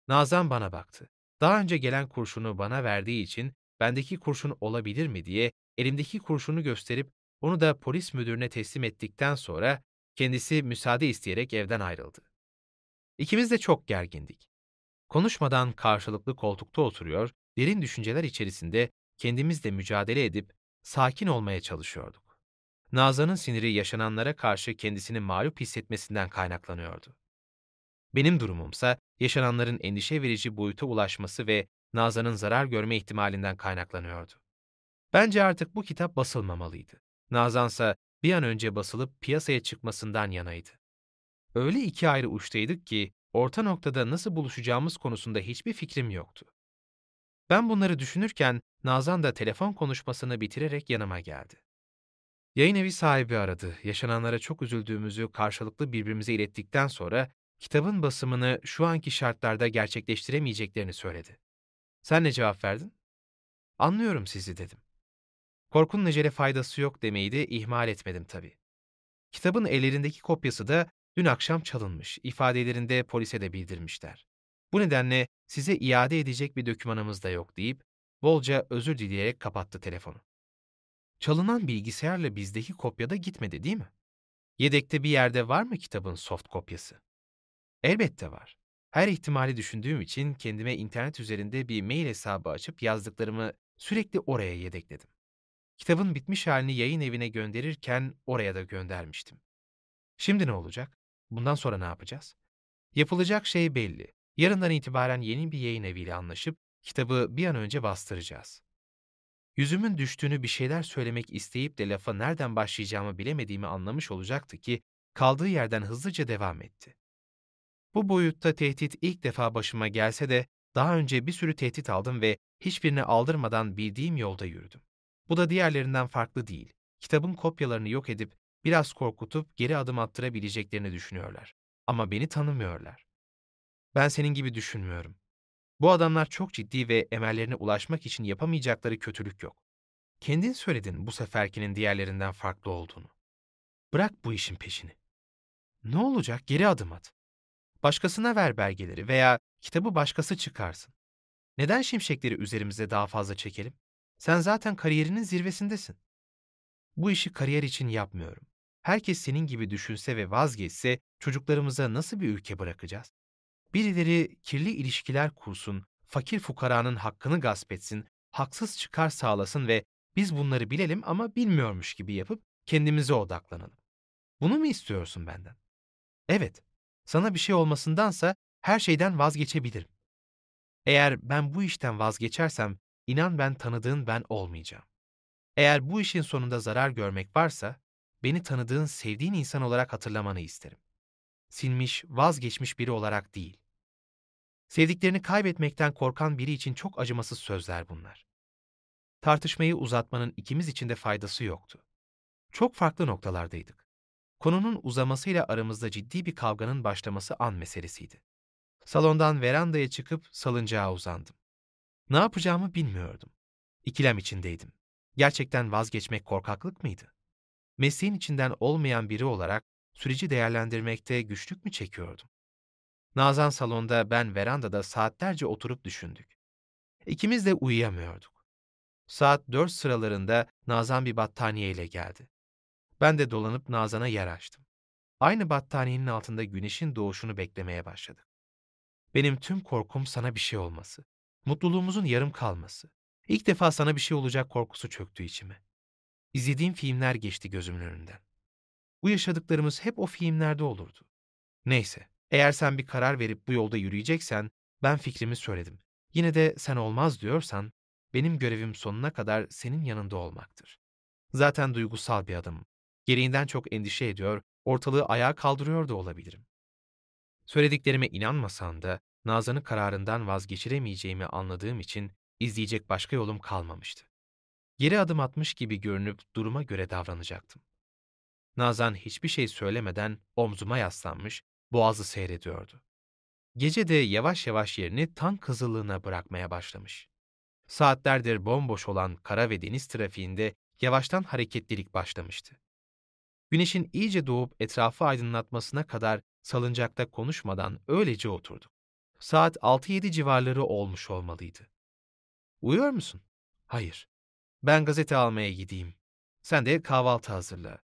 Nazan bana baktı. Daha önce gelen kurşunu bana verdiği için bendeki kurşun olabilir mi diye elimdeki kurşunu gösterip onu da polis müdürüne teslim ettikten sonra kendisi müsaade isteyerek evden ayrıldı. İkimiz de çok gergindik. Konuşmadan karşılıklı koltukta oturuyor, derin düşünceler içerisinde kendimizle mücadele edip sakin olmaya çalışıyorduk. Nazan'ın siniri yaşananlara karşı kendisini mağlup hissetmesinden kaynaklanıyordu. Benim durumumsa yaşananların endişe verici boyuta ulaşması ve Nazan'ın zarar görme ihtimalinden kaynaklanıyordu. Bence artık bu kitap basılmamalıydı. Nazansa bir an önce basılıp piyasaya çıkmasından yanaydı. Öyle iki ayrı uçtaydık ki orta noktada nasıl buluşacağımız konusunda hiçbir fikrim yoktu. Ben bunları düşünürken Nazan da telefon konuşmasını bitirerek yanıma geldi. Yayın evi sahibi aradı. Yaşananlara çok üzüldüğümüzü karşılıklı birbirimize ilettikten sonra kitabın basımını şu anki şartlarda gerçekleştiremeyeceklerini söyledi. Sen ne cevap verdin? Anlıyorum sizi dedim. Korkunun ecele faydası yok demeyi de ihmal etmedim tabii. Kitabın ellerindeki kopyası da dün akşam çalınmış, ifadelerinde polise de bildirmişler. Bu nedenle size iade edecek bir dokümanımız da yok deyip bolca özür dileyerek kapattı telefonu. Çalınan bilgisayarla bizdeki kopya da gitmedi değil mi? Yedekte bir yerde var mı kitabın soft kopyası? Elbette var. Her ihtimali düşündüğüm için kendime internet üzerinde bir mail hesabı açıp yazdıklarımı sürekli oraya yedekledim. Kitabın bitmiş halini yayın evine gönderirken oraya da göndermiştim. Şimdi ne olacak? Bundan sonra ne yapacağız? Yapılacak şey belli. Yarından itibaren yeni bir yayın eviyle anlaşıp kitabı bir an önce bastıracağız. Yüzümün düştüğünü bir şeyler söylemek isteyip de lafa nereden başlayacağımı bilemediğimi anlamış olacaktı ki kaldığı yerden hızlıca devam etti. Bu boyutta tehdit ilk defa başıma gelse de daha önce bir sürü tehdit aldım ve hiçbirini aldırmadan bildiğim yolda yürüdüm. Bu da diğerlerinden farklı değil. Kitabın kopyalarını yok edip biraz korkutup geri adım attırabileceklerini düşünüyorlar. Ama beni tanımıyorlar. Ben senin gibi düşünmüyorum. Bu adamlar çok ciddi ve emellerine ulaşmak için yapamayacakları kötülük yok. Kendin söyledin bu seferkinin diğerlerinden farklı olduğunu. Bırak bu işin peşini. Ne olacak? Geri adım at. Başkasına ver belgeleri veya kitabı başkası çıkarsın. Neden şimşekleri üzerimize daha fazla çekelim? Sen zaten kariyerinin zirvesindesin. Bu işi kariyer için yapmıyorum. Herkes senin gibi düşünse ve vazgeçse çocuklarımıza nasıl bir ülke bırakacağız? Birileri kirli ilişkiler kursun, fakir fukaranın hakkını gasp etsin, haksız çıkar sağlasın ve biz bunları bilelim ama bilmiyormuş gibi yapıp kendimize odaklanalım. Bunu mu istiyorsun benden? Evet, sana bir şey olmasındansa her şeyden vazgeçebilirim. Eğer ben bu işten vazgeçersem, inan ben tanıdığın ben olmayacağım. Eğer bu işin sonunda zarar görmek varsa, beni tanıdığın, sevdiğin insan olarak hatırlamanı isterim. Silmiş, vazgeçmiş biri olarak değil. Sevdiklerini kaybetmekten korkan biri için çok acımasız sözler bunlar. Tartışmayı uzatmanın ikimiz için de faydası yoktu. Çok farklı noktalardaydık. Konunun uzamasıyla aramızda ciddi bir kavganın başlaması an meselesiydi. Salondan verandaya çıkıp salıncağa uzandım. Ne yapacağımı bilmiyordum. İkilem içindeydim. Gerçekten vazgeçmek korkaklık mıydı? Mesleğin içinden olmayan biri olarak süreci değerlendirmekte güçlük mü çekiyordum? Nazan salonda, ben verandada saatlerce oturup düşündük. İkimiz de uyuyamıyorduk. Saat dört sıralarında Nazan bir battaniye ile geldi. Ben de dolanıp Nazan'a yer açtım. Aynı battaniyenin altında güneşin doğuşunu beklemeye başladık. Benim tüm korkum sana bir şey olması. Mutluluğumuzun yarım kalması. İlk defa sana bir şey olacak korkusu çöktü içime. İzlediğim filmler geçti gözümün önünden. Bu yaşadıklarımız hep o filmlerde olurdu. Neyse, eğer sen bir karar verip bu yolda yürüyeceksen, ben fikrimi söyledim. Yine de sen olmaz diyorsan, benim görevim sonuna kadar senin yanında olmaktır. Zaten duygusal bir adamım. Gereğinden çok endişe ediyor, ortalığı ayağa kaldırıyor da olabilirim. Söylediklerime inanmasan da Nazan'ı kararından vazgeçiremeyeceğimi anladığım için izleyecek başka yolum kalmamıştı. Geri adım atmış gibi görünüp duruma göre davranacaktım. Nazan hiçbir şey söylemeden omzuma yaslanmış, boğazı seyrediyordu. Gece de yavaş yavaş yerini tan kızıllığına bırakmaya başlamış. Saatlerdir bomboş olan kara ve deniz trafiğinde yavaştan hareketlilik başlamıştı. Güneşin iyice doğup etrafı aydınlatmasına kadar salıncakta konuşmadan öylece oturduk. Saat 6-7 civarları olmuş olmalıydı. Uyuyor musun? Hayır. Ben gazete almaya gideyim. Sen de kahvaltı hazırla.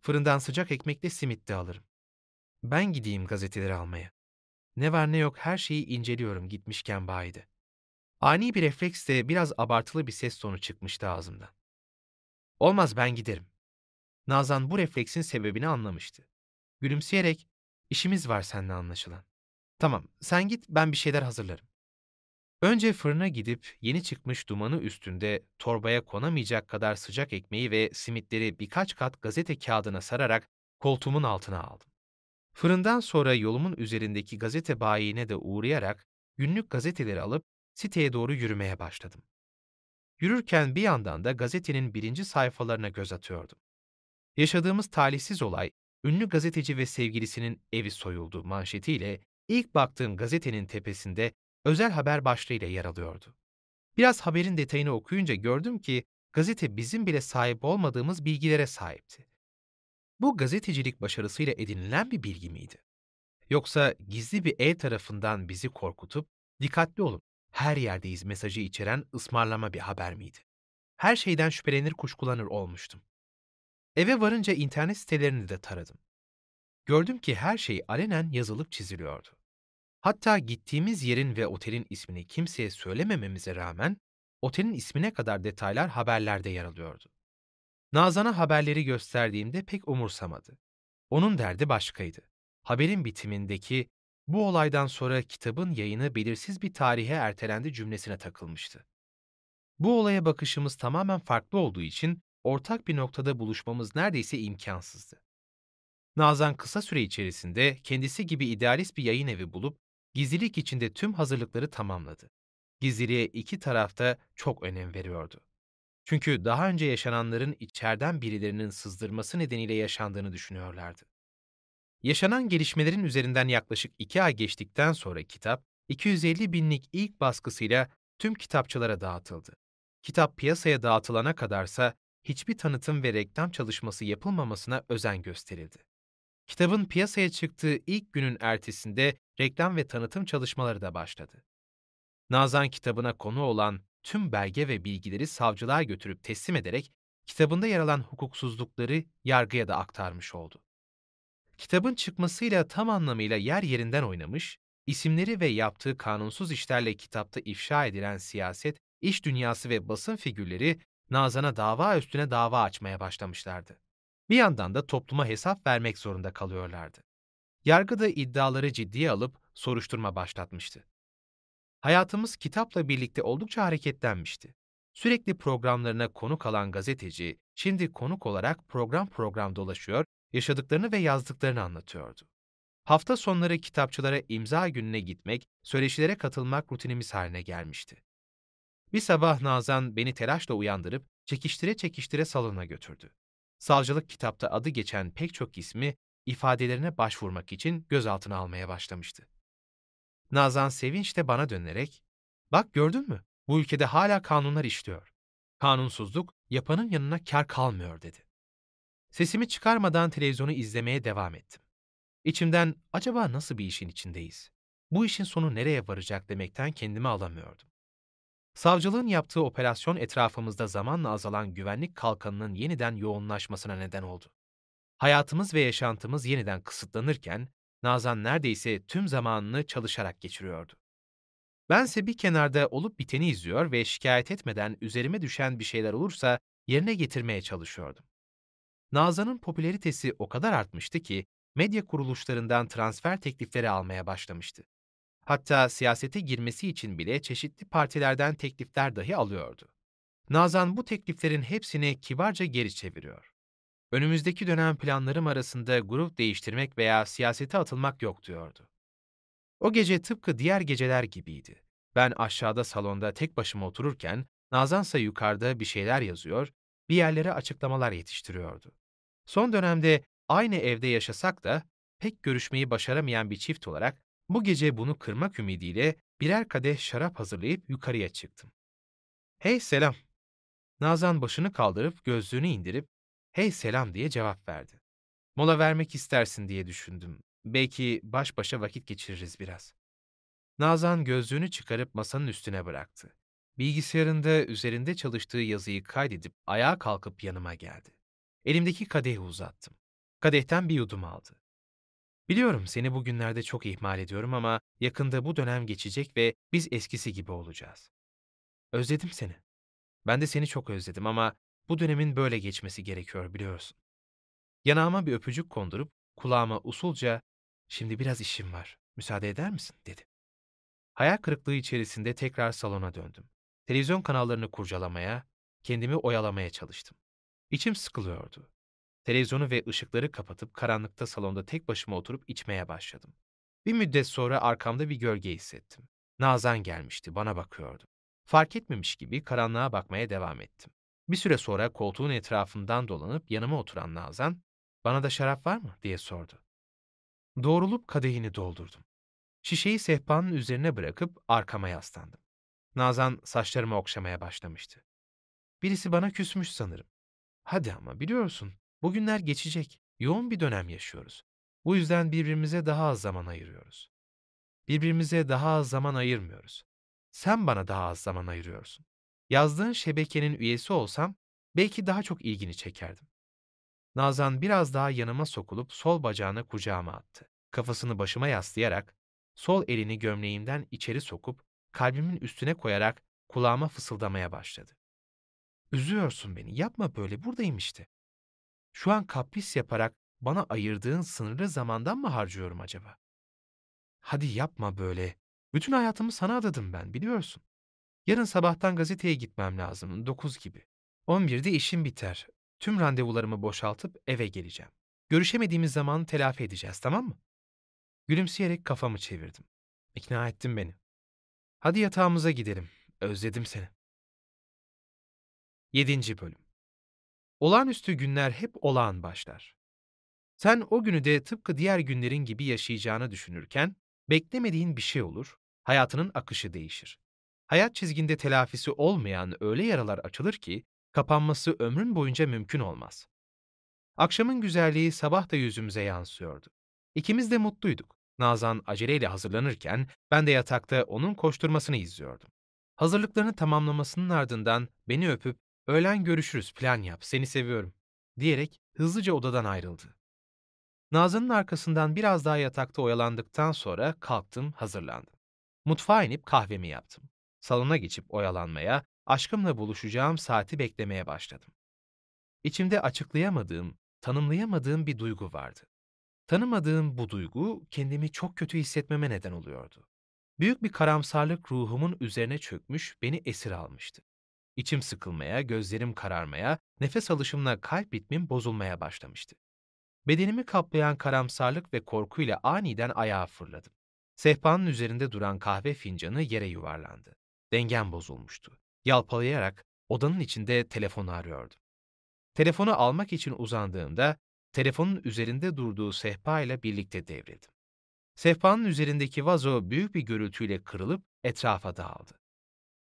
Fırından sıcak ekmekle simit de alırım. Ben gideyim gazeteleri almaya. Ne var ne yok her şeyi inceliyorum gitmişken bayide. Ani bir refleksle biraz abartılı bir ses tonu çıkmıştı ağzımdan. Olmaz ben giderim. Nazan bu refleksin sebebini anlamıştı. Gülümseyerek, işimiz var seninle anlaşılan. Tamam, sen git ben bir şeyler hazırlarım. Önce fırına gidip yeni çıkmış dumanı üstünde torbaya konamayacak kadar sıcak ekmeği ve simitleri birkaç kat gazete kağıdına sararak koltuğumun altına aldım. Fırından sonra yolumun üzerindeki gazete bayiine de uğrayarak günlük gazeteleri alıp siteye doğru yürümeye başladım. Yürürken bir yandan da gazetenin birinci sayfalarına göz atıyordum. Yaşadığımız talihsiz olay, ünlü gazeteci ve sevgilisinin evi soyuldu manşetiyle ilk baktığım gazetenin tepesinde özel haber başlığıyla yer alıyordu. Biraz haberin detayını okuyunca gördüm ki gazete bizim bile sahip olmadığımız bilgilere sahipti. Bu gazetecilik başarısıyla edinilen bir bilgi miydi? Yoksa gizli bir el tarafından bizi korkutup, dikkatli olun, her yerdeyiz mesajı içeren ısmarlama bir haber miydi? Her şeyden şüphelenir kuşkulanır olmuştum. Eve varınca internet sitelerini de taradım. Gördüm ki her şey alenen yazılıp çiziliyordu. Hatta gittiğimiz yerin ve otelin ismini kimseye söylemememize rağmen otelin ismine kadar detaylar haberlerde yer alıyordu. Nazan'a haberleri gösterdiğimde pek umursamadı. Onun derdi başkaydı. Haberin bitimindeki bu olaydan sonra kitabın yayını belirsiz bir tarihe ertelendi cümlesine takılmıştı. Bu olaya bakışımız tamamen farklı olduğu için ortak bir noktada buluşmamız neredeyse imkansızdı. Nazan kısa süre içerisinde kendisi gibi idealist bir yayın evi bulup gizlilik içinde tüm hazırlıkları tamamladı. Gizliliğe iki tarafta çok önem veriyordu. Çünkü daha önce yaşananların içeriden birilerinin sızdırması nedeniyle yaşandığını düşünüyorlardı. Yaşanan gelişmelerin üzerinden yaklaşık iki ay geçtikten sonra kitap, 250 binlik ilk baskısıyla tüm kitapçılara dağıtıldı. Kitap piyasaya dağıtılana kadarsa hiçbir tanıtım ve reklam çalışması yapılmamasına özen gösterildi. Kitabın piyasaya çıktığı ilk günün ertesinde reklam ve tanıtım çalışmaları da başladı. Nazan kitabına konu olan tüm belge ve bilgileri savcılığa götürüp teslim ederek kitabında yer alan hukuksuzlukları yargıya da aktarmış oldu. Kitabın çıkmasıyla tam anlamıyla yer yerinden oynamış, isimleri ve yaptığı kanunsuz işlerle kitapta ifşa edilen siyaset, iş dünyası ve basın figürleri Nazan'a dava üstüne dava açmaya başlamışlardı. Bir yandan da topluma hesap vermek zorunda kalıyorlardı. Yargı da iddiaları ciddiye alıp soruşturma başlatmıştı. Hayatımız kitapla birlikte oldukça hareketlenmişti. Sürekli programlarına konuk alan gazeteci, şimdi konuk olarak program program dolaşıyor, yaşadıklarını ve yazdıklarını anlatıyordu. Hafta sonları kitapçılara imza gününe gitmek, söyleşilere katılmak rutinimiz haline gelmişti. Bir sabah Nazan beni telaşla uyandırıp çekiştire çekiştire salona götürdü. Savcılık kitapta adı geçen pek çok ismi ifadelerine başvurmak için gözaltına almaya başlamıştı. Nazan sevinçle bana dönerek, ''Bak gördün mü? Bu ülkede hala kanunlar işliyor. Kanunsuzluk yapanın yanına kar kalmıyor.'' dedi. Sesimi çıkarmadan televizyonu izlemeye devam ettim. İçimden acaba nasıl bir işin içindeyiz? Bu işin sonu nereye varacak demekten kendimi alamıyordum. Savcılığın yaptığı operasyon etrafımızda zamanla azalan güvenlik kalkanının yeniden yoğunlaşmasına neden oldu. Hayatımız ve yaşantımız yeniden kısıtlanırken Nazan neredeyse tüm zamanını çalışarak geçiriyordu. Bense bir kenarda olup biteni izliyor ve şikayet etmeden üzerime düşen bir şeyler olursa yerine getirmeye çalışıyordum. Nazan'ın popülaritesi o kadar artmıştı ki medya kuruluşlarından transfer teklifleri almaya başlamıştı. Hatta siyasete girmesi için bile çeşitli partilerden teklifler dahi alıyordu. Nazan bu tekliflerin hepsini kibarca geri çeviriyor. Önümüzdeki dönem planlarım arasında grup değiştirmek veya siyasete atılmak yok diyordu. O gece tıpkı diğer geceler gibiydi. Ben aşağıda salonda tek başıma otururken Nazansa yukarıda bir şeyler yazıyor, bir yerlere açıklamalar yetiştiriyordu. Son dönemde aynı evde yaşasak da pek görüşmeyi başaramayan bir çift olarak bu gece bunu kırmak ümidiyle birer kadeh şarap hazırlayıp yukarıya çıktım. Hey selam. Nazan başını kaldırıp gözlüğünü indirip hey selam diye cevap verdi. Mola vermek istersin diye düşündüm. Belki baş başa vakit geçiririz biraz. Nazan gözlüğünü çıkarıp masanın üstüne bıraktı. Bilgisayarında üzerinde çalıştığı yazıyı kaydedip ayağa kalkıp yanıma geldi. Elimdeki kadehi uzattım. Kadehten bir yudum aldı. Biliyorum seni bugünlerde çok ihmal ediyorum ama yakında bu dönem geçecek ve biz eskisi gibi olacağız. Özledim seni. Ben de seni çok özledim ama bu dönemin böyle geçmesi gerekiyor biliyorsun. Yanağıma bir öpücük kondurup kulağıma usulca ''Şimdi biraz işim var, müsaade eder misin?'' dedi. Hayal kırıklığı içerisinde tekrar salona döndüm. Televizyon kanallarını kurcalamaya, kendimi oyalamaya çalıştım. İçim sıkılıyordu. Televizyonu ve ışıkları kapatıp karanlıkta salonda tek başıma oturup içmeye başladım. Bir müddet sonra arkamda bir gölge hissettim. Nazan gelmişti, bana bakıyordu. Fark etmemiş gibi karanlığa bakmaya devam ettim. Bir süre sonra koltuğun etrafından dolanıp yanıma oturan Nazan, bana da şarap var mı diye sordu. Doğrulup kadehini doldurdum. Şişeyi sehpanın üzerine bırakıp arkama yaslandım. Nazan saçlarımı okşamaya başlamıştı. Birisi bana küsmüş sanırım. Hadi ama biliyorsun, bugünler geçecek. Yoğun bir dönem yaşıyoruz. Bu yüzden birbirimize daha az zaman ayırıyoruz. Birbirimize daha az zaman ayırmıyoruz. Sen bana daha az zaman ayırıyorsun. Yazdığın şebekenin üyesi olsam belki daha çok ilgini çekerdim. Nazan biraz daha yanıma sokulup sol bacağını kucağıma attı. Kafasını başıma yaslayarak, sol elini gömleğimden içeri sokup kalbimin üstüne koyarak kulağıma fısıldamaya başladı. Üzüyorsun beni, yapma böyle, buradayım işte. Şu an kapris yaparak bana ayırdığın sınırlı zamandan mı harcıyorum acaba? Hadi yapma böyle. Bütün hayatımı sana adadım ben, biliyorsun. Yarın sabahtan gazeteye gitmem lazım, dokuz gibi. On birde işim biter. Tüm randevularımı boşaltıp eve geleceğim. Görüşemediğimiz zaman telafi edeceğiz, tamam mı? Gülümseyerek kafamı çevirdim. İkna ettin beni. Hadi yatağımıza gidelim. Özledim seni. 7. Bölüm Olağanüstü günler hep olağan başlar. Sen o günü de tıpkı diğer günlerin gibi yaşayacağını düşünürken, beklemediğin bir şey olur, hayatının akışı değişir. Hayat çizginde telafisi olmayan öyle yaralar açılır ki, kapanması ömrün boyunca mümkün olmaz. Akşamın güzelliği sabah da yüzümüze yansıyordu. İkimiz de mutluyduk. Nazan aceleyle hazırlanırken ben de yatakta onun koşturmasını izliyordum. Hazırlıklarını tamamlamasının ardından beni öpüp öğlen görüşürüz plan yap seni seviyorum diyerek hızlıca odadan ayrıldı. Nazan'ın arkasından biraz daha yatakta oyalandıktan sonra kalktım hazırlandım. Mutfağa inip kahvemi yaptım. Salona geçip oyalanmaya, aşkımla buluşacağım saati beklemeye başladım. İçimde açıklayamadığım, tanımlayamadığım bir duygu vardı. Tanımadığım bu duygu kendimi çok kötü hissetmeme neden oluyordu. Büyük bir karamsarlık ruhumun üzerine çökmüş, beni esir almıştı. İçim sıkılmaya, gözlerim kararmaya, nefes alışımla kalp ritmim bozulmaya başlamıştı. Bedenimi kaplayan karamsarlık ve korkuyla aniden ayağa fırladım. Sehpanın üzerinde duran kahve fincanı yere yuvarlandı. Dengem bozulmuştu. Yalpalayarak odanın içinde telefonu arıyordum. Telefonu almak için uzandığımda telefonun üzerinde durduğu sehpa ile birlikte devrildim. Sehpanın üzerindeki vazo büyük bir gürültüyle kırılıp etrafa dağıldı.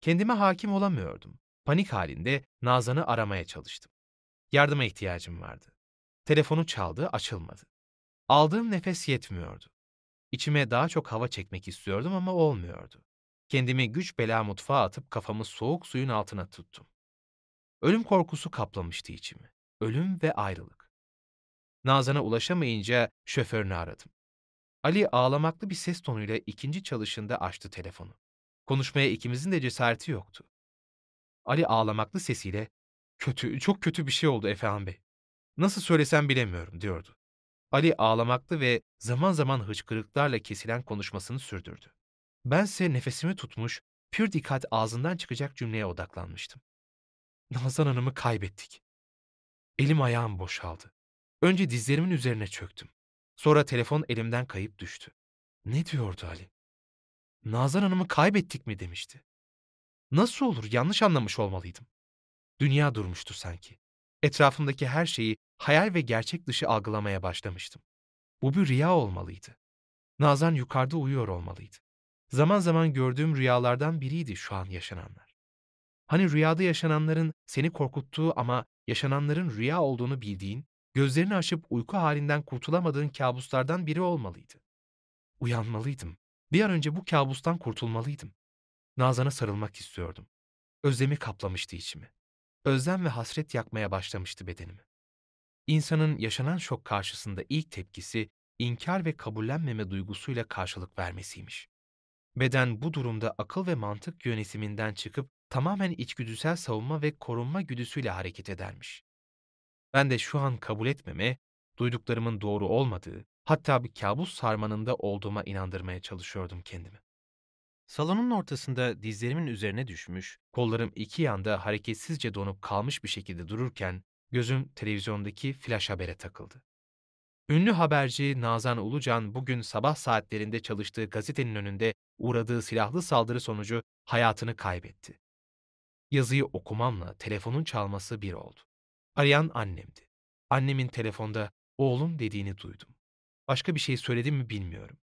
Kendime hakim olamıyordum. Panik halinde Nazan'ı aramaya çalıştım. Yardıma ihtiyacım vardı. Telefonu çaldı, açılmadı. Aldığım nefes yetmiyordu. İçime daha çok hava çekmek istiyordum ama olmuyordu. Kendimi güç bela mutfağa atıp kafamı soğuk suyun altına tuttum. Ölüm korkusu kaplamıştı içimi. Ölüm ve ayrılık. Nazan'a ulaşamayınca şoförünü aradım. Ali ağlamaklı bir ses tonuyla ikinci çalışında açtı telefonu. Konuşmaya ikimizin de cesareti yoktu. Ali ağlamaklı sesiyle, ''Kötü, çok kötü bir şey oldu Efehan Bey. Nasıl söylesem bilemiyorum.'' diyordu. Ali ağlamaklı ve zaman zaman hıçkırıklarla kesilen konuşmasını sürdürdü. Bense nefesimi tutmuş, pür dikkat ağzından çıkacak cümleye odaklanmıştım. Nazan Hanım'ı kaybettik. Elim ayağım boşaldı. Önce dizlerimin üzerine çöktüm. Sonra telefon elimden kayıp düştü. Ne diyordu Ali? Nazan Hanım'ı kaybettik mi demişti. Nasıl olur yanlış anlamış olmalıydım. Dünya durmuştu sanki. Etrafımdaki her şeyi hayal ve gerçek dışı algılamaya başlamıştım. Bu bir rüya olmalıydı. Nazan yukarıda uyuyor olmalıydı. Zaman zaman gördüğüm rüyalardan biriydi şu an yaşananlar. Hani rüyada yaşananların seni korkuttuğu ama yaşananların rüya olduğunu bildiğin, gözlerini açıp uyku halinden kurtulamadığın kabuslardan biri olmalıydı. Uyanmalıydım. Bir an önce bu kabustan kurtulmalıydım. Nazan'a sarılmak istiyordum. Özlemi kaplamıştı içimi. Özlem ve hasret yakmaya başlamıştı bedenimi. İnsanın yaşanan şok karşısında ilk tepkisi inkar ve kabullenmeme duygusuyla karşılık vermesiymiş. Beden bu durumda akıl ve mantık yönetiminden çıkıp tamamen içgüdüsel savunma ve korunma güdüsüyle hareket edermiş. Ben de şu an kabul etmeme, duyduklarımın doğru olmadığı, hatta bir kabus sarmanında olduğuma inandırmaya çalışıyordum kendimi. Salonun ortasında dizlerimin üzerine düşmüş, kollarım iki yanda hareketsizce donup kalmış bir şekilde dururken, Gözüm televizyondaki flash habere takıldı. Ünlü haberci Nazan Ulucan bugün sabah saatlerinde çalıştığı gazetenin önünde uğradığı silahlı saldırı sonucu hayatını kaybetti. Yazıyı okumamla telefonun çalması bir oldu. Arayan annemdi. Annemin telefonda oğlum dediğini duydum. Başka bir şey söyledim mi bilmiyorum.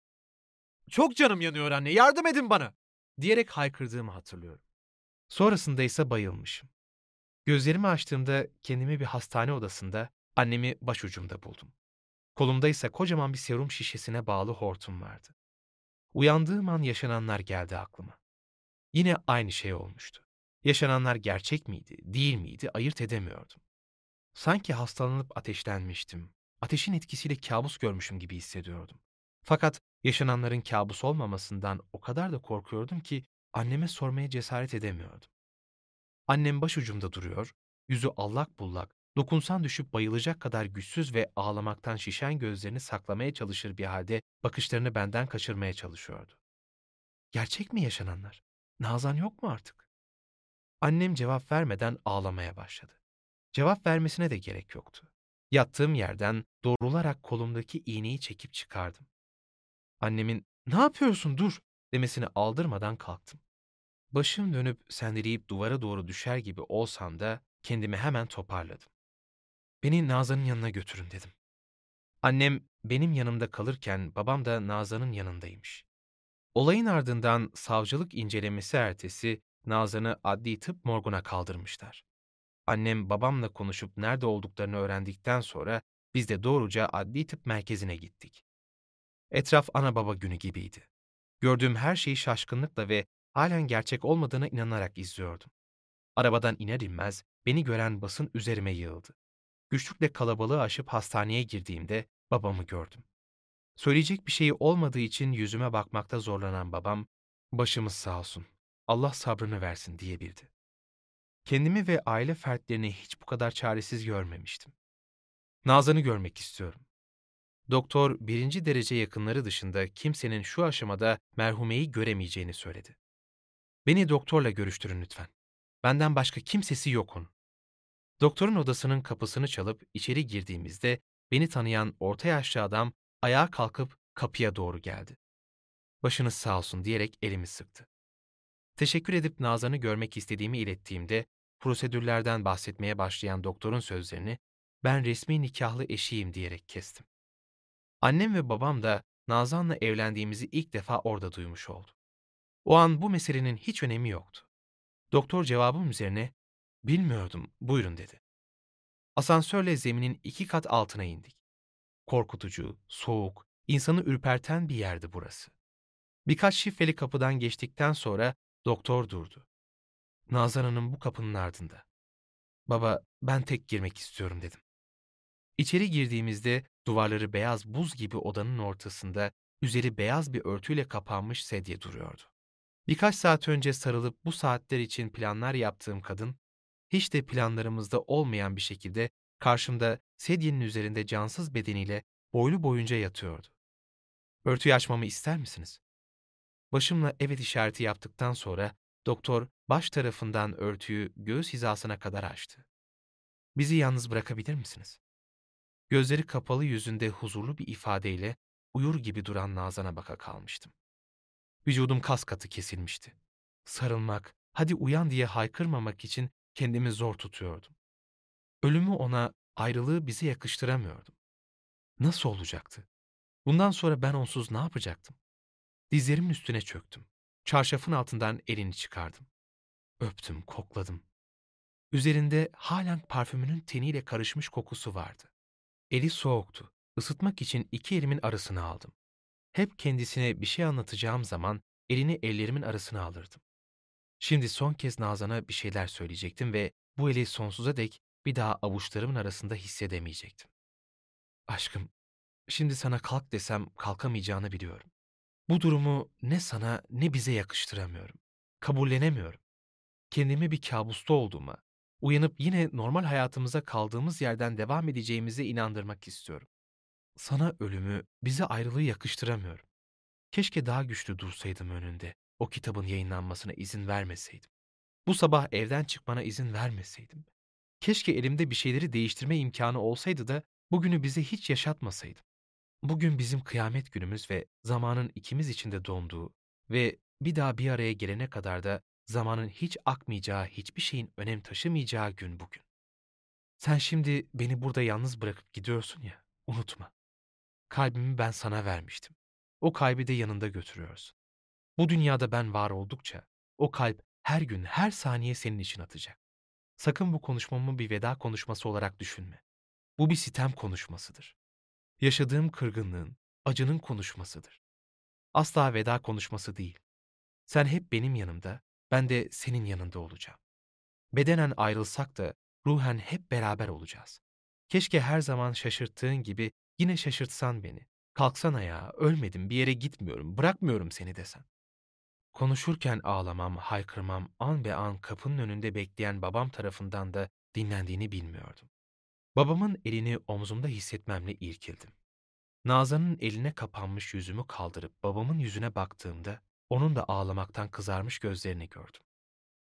Çok canım yanıyor anne, yardım edin bana! diyerek haykırdığımı hatırlıyorum. Sonrasında ise bayılmışım. Gözlerimi açtığımda kendimi bir hastane odasında, annemi başucumda buldum. Kolumda ise kocaman bir serum şişesine bağlı hortum vardı. Uyandığım an yaşananlar geldi aklıma. Yine aynı şey olmuştu. Yaşananlar gerçek miydi, değil miydi ayırt edemiyordum. Sanki hastalanıp ateşlenmiştim. Ateşin etkisiyle kabus görmüşüm gibi hissediyordum. Fakat yaşananların kabus olmamasından o kadar da korkuyordum ki anneme sormaya cesaret edemiyordum. Annem başucumda duruyor, yüzü allak bullak, dokunsan düşüp bayılacak kadar güçsüz ve ağlamaktan şişen gözlerini saklamaya çalışır bir halde bakışlarını benden kaçırmaya çalışıyordu. Gerçek mi yaşananlar? Nazan yok mu artık? Annem cevap vermeden ağlamaya başladı. Cevap vermesine de gerek yoktu. Yattığım yerden doğrularak kolumdaki iğneyi çekip çıkardım. Annemin "Ne yapıyorsun dur?" demesini aldırmadan kalktım. Başım dönüp sendeleyip duvara doğru düşer gibi olsam da kendimi hemen toparladım. Beni Nazan'ın yanına götürün dedim. Annem benim yanımda kalırken babam da Nazan'ın yanındaymış. Olayın ardından savcılık incelemesi ertesi Nazan'ı adli tıp morguna kaldırmışlar. Annem babamla konuşup nerede olduklarını öğrendikten sonra biz de doğruca adli tıp merkezine gittik. Etraf ana baba günü gibiydi. Gördüğüm her şeyi şaşkınlıkla ve halen gerçek olmadığına inanarak izliyordum. Arabadan iner inmez beni gören basın üzerime yığıldı. Güçlükle kalabalığı aşıp hastaneye girdiğimde babamı gördüm. Söyleyecek bir şey olmadığı için yüzüme bakmakta zorlanan babam, başımız sağ olsun, Allah sabrını versin diyebildi. Kendimi ve aile fertlerini hiç bu kadar çaresiz görmemiştim. Nazan'ı görmek istiyorum. Doktor birinci derece yakınları dışında kimsenin şu aşamada merhumeyi göremeyeceğini söyledi. Beni doktorla görüştürün lütfen. Benden başka kimsesi yok onun. Doktorun odasının kapısını çalıp içeri girdiğimizde beni tanıyan orta yaşlı adam ayağa kalkıp kapıya doğru geldi. Başınız sağ olsun diyerek elimi sıktı. Teşekkür edip Nazan'ı görmek istediğimi ilettiğimde prosedürlerden bahsetmeye başlayan doktorun sözlerini ben resmi nikahlı eşiyim diyerek kestim. Annem ve babam da Nazan'la evlendiğimizi ilk defa orada duymuş oldu. O an bu meselenin hiç önemi yoktu. Doktor cevabım üzerine bilmiyordum buyurun dedi. Asansörle zeminin iki kat altına indik. Korkutucu, soğuk, insanı ürperten bir yerdi burası. Birkaç şifreli kapıdan geçtikten sonra doktor durdu. Nazan Hanım bu kapının ardında. Baba, ben tek girmek istiyorum dedim. İçeri girdiğimizde duvarları beyaz buz gibi odanın ortasında üzeri beyaz bir örtüyle kapanmış sedye duruyordu. Birkaç saat önce sarılıp bu saatler için planlar yaptığım kadın, hiç de planlarımızda olmayan bir şekilde karşımda sedyenin üzerinde cansız bedeniyle boylu boyunca yatıyordu. Örtüyü açmamı ister misiniz? Başımla evet işareti yaptıktan sonra doktor baş tarafından örtüyü göğüs hizasına kadar açtı. Bizi yalnız bırakabilir misiniz? Gözleri kapalı yüzünde huzurlu bir ifadeyle uyur gibi duran Nazan'a baka kalmıştım. Vücudum kas katı kesilmişti. Sarılmak, hadi uyan diye haykırmamak için kendimi zor tutuyordum. Ölümü ona, ayrılığı bize yakıştıramıyordum. Nasıl olacaktı? Bundan sonra ben onsuz ne yapacaktım? Dizlerimin üstüne çöktüm. Çarşafın altından elini çıkardım. Öptüm, kokladım. Üzerinde halen parfümünün teniyle karışmış kokusu vardı. Eli soğuktu. Isıtmak için iki elimin arasına aldım. Hep kendisine bir şey anlatacağım zaman elini ellerimin arasına alırdım. Şimdi son kez Nazan'a bir şeyler söyleyecektim ve bu eli sonsuza dek bir daha avuçlarımın arasında hissedemeyecektim. Aşkım, şimdi sana kalk desem kalkamayacağını biliyorum. Bu durumu ne sana ne bize yakıştıramıyorum. Kabullenemiyorum. Kendimi bir kabusta olduğuma, uyanıp yine normal hayatımıza kaldığımız yerden devam edeceğimize inandırmak istiyorum. Sana ölümü, bize ayrılığı yakıştıramıyorum. Keşke daha güçlü dursaydım önünde, o kitabın yayınlanmasına izin vermeseydim. Bu sabah evden çıkmana izin vermeseydim. Keşke elimde bir şeyleri değiştirme imkanı olsaydı da bugünü bize hiç yaşatmasaydım. Bugün bizim kıyamet günümüz ve zamanın ikimiz içinde donduğu ve bir daha bir araya gelene kadar da zamanın hiç akmayacağı, hiçbir şeyin önem taşımayacağı gün bugün. Sen şimdi beni burada yalnız bırakıp gidiyorsun ya, unutma. Kalbimi ben sana vermiştim. O kalbi de yanında götürüyorsun. Bu dünyada ben var oldukça o kalp her gün, her saniye senin için atacak. Sakın bu konuşmamı bir veda konuşması olarak düşünme. Bu bir sitem konuşmasıdır. Yaşadığım kırgınlığın, acının konuşmasıdır. Asla veda konuşması değil. Sen hep benim yanımda, ben de senin yanında olacağım. Bedenen ayrılsak da ruhen hep beraber olacağız. Keşke her zaman şaşırttığın gibi yine şaşırtsan beni. Kalksan ayağa, ölmedim, bir yere gitmiyorum, bırakmıyorum seni desen. Konuşurken ağlamam, haykırmam an be an kapının önünde bekleyen babam tarafından da dinlendiğini bilmiyordum. Babamın elini omzumda hissetmemle irkildim. Nazan'ın eline kapanmış yüzümü kaldırıp babamın yüzüne baktığımda onun da ağlamaktan kızarmış gözlerini gördüm.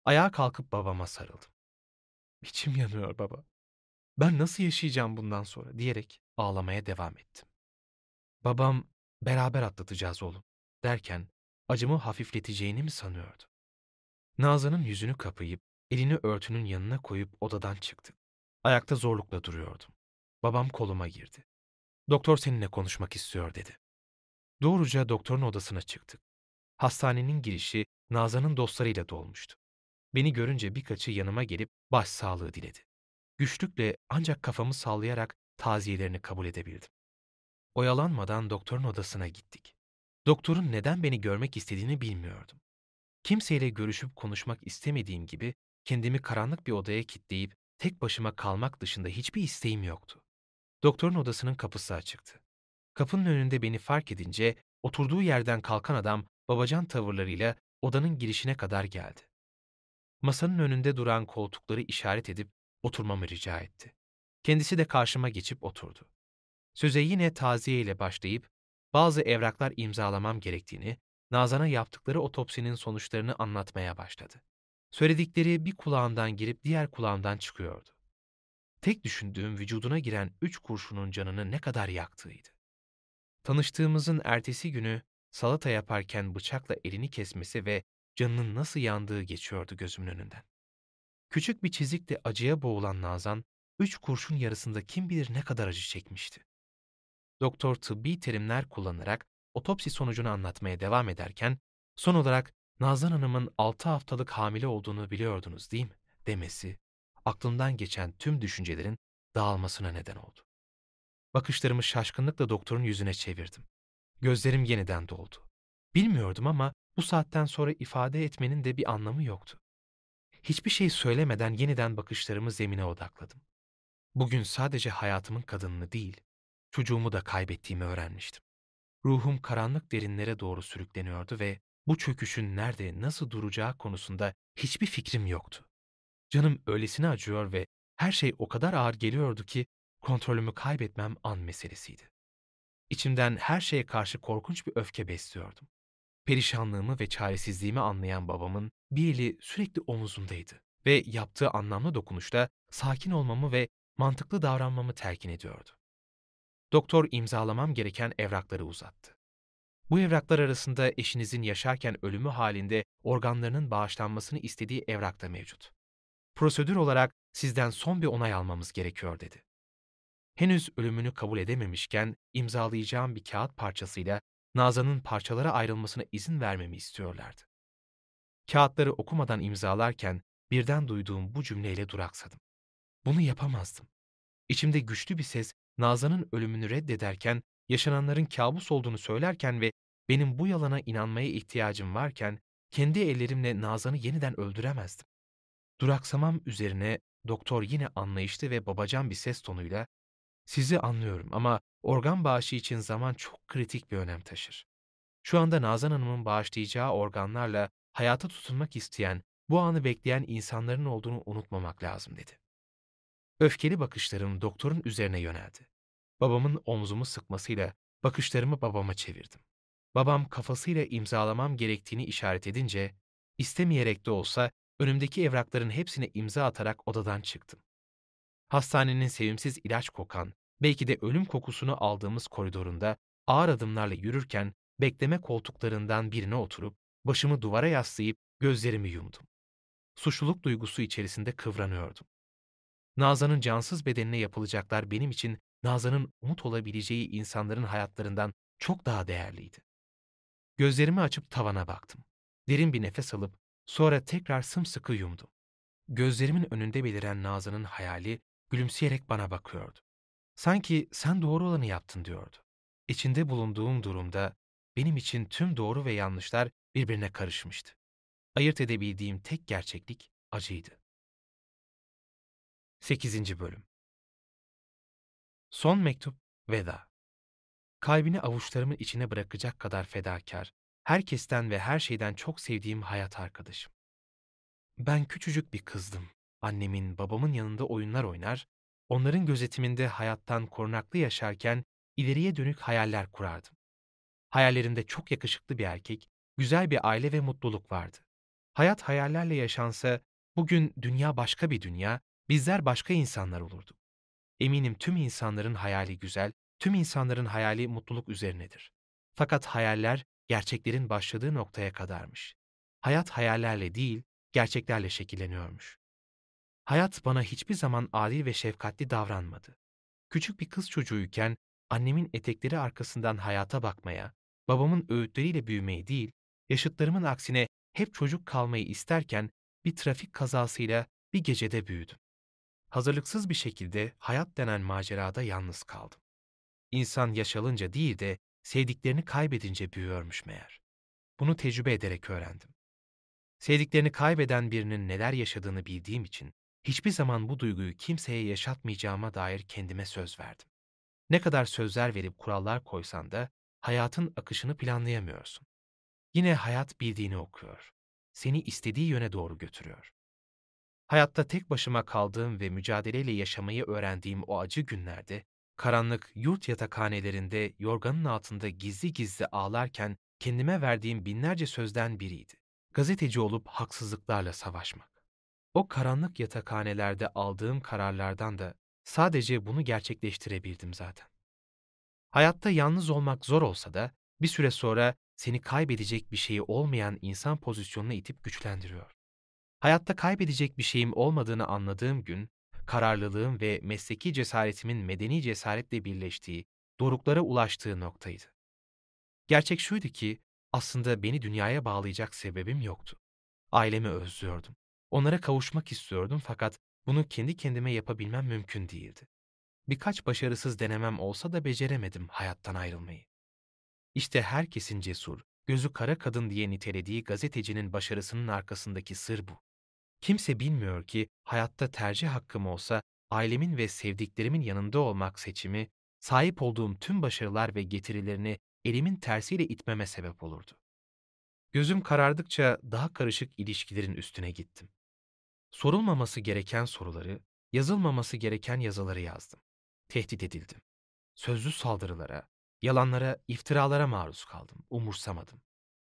Ayağa kalkıp babama sarıldım. İçim yanıyor baba. Ben nasıl yaşayacağım bundan sonra diyerek ağlamaya devam ettim. Babam beraber atlatacağız oğlum derken acımı hafifleteceğini mi sanıyordu? Nazan'ın yüzünü kapayıp elini örtünün yanına koyup odadan çıktık. Ayakta zorlukla duruyordum. Babam koluma girdi. Doktor seninle konuşmak istiyor dedi. Doğruca doktorun odasına çıktık. Hastanenin girişi Nazan'ın dostlarıyla dolmuştu. Beni görünce birkaçı yanıma gelip başsağlığı diledi. Güçlükle ancak kafamı sallayarak taziyelerini kabul edebildim. Oyalanmadan doktorun odasına gittik. Doktorun neden beni görmek istediğini bilmiyordum. Kimseyle görüşüp konuşmak istemediğim gibi kendimi karanlık bir odaya kilitleyip tek başıma kalmak dışında hiçbir isteğim yoktu. Doktorun odasının kapısı açıktı. Kapının önünde beni fark edince oturduğu yerden kalkan adam babacan tavırlarıyla odanın girişine kadar geldi. Masanın önünde duran koltukları işaret edip oturmamı rica etti. Kendisi de karşıma geçip oturdu. Söze yine taziye ile başlayıp bazı evraklar imzalamam gerektiğini, Nazan'a yaptıkları otopsinin sonuçlarını anlatmaya başladı. Söyledikleri bir kulağından girip diğer kulağından çıkıyordu. Tek düşündüğüm vücuduna giren üç kurşunun canını ne kadar yaktığıydı. Tanıştığımızın ertesi günü salata yaparken bıçakla elini kesmesi ve canının nasıl yandığı geçiyordu gözümün önünden. Küçük bir çizikle acıya boğulan Nazan, üç kurşun yarısında kim bilir ne kadar acı çekmişti. Doktor tıbbi terimler kullanarak otopsi sonucunu anlatmaya devam ederken, son olarak Nazan Hanım'ın 6 haftalık hamile olduğunu biliyordunuz değil mi? demesi, aklımdan geçen tüm düşüncelerin dağılmasına neden oldu. Bakışlarımı şaşkınlıkla doktorun yüzüne çevirdim. Gözlerim yeniden doldu. Bilmiyordum ama bu saatten sonra ifade etmenin de bir anlamı yoktu. Hiçbir şey söylemeden yeniden bakışlarımı zemine odakladım. Bugün sadece hayatımın kadınını değil, çocuğumu da kaybettiğimi öğrenmiştim. Ruhum karanlık derinlere doğru sürükleniyordu ve bu çöküşün nerede, nasıl duracağı konusunda hiçbir fikrim yoktu. Canım öylesine acıyor ve her şey o kadar ağır geliyordu ki kontrolümü kaybetmem an meselesiydi. İçimden her şeye karşı korkunç bir öfke besliyordum. Perişanlığımı ve çaresizliğimi anlayan babamın bir eli sürekli omuzundaydı ve yaptığı anlamlı dokunuşta sakin olmamı ve mantıklı davranmamı telkin ediyordu. Doktor imzalamam gereken evrakları uzattı. Bu evraklar arasında eşinizin yaşarken ölümü halinde organlarının bağışlanmasını istediği evrak da mevcut. Prosedür olarak sizden son bir onay almamız gerekiyor dedi. Henüz ölümünü kabul edememişken imzalayacağım bir kağıt parçasıyla Nazan'ın parçalara ayrılmasına izin vermemi istiyorlardı. Kağıtları okumadan imzalarken birden duyduğum bu cümleyle duraksadım. Bunu yapamazdım. İçimde güçlü bir ses Nazan'ın ölümünü reddederken, yaşananların kabus olduğunu söylerken ve benim bu yalana inanmaya ihtiyacım varken, kendi ellerimle Nazan'ı yeniden öldüremezdim. Duraksamam üzerine doktor yine anlayışlı ve babacan bir ses tonuyla, ''Sizi anlıyorum ama organ bağışı için zaman çok kritik bir önem taşır. Şu anda Nazan Hanım'ın bağışlayacağı organlarla hayata tutunmak isteyen, bu anı bekleyen insanların olduğunu unutmamak lazım.'' dedi. Öfkeli bakışlarım doktorun üzerine yöneldi. Babamın omzumu sıkmasıyla bakışlarımı babama çevirdim. Babam kafasıyla imzalamam gerektiğini işaret edince, istemeyerek de olsa önümdeki evrakların hepsine imza atarak odadan çıktım. Hastanenin sevimsiz ilaç kokan, belki de ölüm kokusunu aldığımız koridorunda ağır adımlarla yürürken bekleme koltuklarından birine oturup başımı duvara yaslayıp gözlerimi yumdum. Suçluluk duygusu içerisinde kıvranıyordum. Nazan'ın cansız bedenine yapılacaklar benim için Nazan'ın umut olabileceği insanların hayatlarından çok daha değerliydi. Gözlerimi açıp tavana baktım. Derin bir nefes alıp sonra tekrar sımsıkı yumdum. Gözlerimin önünde beliren Nazan'ın hayali gülümseyerek bana bakıyordu. Sanki sen doğru olanı yaptın diyordu. İçinde bulunduğum durumda benim için tüm doğru ve yanlışlar birbirine karışmıştı. Ayırt edebildiğim tek gerçeklik acıydı. 8. Bölüm Son mektup Veda Kalbini avuçlarımın içine bırakacak kadar fedakar, herkesten ve her şeyden çok sevdiğim hayat arkadaşım. Ben küçücük bir kızdım. Annemin, babamın yanında oyunlar oynar, onların gözetiminde hayattan korunaklı yaşarken ileriye dönük hayaller kurardım. Hayallerimde çok yakışıklı bir erkek, güzel bir aile ve mutluluk vardı. Hayat hayallerle yaşansa, bugün dünya başka bir dünya, bizler başka insanlar olurduk. Eminim tüm insanların hayali güzel, tüm insanların hayali mutluluk üzerinedir. Fakat hayaller gerçeklerin başladığı noktaya kadarmış. Hayat hayallerle değil, gerçeklerle şekilleniyormuş. Hayat bana hiçbir zaman adil ve şefkatli davranmadı. Küçük bir kız çocuğuyken annemin etekleri arkasından hayata bakmaya, babamın öğütleriyle büyümeyi değil, yaşıtlarımın aksine hep çocuk kalmayı isterken bir trafik kazasıyla bir gecede büyüdüm. Hazırlıksız bir şekilde hayat denen macerada yalnız kaldım. İnsan yaşalınca değil de sevdiklerini kaybedince büyüyormuş meğer. Bunu tecrübe ederek öğrendim. Sevdiklerini kaybeden birinin neler yaşadığını bildiğim için hiçbir zaman bu duyguyu kimseye yaşatmayacağıma dair kendime söz verdim. Ne kadar sözler verip kurallar koysan da hayatın akışını planlayamıyorsun. Yine hayat bildiğini okuyor. Seni istediği yöne doğru götürüyor. Hayatta tek başıma kaldığım ve mücadeleyle yaşamayı öğrendiğim o acı günlerde, karanlık yurt yatakhanelerinde yorganın altında gizli gizli ağlarken kendime verdiğim binlerce sözden biriydi. Gazeteci olup haksızlıklarla savaşmak. O karanlık yatakhanelerde aldığım kararlardan da sadece bunu gerçekleştirebildim zaten. Hayatta yalnız olmak zor olsa da bir süre sonra seni kaybedecek bir şeyi olmayan insan pozisyonuna itip güçlendiriyor. Hayatta kaybedecek bir şeyim olmadığını anladığım gün, kararlılığım ve mesleki cesaretimin medeni cesaretle birleştiği, doruklara ulaştığı noktaydı. Gerçek şuydu ki, aslında beni dünyaya bağlayacak sebebim yoktu. Ailemi özlüyordum. Onlara kavuşmak istiyordum fakat bunu kendi kendime yapabilmem mümkün değildi. Birkaç başarısız denemem olsa da beceremedim hayattan ayrılmayı. İşte herkesin cesur, gözü kara kadın diye nitelediği gazetecinin başarısının arkasındaki sır bu. Kimse bilmiyor ki hayatta tercih hakkım olsa ailemin ve sevdiklerimin yanında olmak seçimi, sahip olduğum tüm başarılar ve getirilerini elimin tersiyle itmeme sebep olurdu. Gözüm karardıkça daha karışık ilişkilerin üstüne gittim. Sorulmaması gereken soruları, yazılmaması gereken yazıları yazdım. Tehdit edildim. Sözlü saldırılara, yalanlara, iftiralara maruz kaldım, umursamadım.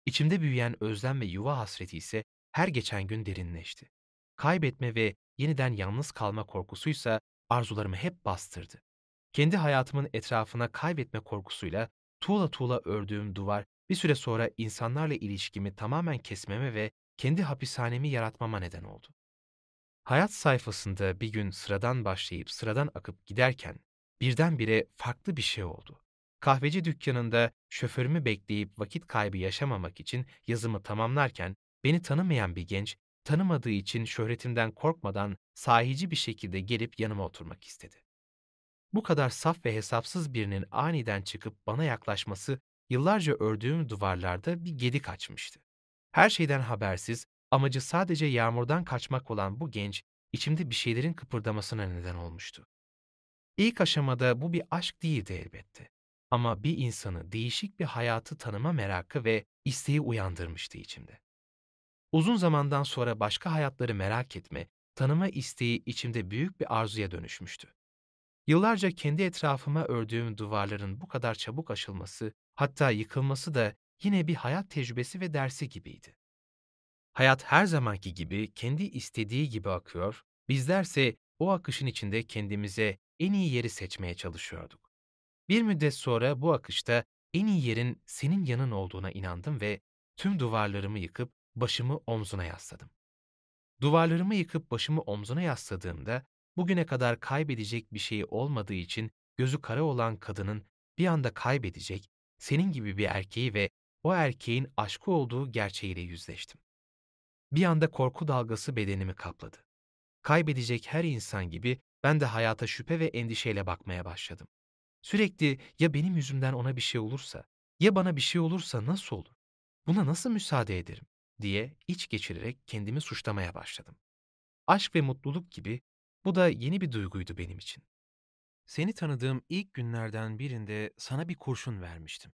İçimde büyüyen özlem ve yuva hasreti ise her geçen gün derinleşti. Kaybetme ve yeniden yalnız kalma korkusuysa arzularımı hep bastırdı. Kendi hayatımın etrafına kaybetme korkusuyla tuğla tuğla ördüğüm duvar bir süre sonra insanlarla ilişkimi tamamen kesmeme ve kendi hapishanemi yaratmama neden oldu. Hayat sayfasında bir gün sıradan başlayıp sıradan akıp giderken birdenbire farklı bir şey oldu. Kahveci dükkanında şoförümü bekleyip vakit kaybı yaşamamak için yazımı tamamlarken beni tanımayan bir genç, tanımadığı için şöhretimden korkmadan sahici bir şekilde gelip yanıma oturmak istedi. Bu kadar saf ve hesapsız birinin aniden çıkıp bana yaklaşması yıllarca ördüğüm duvarlarda bir gedik açmıştı. Her şeyden habersiz, amacı sadece yağmurdan kaçmak olan bu genç, içimde bir şeylerin kıpırdamasına neden olmuştu. İlk aşamada bu bir aşk değildi elbette. Ama bir insanı değişik bir hayatı tanıma merakı ve isteği uyandırmıştı içimde. Uzun zamandan sonra başka hayatları merak etme, tanıma isteği içimde büyük bir arzuya dönüşmüştü. Yıllarca kendi etrafıma ördüğüm duvarların bu kadar çabuk aşılması, hatta yıkılması da yine bir hayat tecrübesi ve dersi gibiydi. Hayat her zamanki gibi kendi istediği gibi akıyor, bizlerse o akışın içinde kendimize en iyi yeri seçmeye çalışıyorduk. Bir müddet sonra bu akışta en iyi yerin senin yanın olduğuna inandım ve tüm duvarlarımı yıkıp başımı omzuna yasladım. Duvarlarımı yıkıp başımı omzuna yasladığımda bugüne kadar kaybedecek bir şeyi olmadığı için gözü kara olan kadının bir anda kaybedecek, senin gibi bir erkeği ve o erkeğin aşkı olduğu gerçeğiyle yüzleştim. Bir anda korku dalgası bedenimi kapladı. Kaybedecek her insan gibi ben de hayata şüphe ve endişeyle bakmaya başladım. Sürekli ya benim yüzümden ona bir şey olursa, ya bana bir şey olursa nasıl olur? Buna nasıl müsaade ederim? diye iç geçirerek kendimi suçlamaya başladım. Aşk ve mutluluk gibi bu da yeni bir duyguydu benim için. Seni tanıdığım ilk günlerden birinde sana bir kurşun vermiştim.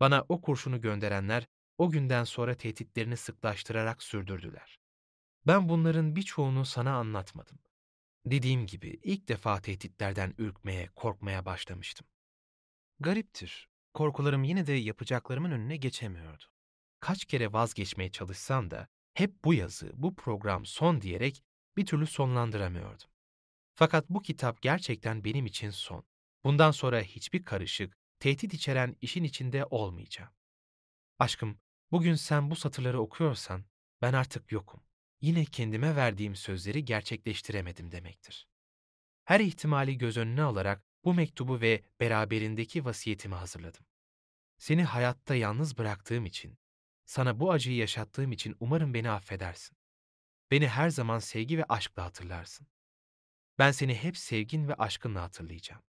Bana o kurşunu gönderenler o günden sonra tehditlerini sıklaştırarak sürdürdüler. Ben bunların birçoğunu sana anlatmadım. Dediğim gibi ilk defa tehditlerden ürkmeye, korkmaya başlamıştım. Gariptir. Korkularım yine de yapacaklarımın önüne geçemiyordu. Kaç kere vazgeçmeye çalışsam da hep bu yazı, bu program son diyerek bir türlü sonlandıramıyordum. Fakat bu kitap gerçekten benim için son. Bundan sonra hiçbir karışık, tehdit içeren işin içinde olmayacağım. Aşkım, bugün sen bu satırları okuyorsan ben artık yokum. Yine kendime verdiğim sözleri gerçekleştiremedim demektir. Her ihtimali göz önüne alarak bu mektubu ve beraberindeki vasiyetimi hazırladım. Seni hayatta yalnız bıraktığım için, sana bu acıyı yaşattığım için umarım beni affedersin. Beni her zaman sevgi ve aşkla hatırlarsın. Ben seni hep sevgin ve aşkınla hatırlayacağım.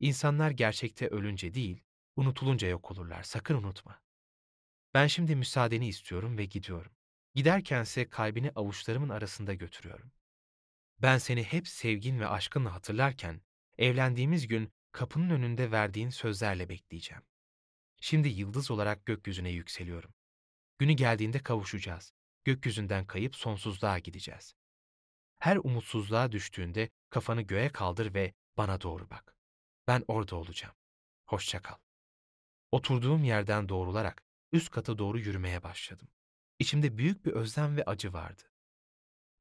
İnsanlar gerçekte ölünce değil, unutulunca yok olurlar. Sakın unutma. Ben şimdi müsaadeni istiyorum ve gidiyorum. Giderkense kalbini avuçlarımın arasında götürüyorum. Ben seni hep sevgin ve aşkınla hatırlarken, evlendiğimiz gün kapının önünde verdiğin sözlerle bekleyeceğim. Şimdi yıldız olarak gökyüzüne yükseliyorum. Günü geldiğinde kavuşacağız. Gökyüzünden kayıp sonsuzluğa gideceğiz. Her umutsuzluğa düştüğünde kafanı göğe kaldır ve bana doğru bak. Ben orada olacağım. Hoşça kal. Oturduğum yerden doğrularak üst kata doğru yürümeye başladım. İçimde büyük bir özlem ve acı vardı.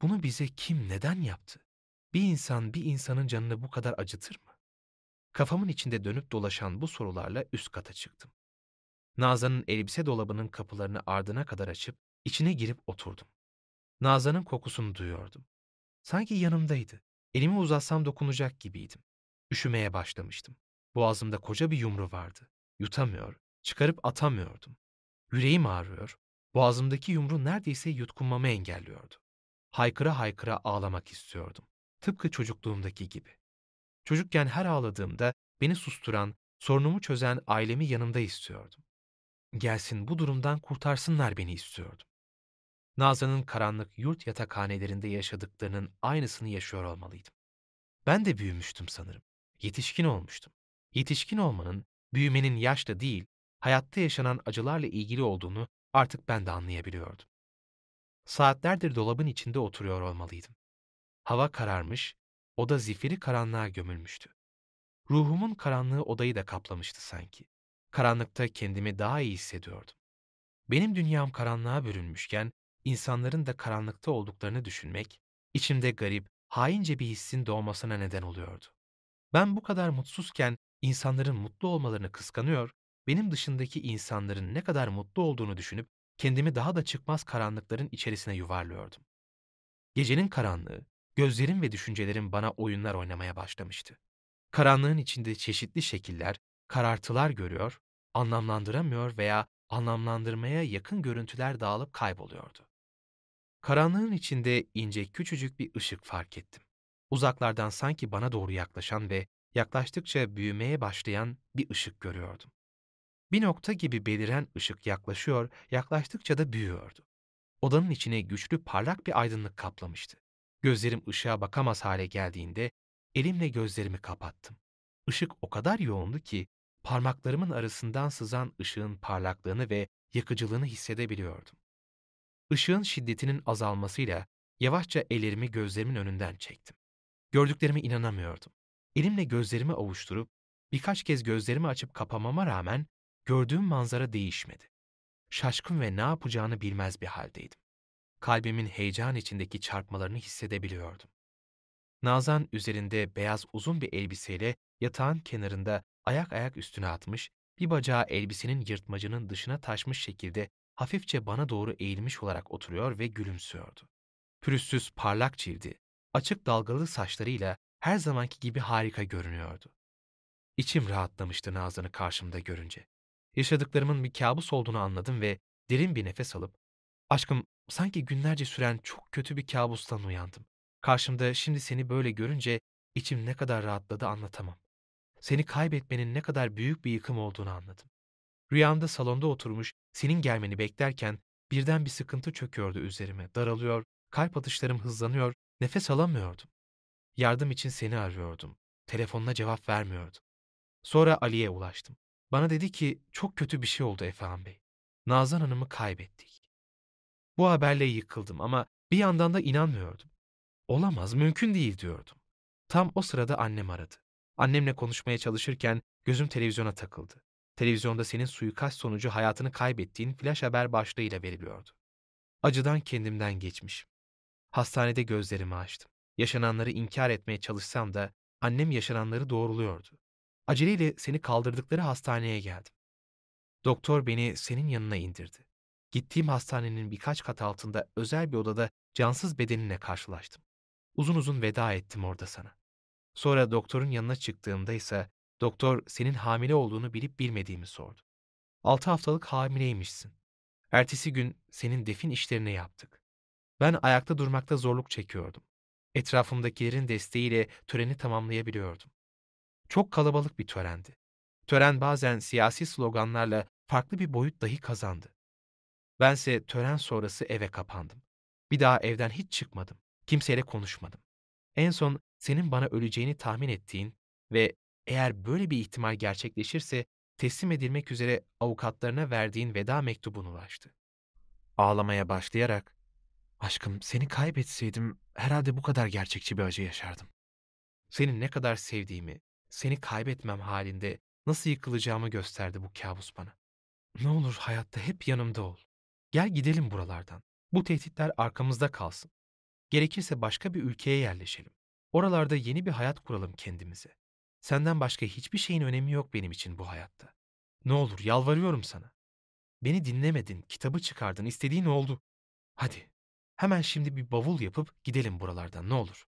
Bunu bize kim neden yaptı? Bir insan bir insanın canını bu kadar acıtır mı? Kafamın içinde dönüp dolaşan bu sorularla üst kata çıktım. Nazan'ın elbise dolabının kapılarını ardına kadar açıp içine girip oturdum. Nazan'ın kokusunu duyuyordum. Sanki yanımdaydı. Elimi uzatsam dokunacak gibiydim. Üşümeye başlamıştım. Boğazımda koca bir yumru vardı. Yutamıyor, çıkarıp atamıyordum. Yüreğim ağrıyor, boğazımdaki yumru neredeyse yutkunmamı engelliyordu. Haykıra haykıra ağlamak istiyordum. Tıpkı çocukluğumdaki gibi. Çocukken her ağladığımda beni susturan, sorunumu çözen ailemi yanımda istiyordum. Gelsin bu durumdan kurtarsınlar beni istiyordum. Nazan'ın karanlık yurt yatakhanelerinde yaşadıklarının aynısını yaşıyor olmalıydım. Ben de büyümüştüm sanırım. Yetişkin olmuştum. Yetişkin olmanın, büyümenin yaşta değil, hayatta yaşanan acılarla ilgili olduğunu artık ben de anlayabiliyordum. Saatlerdir dolabın içinde oturuyor olmalıydım. Hava kararmış, oda zifiri karanlığa gömülmüştü. Ruhumun karanlığı odayı da kaplamıştı sanki. Karanlıkta kendimi daha iyi hissediyordum. Benim dünyam karanlığa bürünmüşken, insanların da karanlıkta olduklarını düşünmek, içimde garip, haince bir hissin doğmasına neden oluyordu. Ben bu kadar mutsuzken insanların mutlu olmalarını kıskanıyor, benim dışındaki insanların ne kadar mutlu olduğunu düşünüp kendimi daha da çıkmaz karanlıkların içerisine yuvarlıyordum. Gecenin karanlığı, gözlerim ve düşüncelerim bana oyunlar oynamaya başlamıştı. Karanlığın içinde çeşitli şekiller, karartılar görüyor, anlamlandıramıyor veya anlamlandırmaya yakın görüntüler dağılıp kayboluyordu. Karanlığın içinde ince küçücük bir ışık fark ettim. Uzaklardan sanki bana doğru yaklaşan ve yaklaştıkça büyümeye başlayan bir ışık görüyordum. Bir nokta gibi beliren ışık yaklaşıyor, yaklaştıkça da büyüyordu. Odanın içine güçlü parlak bir aydınlık kaplamıştı. Gözlerim ışığa bakamaz hale geldiğinde elimle gözlerimi kapattım. Işık o kadar yoğundu ki parmaklarımın arasından sızan ışığın parlaklığını ve yakıcılığını hissedebiliyordum. Işığın şiddetinin azalmasıyla yavaşça ellerimi gözlerimin önünden çektim. Gördüklerime inanamıyordum. Elimle gözlerimi avuşturup birkaç kez gözlerimi açıp kapamama rağmen gördüğüm manzara değişmedi. Şaşkın ve ne yapacağını bilmez bir haldeydim. Kalbimin heyecan içindeki çarpmalarını hissedebiliyordum. Nazan üzerinde beyaz uzun bir elbiseyle yatağın kenarında ayak ayak üstüne atmış, bir bacağı elbisenin yırtmacının dışına taşmış şekilde hafifçe bana doğru eğilmiş olarak oturuyor ve gülümsüyordu. Pürüzsüz parlak cildi, açık dalgalı saçlarıyla her zamanki gibi harika görünüyordu. İçim rahatlamıştı Nazan'ı karşımda görünce. Yaşadıklarımın bir kabus olduğunu anladım ve derin bir nefes alıp, ''Aşkım, sanki günlerce süren çok kötü bir kabustan uyandım. Karşımda şimdi seni böyle görünce içim ne kadar rahatladı anlatamam. Seni kaybetmenin ne kadar büyük bir yıkım olduğunu anladım. Rüyamda salonda oturmuş, senin gelmeni beklerken birden bir sıkıntı çöküyordu üzerime. Daralıyor, kalp atışlarım hızlanıyor, nefes alamıyordum. Yardım için seni arıyordum. Telefonuna cevap vermiyordum. Sonra Ali'ye ulaştım. Bana dedi ki çok kötü bir şey oldu Efehan Bey. Nazan Hanım'ı kaybettik. Bu haberle yıkıldım ama bir yandan da inanmıyordum. Olamaz, mümkün değil diyordum. Tam o sırada annem aradı. Annemle konuşmaya çalışırken gözüm televizyona takıldı. Televizyonda senin suikast sonucu hayatını kaybettiğin flash haber başlığıyla veriliyordu. Acıdan kendimden geçmiş. Hastanede gözlerimi açtım. Yaşananları inkar etmeye çalışsam da annem yaşananları doğruluyordu. Aceleyle seni kaldırdıkları hastaneye geldim. Doktor beni senin yanına indirdi. Gittiğim hastanenin birkaç kat altında özel bir odada cansız bedeninle karşılaştım. Uzun uzun veda ettim orada sana. Sonra doktorun yanına çıktığımda ise doktor senin hamile olduğunu bilip bilmediğimi sordu. Altı haftalık hamileymişsin. Ertesi gün senin defin işlerini yaptık. Ben ayakta durmakta zorluk çekiyordum. Etrafımdakilerin desteğiyle töreni tamamlayabiliyordum. Çok kalabalık bir törendi. Tören bazen siyasi sloganlarla farklı bir boyut dahi kazandı. Bense tören sonrası eve kapandım. Bir daha evden hiç çıkmadım. Kimseyle konuşmadım. En son senin bana öleceğini tahmin ettiğin ve eğer böyle bir ihtimal gerçekleşirse teslim edilmek üzere avukatlarına verdiğin veda mektubun ulaştı. Ağlamaya başlayarak, aşkım seni kaybetseydim herhalde bu kadar gerçekçi bir acı yaşardım. Seni ne kadar sevdiğimi, seni kaybetmem halinde nasıl yıkılacağımı gösterdi bu kabus bana. Ne olur hayatta hep yanımda ol. Gel gidelim buralardan. Bu tehditler arkamızda kalsın. Gerekirse başka bir ülkeye yerleşelim. Oralarda yeni bir hayat kuralım kendimize. Senden başka hiçbir şeyin önemi yok benim için bu hayatta. Ne olur yalvarıyorum sana. Beni dinlemedin, kitabı çıkardın, istediğin oldu. Hadi, hemen şimdi bir bavul yapıp gidelim buralardan ne olur.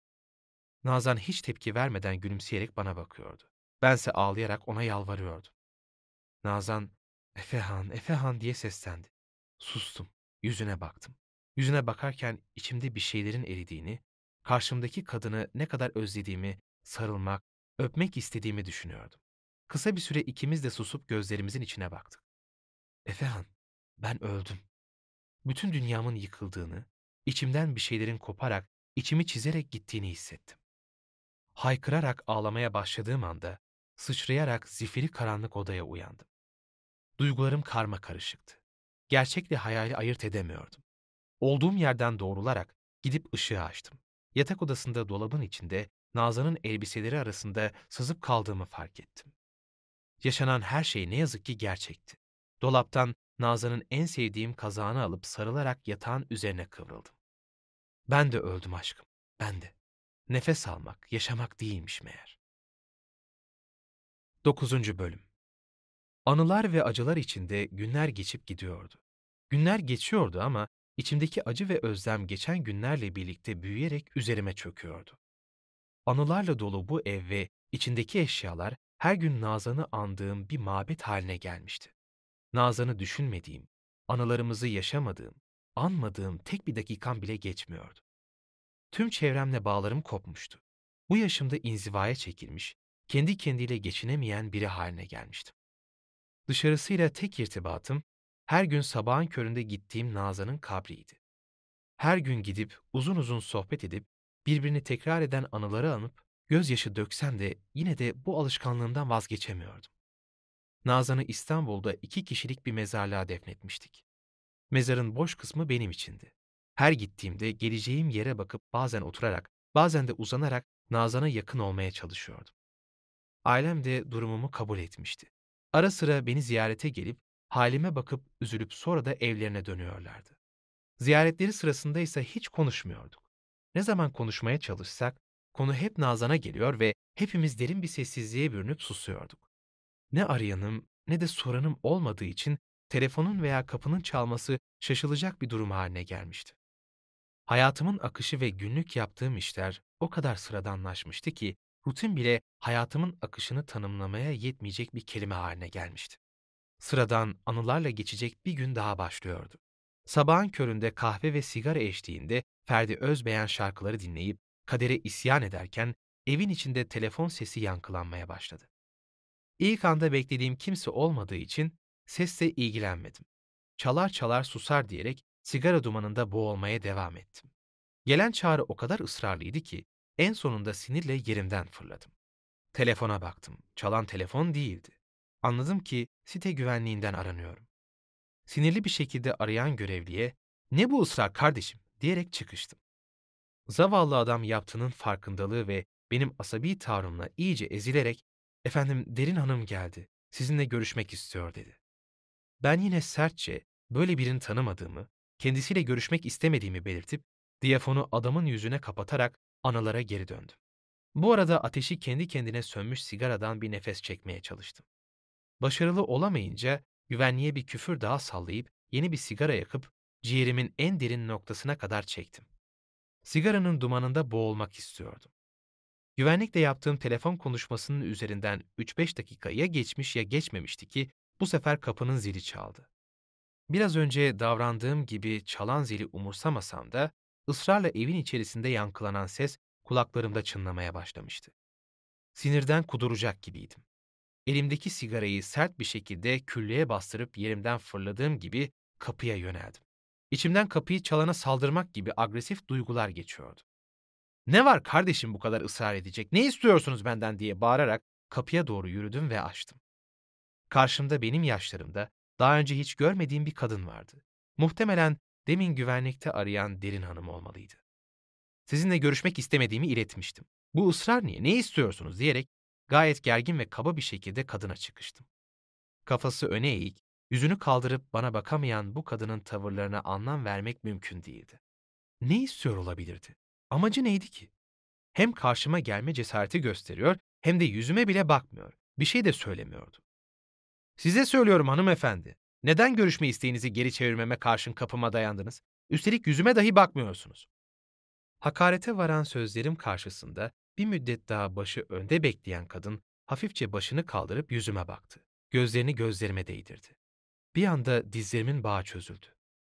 Nazan hiç tepki vermeden gülümseyerek bana bakıyordu. Bense ağlayarak ona yalvarıyordum. Nazan, Efehan, Efehan diye seslendi. Sustum, yüzüne baktım. Yüzüne bakarken içimde bir şeylerin eridiğini, karşımdaki kadını ne kadar özlediğimi, sarılmak, öpmek istediğimi düşünüyordum. Kısa bir süre ikimiz de susup gözlerimizin içine baktık. Efehan, ben öldüm. Bütün dünyamın yıkıldığını, içimden bir şeylerin koparak, içimi çizerek gittiğini hissettim. Haykırarak ağlamaya başladığım anda, sıçrayarak zifiri karanlık odaya uyandım. Duygularım karma karışıktı. Gerçekle hayali ayırt edemiyordum. Olduğum yerden doğrularak gidip ışığı açtım. Yatak odasında dolabın içinde Nazan'ın elbiseleri arasında sızıp kaldığımı fark ettim. Yaşanan her şey ne yazık ki gerçekti. Dolaptan Nazan'ın en sevdiğim kazağını alıp sarılarak yatağın üzerine kıvrıldım. Ben de öldüm aşkım, ben de. Nefes almak, yaşamak değilmiş meğer. 9. Bölüm Anılar ve acılar içinde günler geçip gidiyordu. Günler geçiyordu ama içimdeki acı ve özlem geçen günlerle birlikte büyüyerek üzerime çöküyordu. Anılarla dolu bu ev ve içindeki eşyalar her gün Nazan'ı andığım bir mabet haline gelmişti. Nazan'ı düşünmediğim, anılarımızı yaşamadığım, anmadığım tek bir dakikam bile geçmiyordu. Tüm çevremle bağlarım kopmuştu. Bu yaşımda inzivaya çekilmiş, kendi kendiyle geçinemeyen biri haline gelmiştim. Dışarısıyla tek irtibatım, her gün sabahın köründe gittiğim Nazan'ın kabriydi. Her gün gidip uzun uzun sohbet edip birbirini tekrar eden anıları anıp gözyaşı döksem de yine de bu alışkanlığımdan vazgeçemiyordum. Nazan'ı İstanbul'da iki kişilik bir mezarlığa defnetmiştik. Mezarın boş kısmı benim içindi. Her gittiğimde geleceğim yere bakıp bazen oturarak, bazen de uzanarak Nazan'a yakın olmaya çalışıyordum. Ailem de durumumu kabul etmişti. Ara sıra beni ziyarete gelip halime bakıp üzülüp sonra da evlerine dönüyorlardı. Ziyaretleri sırasında ise hiç konuşmuyorduk. Ne zaman konuşmaya çalışsak konu hep Nazan'a geliyor ve hepimiz derin bir sessizliğe bürünüp susuyorduk. Ne arayanım ne de soranım olmadığı için telefonun veya kapının çalması şaşılacak bir durum haline gelmişti. Hayatımın akışı ve günlük yaptığım işler o kadar sıradanlaşmıştı ki rutin bile hayatımın akışını tanımlamaya yetmeyecek bir kelime haline gelmişti. Sıradan anılarla geçecek bir gün daha başlıyordu. Sabahın köründe kahve ve sigara eşliğinde Ferdi Özbeğen şarkıları dinleyip kadere isyan ederken evin içinde telefon sesi yankılanmaya başladı. İlk anda beklediğim kimse olmadığı için sesle ilgilenmedim. Çalar çalar susar diyerek sigara dumanında boğulmaya devam ettim. Gelen çağrı o kadar ısrarlıydı ki en sonunda sinirle yerimden fırladım. Telefona baktım. Çalan telefon değildi. Anladım ki site güvenliğinden aranıyorum. Sinirli bir şekilde arayan görevliye "Ne bu ısrar kardeşim?" diyerek çıkıştım. Zavallı adam yaptığının farkındalığı ve benim asabi tavrımla iyice ezilerek "Efendim Derin Hanım geldi. Sizinle görüşmek istiyor." dedi. Ben yine sertçe böyle birini tanımadığımı, kendisiyle görüşmek istemediğimi belirtip diyafonu adamın yüzüne kapatarak analara geri döndüm. Bu arada ateşi kendi kendine sönmüş sigaradan bir nefes çekmeye çalıştım. Başarılı olamayınca güvenliğe bir küfür daha sallayıp yeni bir sigara yakıp ciğerimin en derin noktasına kadar çektim. Sigaranın dumanında boğulmak istiyordum. Güvenlikle yaptığım telefon konuşmasının üzerinden 3-5 dakika ya geçmiş ya geçmemişti ki bu sefer kapının zili çaldı. Biraz önce davrandığım gibi çalan zili umursamasam da ısrarla evin içerisinde yankılanan ses kulaklarımda çınlamaya başlamıştı. Sinirden kuduracak gibiydim. Elimdeki sigarayı sert bir şekilde küllüğe bastırıp yerimden fırladığım gibi kapıya yöneldim. İçimden kapıyı çalana saldırmak gibi agresif duygular geçiyordu. Ne var kardeşim bu kadar ısrar edecek, ne istiyorsunuz benden diye bağırarak kapıya doğru yürüdüm ve açtım. Karşımda benim yaşlarımda daha önce hiç görmediğim bir kadın vardı. Muhtemelen demin güvenlikte arayan Derin Hanım olmalıydı. Sizinle görüşmek istemediğimi iletmiştim. Bu ısrar niye, ne istiyorsunuz diyerek gayet gergin ve kaba bir şekilde kadına çıkıştım. Kafası öne eğik, yüzünü kaldırıp bana bakamayan bu kadının tavırlarına anlam vermek mümkün değildi. Ne istiyor olabilirdi? Amacı neydi ki? Hem karşıma gelme cesareti gösteriyor hem de yüzüme bile bakmıyor. Bir şey de söylemiyordu. Size söylüyorum hanımefendi. Neden görüşme isteğinizi geri çevirmeme karşın kapıma dayandınız? Üstelik yüzüme dahi bakmıyorsunuz. Hakarete varan sözlerim karşısında bir müddet daha başı önde bekleyen kadın hafifçe başını kaldırıp yüzüme baktı. Gözlerini gözlerime değdirdi. Bir anda dizlerimin bağı çözüldü.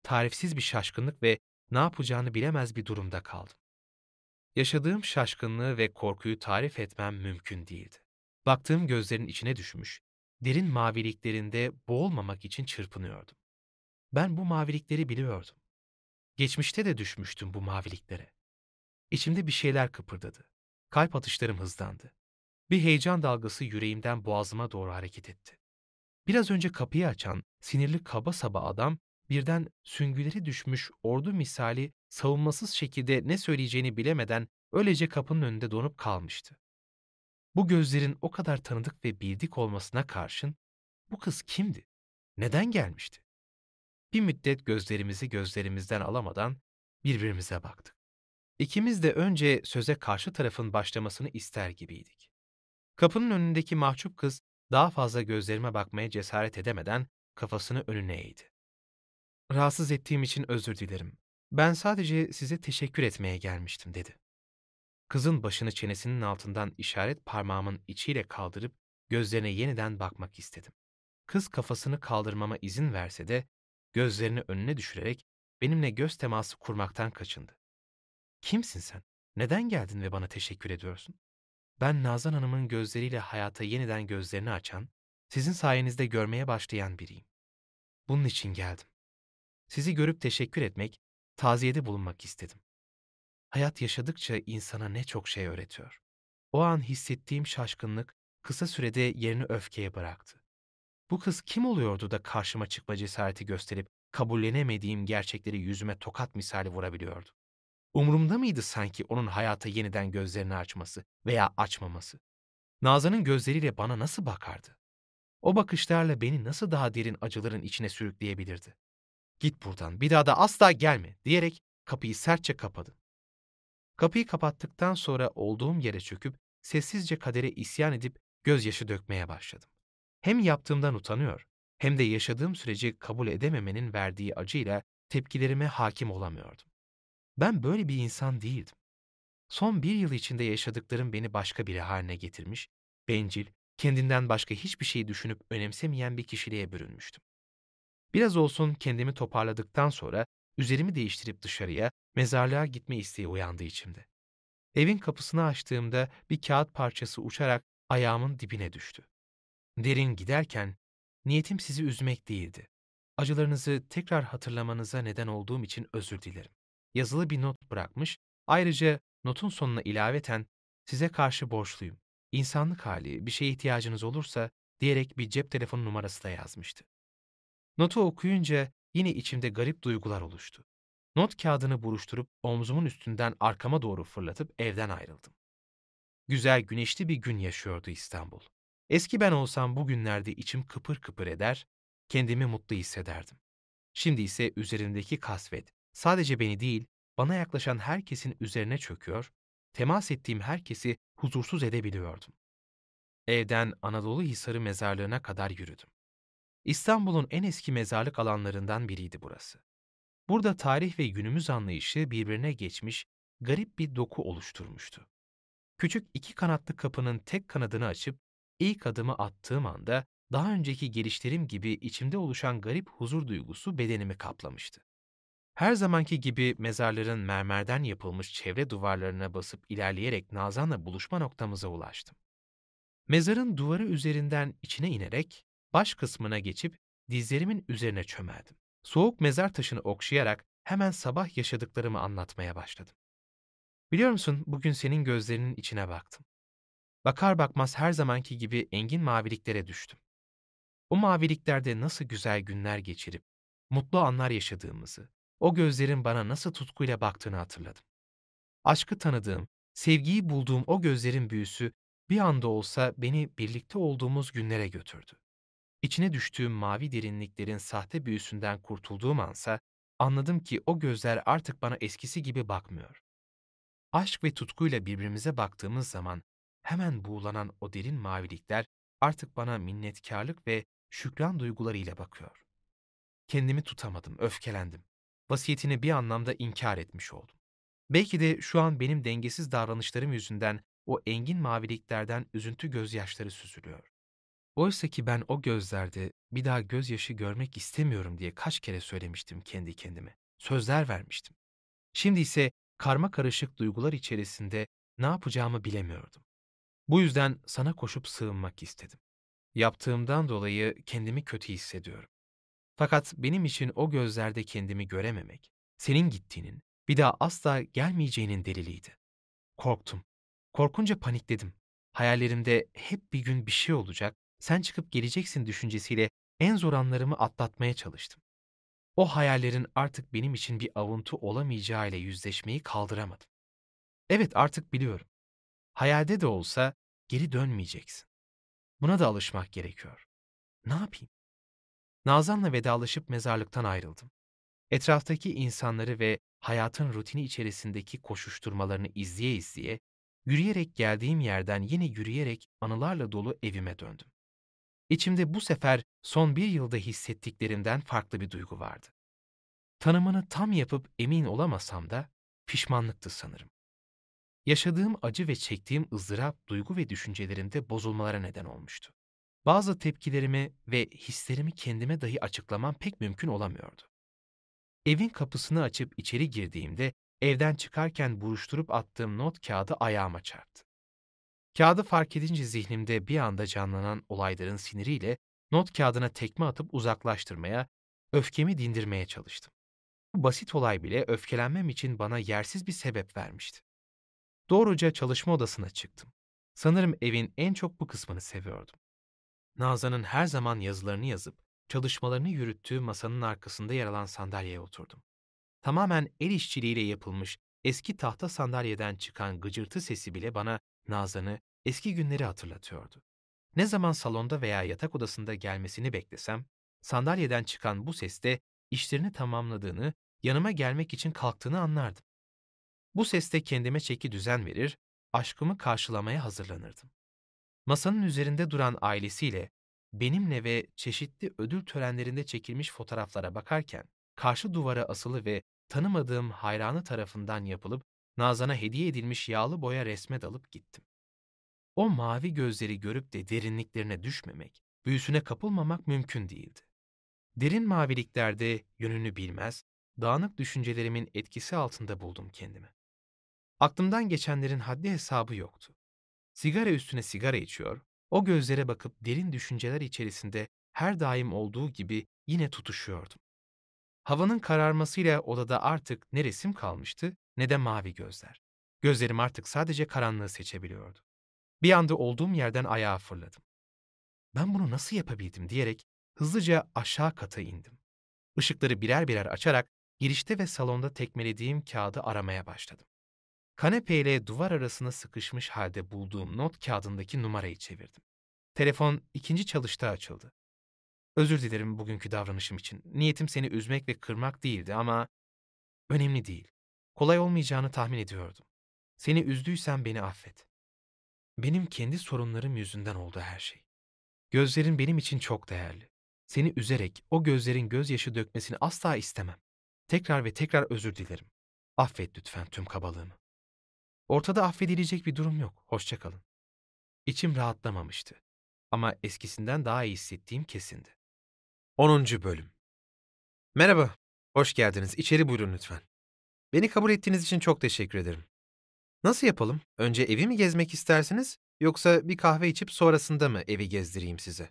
Tarifsiz bir şaşkınlık ve ne yapacağını bilemez bir durumda kaldım. Yaşadığım şaşkınlığı ve korkuyu tarif etmem mümkün değildi. Baktığım gözlerin içine düşmüş, derin maviliklerinde boğulmamak için çırpınıyordum. Ben bu mavilikleri biliyordum. Geçmişte de düşmüştüm bu maviliklere. İçimde bir şeyler kıpırdadı. Kalp atışlarım hızlandı. Bir heyecan dalgası yüreğimden boğazıma doğru hareket etti. Biraz önce kapıyı açan, sinirli kaba saba adam birden süngüleri düşmüş ordu misali savunmasız şekilde ne söyleyeceğini bilemeden öylece kapının önünde donup kalmıştı. Bu gözlerin o kadar tanıdık ve bildik olmasına karşın bu kız kimdi? Neden gelmişti? Bir müddet gözlerimizi gözlerimizden alamadan birbirimize baktık. İkimiz de önce söze karşı tarafın başlamasını ister gibiydik. Kapının önündeki mahcup kız daha fazla gözlerime bakmaya cesaret edemeden kafasını önüne eğdi. Rahatsız ettiğim için özür dilerim. Ben sadece size teşekkür etmeye gelmiştim dedi. Kızın başını çenesinin altından işaret parmağımın içiyle kaldırıp gözlerine yeniden bakmak istedim. Kız kafasını kaldırmama izin verse de gözlerini önüne düşürerek benimle göz teması kurmaktan kaçındı. Kimsin sen? Neden geldin ve bana teşekkür ediyorsun? Ben Nazan Hanım'ın gözleriyle hayata yeniden gözlerini açan, sizin sayenizde görmeye başlayan biriyim. Bunun için geldim. Sizi görüp teşekkür etmek, taziyede bulunmak istedim. Hayat yaşadıkça insana ne çok şey öğretiyor. O an hissettiğim şaşkınlık kısa sürede yerini öfkeye bıraktı. Bu kız kim oluyordu da karşıma çıkma cesareti gösterip kabullenemediğim gerçekleri yüzüme tokat misali vurabiliyordu? Umurumda mıydı sanki onun hayata yeniden gözlerini açması veya açmaması? Nazan'ın gözleriyle bana nasıl bakardı? O bakışlarla beni nasıl daha derin acıların içine sürükleyebilirdi? Git buradan, bir daha da asla gelme diyerek kapıyı sertçe kapadım. Kapıyı kapattıktan sonra olduğum yere çöküp sessizce kadere isyan edip gözyaşı dökmeye başladım. Hem yaptığımdan utanıyor hem de yaşadığım süreci kabul edememenin verdiği acıyla tepkilerime hakim olamıyordum. Ben böyle bir insan değildim. Son bir yıl içinde yaşadıklarım beni başka biri haline getirmiş, bencil, kendinden başka hiçbir şeyi düşünüp önemsemeyen bir kişiliğe bürünmüştüm. Biraz olsun kendimi toparladıktan sonra üzerimi değiştirip dışarıya, mezarlığa gitme isteği uyandı içimde. Evin kapısını açtığımda bir kağıt parçası uçarak ayağımın dibine düştü. Derin giderken, niyetim sizi üzmek değildi. Acılarınızı tekrar hatırlamanıza neden olduğum için özür dilerim. Yazılı bir not bırakmış, ayrıca notun sonuna ilaveten size karşı borçluyum. İnsanlık hali, bir şeye ihtiyacınız olursa diyerek bir cep telefonu numarası da yazmıştı. Notu okuyunca yine içimde garip duygular oluştu. Not kağıdını buruşturup omzumun üstünden arkama doğru fırlatıp evden ayrıldım. Güzel güneşli bir gün yaşıyordu İstanbul. Eski ben olsam bu günlerde içim kıpır kıpır eder, kendimi mutlu hissederdim. Şimdi ise üzerindeki kasvet sadece beni değil, bana yaklaşan herkesin üzerine çöküyor, temas ettiğim herkesi huzursuz edebiliyordum. Evden Anadolu Hisarı mezarlığına kadar yürüdüm. İstanbul'un en eski mezarlık alanlarından biriydi burası. Burada tarih ve günümüz anlayışı birbirine geçmiş, garip bir doku oluşturmuştu. Küçük iki kanatlı kapının tek kanadını açıp ilk adımı attığım anda daha önceki gelişlerim gibi içimde oluşan garip huzur duygusu bedenimi kaplamıştı. Her zamanki gibi mezarların mermerden yapılmış çevre duvarlarına basıp ilerleyerek Nazan'la buluşma noktamıza ulaştım. Mezarın duvarı üzerinden içine inerek baş kısmına geçip dizlerimin üzerine çömeldim. Soğuk mezar taşını okşayarak hemen sabah yaşadıklarımı anlatmaya başladım. Biliyor musun bugün senin gözlerinin içine baktım. Bakar bakmaz her zamanki gibi engin maviliklere düştüm. O maviliklerde nasıl güzel günler geçirip, mutlu anlar yaşadığımızı, o gözlerin bana nasıl tutkuyla baktığını hatırladım. Aşkı tanıdığım, sevgiyi bulduğum o gözlerin büyüsü bir anda olsa beni birlikte olduğumuz günlere götürdü. İçine düştüğüm mavi derinliklerin sahte büyüsünden kurtulduğum ansa anladım ki o gözler artık bana eskisi gibi bakmıyor. Aşk ve tutkuyla birbirimize baktığımız zaman hemen buğulanan o derin mavilikler artık bana minnetkarlık ve şükran duygularıyla bakıyor. Kendimi tutamadım, öfkelendim. Vasiyetini bir anlamda inkar etmiş oldum. Belki de şu an benim dengesiz davranışlarım yüzünden o engin maviliklerden üzüntü gözyaşları süzülüyor. Oysa ki ben o gözlerde bir daha gözyaşı görmek istemiyorum diye kaç kere söylemiştim kendi kendime. Sözler vermiştim. Şimdi ise karma karışık duygular içerisinde ne yapacağımı bilemiyordum. Bu yüzden sana koşup sığınmak istedim. Yaptığımdan dolayı kendimi kötü hissediyorum. Fakat benim için o gözlerde kendimi görememek, senin gittiğinin, bir daha asla gelmeyeceğinin deliliydi. Korktum. Korkunca panikledim. Hayallerimde hep bir gün bir şey olacak, sen çıkıp geleceksin düşüncesiyle en zor anlarımı atlatmaya çalıştım. O hayallerin artık benim için bir avuntu olamayacağıyla yüzleşmeyi kaldıramadım. Evet artık biliyorum. Hayalde de olsa geri dönmeyeceksin. Buna da alışmak gerekiyor. Ne yapayım? Nazan'la vedalaşıp mezarlıktan ayrıldım. Etraftaki insanları ve hayatın rutini içerisindeki koşuşturmalarını izleye izleye, yürüyerek geldiğim yerden yine yürüyerek anılarla dolu evime döndüm. İçimde bu sefer son bir yılda hissettiklerimden farklı bir duygu vardı. Tanımını tam yapıp emin olamasam da pişmanlıktı sanırım. Yaşadığım acı ve çektiğim ızdırap duygu ve düşüncelerimde bozulmalara neden olmuştu. Bazı tepkilerimi ve hislerimi kendime dahi açıklamam pek mümkün olamıyordu. Evin kapısını açıp içeri girdiğimde evden çıkarken buruşturup attığım not kağıdı ayağıma çarptı. Kağıdı fark edince zihnimde bir anda canlanan olayların siniriyle not kağıdına tekme atıp uzaklaştırmaya, öfkemi dindirmeye çalıştım. Bu basit olay bile öfkelenmem için bana yersiz bir sebep vermişti. Doğruca çalışma odasına çıktım. Sanırım evin en çok bu kısmını seviyordum. Nazan'ın her zaman yazılarını yazıp çalışmalarını yürüttüğü masanın arkasında yer alan sandalyeye oturdum. Tamamen el işçiliğiyle yapılmış eski tahta sandalyeden çıkan gıcırtı sesi bile bana Nazan'ı eski günleri hatırlatıyordu. Ne zaman salonda veya yatak odasında gelmesini beklesem, sandalyeden çıkan bu seste işlerini tamamladığını, yanıma gelmek için kalktığını anlardım. Bu seste kendime çeki düzen verir, aşkımı karşılamaya hazırlanırdım. Masanın üzerinde duran ailesiyle, benimle ve çeşitli ödül törenlerinde çekilmiş fotoğraflara bakarken, karşı duvara asılı ve tanımadığım hayranı tarafından yapılıp Nazan'a hediye edilmiş yağlı boya resme dalıp gittim. O mavi gözleri görüp de derinliklerine düşmemek, büyüsüne kapılmamak mümkün değildi. Derin maviliklerde yönünü bilmez, dağınık düşüncelerimin etkisi altında buldum kendimi. Aklımdan geçenlerin haddi hesabı yoktu. Sigara üstüne sigara içiyor, o gözlere bakıp derin düşünceler içerisinde her daim olduğu gibi yine tutuşuyordum. Havanın kararmasıyla odada artık ne resim kalmıştı ne de mavi gözler. Gözlerim artık sadece karanlığı seçebiliyordu. Bir anda olduğum yerden ayağa fırladım. Ben bunu nasıl yapabildim diyerek hızlıca aşağı kata indim. Işıkları birer birer açarak girişte ve salonda tekmelediğim kağıdı aramaya başladım. Kanepeyle duvar arasına sıkışmış halde bulduğum not kağıdındaki numarayı çevirdim. Telefon ikinci çalışta açıldı. Özür dilerim bugünkü davranışım için. Niyetim seni üzmek ve kırmak değildi ama önemli değil. Kolay olmayacağını tahmin ediyordum. Seni üzdüysem beni affet. Benim kendi sorunlarım yüzünden oldu her şey. Gözlerin benim için çok değerli. Seni üzerek o gözlerin gözyaşı dökmesini asla istemem. Tekrar ve tekrar özür dilerim. Affet lütfen tüm kabalığımı. Ortada affedilecek bir durum yok. Hoşçakalın. İçim rahatlamamıştı. Ama eskisinden daha iyi hissettiğim kesindi. 10. Bölüm Merhaba, hoş geldiniz. İçeri buyurun lütfen. Beni kabul ettiğiniz için çok teşekkür ederim. Nasıl yapalım? Önce evi mi gezmek istersiniz, yoksa bir kahve içip sonrasında mı evi gezdireyim size?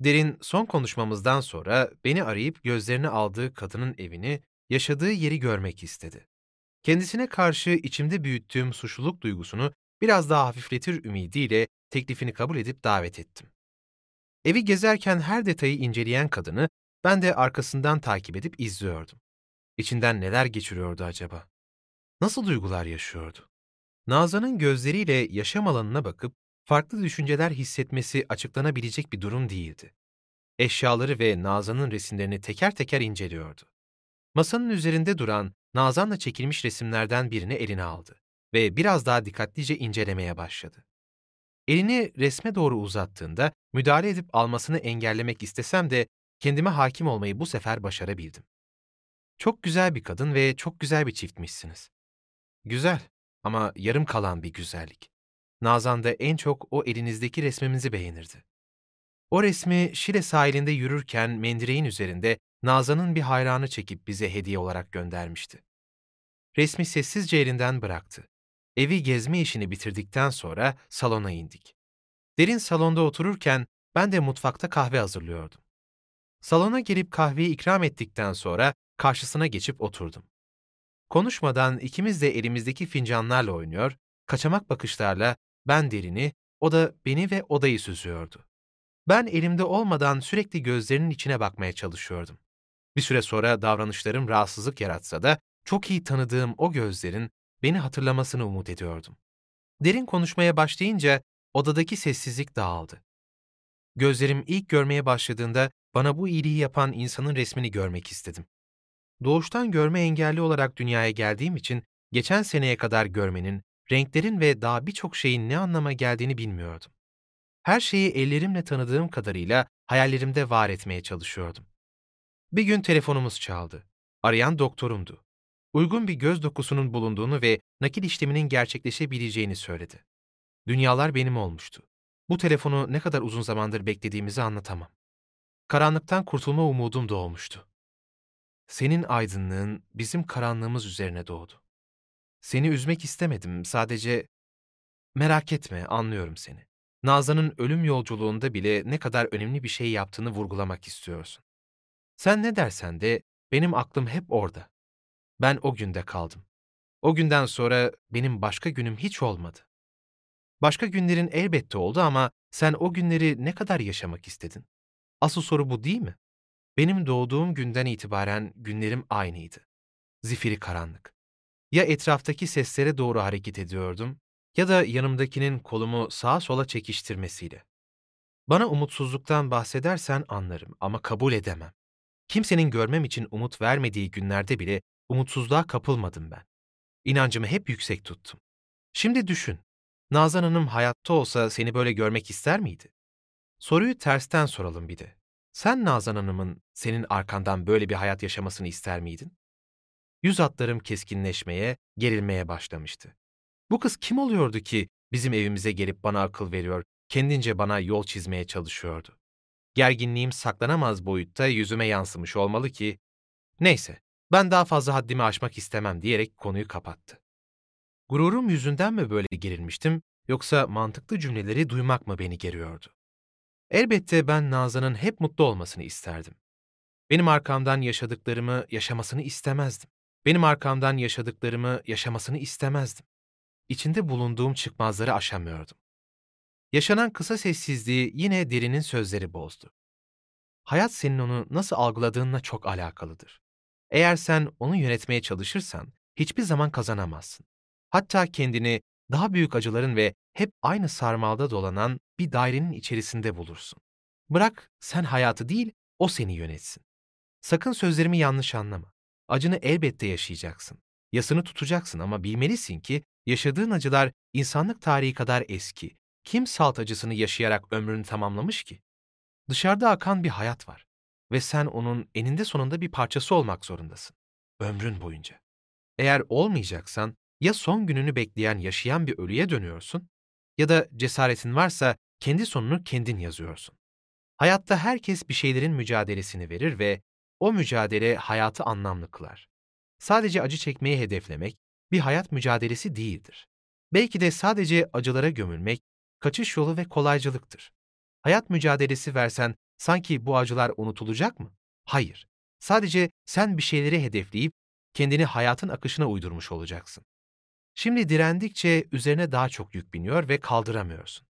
Derin son konuşmamızdan sonra beni arayıp gözlerini aldığı kadının evini, yaşadığı yeri görmek istedi. Kendisine karşı içimde büyüttüğüm suçluluk duygusunu biraz daha hafifletir ümidiyle teklifini kabul edip davet ettim. Evi gezerken her detayı inceleyen kadını ben de arkasından takip edip izliyordum. İçinden neler geçiriyordu acaba? Nasıl duygular yaşıyordu? Nazan'ın gözleriyle yaşam alanına bakıp farklı düşünceler hissetmesi açıklanabilecek bir durum değildi. Eşyaları ve Nazan'ın resimlerini teker teker inceliyordu. Masanın üzerinde duran Nazan'la çekilmiş resimlerden birini eline aldı ve biraz daha dikkatlice incelemeye başladı. Elini resme doğru uzattığında müdahale edip almasını engellemek istesem de kendime hakim olmayı bu sefer başarabildim. Çok güzel bir kadın ve çok güzel bir çiftmişsiniz. Güzel ama yarım kalan bir güzellik. Nazan da en çok o elinizdeki resmimizi beğenirdi. O resmi Şile sahilinde yürürken mendireğin üzerinde Nazan'ın bir hayranı çekip bize hediye olarak göndermişti. Resmi sessizce elinden bıraktı. Evi gezme işini bitirdikten sonra salona indik. Derin salonda otururken ben de mutfakta kahve hazırlıyordum. Salona gelip kahveyi ikram ettikten sonra karşısına geçip oturdum. Konuşmadan ikimiz de elimizdeki fincanlarla oynuyor, kaçamak bakışlarla ben derini, o da beni ve odayı süzüyordu. Ben elimde olmadan sürekli gözlerinin içine bakmaya çalışıyordum. Bir süre sonra davranışlarım rahatsızlık yaratsa da çok iyi tanıdığım o gözlerin beni hatırlamasını umut ediyordum. Derin konuşmaya başlayınca odadaki sessizlik dağıldı. Gözlerim ilk görmeye başladığında bana bu iyiliği yapan insanın resmini görmek istedim. Doğuştan görme engelli olarak dünyaya geldiğim için geçen seneye kadar görmenin, renklerin ve daha birçok şeyin ne anlama geldiğini bilmiyordum. Her şeyi ellerimle tanıdığım kadarıyla hayallerimde var etmeye çalışıyordum. Bir gün telefonumuz çaldı. Arayan doktorumdu. Uygun bir göz dokusunun bulunduğunu ve nakil işleminin gerçekleşebileceğini söyledi. Dünyalar benim olmuştu. Bu telefonu ne kadar uzun zamandır beklediğimizi anlatamam. Karanlıktan kurtulma umudum doğmuştu. Senin aydınlığın bizim karanlığımız üzerine doğdu. Seni üzmek istemedim, sadece... Merak etme, anlıyorum seni. Nazan'ın ölüm yolculuğunda bile ne kadar önemli bir şey yaptığını vurgulamak istiyorsun. Sen ne dersen de benim aklım hep orada. Ben o günde kaldım. O günden sonra benim başka günüm hiç olmadı. Başka günlerin elbette oldu ama sen o günleri ne kadar yaşamak istedin? Asıl soru bu değil mi? Benim doğduğum günden itibaren günlerim aynıydı. Zifiri karanlık. Ya etraftaki seslere doğru hareket ediyordum ya da yanımdakinin kolumu sağa sola çekiştirmesiyle. Bana umutsuzluktan bahsedersen anlarım ama kabul edemem. Kimsenin görmem için umut vermediği günlerde bile umutsuzluğa kapılmadım ben. İnancımı hep yüksek tuttum. Şimdi düşün, Nazan Hanım hayatta olsa seni böyle görmek ister miydi? Soruyu tersten soralım bir de. Sen Nazan Hanım'ın senin arkandan böyle bir hayat yaşamasını ister miydin? Yüz hatlarım keskinleşmeye, gerilmeye başlamıştı. Bu kız kim oluyordu ki bizim evimize gelip bana akıl veriyor, kendince bana yol çizmeye çalışıyordu? Gerginliğim saklanamaz boyutta yüzüme yansımış olmalı ki, neyse ben daha fazla haddimi aşmak istemem diyerek konuyu kapattı. Gururum yüzünden mi böyle gerilmiştim yoksa mantıklı cümleleri duymak mı beni geriyordu? Elbette ben Nazan'ın hep mutlu olmasını isterdim. Benim arkamdan yaşadıklarımı yaşamasını istemezdim. Benim arkamdan yaşadıklarımı yaşamasını istemezdim. İçinde bulunduğum çıkmazları aşamıyordum. Yaşanan kısa sessizliği yine derinin sözleri bozdu. Hayat senin onu nasıl algıladığınla çok alakalıdır. Eğer sen onu yönetmeye çalışırsan hiçbir zaman kazanamazsın. Hatta kendini daha büyük acıların ve hep aynı sarmalda dolanan bir dairenin içerisinde bulursun. Bırak sen hayatı değil, o seni yönetsin. Sakın sözlerimi yanlış anlama. Acını elbette yaşayacaksın. Yasını tutacaksın ama bilmelisin ki yaşadığın acılar insanlık tarihi kadar eski. Kim salt acısını yaşayarak ömrünü tamamlamış ki? Dışarıda akan bir hayat var ve sen onun eninde sonunda bir parçası olmak zorundasın. Ömrün boyunca. Eğer olmayacaksan ya son gününü bekleyen yaşayan bir ölüye dönüyorsun ya da cesaretin varsa kendi sonunu kendin yazıyorsun. Hayatta herkes bir şeylerin mücadelesini verir ve o mücadele hayatı anlamlı kılar. Sadece acı çekmeyi hedeflemek bir hayat mücadelesi değildir. Belki de sadece acılara gömülmek kaçış yolu ve kolaycılıktır. Hayat mücadelesi versen sanki bu acılar unutulacak mı? Hayır. Sadece sen bir şeyleri hedefleyip kendini hayatın akışına uydurmuş olacaksın. Şimdi direndikçe üzerine daha çok yük biniyor ve kaldıramıyorsun.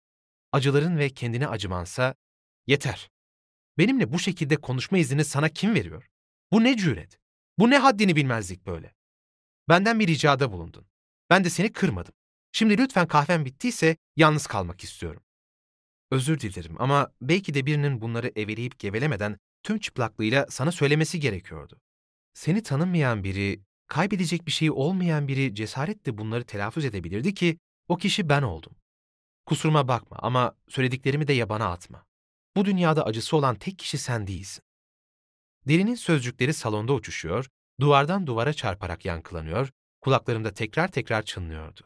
Acıların ve kendine acımansa yeter. Benimle bu şekilde konuşma iznini sana kim veriyor? Bu ne cüret? Bu ne haddini bilmezlik böyle? Benden bir ricada bulundun. Ben de seni kırmadım. Şimdi lütfen kahven bittiyse yalnız kalmak istiyorum. Özür dilerim ama belki de birinin bunları eveleyip gevelemeden tüm çıplaklığıyla sana söylemesi gerekiyordu. Seni tanımayan biri kaybedecek bir şey olmayan biri cesaretle bunları telaffuz edebilirdi ki o kişi ben oldum. Kusuruma bakma ama söylediklerimi de yabana atma. Bu dünyada acısı olan tek kişi sen değilsin. Derinin sözcükleri salonda uçuşuyor, duvardan duvara çarparak yankılanıyor, kulaklarımda tekrar tekrar çınlıyordu.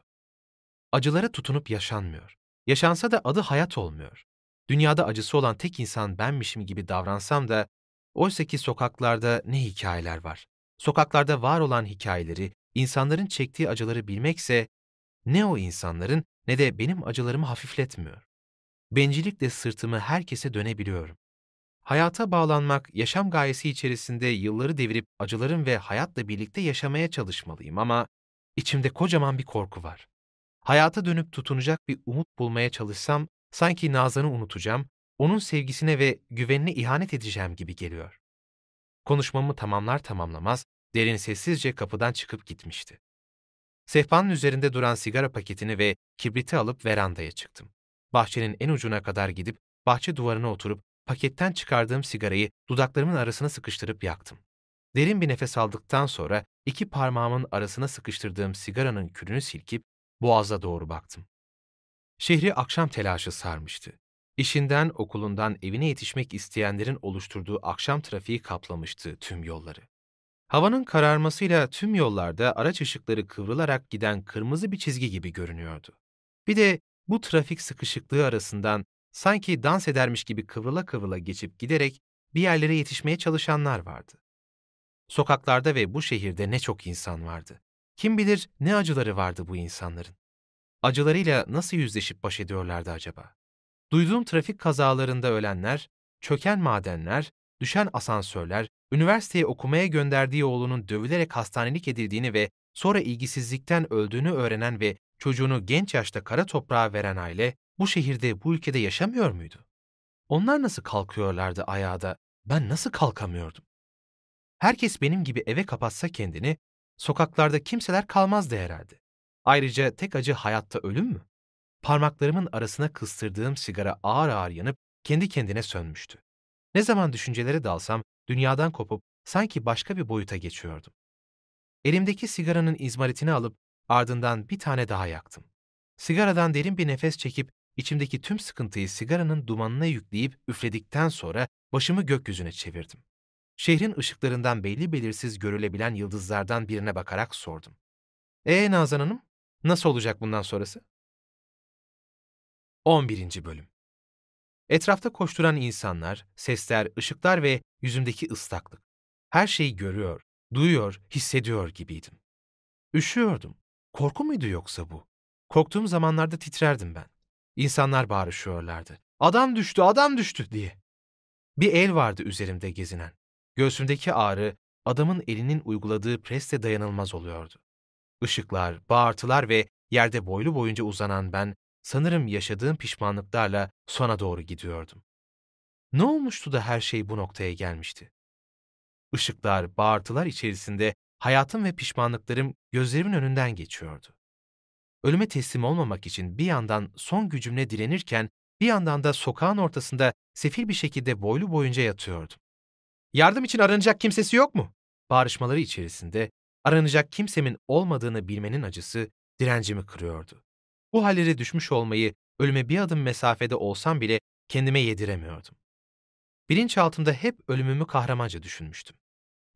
Acılara tutunup yaşanmıyor. Yaşansa da adı hayat olmuyor. Dünyada acısı olan tek insan benmişim gibi davransam da, oysa ki sokaklarda ne hikayeler var. Sokaklarda var olan hikayeleri, insanların çektiği acıları bilmekse ne o insanların ne de benim acılarımı hafifletmiyor. Bencillikle sırtımı herkese dönebiliyorum. Hayata bağlanmak, yaşam gayesi içerisinde yılları devirip acıların ve hayatla birlikte yaşamaya çalışmalıyım ama içimde kocaman bir korku var. Hayata dönüp tutunacak bir umut bulmaya çalışsam sanki Nazan'ı unutacağım, onun sevgisine ve güvenine ihanet edeceğim gibi geliyor. Konuşmamı tamamlar tamamlamaz derin sessizce kapıdan çıkıp gitmişti. Sehpanın üzerinde duran sigara paketini ve kibriti alıp verandaya çıktım. Bahçenin en ucuna kadar gidip bahçe duvarına oturup paketten çıkardığım sigarayı dudaklarımın arasına sıkıştırıp yaktım. Derin bir nefes aldıktan sonra iki parmağımın arasına sıkıştırdığım sigaranın külünü silkip boğaza doğru baktım. Şehri akşam telaşı sarmıştı. İşinden, okulundan evine yetişmek isteyenlerin oluşturduğu akşam trafiği kaplamıştı tüm yolları. Havanın kararmasıyla tüm yollarda araç ışıkları kıvrılarak giden kırmızı bir çizgi gibi görünüyordu. Bir de bu trafik sıkışıklığı arasından sanki dans edermiş gibi kıvrıla kıvrıla geçip giderek bir yerlere yetişmeye çalışanlar vardı. Sokaklarda ve bu şehirde ne çok insan vardı. Kim bilir ne acıları vardı bu insanların. Acılarıyla nasıl yüzleşip baş ediyorlardı acaba? Duyduğum trafik kazalarında ölenler, çöken madenler, düşen asansörler, üniversiteye okumaya gönderdiği oğlunun dövülerek hastanelik edildiğini ve sonra ilgisizlikten öldüğünü öğrenen ve çocuğunu genç yaşta kara toprağa veren aile bu şehirde, bu ülkede yaşamıyor muydu? Onlar nasıl kalkıyorlardı ayağa da ben nasıl kalkamıyordum? Herkes benim gibi eve kapatsa kendini, sokaklarda kimseler kalmazdı herhalde. Ayrıca tek acı hayatta ölüm mü? Parmaklarımın arasına kıstırdığım sigara ağır ağır yanıp kendi kendine sönmüştü. Ne zaman düşüncelere dalsam dünyadan kopup sanki başka bir boyuta geçiyordum. Elimdeki sigaranın izmaritini alıp Ardından bir tane daha yaktım. Sigaradan derin bir nefes çekip içimdeki tüm sıkıntıyı sigaranın dumanına yükleyip üfledikten sonra başımı gökyüzüne çevirdim. Şehrin ışıklarından belli belirsiz görülebilen yıldızlardan birine bakarak sordum. Ee Nazan Hanım, nasıl olacak bundan sonrası? 11. Bölüm Etrafta koşturan insanlar, sesler, ışıklar ve yüzümdeki ıslaklık. Her şeyi görüyor, duyuyor, hissediyor gibiydim. Üşüyordum. Korku muydu yoksa bu? Korktuğum zamanlarda titrerdim ben. İnsanlar bağırışıyorlardı. Adam düştü, adam düştü diye. Bir el vardı üzerimde gezinen. Göğsümdeki ağrı, adamın elinin uyguladığı presle dayanılmaz oluyordu. Işıklar, bağırtılar ve yerde boylu boyunca uzanan ben, sanırım yaşadığım pişmanlıklarla sona doğru gidiyordum. Ne olmuştu da her şey bu noktaya gelmişti? Işıklar, bağırtılar içerisinde hayatım ve pişmanlıklarım gözlerimin önünden geçiyordu. Ölüme teslim olmamak için bir yandan son gücümle direnirken bir yandan da sokağın ortasında sefil bir şekilde boylu boyunca yatıyordum. Yardım için aranacak kimsesi yok mu? Bağırışmaları içerisinde aranacak kimsemin olmadığını bilmenin acısı direncimi kırıyordu. Bu hallere düşmüş olmayı ölüme bir adım mesafede olsam bile kendime yediremiyordum. Bilinçaltımda hep ölümümü kahramanca düşünmüştüm.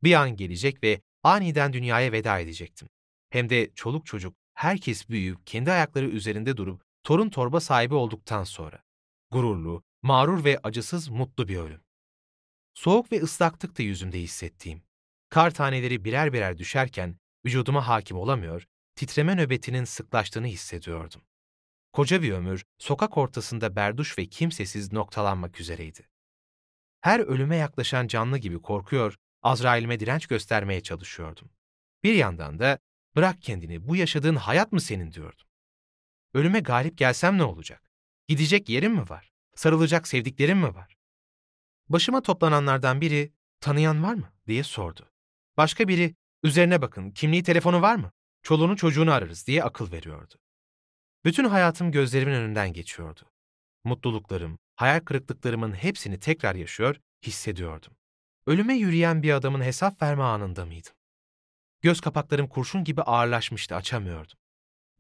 Bir an gelecek ve aniden dünyaya veda edecektim. Hem de çoluk çocuk, herkes büyüyüp kendi ayakları üzerinde durup torun torba sahibi olduktan sonra. Gururlu, mağrur ve acısız mutlu bir ölüm. Soğuk ve ıslaklık da yüzümde hissettiğim. Kar taneleri birer birer düşerken vücuduma hakim olamıyor, titreme nöbetinin sıklaştığını hissediyordum. Koca bir ömür sokak ortasında berduş ve kimsesiz noktalanmak üzereydi. Her ölüme yaklaşan canlı gibi korkuyor, Azrail'ime direnç göstermeye çalışıyordum. Bir yandan da bırak kendini, bu yaşadığın hayat mı senin diyordum. Ölüme galip gelsem ne olacak? Gidecek yerim mi var? Sarılacak sevdiklerim mi var? Başıma toplananlardan biri, tanıyan var mı diye sordu. Başka biri, üzerine bakın, kimliği telefonu var mı? Çoluğunu çocuğunu ararız diye akıl veriyordu. Bütün hayatım gözlerimin önünden geçiyordu. Mutluluklarım, hayal kırıklıklarımın hepsini tekrar yaşıyor, hissediyordum. Ölüme yürüyen bir adamın hesap verme anında mıydım? Göz kapaklarım kurşun gibi ağırlaşmıştı, açamıyordum.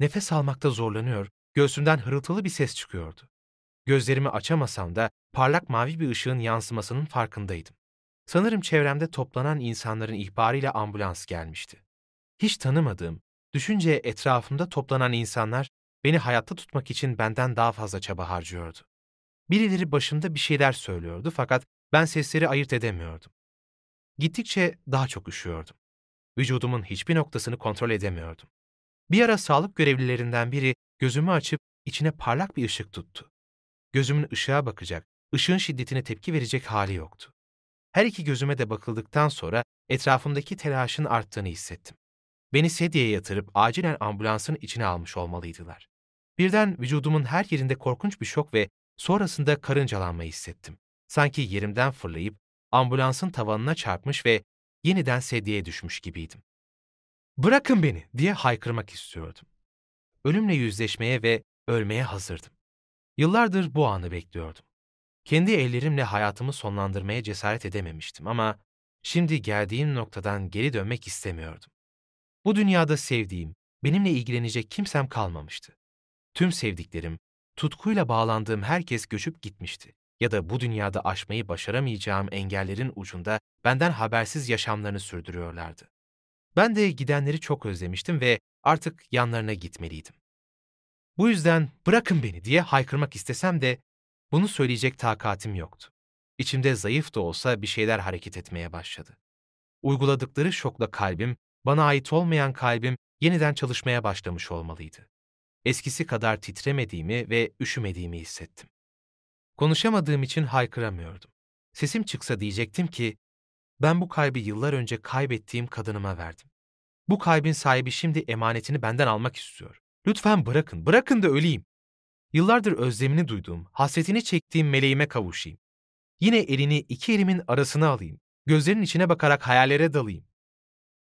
Nefes almakta zorlanıyor, göğsümden hırıltılı bir ses çıkıyordu. Gözlerimi açamasam da parlak mavi bir ışığın yansımasının farkındaydım. Sanırım çevremde toplanan insanların ihbarıyla ambulans gelmişti. Hiç tanımadığım, düşünce etrafımda toplanan insanlar beni hayatta tutmak için benden daha fazla çaba harcıyordu. Birileri başımda bir şeyler söylüyordu fakat ben sesleri ayırt edemiyordum. Gittikçe daha çok üşüyordum. Vücudumun hiçbir noktasını kontrol edemiyordum. Bir ara sağlık görevlilerinden biri gözümü açıp içine parlak bir ışık tuttu. Gözümün ışığa bakacak, ışığın şiddetine tepki verecek hali yoktu. Her iki gözüme de bakıldıktan sonra etrafımdaki telaşın arttığını hissettim. Beni sedyeye yatırıp acilen ambulansın içine almış olmalıydılar. Birden vücudumun her yerinde korkunç bir şok ve sonrasında karıncalanma hissettim. Sanki yerimden fırlayıp ambulansın tavanına çarpmış ve yeniden sedyeye düşmüş gibiydim. Bırakın beni diye haykırmak istiyordum. Ölümle yüzleşmeye ve ölmeye hazırdım. Yıllardır bu anı bekliyordum. Kendi ellerimle hayatımı sonlandırmaya cesaret edememiştim ama şimdi geldiğim noktadan geri dönmek istemiyordum. Bu dünyada sevdiğim, benimle ilgilenecek kimsem kalmamıştı. Tüm sevdiklerim, tutkuyla bağlandığım herkes göçüp gitmişti ya da bu dünyada aşmayı başaramayacağım engellerin ucunda benden habersiz yaşamlarını sürdürüyorlardı. Ben de gidenleri çok özlemiştim ve artık yanlarına gitmeliydim. Bu yüzden bırakın beni diye haykırmak istesem de bunu söyleyecek takatim yoktu. İçimde zayıf da olsa bir şeyler hareket etmeye başladı. Uyguladıkları şokla kalbim, bana ait olmayan kalbim yeniden çalışmaya başlamış olmalıydı. Eskisi kadar titremediğimi ve üşümediğimi hissettim. Konuşamadığım için haykıramıyordum. Sesim çıksa diyecektim ki, ben bu kalbi yıllar önce kaybettiğim kadınıma verdim. Bu kalbin sahibi şimdi emanetini benden almak istiyor. Lütfen bırakın, bırakın da öleyim. Yıllardır özlemini duyduğum, hasretini çektiğim meleğime kavuşayım. Yine elini iki elimin arasına alayım. Gözlerinin içine bakarak hayallere dalayım.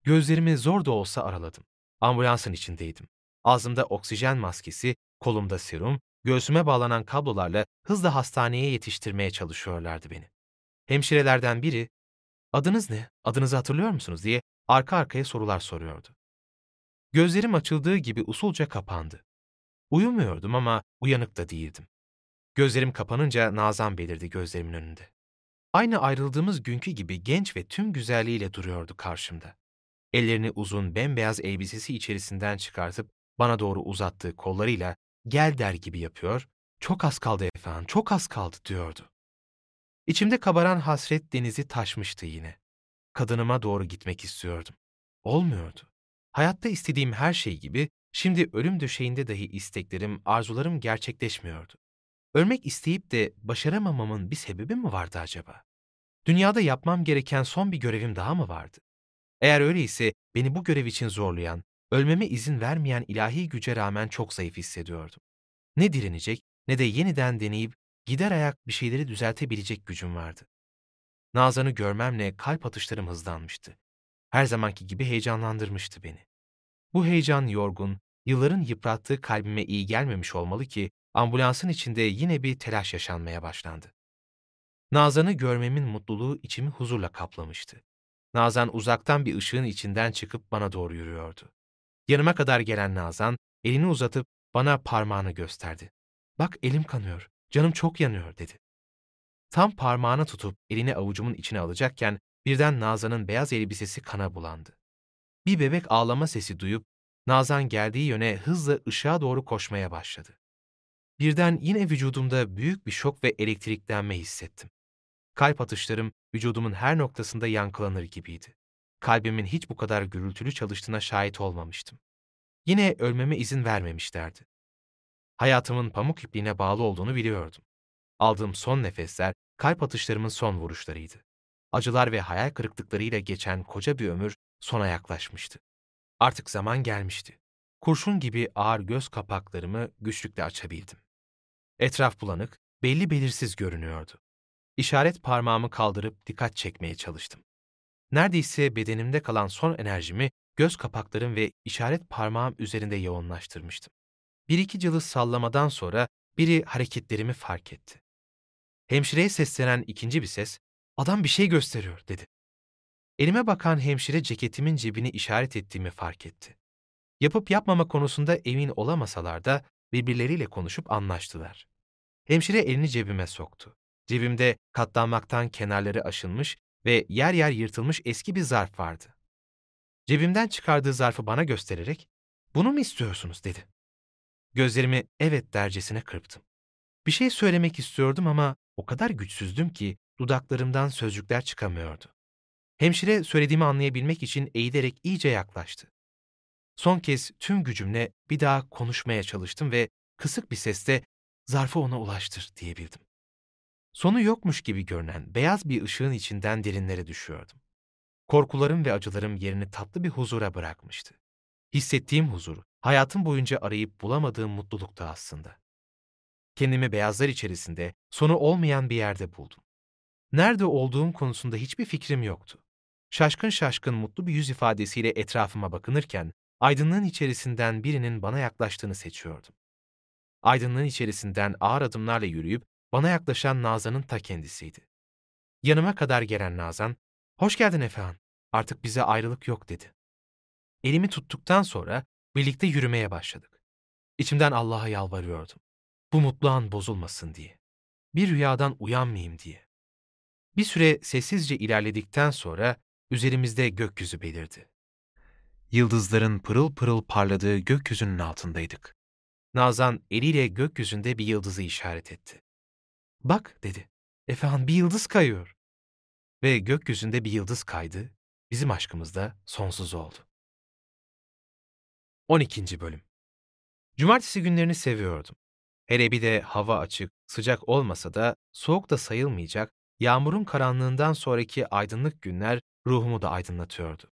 Gözlerimi zor da olsa araladım. Ambulansın içindeydim. Ağzımda oksijen maskesi, kolumda serum, göğsüme bağlanan kablolarla hızla hastaneye yetiştirmeye çalışıyorlardı beni. Hemşirelerden biri, adınız ne, adınızı hatırlıyor musunuz diye arka arkaya sorular soruyordu. Gözlerim açıldığı gibi usulca kapandı. Uyumuyordum ama uyanık da değildim. Gözlerim kapanınca Nazan belirdi gözlerimin önünde. Aynı ayrıldığımız günkü gibi genç ve tüm güzelliğiyle duruyordu karşımda. Ellerini uzun bembeyaz elbisesi içerisinden çıkartıp bana doğru uzattığı kollarıyla gel der gibi yapıyor, çok az kaldı efendim, çok az kaldı diyordu. İçimde kabaran hasret denizi taşmıştı yine. Kadınıma doğru gitmek istiyordum. Olmuyordu. Hayatta istediğim her şey gibi şimdi ölüm döşeğinde dahi isteklerim, arzularım gerçekleşmiyordu. Ölmek isteyip de başaramamamın bir sebebi mi vardı acaba? Dünyada yapmam gereken son bir görevim daha mı vardı? Eğer öyleyse beni bu görev için zorlayan, ölmeme izin vermeyen ilahi güce rağmen çok zayıf hissediyordum. Ne direnecek ne de yeniden deneyip gider ayak bir şeyleri düzeltebilecek gücüm vardı. Nazan'ı görmemle kalp atışlarım hızlanmıştı. Her zamanki gibi heyecanlandırmıştı beni. Bu heyecan yorgun, yılların yıprattığı kalbime iyi gelmemiş olmalı ki ambulansın içinde yine bir telaş yaşanmaya başlandı. Nazan'ı görmemin mutluluğu içimi huzurla kaplamıştı. Nazan uzaktan bir ışığın içinden çıkıp bana doğru yürüyordu. Yanıma kadar gelen Nazan elini uzatıp bana parmağını gösterdi. Bak elim kanıyor, canım çok yanıyor dedi. Tam parmağını tutup elini avucumun içine alacakken birden Nazan'ın beyaz elbisesi kana bulandı. Bir bebek ağlama sesi duyup Nazan geldiği yöne hızla ışığa doğru koşmaya başladı. Birden yine vücudumda büyük bir şok ve elektriklenme hissettim. Kalp atışlarım vücudumun her noktasında yankılanır gibiydi. Kalbimin hiç bu kadar gürültülü çalıştığına şahit olmamıştım. Yine ölmeme izin vermemişlerdi. Hayatımın pamuk ipliğine bağlı olduğunu biliyordum. Aldığım son nefesler kalp atışlarımın son vuruşlarıydı. Acılar ve hayal kırıklıklarıyla geçen koca bir ömür sona yaklaşmıştı. Artık zaman gelmişti. Kurşun gibi ağır göz kapaklarımı güçlükle açabildim. Etraf bulanık, belli belirsiz görünüyordu. İşaret parmağımı kaldırıp dikkat çekmeye çalıştım. Neredeyse bedenimde kalan son enerjimi göz kapaklarım ve işaret parmağım üzerinde yoğunlaştırmıştım. Bir iki cılız sallamadan sonra biri hareketlerimi fark etti. Hemşireye seslenen ikinci bir ses, adam bir şey gösteriyor dedi. Elime bakan hemşire ceketimin cebini işaret ettiğimi fark etti. Yapıp yapmama konusunda emin olamasalar da birbirleriyle konuşup anlaştılar. Hemşire elini cebime soktu. Cebimde katlanmaktan kenarları aşınmış ve yer yer yırtılmış eski bir zarf vardı. Cebimden çıkardığı zarfı bana göstererek, ''Bunu mu istiyorsunuz?'' dedi. Gözlerimi evet dercesine kırptım. Bir şey söylemek istiyordum ama o kadar güçsüzdüm ki dudaklarımdan sözcükler çıkamıyordu. Hemşire söylediğimi anlayabilmek için eğilerek iyice yaklaştı. Son kez tüm gücümle bir daha konuşmaya çalıştım ve kısık bir sesle zarfı ona ulaştır diyebildim. Sonu yokmuş gibi görünen beyaz bir ışığın içinden derinlere düşüyordum. Korkularım ve acılarım yerini tatlı bir huzura bırakmıştı. Hissettiğim huzur, hayatım boyunca arayıp bulamadığım mutluluktu aslında. Kendimi beyazlar içerisinde, sonu olmayan bir yerde buldum. Nerede olduğum konusunda hiçbir fikrim yoktu. Şaşkın şaşkın mutlu bir yüz ifadesiyle etrafıma bakınırken, aydınlığın içerisinden birinin bana yaklaştığını seçiyordum. Aydınlığın içerisinden ağır adımlarla yürüyüp bana yaklaşan Nazan'ın ta kendisiydi. Yanıma kadar gelen Nazan, ''Hoş geldin Efehan, artık bize ayrılık yok.'' dedi. Elimi tuttuktan sonra birlikte yürümeye başladık. İçimden Allah'a yalvarıyordum. Bu mutlu an bozulmasın diye. Bir rüyadan uyanmayayım diye. Bir süre sessizce ilerledikten sonra üzerimizde gökyüzü belirdi. Yıldızların pırıl pırıl parladığı gökyüzünün altındaydık. Nazan eliyle gökyüzünde bir yıldızı işaret etti. Bak dedi. Efehan bir yıldız kayıyor. Ve gökyüzünde bir yıldız kaydı. Bizim aşkımız da sonsuz oldu. 12. Bölüm Cumartesi günlerini seviyordum. Hele bir de hava açık, sıcak olmasa da soğuk da sayılmayacak, yağmurun karanlığından sonraki aydınlık günler ruhumu da aydınlatıyordu.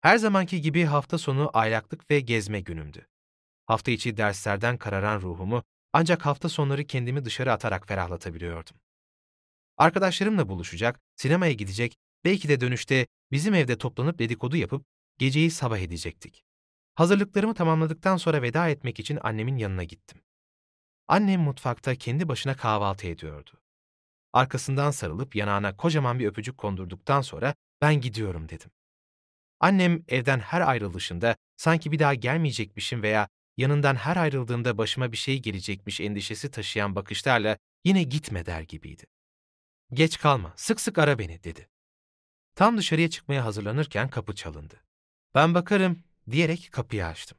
Her zamanki gibi hafta sonu aylaklık ve gezme günümdü. Hafta içi derslerden kararan ruhumu ancak hafta sonları kendimi dışarı atarak ferahlatabiliyordum. Arkadaşlarımla buluşacak, sinemaya gidecek, belki de dönüşte bizim evde toplanıp dedikodu yapıp geceyi sabah edecektik. Hazırlıklarımı tamamladıktan sonra veda etmek için annemin yanına gittim. Annem mutfakta kendi başına kahvaltı ediyordu. Arkasından sarılıp yanağına kocaman bir öpücük kondurduktan sonra ben gidiyorum dedim. Annem evden her ayrılışında sanki bir daha gelmeyecekmişim veya yanından her ayrıldığımda başıma bir şey gelecekmiş endişesi taşıyan bakışlarla yine gitme der gibiydi. Geç kalma, sık sık ara beni dedi. Tam dışarıya çıkmaya hazırlanırken kapı çalındı. Ben bakarım diyerek kapıyı açtım.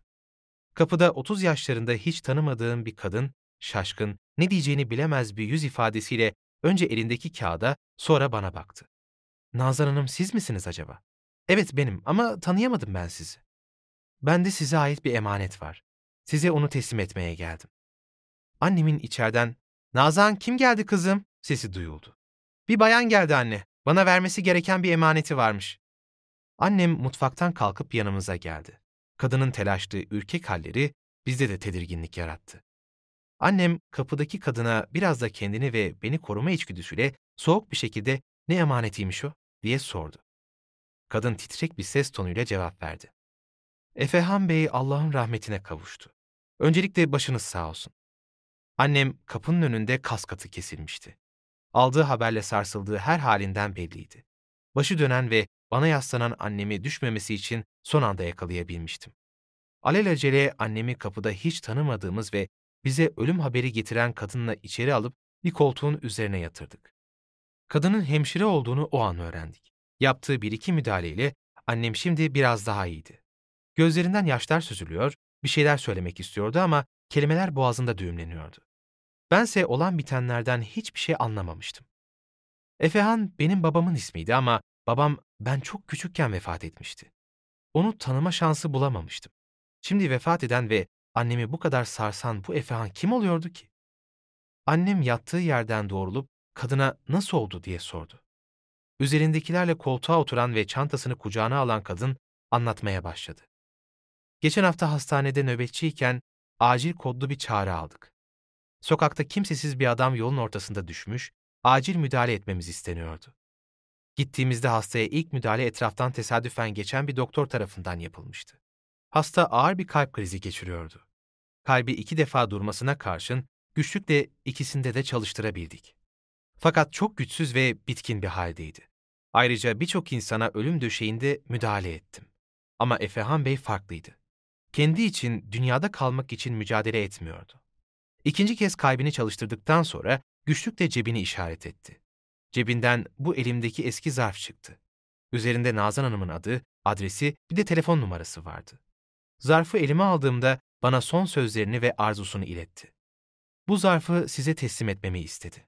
Kapıda 30 yaşlarında hiç tanımadığım bir kadın, şaşkın, ne diyeceğini bilemez bir yüz ifadesiyle önce elindeki kağıda, sonra bana baktı. Nazan Hanım siz misiniz acaba? Evet benim ama tanıyamadım ben sizi. Bende size ait bir emanet var. Size onu teslim etmeye geldim. Annemin içeriden, Nazan kim geldi kızım? sesi duyuldu. Bir bayan geldi anne. Bana vermesi gereken bir emaneti varmış. Annem mutfaktan kalkıp yanımıza geldi. Kadının telaşlı, ürkek halleri bizde de tedirginlik yarattı. Annem kapıdaki kadına biraz da kendini ve beni koruma içgüdüsüyle soğuk bir şekilde ne emanetiymiş o diye sordu. Kadın titrek bir ses tonuyla cevap verdi. Efehan Bey Allah'ın rahmetine kavuştu. Öncelikle başınız sağ olsun. Annem kapının önünde kaskatı kesilmişti. Aldığı haberle sarsıldığı her halinden belliydi. Başı dönen ve bana yaslanan annemi düşmemesi için son anda yakalayabilmiştim. Alelacele annemi kapıda hiç tanımadığımız ve bize ölüm haberi getiren kadınla içeri alıp bir koltuğun üzerine yatırdık. Kadının hemşire olduğunu o an öğrendik. Yaptığı bir iki müdahaleyle annem şimdi biraz daha iyiydi. Gözlerinden yaşlar süzülüyor, bir şeyler söylemek istiyordu ama kelimeler boğazında düğümleniyordu. Bense olan bitenlerden hiçbir şey anlamamıştım. Efehan benim babamın ismiydi ama babam ben çok küçükken vefat etmişti. Onu tanıma şansı bulamamıştım. Şimdi vefat eden ve annemi bu kadar sarsan bu Efehan kim oluyordu ki? Annem yattığı yerden doğrulup kadına nasıl oldu diye sordu. Üzerindekilerle koltuğa oturan ve çantasını kucağına alan kadın anlatmaya başladı. Geçen hafta hastanede nöbetçiyken acil kodlu bir çağrı aldık. Sokakta kimsesiz bir adam yolun ortasında düşmüş, acil müdahale etmemiz isteniyordu. Gittiğimizde hastaya ilk müdahale etraftan tesadüfen geçen bir doktor tarafından yapılmıştı. Hasta ağır bir kalp krizi geçiriyordu. Kalbi iki defa durmasına karşın güçlükle ikisinde de çalıştırabildik. Fakat çok güçsüz ve bitkin bir haldeydi. Ayrıca birçok insana ölüm döşeğinde müdahale ettim. Ama Efehan Bey farklıydı. Kendi için, dünyada kalmak için mücadele etmiyordu. İkinci kez kalbini çalıştırdıktan sonra güçlükle cebini işaret etti. Cebinden bu elimdeki eski zarf çıktı. Üzerinde Nazan Hanım'ın adı, adresi bir de telefon numarası vardı. Zarfı elime aldığımda bana son sözlerini ve arzusunu iletti. Bu zarfı size teslim etmemi istedi.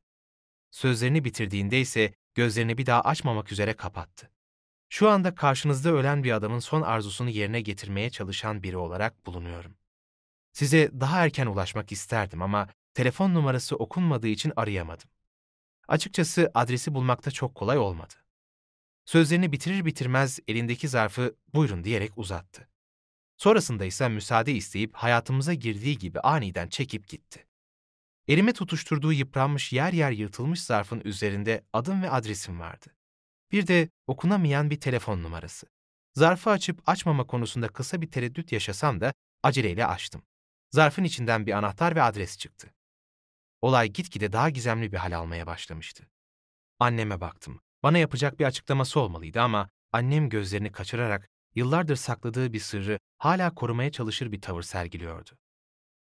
Sözlerini bitirdiğinde ise gözlerini bir daha açmamak üzere kapattı. Şu anda karşınızda ölen bir adamın son arzusunu yerine getirmeye çalışan biri olarak bulunuyorum. Size daha erken ulaşmak isterdim ama telefon numarası okunmadığı için arayamadım. Açıkçası adresi bulmakta çok kolay olmadı. Sözlerini bitirir bitirmez elindeki zarfı buyurun diyerek uzattı. Sonrasında ise müsaade isteyip hayatımıza girdiği gibi aniden çekip gitti. Elime tutuşturduğu yıpranmış yer yer yırtılmış zarfın üzerinde adım ve adresim vardı. Bir de okunamayan bir telefon numarası. Zarfı açıp açmama konusunda kısa bir tereddüt yaşasam da aceleyle açtım. Zarfın içinden bir anahtar ve adres çıktı. Olay gitgide daha gizemli bir hal almaya başlamıştı. Anneme baktım. Bana yapacak bir açıklaması olmalıydı ama annem gözlerini kaçırarak yıllardır sakladığı bir sırrı hala korumaya çalışır bir tavır sergiliyordu.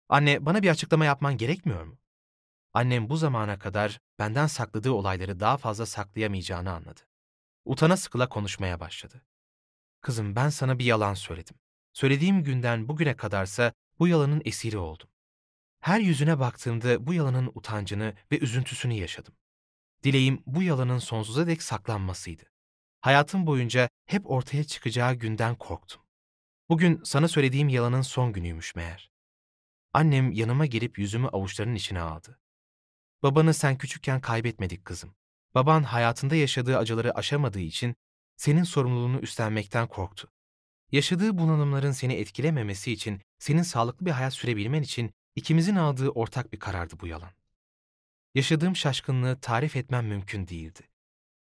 Anne, bana bir açıklama yapman gerekmiyor mu? Annem bu zamana kadar benden sakladığı olayları daha fazla saklayamayacağını anladı. Utana sıkıla konuşmaya başladı. Kızım ben sana bir yalan söyledim. Söylediğim günden bugüne kadarsa bu yalanın esiri oldum. Her yüzüne baktığımda bu yalanın utancını ve üzüntüsünü yaşadım. Dileğim bu yalanın sonsuza dek saklanmasıydı. Hayatım boyunca hep ortaya çıkacağı günden korktum. Bugün sana söylediğim yalanın son günüymüş meğer. Annem yanıma gelip yüzümü avuçlarının içine aldı. Babanı sen küçükken kaybetmedik kızım. Baban hayatında yaşadığı acıları aşamadığı için senin sorumluluğunu üstlenmekten korktu. Yaşadığı bunalımların seni etkilememesi için, senin sağlıklı bir hayat sürebilmen için ikimizin aldığı ortak bir karardı bu yalan. Yaşadığım şaşkınlığı tarif etmem mümkün değildi.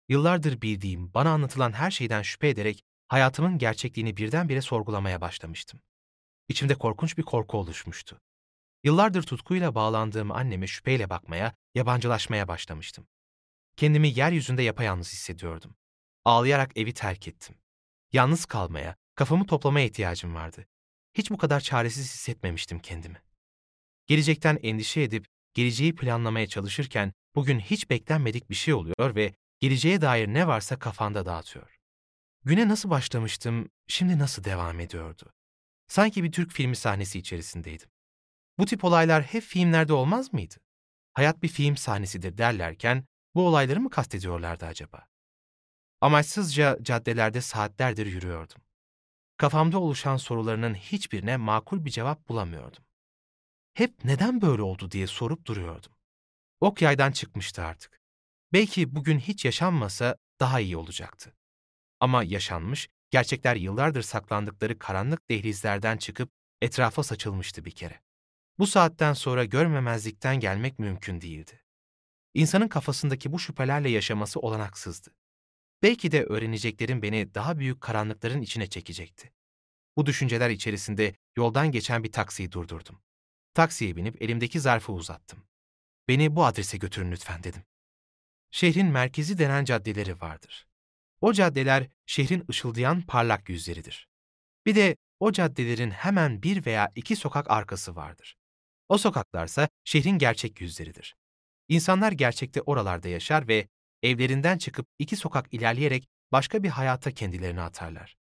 Yıllardır bildiğim, bana anlatılan her şeyden şüphe ederek hayatımın gerçekliğini birdenbire sorgulamaya başlamıştım. İçimde korkunç bir korku oluşmuştu. Yıllardır tutkuyla bağlandığım anneme şüpheyle bakmaya, yabancılaşmaya başlamıştım. Kendimi yeryüzünde yapayalnız hissediyordum. Ağlayarak evi terk ettim. Yalnız kalmaya, Kafamı toplamaya ihtiyacım vardı. Hiç bu kadar çaresiz hissetmemiştim kendimi. Gelecekten endişe edip geleceği planlamaya çalışırken bugün hiç beklenmedik bir şey oluyor ve geleceğe dair ne varsa kafanda dağıtıyor. Güne nasıl başlamıştım, şimdi nasıl devam ediyordu? Sanki bir Türk filmi sahnesi içerisindeydim. Bu tip olaylar hep filmlerde olmaz mıydı? Hayat bir film sahnesidir derlerken bu olayları mı kastediyorlardı acaba? Amaçsızca caddelerde saatlerdir yürüyordum. Kafamda oluşan sorularının hiçbirine makul bir cevap bulamıyordum. Hep neden böyle oldu diye sorup duruyordum. Ok yaydan çıkmıştı artık. Belki bugün hiç yaşanmasa daha iyi olacaktı. Ama yaşanmış, gerçekler yıllardır saklandıkları karanlık dehlizlerden çıkıp etrafa saçılmıştı bir kere. Bu saatten sonra görmemezlikten gelmek mümkün değildi. İnsanın kafasındaki bu şüphelerle yaşaması olanaksızdı. Belki de öğreneceklerim beni daha büyük karanlıkların içine çekecekti. Bu düşünceler içerisinde yoldan geçen bir taksiyi durdurdum. Taksiye binip elimdeki zarfı uzattım. Beni bu adrese götürün lütfen dedim. Şehrin merkezi denen caddeleri vardır. O caddeler şehrin ışıldayan parlak yüzleridir. Bir de o caddelerin hemen bir veya iki sokak arkası vardır. O sokaklarsa şehrin gerçek yüzleridir. İnsanlar gerçekte oralarda yaşar ve evlerinden çıkıp iki sokak ilerleyerek başka bir hayata kendilerini atarlar.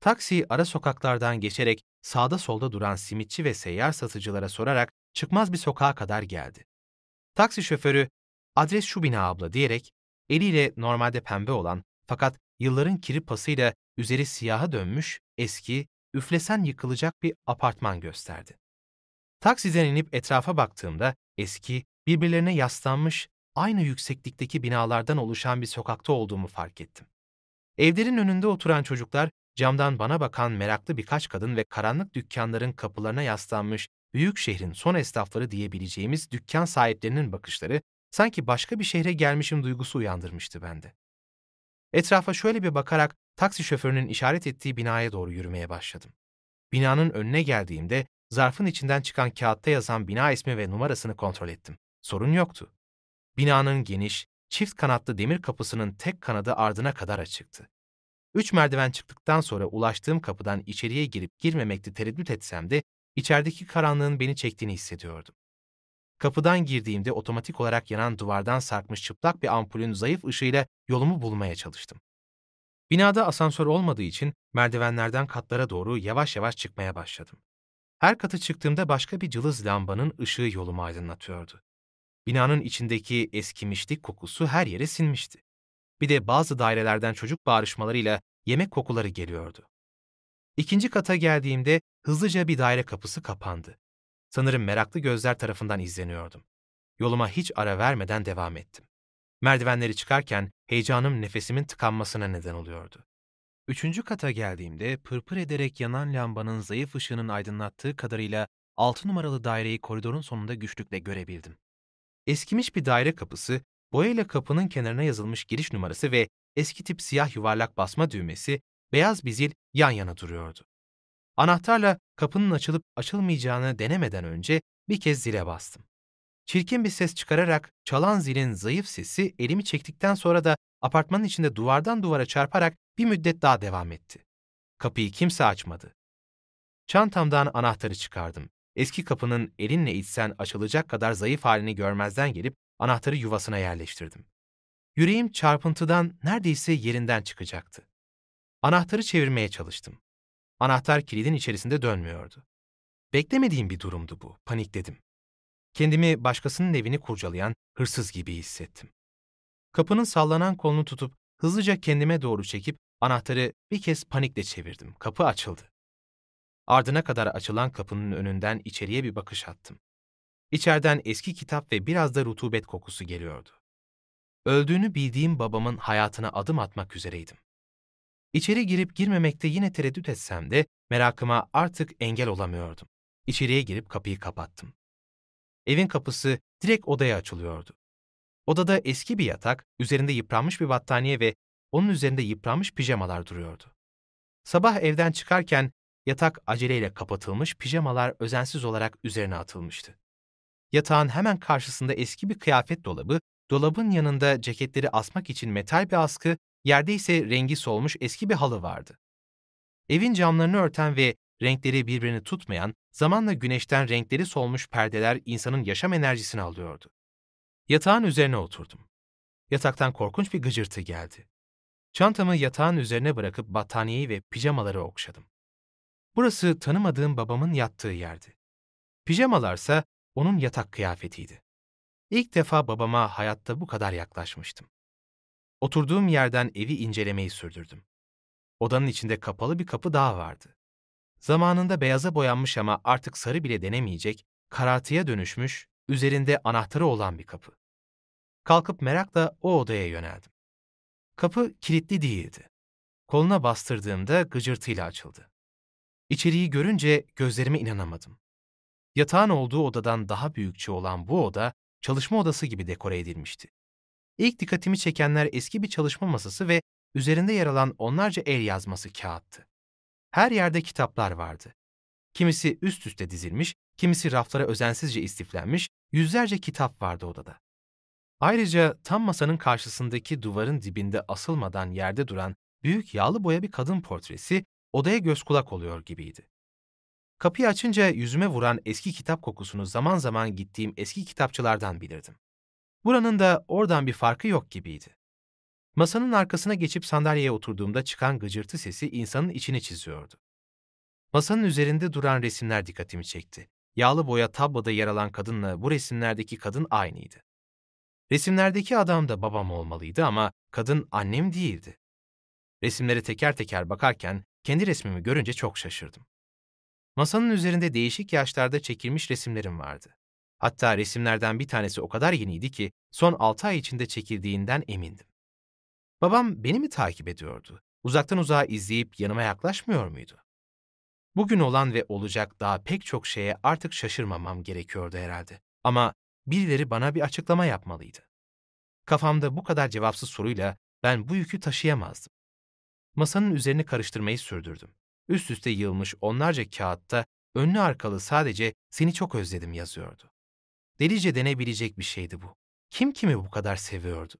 Taksi ara sokaklardan geçerek sağda solda duran simitçi ve seyyar satıcılara sorarak çıkmaz bir sokağa kadar geldi. Taksi şoförü, adres şu bina abla diyerek eliyle normalde pembe olan fakat yılların kiri pasıyla üzeri siyaha dönmüş eski, üflesen yıkılacak bir apartman gösterdi. Taksiden inip etrafa baktığımda eski, birbirlerine yaslanmış, aynı yükseklikteki binalardan oluşan bir sokakta olduğumu fark ettim. Evlerin önünde oturan çocuklar, camdan bana bakan meraklı birkaç kadın ve karanlık dükkanların kapılarına yaslanmış büyük şehrin son esnafları diyebileceğimiz dükkan sahiplerinin bakışları sanki başka bir şehre gelmişim duygusu uyandırmıştı bende. Etrafa şöyle bir bakarak taksi şoförünün işaret ettiği binaya doğru yürümeye başladım. Binanın önüne geldiğimde zarfın içinden çıkan kağıtta yazan bina ismi ve numarasını kontrol ettim. Sorun yoktu. Binanın geniş, çift kanatlı demir kapısının tek kanadı ardına kadar açıktı. Üç merdiven çıktıktan sonra ulaştığım kapıdan içeriye girip girmemekte tereddüt etsem de içerideki karanlığın beni çektiğini hissediyordum. Kapıdan girdiğimde otomatik olarak yanan duvardan sarkmış çıplak bir ampulün zayıf ışığıyla yolumu bulmaya çalıştım. Binada asansör olmadığı için merdivenlerden katlara doğru yavaş yavaş çıkmaya başladım. Her katı çıktığımda başka bir cılız lambanın ışığı yolumu aydınlatıyordu. Binanın içindeki eskimişlik kokusu her yere sinmişti. Bir de bazı dairelerden çocuk bağırışmalarıyla yemek kokuları geliyordu. İkinci kata geldiğimde hızlıca bir daire kapısı kapandı. Sanırım meraklı gözler tarafından izleniyordum. Yoluma hiç ara vermeden devam ettim. Merdivenleri çıkarken heyecanım nefesimin tıkanmasına neden oluyordu. Üçüncü kata geldiğimde pırpır ederek yanan lambanın zayıf ışığının aydınlattığı kadarıyla altı numaralı daireyi koridorun sonunda güçlükle görebildim. Eskimiş bir daire kapısı, boyayla kapının kenarına yazılmış giriş numarası ve eski tip siyah yuvarlak basma düğmesi, beyaz bir zil yan yana duruyordu. Anahtarla kapının açılıp açılmayacağını denemeden önce bir kez zile bastım. Çirkin bir ses çıkararak çalan zilin zayıf sesi elimi çektikten sonra da apartmanın içinde duvardan duvara çarparak bir müddet daha devam etti. Kapıyı kimse açmadı. Çantamdan anahtarı çıkardım. Eski kapının elinle itsen açılacak kadar zayıf halini görmezden gelip anahtarı yuvasına yerleştirdim. Yüreğim çarpıntıdan neredeyse yerinden çıkacaktı. Anahtarı çevirmeye çalıştım. Anahtar kilidin içerisinde dönmüyordu. Beklemediğim bir durumdu bu, panikledim. Kendimi başkasının evini kurcalayan hırsız gibi hissettim. Kapının sallanan kolunu tutup hızlıca kendime doğru çekip anahtarı bir kez panikle çevirdim. Kapı açıldı. Ardına kadar açılan kapının önünden içeriye bir bakış attım. İçeriden eski kitap ve biraz da rutubet kokusu geliyordu. Öldüğünü bildiğim babamın hayatına adım atmak üzereydim. İçeri girip girmemekte yine tereddüt etsem de merakıma artık engel olamıyordum. İçeriye girip kapıyı kapattım. Evin kapısı direkt odaya açılıyordu. Odada eski bir yatak, üzerinde yıpranmış bir battaniye ve onun üzerinde yıpranmış pijamalar duruyordu. Sabah evden çıkarken yatak aceleyle kapatılmış, pijamalar özensiz olarak üzerine atılmıştı. Yatağın hemen karşısında eski bir kıyafet dolabı, dolabın yanında ceketleri asmak için metal bir askı, yerde ise rengi solmuş eski bir halı vardı. Evin camlarını örten ve renkleri birbirini tutmayan, zamanla güneşten renkleri solmuş perdeler insanın yaşam enerjisini alıyordu. Yatağın üzerine oturdum. Yataktan korkunç bir gıcırtı geldi. Çantamı yatağın üzerine bırakıp battaniyeyi ve pijamaları okşadım. Burası tanımadığım babamın yattığı yerdi. Pijamalarsa onun yatak kıyafetiydi. İlk defa babama hayatta bu kadar yaklaşmıştım. Oturduğum yerden evi incelemeyi sürdürdüm. Odanın içinde kapalı bir kapı daha vardı. Zamanında beyaza boyanmış ama artık sarı bile denemeyecek, karartıya dönüşmüş, üzerinde anahtarı olan bir kapı. Kalkıp merakla o odaya yöneldim. Kapı kilitli değildi. Koluna bastırdığımda gıcırtıyla açıldı. İçeriği görünce gözlerime inanamadım. Yatağın olduğu odadan daha büyükçe olan bu oda, çalışma odası gibi dekore edilmişti. İlk dikkatimi çekenler eski bir çalışma masası ve üzerinde yer alan onlarca el yazması kağıttı. Her yerde kitaplar vardı. Kimisi üst üste dizilmiş, kimisi raflara özensizce istiflenmiş, yüzlerce kitap vardı odada. Ayrıca tam masanın karşısındaki duvarın dibinde asılmadan yerde duran büyük yağlı boya bir kadın portresi odaya göz kulak oluyor gibiydi. Kapıyı açınca yüzüme vuran eski kitap kokusunu zaman zaman gittiğim eski kitapçılardan bilirdim. Buranın da oradan bir farkı yok gibiydi. Masanın arkasına geçip sandalyeye oturduğumda çıkan gıcırtı sesi insanın içini çiziyordu. Masanın üzerinde duran resimler dikkatimi çekti. Yağlı boya tabloda yer alan kadınla bu resimlerdeki kadın aynıydı. Resimlerdeki adam da babam olmalıydı ama kadın annem değildi. Resimleri teker teker bakarken kendi resmimi görünce çok şaşırdım. Masanın üzerinde değişik yaşlarda çekilmiş resimlerim vardı. Hatta resimlerden bir tanesi o kadar yeniydi ki son 6 ay içinde çekildiğinden emindim. Babam beni mi takip ediyordu? Uzaktan uzağa izleyip yanıma yaklaşmıyor muydu? Bugün olan ve olacak daha pek çok şeye artık şaşırmamam gerekiyordu herhalde. Ama birileri bana bir açıklama yapmalıydı. Kafamda bu kadar cevapsız soruyla ben bu yükü taşıyamazdım. Masanın üzerini karıştırmayı sürdürdüm. Üst üste yığılmış onlarca kağıtta önlü arkalı sadece seni çok özledim yazıyordu. Delice denebilecek bir şeydi bu. Kim kimi bu kadar seviyordu?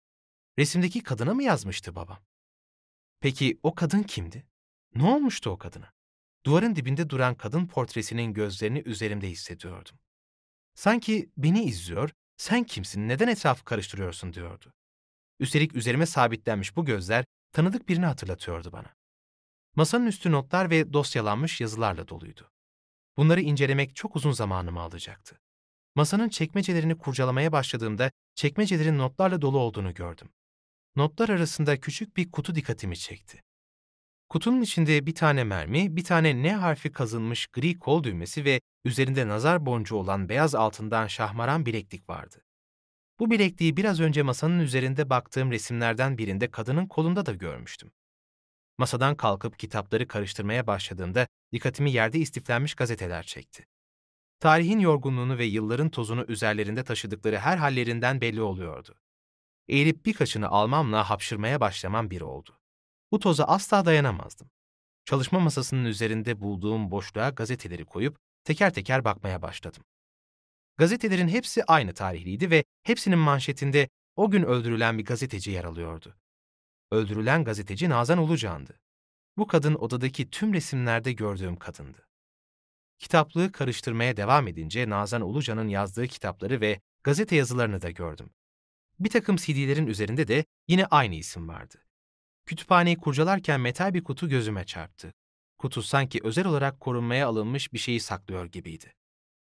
Resimdeki kadına mı yazmıştı babam? Peki o kadın kimdi? Ne olmuştu o kadına? Duvarın dibinde duran kadın portresinin gözlerini üzerimde hissediyordum. Sanki beni izliyor, sen kimsin, neden etrafı karıştırıyorsun diyordu. Üstelik üzerime sabitlenmiş bu gözler tanıdık birini hatırlatıyordu bana. Masanın üstü notlar ve dosyalanmış yazılarla doluydu. Bunları incelemek çok uzun zamanımı alacaktı. Masanın çekmecelerini kurcalamaya başladığımda çekmecelerin notlarla dolu olduğunu gördüm. Notlar arasında küçük bir kutu dikkatimi çekti. Kutunun içinde bir tane mermi, bir tane N harfi kazınmış gri kol düğmesi ve üzerinde nazar boncuğu olan beyaz altından şahmaran bileklik vardı. Bu bilekliği biraz önce masanın üzerinde baktığım resimlerden birinde kadının kolunda da görmüştüm. Masadan kalkıp kitapları karıştırmaya başladığımda dikkatimi yerde istiflenmiş gazeteler çekti. Tarihin yorgunluğunu ve yılların tozunu üzerlerinde taşıdıkları her hallerinden belli oluyordu. Eğilip birkaçını almamla hapşırmaya başlamam bir oldu. Bu toza asla dayanamazdım. Çalışma masasının üzerinde bulduğum boşluğa gazeteleri koyup teker teker bakmaya başladım. Gazetelerin hepsi aynı tarihliydi ve hepsinin manşetinde o gün öldürülen bir gazeteci yer alıyordu. Öldürülen gazeteci Nazan Ulucan'dı. Bu kadın odadaki tüm resimlerde gördüğüm kadındı. Kitaplığı karıştırmaya devam edince Nazan Ulucan'ın yazdığı kitapları ve gazete yazılarını da gördüm. Bir takım CD'lerin üzerinde de yine aynı isim vardı. Kütüphaneyi kurcalarken metal bir kutu gözüme çarptı. Kutu sanki özel olarak korunmaya alınmış bir şeyi saklıyor gibiydi.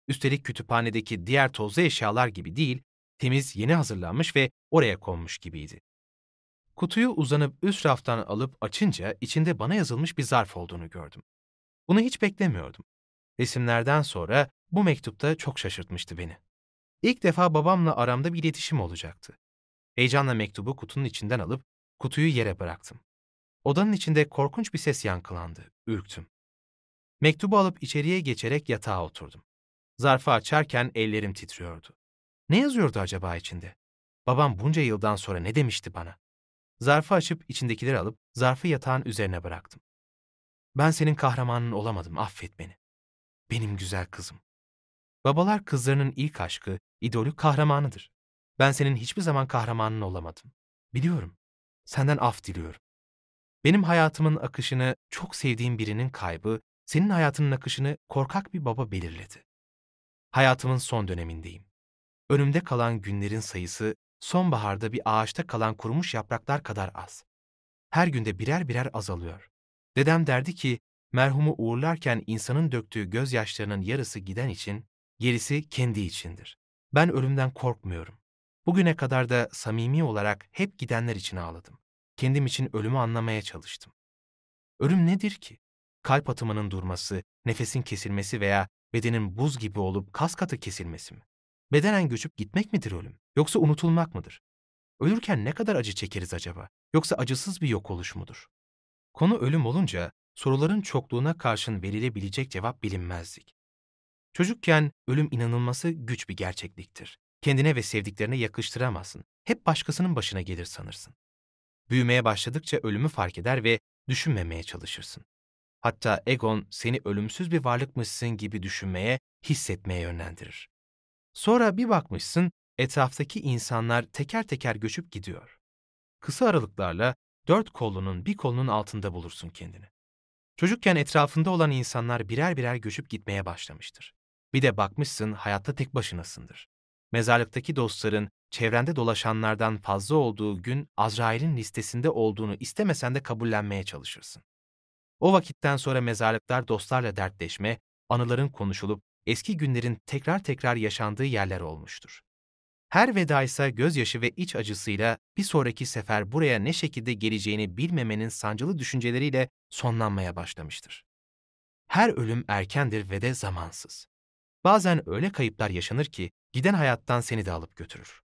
Üstelik kütüphanedeki diğer tozlu eşyalar gibi değil, temiz, yeni hazırlanmış ve oraya konmuş gibiydi. Kutuyu uzanıp üst raftan alıp açınca içinde bana yazılmış bir zarf olduğunu gördüm. Bunu hiç beklemiyordum. Resimlerden sonra bu mektupta çok şaşırtmıştı beni. İlk defa babamla aramda bir iletişim olacaktı. Heyecanla mektubu kutunun içinden alıp kutuyu yere bıraktım. Odanın içinde korkunç bir ses yankılandı. Ürktüm. Mektubu alıp içeriye geçerek yatağa oturdum. Zarfı açarken ellerim titriyordu. Ne yazıyordu acaba içinde? Babam bunca yıldan sonra ne demişti bana? Zarfı açıp içindekileri alıp zarfı yatağın üzerine bıraktım. Ben senin kahramanın olamadım, affet beni. Benim güzel kızım. Babalar kızlarının ilk aşkı, idolü kahramanıdır. Ben senin hiçbir zaman kahramanın olamadım. Biliyorum. Senden af diliyorum. Benim hayatımın akışını çok sevdiğim birinin kaybı, senin hayatının akışını korkak bir baba belirledi. Hayatımın son dönemindeyim. Önümde kalan günlerin sayısı sonbaharda bir ağaçta kalan kurumuş yapraklar kadar az. Her günde birer birer azalıyor. Dedem derdi ki, merhumu uğurlarken insanın döktüğü gözyaşlarının yarısı giden için, gerisi kendi içindir. Ben ölümden korkmuyorum. Bugüne kadar da samimi olarak hep gidenler için ağladım. Kendim için ölümü anlamaya çalıştım. Ölüm nedir ki? Kalp atımının durması, nefesin kesilmesi veya bedenin buz gibi olup kas katı kesilmesi mi? Bedenen göçüp gitmek midir ölüm? Yoksa unutulmak mıdır? Ölürken ne kadar acı çekeriz acaba? Yoksa acısız bir yok oluş mudur? Konu ölüm olunca soruların çokluğuna karşın verilebilecek cevap bilinmezdik. Çocukken ölüm inanılması güç bir gerçekliktir. Kendine ve sevdiklerine yakıştıramazsın. Hep başkasının başına gelir sanırsın. Büyümeye başladıkça ölümü fark eder ve düşünmemeye çalışırsın. Hatta egon seni ölümsüz bir varlıkmışsın gibi düşünmeye, hissetmeye yönlendirir. Sonra bir bakmışsın, etraftaki insanlar teker teker göçüp gidiyor. Kısa aralıklarla dört kolunun bir kolunun altında bulursun kendini. Çocukken etrafında olan insanlar birer birer göçüp gitmeye başlamıştır. Bir de bakmışsın hayatta tek başınasındır. Mezarlıktaki dostların çevrende dolaşanlardan fazla olduğu gün Azrail'in listesinde olduğunu istemesen de kabullenmeye çalışırsın. O vakitten sonra mezarlıklar dostlarla dertleşme, anıların konuşulup eski günlerin tekrar tekrar yaşandığı yerler olmuştur. Her veda ise gözyaşı ve iç acısıyla bir sonraki sefer buraya ne şekilde geleceğini bilmemenin sancılı düşünceleriyle sonlanmaya başlamıştır. Her ölüm erkendir ve de zamansız. Bazen öyle kayıplar yaşanır ki giden hayattan seni de alıp götürür.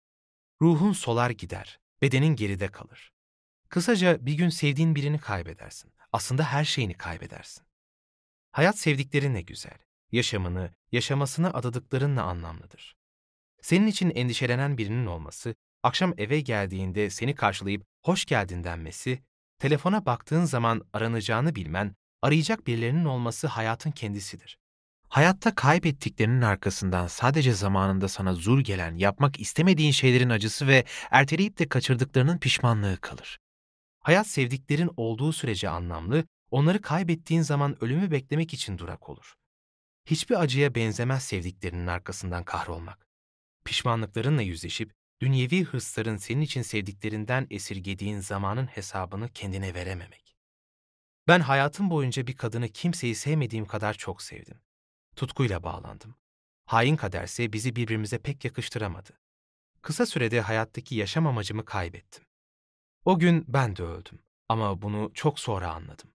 Ruhun solar gider, bedenin geride kalır. Kısaca bir gün sevdiğin birini kaybedersin. Aslında her şeyini kaybedersin. Hayat sevdiklerinle güzel. Yaşamını, yaşamasını adadıklarınla anlamlıdır. Senin için endişelenen birinin olması, akşam eve geldiğinde seni karşılayıp hoş geldin denmesi, telefona baktığın zaman aranacağını bilmen, arayacak birilerinin olması hayatın kendisidir. Hayatta kaybettiklerinin arkasından sadece zamanında sana zul gelen, yapmak istemediğin şeylerin acısı ve erteleyip de kaçırdıklarının pişmanlığı kalır. Hayat sevdiklerin olduğu sürece anlamlı, onları kaybettiğin zaman ölümü beklemek için durak olur. Hiçbir acıya benzemez sevdiklerinin arkasından kahrolmak. Pişmanlıklarınla yüzleşip, dünyevi hırsların senin için sevdiklerinden esirgediğin zamanın hesabını kendine verememek. Ben hayatım boyunca bir kadını kimseyi sevmediğim kadar çok sevdim. Tutkuyla bağlandım. Hain kaderse bizi birbirimize pek yakıştıramadı. Kısa sürede hayattaki yaşam amacımı kaybettim. O gün ben de öldüm ama bunu çok sonra anladım.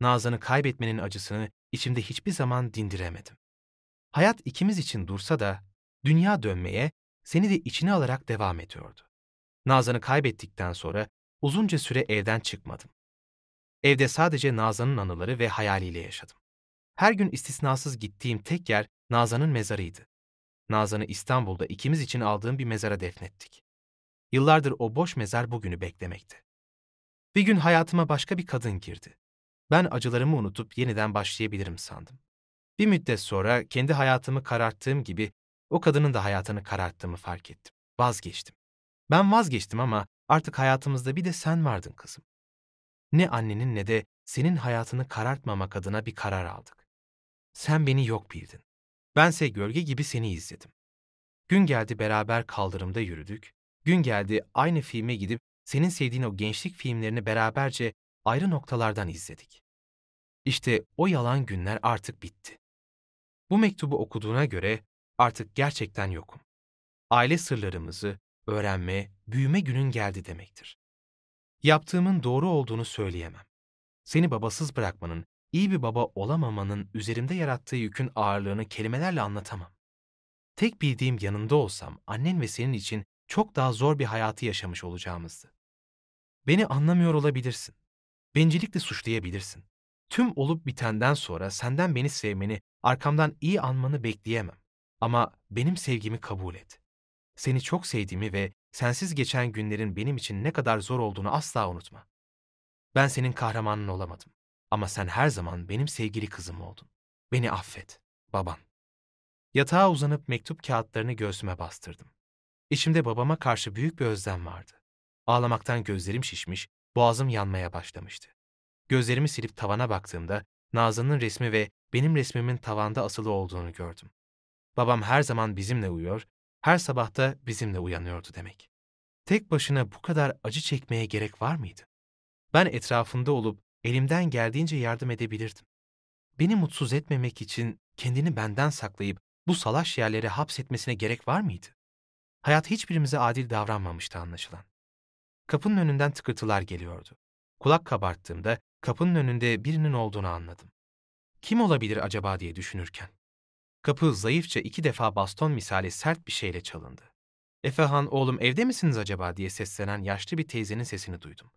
Nazan'ı kaybetmenin acısını içimde hiçbir zaman dindiremedim. Hayat ikimiz için dursa da dünya dönmeye, seni de içine alarak devam ediyordu. Nazan'ı kaybettikten sonra uzunca süre evden çıkmadım. Evde sadece Nazan'ın anıları ve hayaliyle yaşadım. Her gün istisnasız gittiğim tek yer Nazan'ın mezarıydı. Nazan'ı İstanbul'da ikimiz için aldığım bir mezara defnettik. Yıllardır o boş mezar bugünü beklemekte. Bir gün hayatıma başka bir kadın girdi. Ben acılarımı unutup yeniden başlayabilirim sandım. Bir müddet sonra kendi hayatımı kararttığım gibi o kadının da hayatını kararttığımı fark ettim. Vazgeçtim. Ben vazgeçtim ama artık hayatımızda bir de sen vardın kızım. Ne annenin ne de senin hayatını karartmamak adına bir karar aldık. Sen beni yok bildin. Bense gölge gibi seni izledim. Gün geldi beraber kaldırımda yürüdük. Gün geldi aynı filme gidip senin sevdiğin o gençlik filmlerini beraberce ayrı noktalardan izledik. İşte o yalan günler artık bitti. Bu mektubu okuduğuna göre artık gerçekten yokum. Aile sırlarımızı öğrenme, büyüme günün geldi demektir. Yaptığımın doğru olduğunu söyleyemem. Seni babasız bırakmanın, iyi bir baba olamamanın üzerimde yarattığı yükün ağırlığını kelimelerle anlatamam. Tek bildiğim yanında olsam annen ve senin için çok daha zor bir hayatı yaşamış olacağımızdı. Beni anlamıyor olabilirsin. Bencillikle suçlayabilirsin. Tüm olup bitenden sonra senden beni sevmeni, arkamdan iyi anmanı bekleyemem. Ama benim sevgimi kabul et. Seni çok sevdiğimi ve sensiz geçen günlerin benim için ne kadar zor olduğunu asla unutma. Ben senin kahramanın olamadım. Ama sen her zaman benim sevgili kızım oldun. Beni affet, baban. Yatağa uzanıp mektup kağıtlarını göğsüme bastırdım. İçimde babama karşı büyük bir özlem vardı. Ağlamaktan gözlerim şişmiş, boğazım yanmaya başlamıştı. Gözlerimi silip tavana baktığımda Nazan'ın resmi ve benim resmimin tavanda asılı olduğunu gördüm. Babam her zaman bizimle uyuyor, her sabah da bizimle uyanıyordu demek. Tek başına bu kadar acı çekmeye gerek var mıydı? Ben etrafında olup elimden geldiğince yardım edebilirdim. Beni mutsuz etmemek için kendini benden saklayıp bu salaş yerlere hapsetmesine gerek var mıydı? Hayat hiçbirimize adil davranmamıştı anlaşılan. Kapının önünden tıkırtılar geliyordu. Kulak kabarttığımda kapının önünde birinin olduğunu anladım. Kim olabilir acaba diye düşünürken. Kapı zayıfça iki defa baston misali sert bir şeyle çalındı. Efehan oğlum evde misiniz acaba diye seslenen yaşlı bir teyzenin sesini duydum.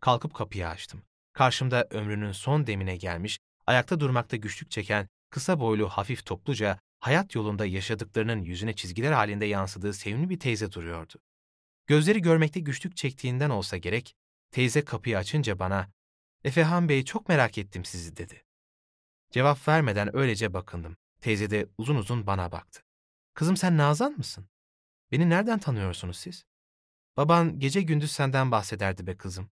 Kalkıp kapıyı açtım. Karşımda ömrünün son demine gelmiş, ayakta durmakta güçlük çeken, kısa boylu hafif topluca, hayat yolunda yaşadıklarının yüzüne çizgiler halinde yansıdığı sevimli bir teyze duruyordu. Gözleri görmekte güçlük çektiğinden olsa gerek, teyze kapıyı açınca bana, Efehan Bey çok merak ettim sizi dedi. Cevap vermeden öylece bakındım. Teyze de uzun uzun bana baktı. Kızım sen Nazan mısın? Beni nereden tanıyorsunuz siz? Baban gece gündüz senden bahsederdi be kızım.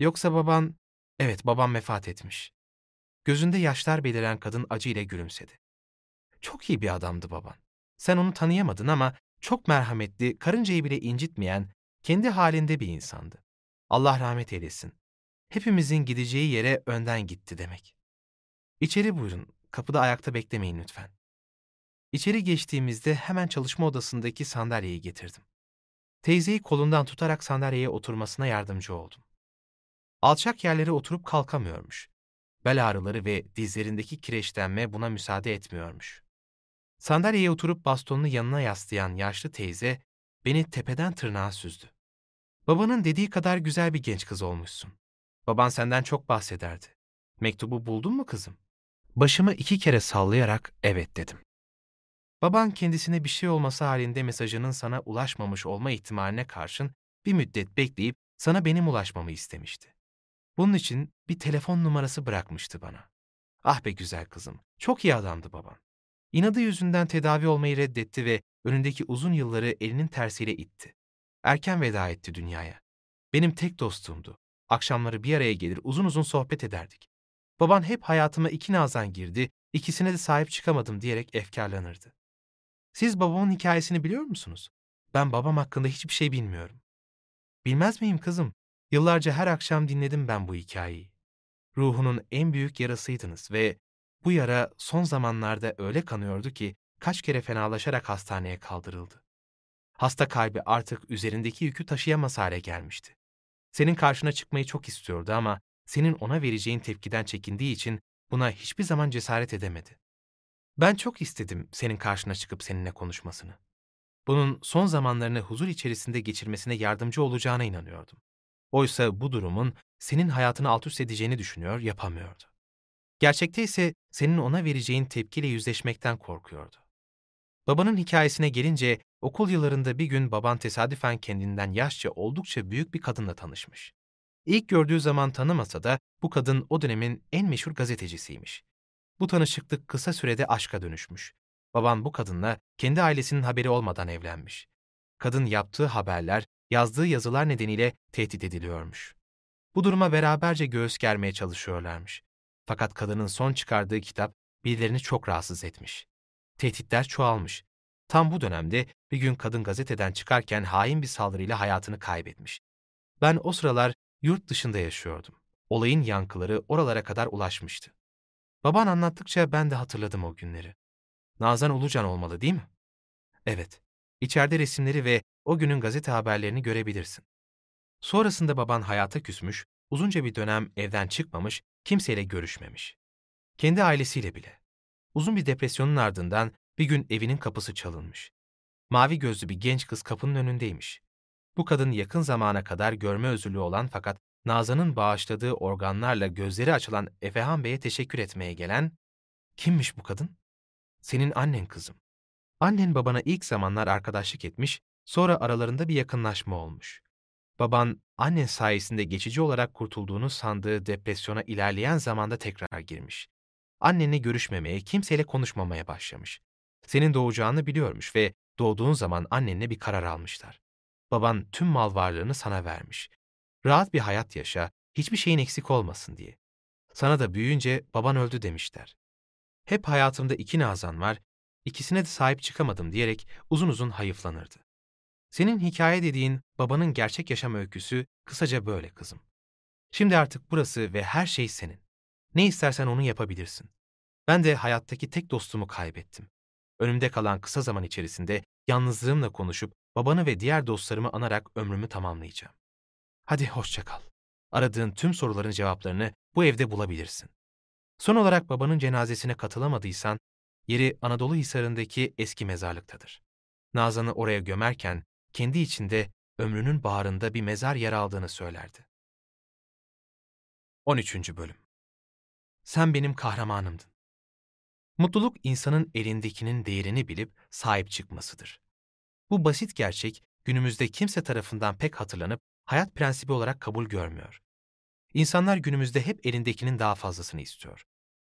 Yoksa baban... Evet babam vefat etmiş. Gözünde yaşlar beliren kadın acıyla gülümsedi. Çok iyi bir adamdı baban. Sen onu tanıyamadın ama çok merhametli, karıncayı bile incitmeyen, kendi halinde bir insandı. Allah rahmet eylesin. Hepimizin gideceği yere önden gitti demek. İçeri buyurun, kapıda ayakta beklemeyin lütfen. İçeri geçtiğimizde hemen çalışma odasındaki sandalyeyi getirdim. Teyzeyi kolundan tutarak sandalyeye oturmasına yardımcı oldum. Alçak yerlere oturup kalkamıyormuş. Bel ağrıları ve dizlerindeki kireçlenme buna müsaade etmiyormuş. Sandalyeye oturup bastonunu yanına yaslayan yaşlı teyze beni tepeden tırnağa süzdü. Babanın dediği kadar güzel bir genç kız olmuşsun. Baban senden çok bahsederdi. Mektubu buldun mu kızım? Başımı iki kere sallayarak evet dedim. Baban kendisine bir şey olması halinde mesajının sana ulaşmamış olma ihtimaline karşın bir müddet bekleyip sana benim ulaşmamı istemişti. Bunun için bir telefon numarası bırakmıştı bana. Ah be güzel kızım, çok iyi adamdı baban. İnadı yüzünden tedavi olmayı reddetti ve önündeki uzun yılları elinin tersiyle itti. Erken veda etti dünyaya. Benim tek dostumdu. Akşamları bir araya gelir uzun uzun sohbet ederdik. Baban hep hayatıma iki nazan girdi, ikisine de sahip çıkamadım diyerek efkarlanırdı. Siz babamın hikayesini biliyor musunuz? Ben babam hakkında hiçbir şey bilmiyorum. Bilmez miyim kızım? Yıllarca her akşam dinledim ben bu hikayeyi. Ruhunun en büyük yarasıydınız ve bu yara son zamanlarda öyle kanıyordu ki kaç kere fenalaşarak hastaneye kaldırıldı. Hasta kalbi artık üzerindeki yükü taşıyamaz hale gelmişti. Senin karşına çıkmayı çok istiyordu ama senin ona vereceğin tepkiden çekindiği için buna hiçbir zaman cesaret edemedi. Ben çok istedim senin karşına çıkıp seninle konuşmasını. Bunun son zamanlarını huzur içerisinde geçirmesine yardımcı olacağına inanıyordum. Oysa bu durumun senin hayatını alt üst edeceğini düşünüyor, yapamıyordu. Gerçekte ise senin ona vereceğin tepkiyle yüzleşmekten korkuyordu. Babanın hikayesine gelince okul yıllarında bir gün baban tesadüfen kendinden yaşça oldukça büyük bir kadınla tanışmış. İlk gördüğü zaman tanımasa da bu kadın o dönemin en meşhur gazetecisiymiş. Bu tanışıklık kısa sürede aşka dönüşmüş. Baban bu kadınla kendi ailesinin haberi olmadan evlenmiş. Kadın yaptığı haberler, yazdığı yazılar nedeniyle tehdit ediliyormuş. Bu duruma beraberce göğüs germeye çalışıyorlarmış. Fakat kadının son çıkardığı kitap birilerini çok rahatsız etmiş. Tehditler çoğalmış. Tam bu dönemde bir gün kadın gazeteden çıkarken hain bir saldırıyla hayatını kaybetmiş. Ben o sıralar yurt dışında yaşıyordum. Olayın yankıları oralara kadar ulaşmıştı. Baban anlattıkça ben de hatırladım o günleri. Nazan Ulucan olmalı değil mi? Evet. İçeride resimleri ve o günün gazete haberlerini görebilirsin. Sonrasında baban hayata küsmüş, uzunca bir dönem evden çıkmamış, kimseyle görüşmemiş. Kendi ailesiyle bile. Uzun bir depresyonun ardından bir gün evinin kapısı çalınmış. Mavi gözlü bir genç kız kapının önündeymiş. Bu kadın yakın zamana kadar görme özürlüğü olan fakat Nazan'ın bağışladığı organlarla gözleri açılan Efehan Bey'e teşekkür etmeye gelen, kimmiş bu kadın? Senin annen kızım. Annen babana ilk zamanlar arkadaşlık etmiş, sonra aralarında bir yakınlaşma olmuş. Baban, annen sayesinde geçici olarak kurtulduğunu sandığı depresyona ilerleyen zamanda tekrar girmiş. Annenle görüşmemeye, kimseyle konuşmamaya başlamış. Senin doğacağını biliyormuş ve doğduğun zaman annenle bir karar almışlar. Baban tüm mal varlığını sana vermiş. Rahat bir hayat yaşa, hiçbir şeyin eksik olmasın diye. Sana da büyüyünce baban öldü demişler. Hep hayatımda iki Nazan var, ikisine de sahip çıkamadım diyerek uzun uzun hayıflanırdı. Senin hikaye dediğin babanın gerçek yaşam öyküsü kısaca böyle kızım. Şimdi artık burası ve her şey senin. Ne istersen onu yapabilirsin. Ben de hayattaki tek dostumu kaybettim. Önümde kalan kısa zaman içerisinde yalnızlığımla konuşup babanı ve diğer dostlarımı anarak ömrümü tamamlayacağım. Hadi hoşça kal. Aradığın tüm soruların cevaplarını bu evde bulabilirsin. Son olarak babanın cenazesine katılamadıysan, yeri Anadolu Hisarı'ndaki eski mezarlıktadır. Nazan'ı oraya gömerken kendi içinde ömrünün baharında bir mezar yer aldığını söylerdi. 13. Bölüm Sen benim kahramanımdın. Mutluluk insanın elindekinin değerini bilip sahip çıkmasıdır. Bu basit gerçek günümüzde kimse tarafından pek hatırlanıp hayat prensibi olarak kabul görmüyor. İnsanlar günümüzde hep elindekinin daha fazlasını istiyor.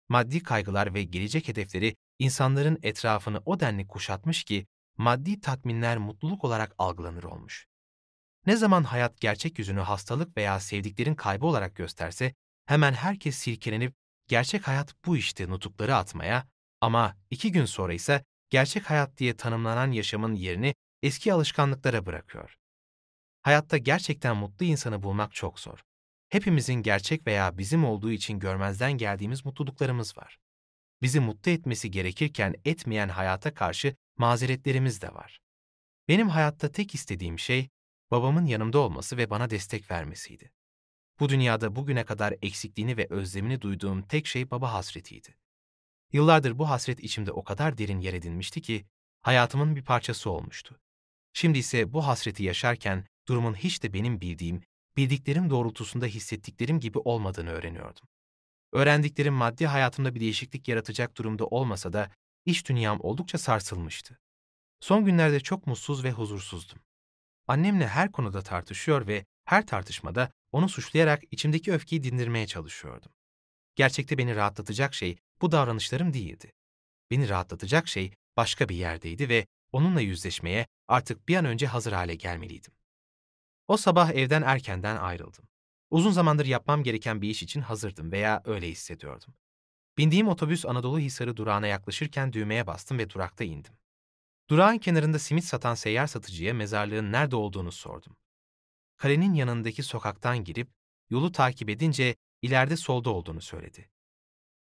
Maddi kaygılar ve gelecek hedefleri insanların etrafını o denli kuşatmış ki maddi tatminler mutluluk olarak algılanır olmuş. Ne zaman hayat gerçek yüzünü hastalık veya sevdiklerin kaybı olarak gösterse, hemen herkes silkelenip gerçek hayat bu işte nutukları atmaya ama iki gün sonra ise gerçek hayat diye tanımlanan yaşamın yerini eski alışkanlıklara bırakıyor. Hayatta gerçekten mutlu insanı bulmak çok zor. Hepimizin gerçek veya bizim olduğu için görmezden geldiğimiz mutluluklarımız var. Bizi mutlu etmesi gerekirken etmeyen hayata karşı mazeretlerimiz de var. Benim hayatta tek istediğim şey babamın yanımda olması ve bana destek vermesiydi. Bu dünyada bugüne kadar eksikliğini ve özlemini duyduğum tek şey baba hasretiydi. Yıllardır bu hasret içimde o kadar derin yer edinmişti ki hayatımın bir parçası olmuştu. Şimdi ise bu hasreti yaşarken durumun hiç de benim bildiğim, bildiklerim doğrultusunda hissettiklerim gibi olmadığını öğreniyordum. Öğrendiklerim maddi hayatımda bir değişiklik yaratacak durumda olmasa da iç dünyam oldukça sarsılmıştı. Son günlerde çok mutsuz ve huzursuzdum. Annemle her konuda tartışıyor ve her tartışmada onu suçlayarak içimdeki öfkeyi dindirmeye çalışıyordum. Gerçekte beni rahatlatacak şey bu davranışlarım değildi. Beni rahatlatacak şey başka bir yerdeydi ve onunla yüzleşmeye artık bir an önce hazır hale gelmeliydim. O sabah evden erkenden ayrıldım. Uzun zamandır yapmam gereken bir iş için hazırdım veya öyle hissediyordum. Bindiğim otobüs Anadolu Hisarı durağına yaklaşırken düğmeye bastım ve durakta indim. Durağın kenarında simit satan seyyar satıcıya mezarlığın nerede olduğunu sordum. Kalenin yanındaki sokaktan girip yolu takip edince ileride solda olduğunu söyledi.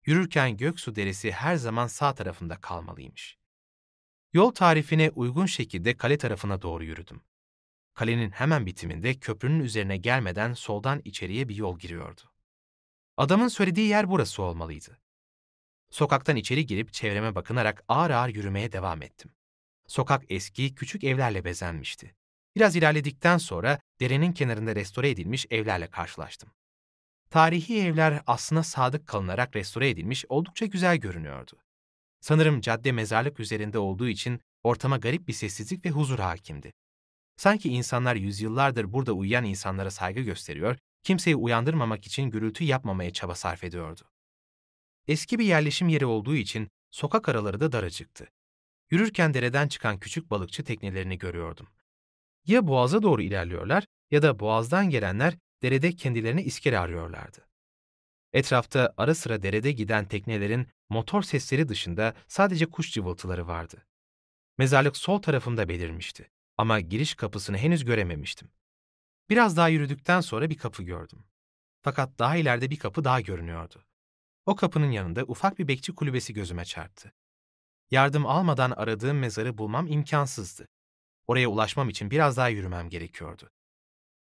Yürürken Göksu Deresi her zaman sağ tarafında kalmalıymış. Yol tarifine uygun şekilde kale tarafına doğru yürüdüm. Kalenin hemen bitiminde köprünün üzerine gelmeden soldan içeriye bir yol giriyordu. Adamın söylediği yer burası olmalıydı. Sokaktan içeri girip çevreme bakınarak ağır ağır yürümeye devam ettim. Sokak eski, küçük evlerle bezenmişti. Biraz ilerledikten sonra derenin kenarında restore edilmiş evlerle karşılaştım. Tarihi evler aslına sadık kalınarak restore edilmiş oldukça güzel görünüyordu. Sanırım cadde mezarlık üzerinde olduğu için ortama garip bir sessizlik ve huzur hakimdi. Sanki insanlar yüzyıllardır burada uyuyan insanlara saygı gösteriyor, kimseyi uyandırmamak için gürültü yapmamaya çaba sarf ediyordu. Eski bir yerleşim yeri olduğu için sokak araları da daracıktı. Yürürken dereden çıkan küçük balıkçı teknelerini görüyordum. Ya boğaza doğru ilerliyorlar ya da boğazdan gelenler derede kendilerine iskele arıyorlardı. Etrafta ara sıra derede giden teknelerin motor sesleri dışında sadece kuş cıvıltıları vardı. Mezarlık sol tarafımda belirmişti ama giriş kapısını henüz görememiştim. Biraz daha yürüdükten sonra bir kapı gördüm. Fakat daha ileride bir kapı daha görünüyordu. O kapının yanında ufak bir bekçi kulübesi gözüme çarptı. Yardım almadan aradığım mezarı bulmam imkansızdı. Oraya ulaşmam için biraz daha yürümem gerekiyordu.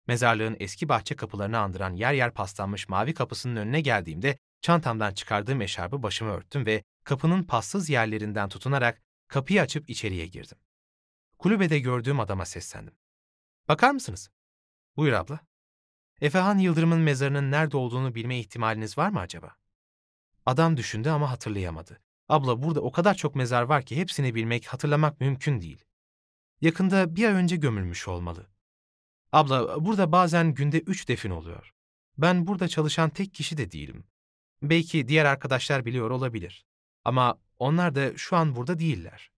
Mezarlığın eski bahçe kapılarını andıran yer yer paslanmış mavi kapısının önüne geldiğimde çantamdan çıkardığım eşarbı başımı örttüm ve kapının passız yerlerinden tutunarak kapıyı açıp içeriye girdim. Kulübede gördüğüm adama seslendim. Bakar mısınız? Buyur abla. Efehan Yıldırım'ın mezarının nerede olduğunu bilme ihtimaliniz var mı acaba? Adam düşündü ama hatırlayamadı. Abla burada o kadar çok mezar var ki hepsini bilmek, hatırlamak mümkün değil. Yakında bir ay önce gömülmüş olmalı. Abla burada bazen günde üç defin oluyor. Ben burada çalışan tek kişi de değilim. Belki diğer arkadaşlar biliyor olabilir. Ama onlar da şu an burada değiller.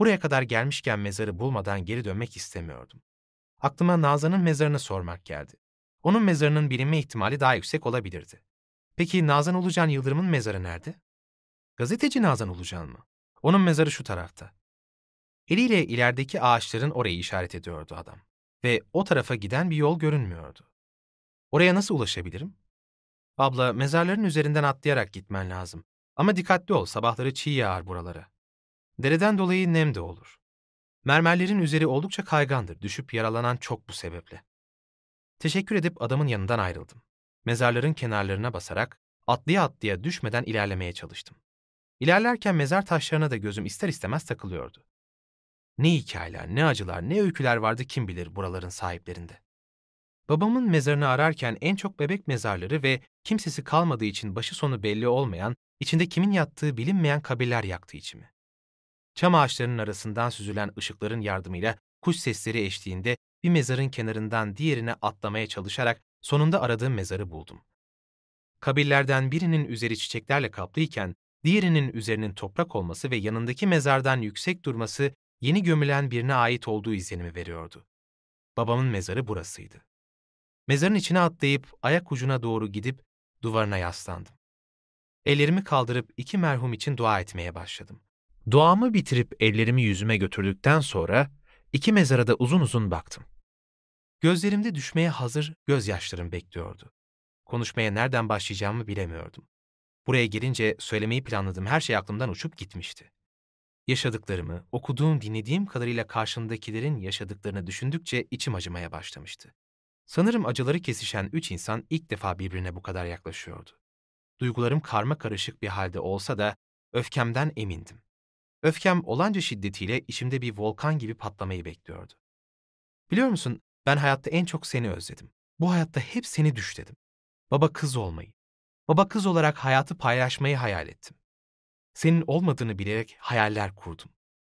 Buraya kadar gelmişken mezarı bulmadan geri dönmek istemiyordum. Aklıma Nazan'ın mezarını sormak geldi. Onun mezarının bilinme ihtimali daha yüksek olabilirdi. Peki Nazan Ulucan Yıldırım'ın mezarı nerede? Gazeteci Nazan Ulucan mı? Onun mezarı şu tarafta. Eliyle ilerideki ağaçların orayı işaret ediyordu adam. Ve o tarafa giden bir yol görünmüyordu. Oraya nasıl ulaşabilirim? Abla, mezarların üzerinden atlayarak gitmen lazım. Ama dikkatli ol, sabahları çiğ yağar buralara. Dereden dolayı nem de olur. Mermerlerin üzeri oldukça kaygandır, düşüp yaralanan çok bu sebeple. Teşekkür edip adamın yanından ayrıldım. Mezarların kenarlarına basarak atlaya atlaya düşmeden ilerlemeye çalıştım. İlerlerken mezar taşlarına da gözüm ister istemez takılıyordu. Ne hikayeler, ne acılar, ne öyküler vardı kim bilir buraların sahiplerinde. Babamın mezarını ararken en çok bebek mezarları ve kimsesi kalmadığı için başı sonu belli olmayan, içinde kimin yattığı bilinmeyen kabirler yaktı içimi. Çam ağaçlarının arasından süzülen ışıkların yardımıyla kuş sesleri eşliğinde bir mezarın kenarından diğerine atlamaya çalışarak sonunda aradığım mezarı buldum. Kabirlerden birinin üzeri çiçeklerle kaplıyken diğerinin üzerinin toprak olması ve yanındaki mezardan yüksek durması yeni gömülen birine ait olduğu izlenimi veriyordu. Babamın mezarı burasıydı. Mezarın içine atlayıp ayak ucuna doğru gidip duvarına yaslandım. Ellerimi kaldırıp iki merhum için dua etmeye başladım. Duamı bitirip ellerimi yüzüme götürdükten sonra iki mezara da uzun uzun baktım. Gözlerimde düşmeye hazır gözyaşlarım bekliyordu. Konuşmaya nereden başlayacağımı bilemiyordum. Buraya gelince söylemeyi planladığım her şey aklımdan uçup gitmişti. Yaşadıklarımı, okuduğum, dinlediğim kadarıyla karşımdakilerin yaşadıklarını düşündükçe içim acımaya başlamıştı. Sanırım acıları kesişen üç insan ilk defa birbirine bu kadar yaklaşıyordu. Duygularım karma karışık bir halde olsa da öfkemden emindim. Öfkem olanca şiddetiyle içimde bir volkan gibi patlamayı bekliyordu. Biliyor musun, ben hayatta en çok seni özledim. Bu hayatta hep seni düşledim. Baba kız olmayı, baba kız olarak hayatı paylaşmayı hayal ettim. Senin olmadığını bilerek hayaller kurdum.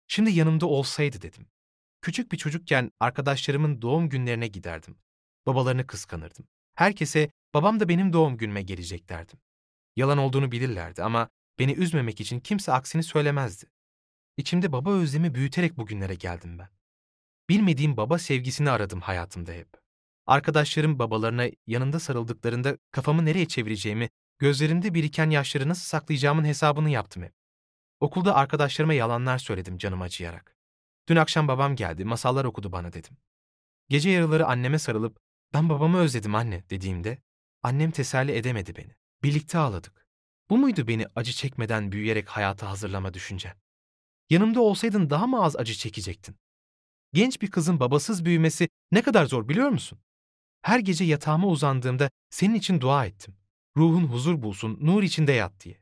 Şimdi yanımda olsaydı dedim. Küçük bir çocukken arkadaşlarımın doğum günlerine giderdim. Babalarını kıskanırdım. Herkese babam da benim doğum günüme gelecek derdim. Yalan olduğunu bilirlerdi ama beni üzmemek için kimse aksini söylemezdi. İçimde baba özlemi büyüterek bugünlere geldim ben. Bilmediğim baba sevgisini aradım hayatımda hep. Arkadaşlarım babalarına yanında sarıldıklarında kafamı nereye çevireceğimi, gözlerimde biriken yaşları nasıl saklayacağımın hesabını yaptım hep. Okulda arkadaşlarıma yalanlar söyledim canım acıyarak. Dün akşam babam geldi, masallar okudu bana dedim. Gece yarıları anneme sarılıp, ben babamı özledim anne dediğimde, annem teselli edemedi beni. Birlikte ağladık. Bu muydu beni acı çekmeden büyüyerek hayata hazırlama düşüncen? Yanımda olsaydın daha mı az acı çekecektin? Genç bir kızın babasız büyümesi ne kadar zor biliyor musun? Her gece yatağıma uzandığımda senin için dua ettim. Ruhun huzur bulsun, nur içinde yat diye.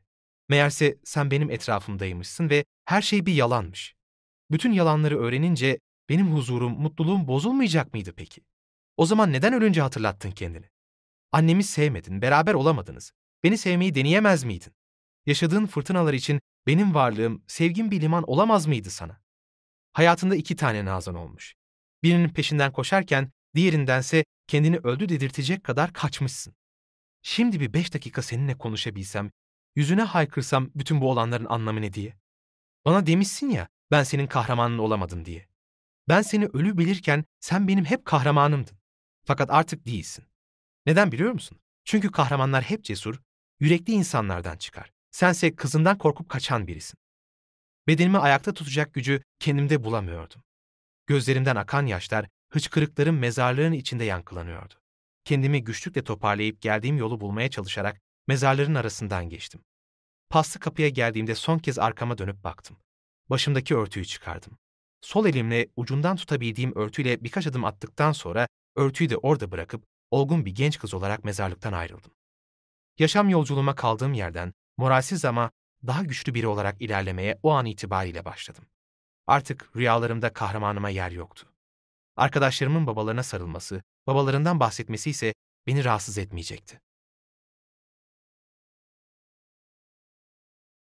Meğerse sen benim etrafımdaymışsın ve her şey bir yalanmış. Bütün yalanları öğrenince benim huzurum, mutluluğum bozulmayacak mıydı peki? O zaman neden ölünce hatırlattın kendini? Annemi sevmedin, beraber olamadınız. Beni sevmeyi deneyemez miydin? Yaşadığın fırtınalar için benim varlığım, sevgim bir liman olamaz mıydı sana? Hayatında iki tane Nazan olmuş. Birinin peşinden koşarken diğerindense kendini öldü dedirtecek kadar kaçmışsın. Şimdi bir beş dakika seninle konuşabilsem, yüzüne haykırsam bütün bu olanların anlamı ne diye. Bana demişsin ya ben senin kahramanın olamadım diye. Ben seni ölü bilirken sen benim hep kahramanımdın. Fakat artık değilsin. Neden biliyor musun? Çünkü kahramanlar hep cesur, yürekli insanlardan çıkar. Sense kızından korkup kaçan birisin. Bedenimi ayakta tutacak gücü kendimde bulamıyordum. Gözlerimden akan yaşlar, hıçkırıklarım mezarlığın içinde yankılanıyordu. Kendimi güçlükle toparlayıp geldiğim yolu bulmaya çalışarak mezarların arasından geçtim. Paslı kapıya geldiğimde son kez arkama dönüp baktım. Başımdaki örtüyü çıkardım. Sol elimle ucundan tutabildiğim örtüyle birkaç adım attıktan sonra örtüyü de orada bırakıp olgun bir genç kız olarak mezarlıktan ayrıldım. Yaşam yolculuğuma kaldığım yerden moralsiz ama daha güçlü biri olarak ilerlemeye o an itibariyle başladım. Artık rüyalarımda kahramanıma yer yoktu. Arkadaşlarımın babalarına sarılması, babalarından bahsetmesi ise beni rahatsız etmeyecekti.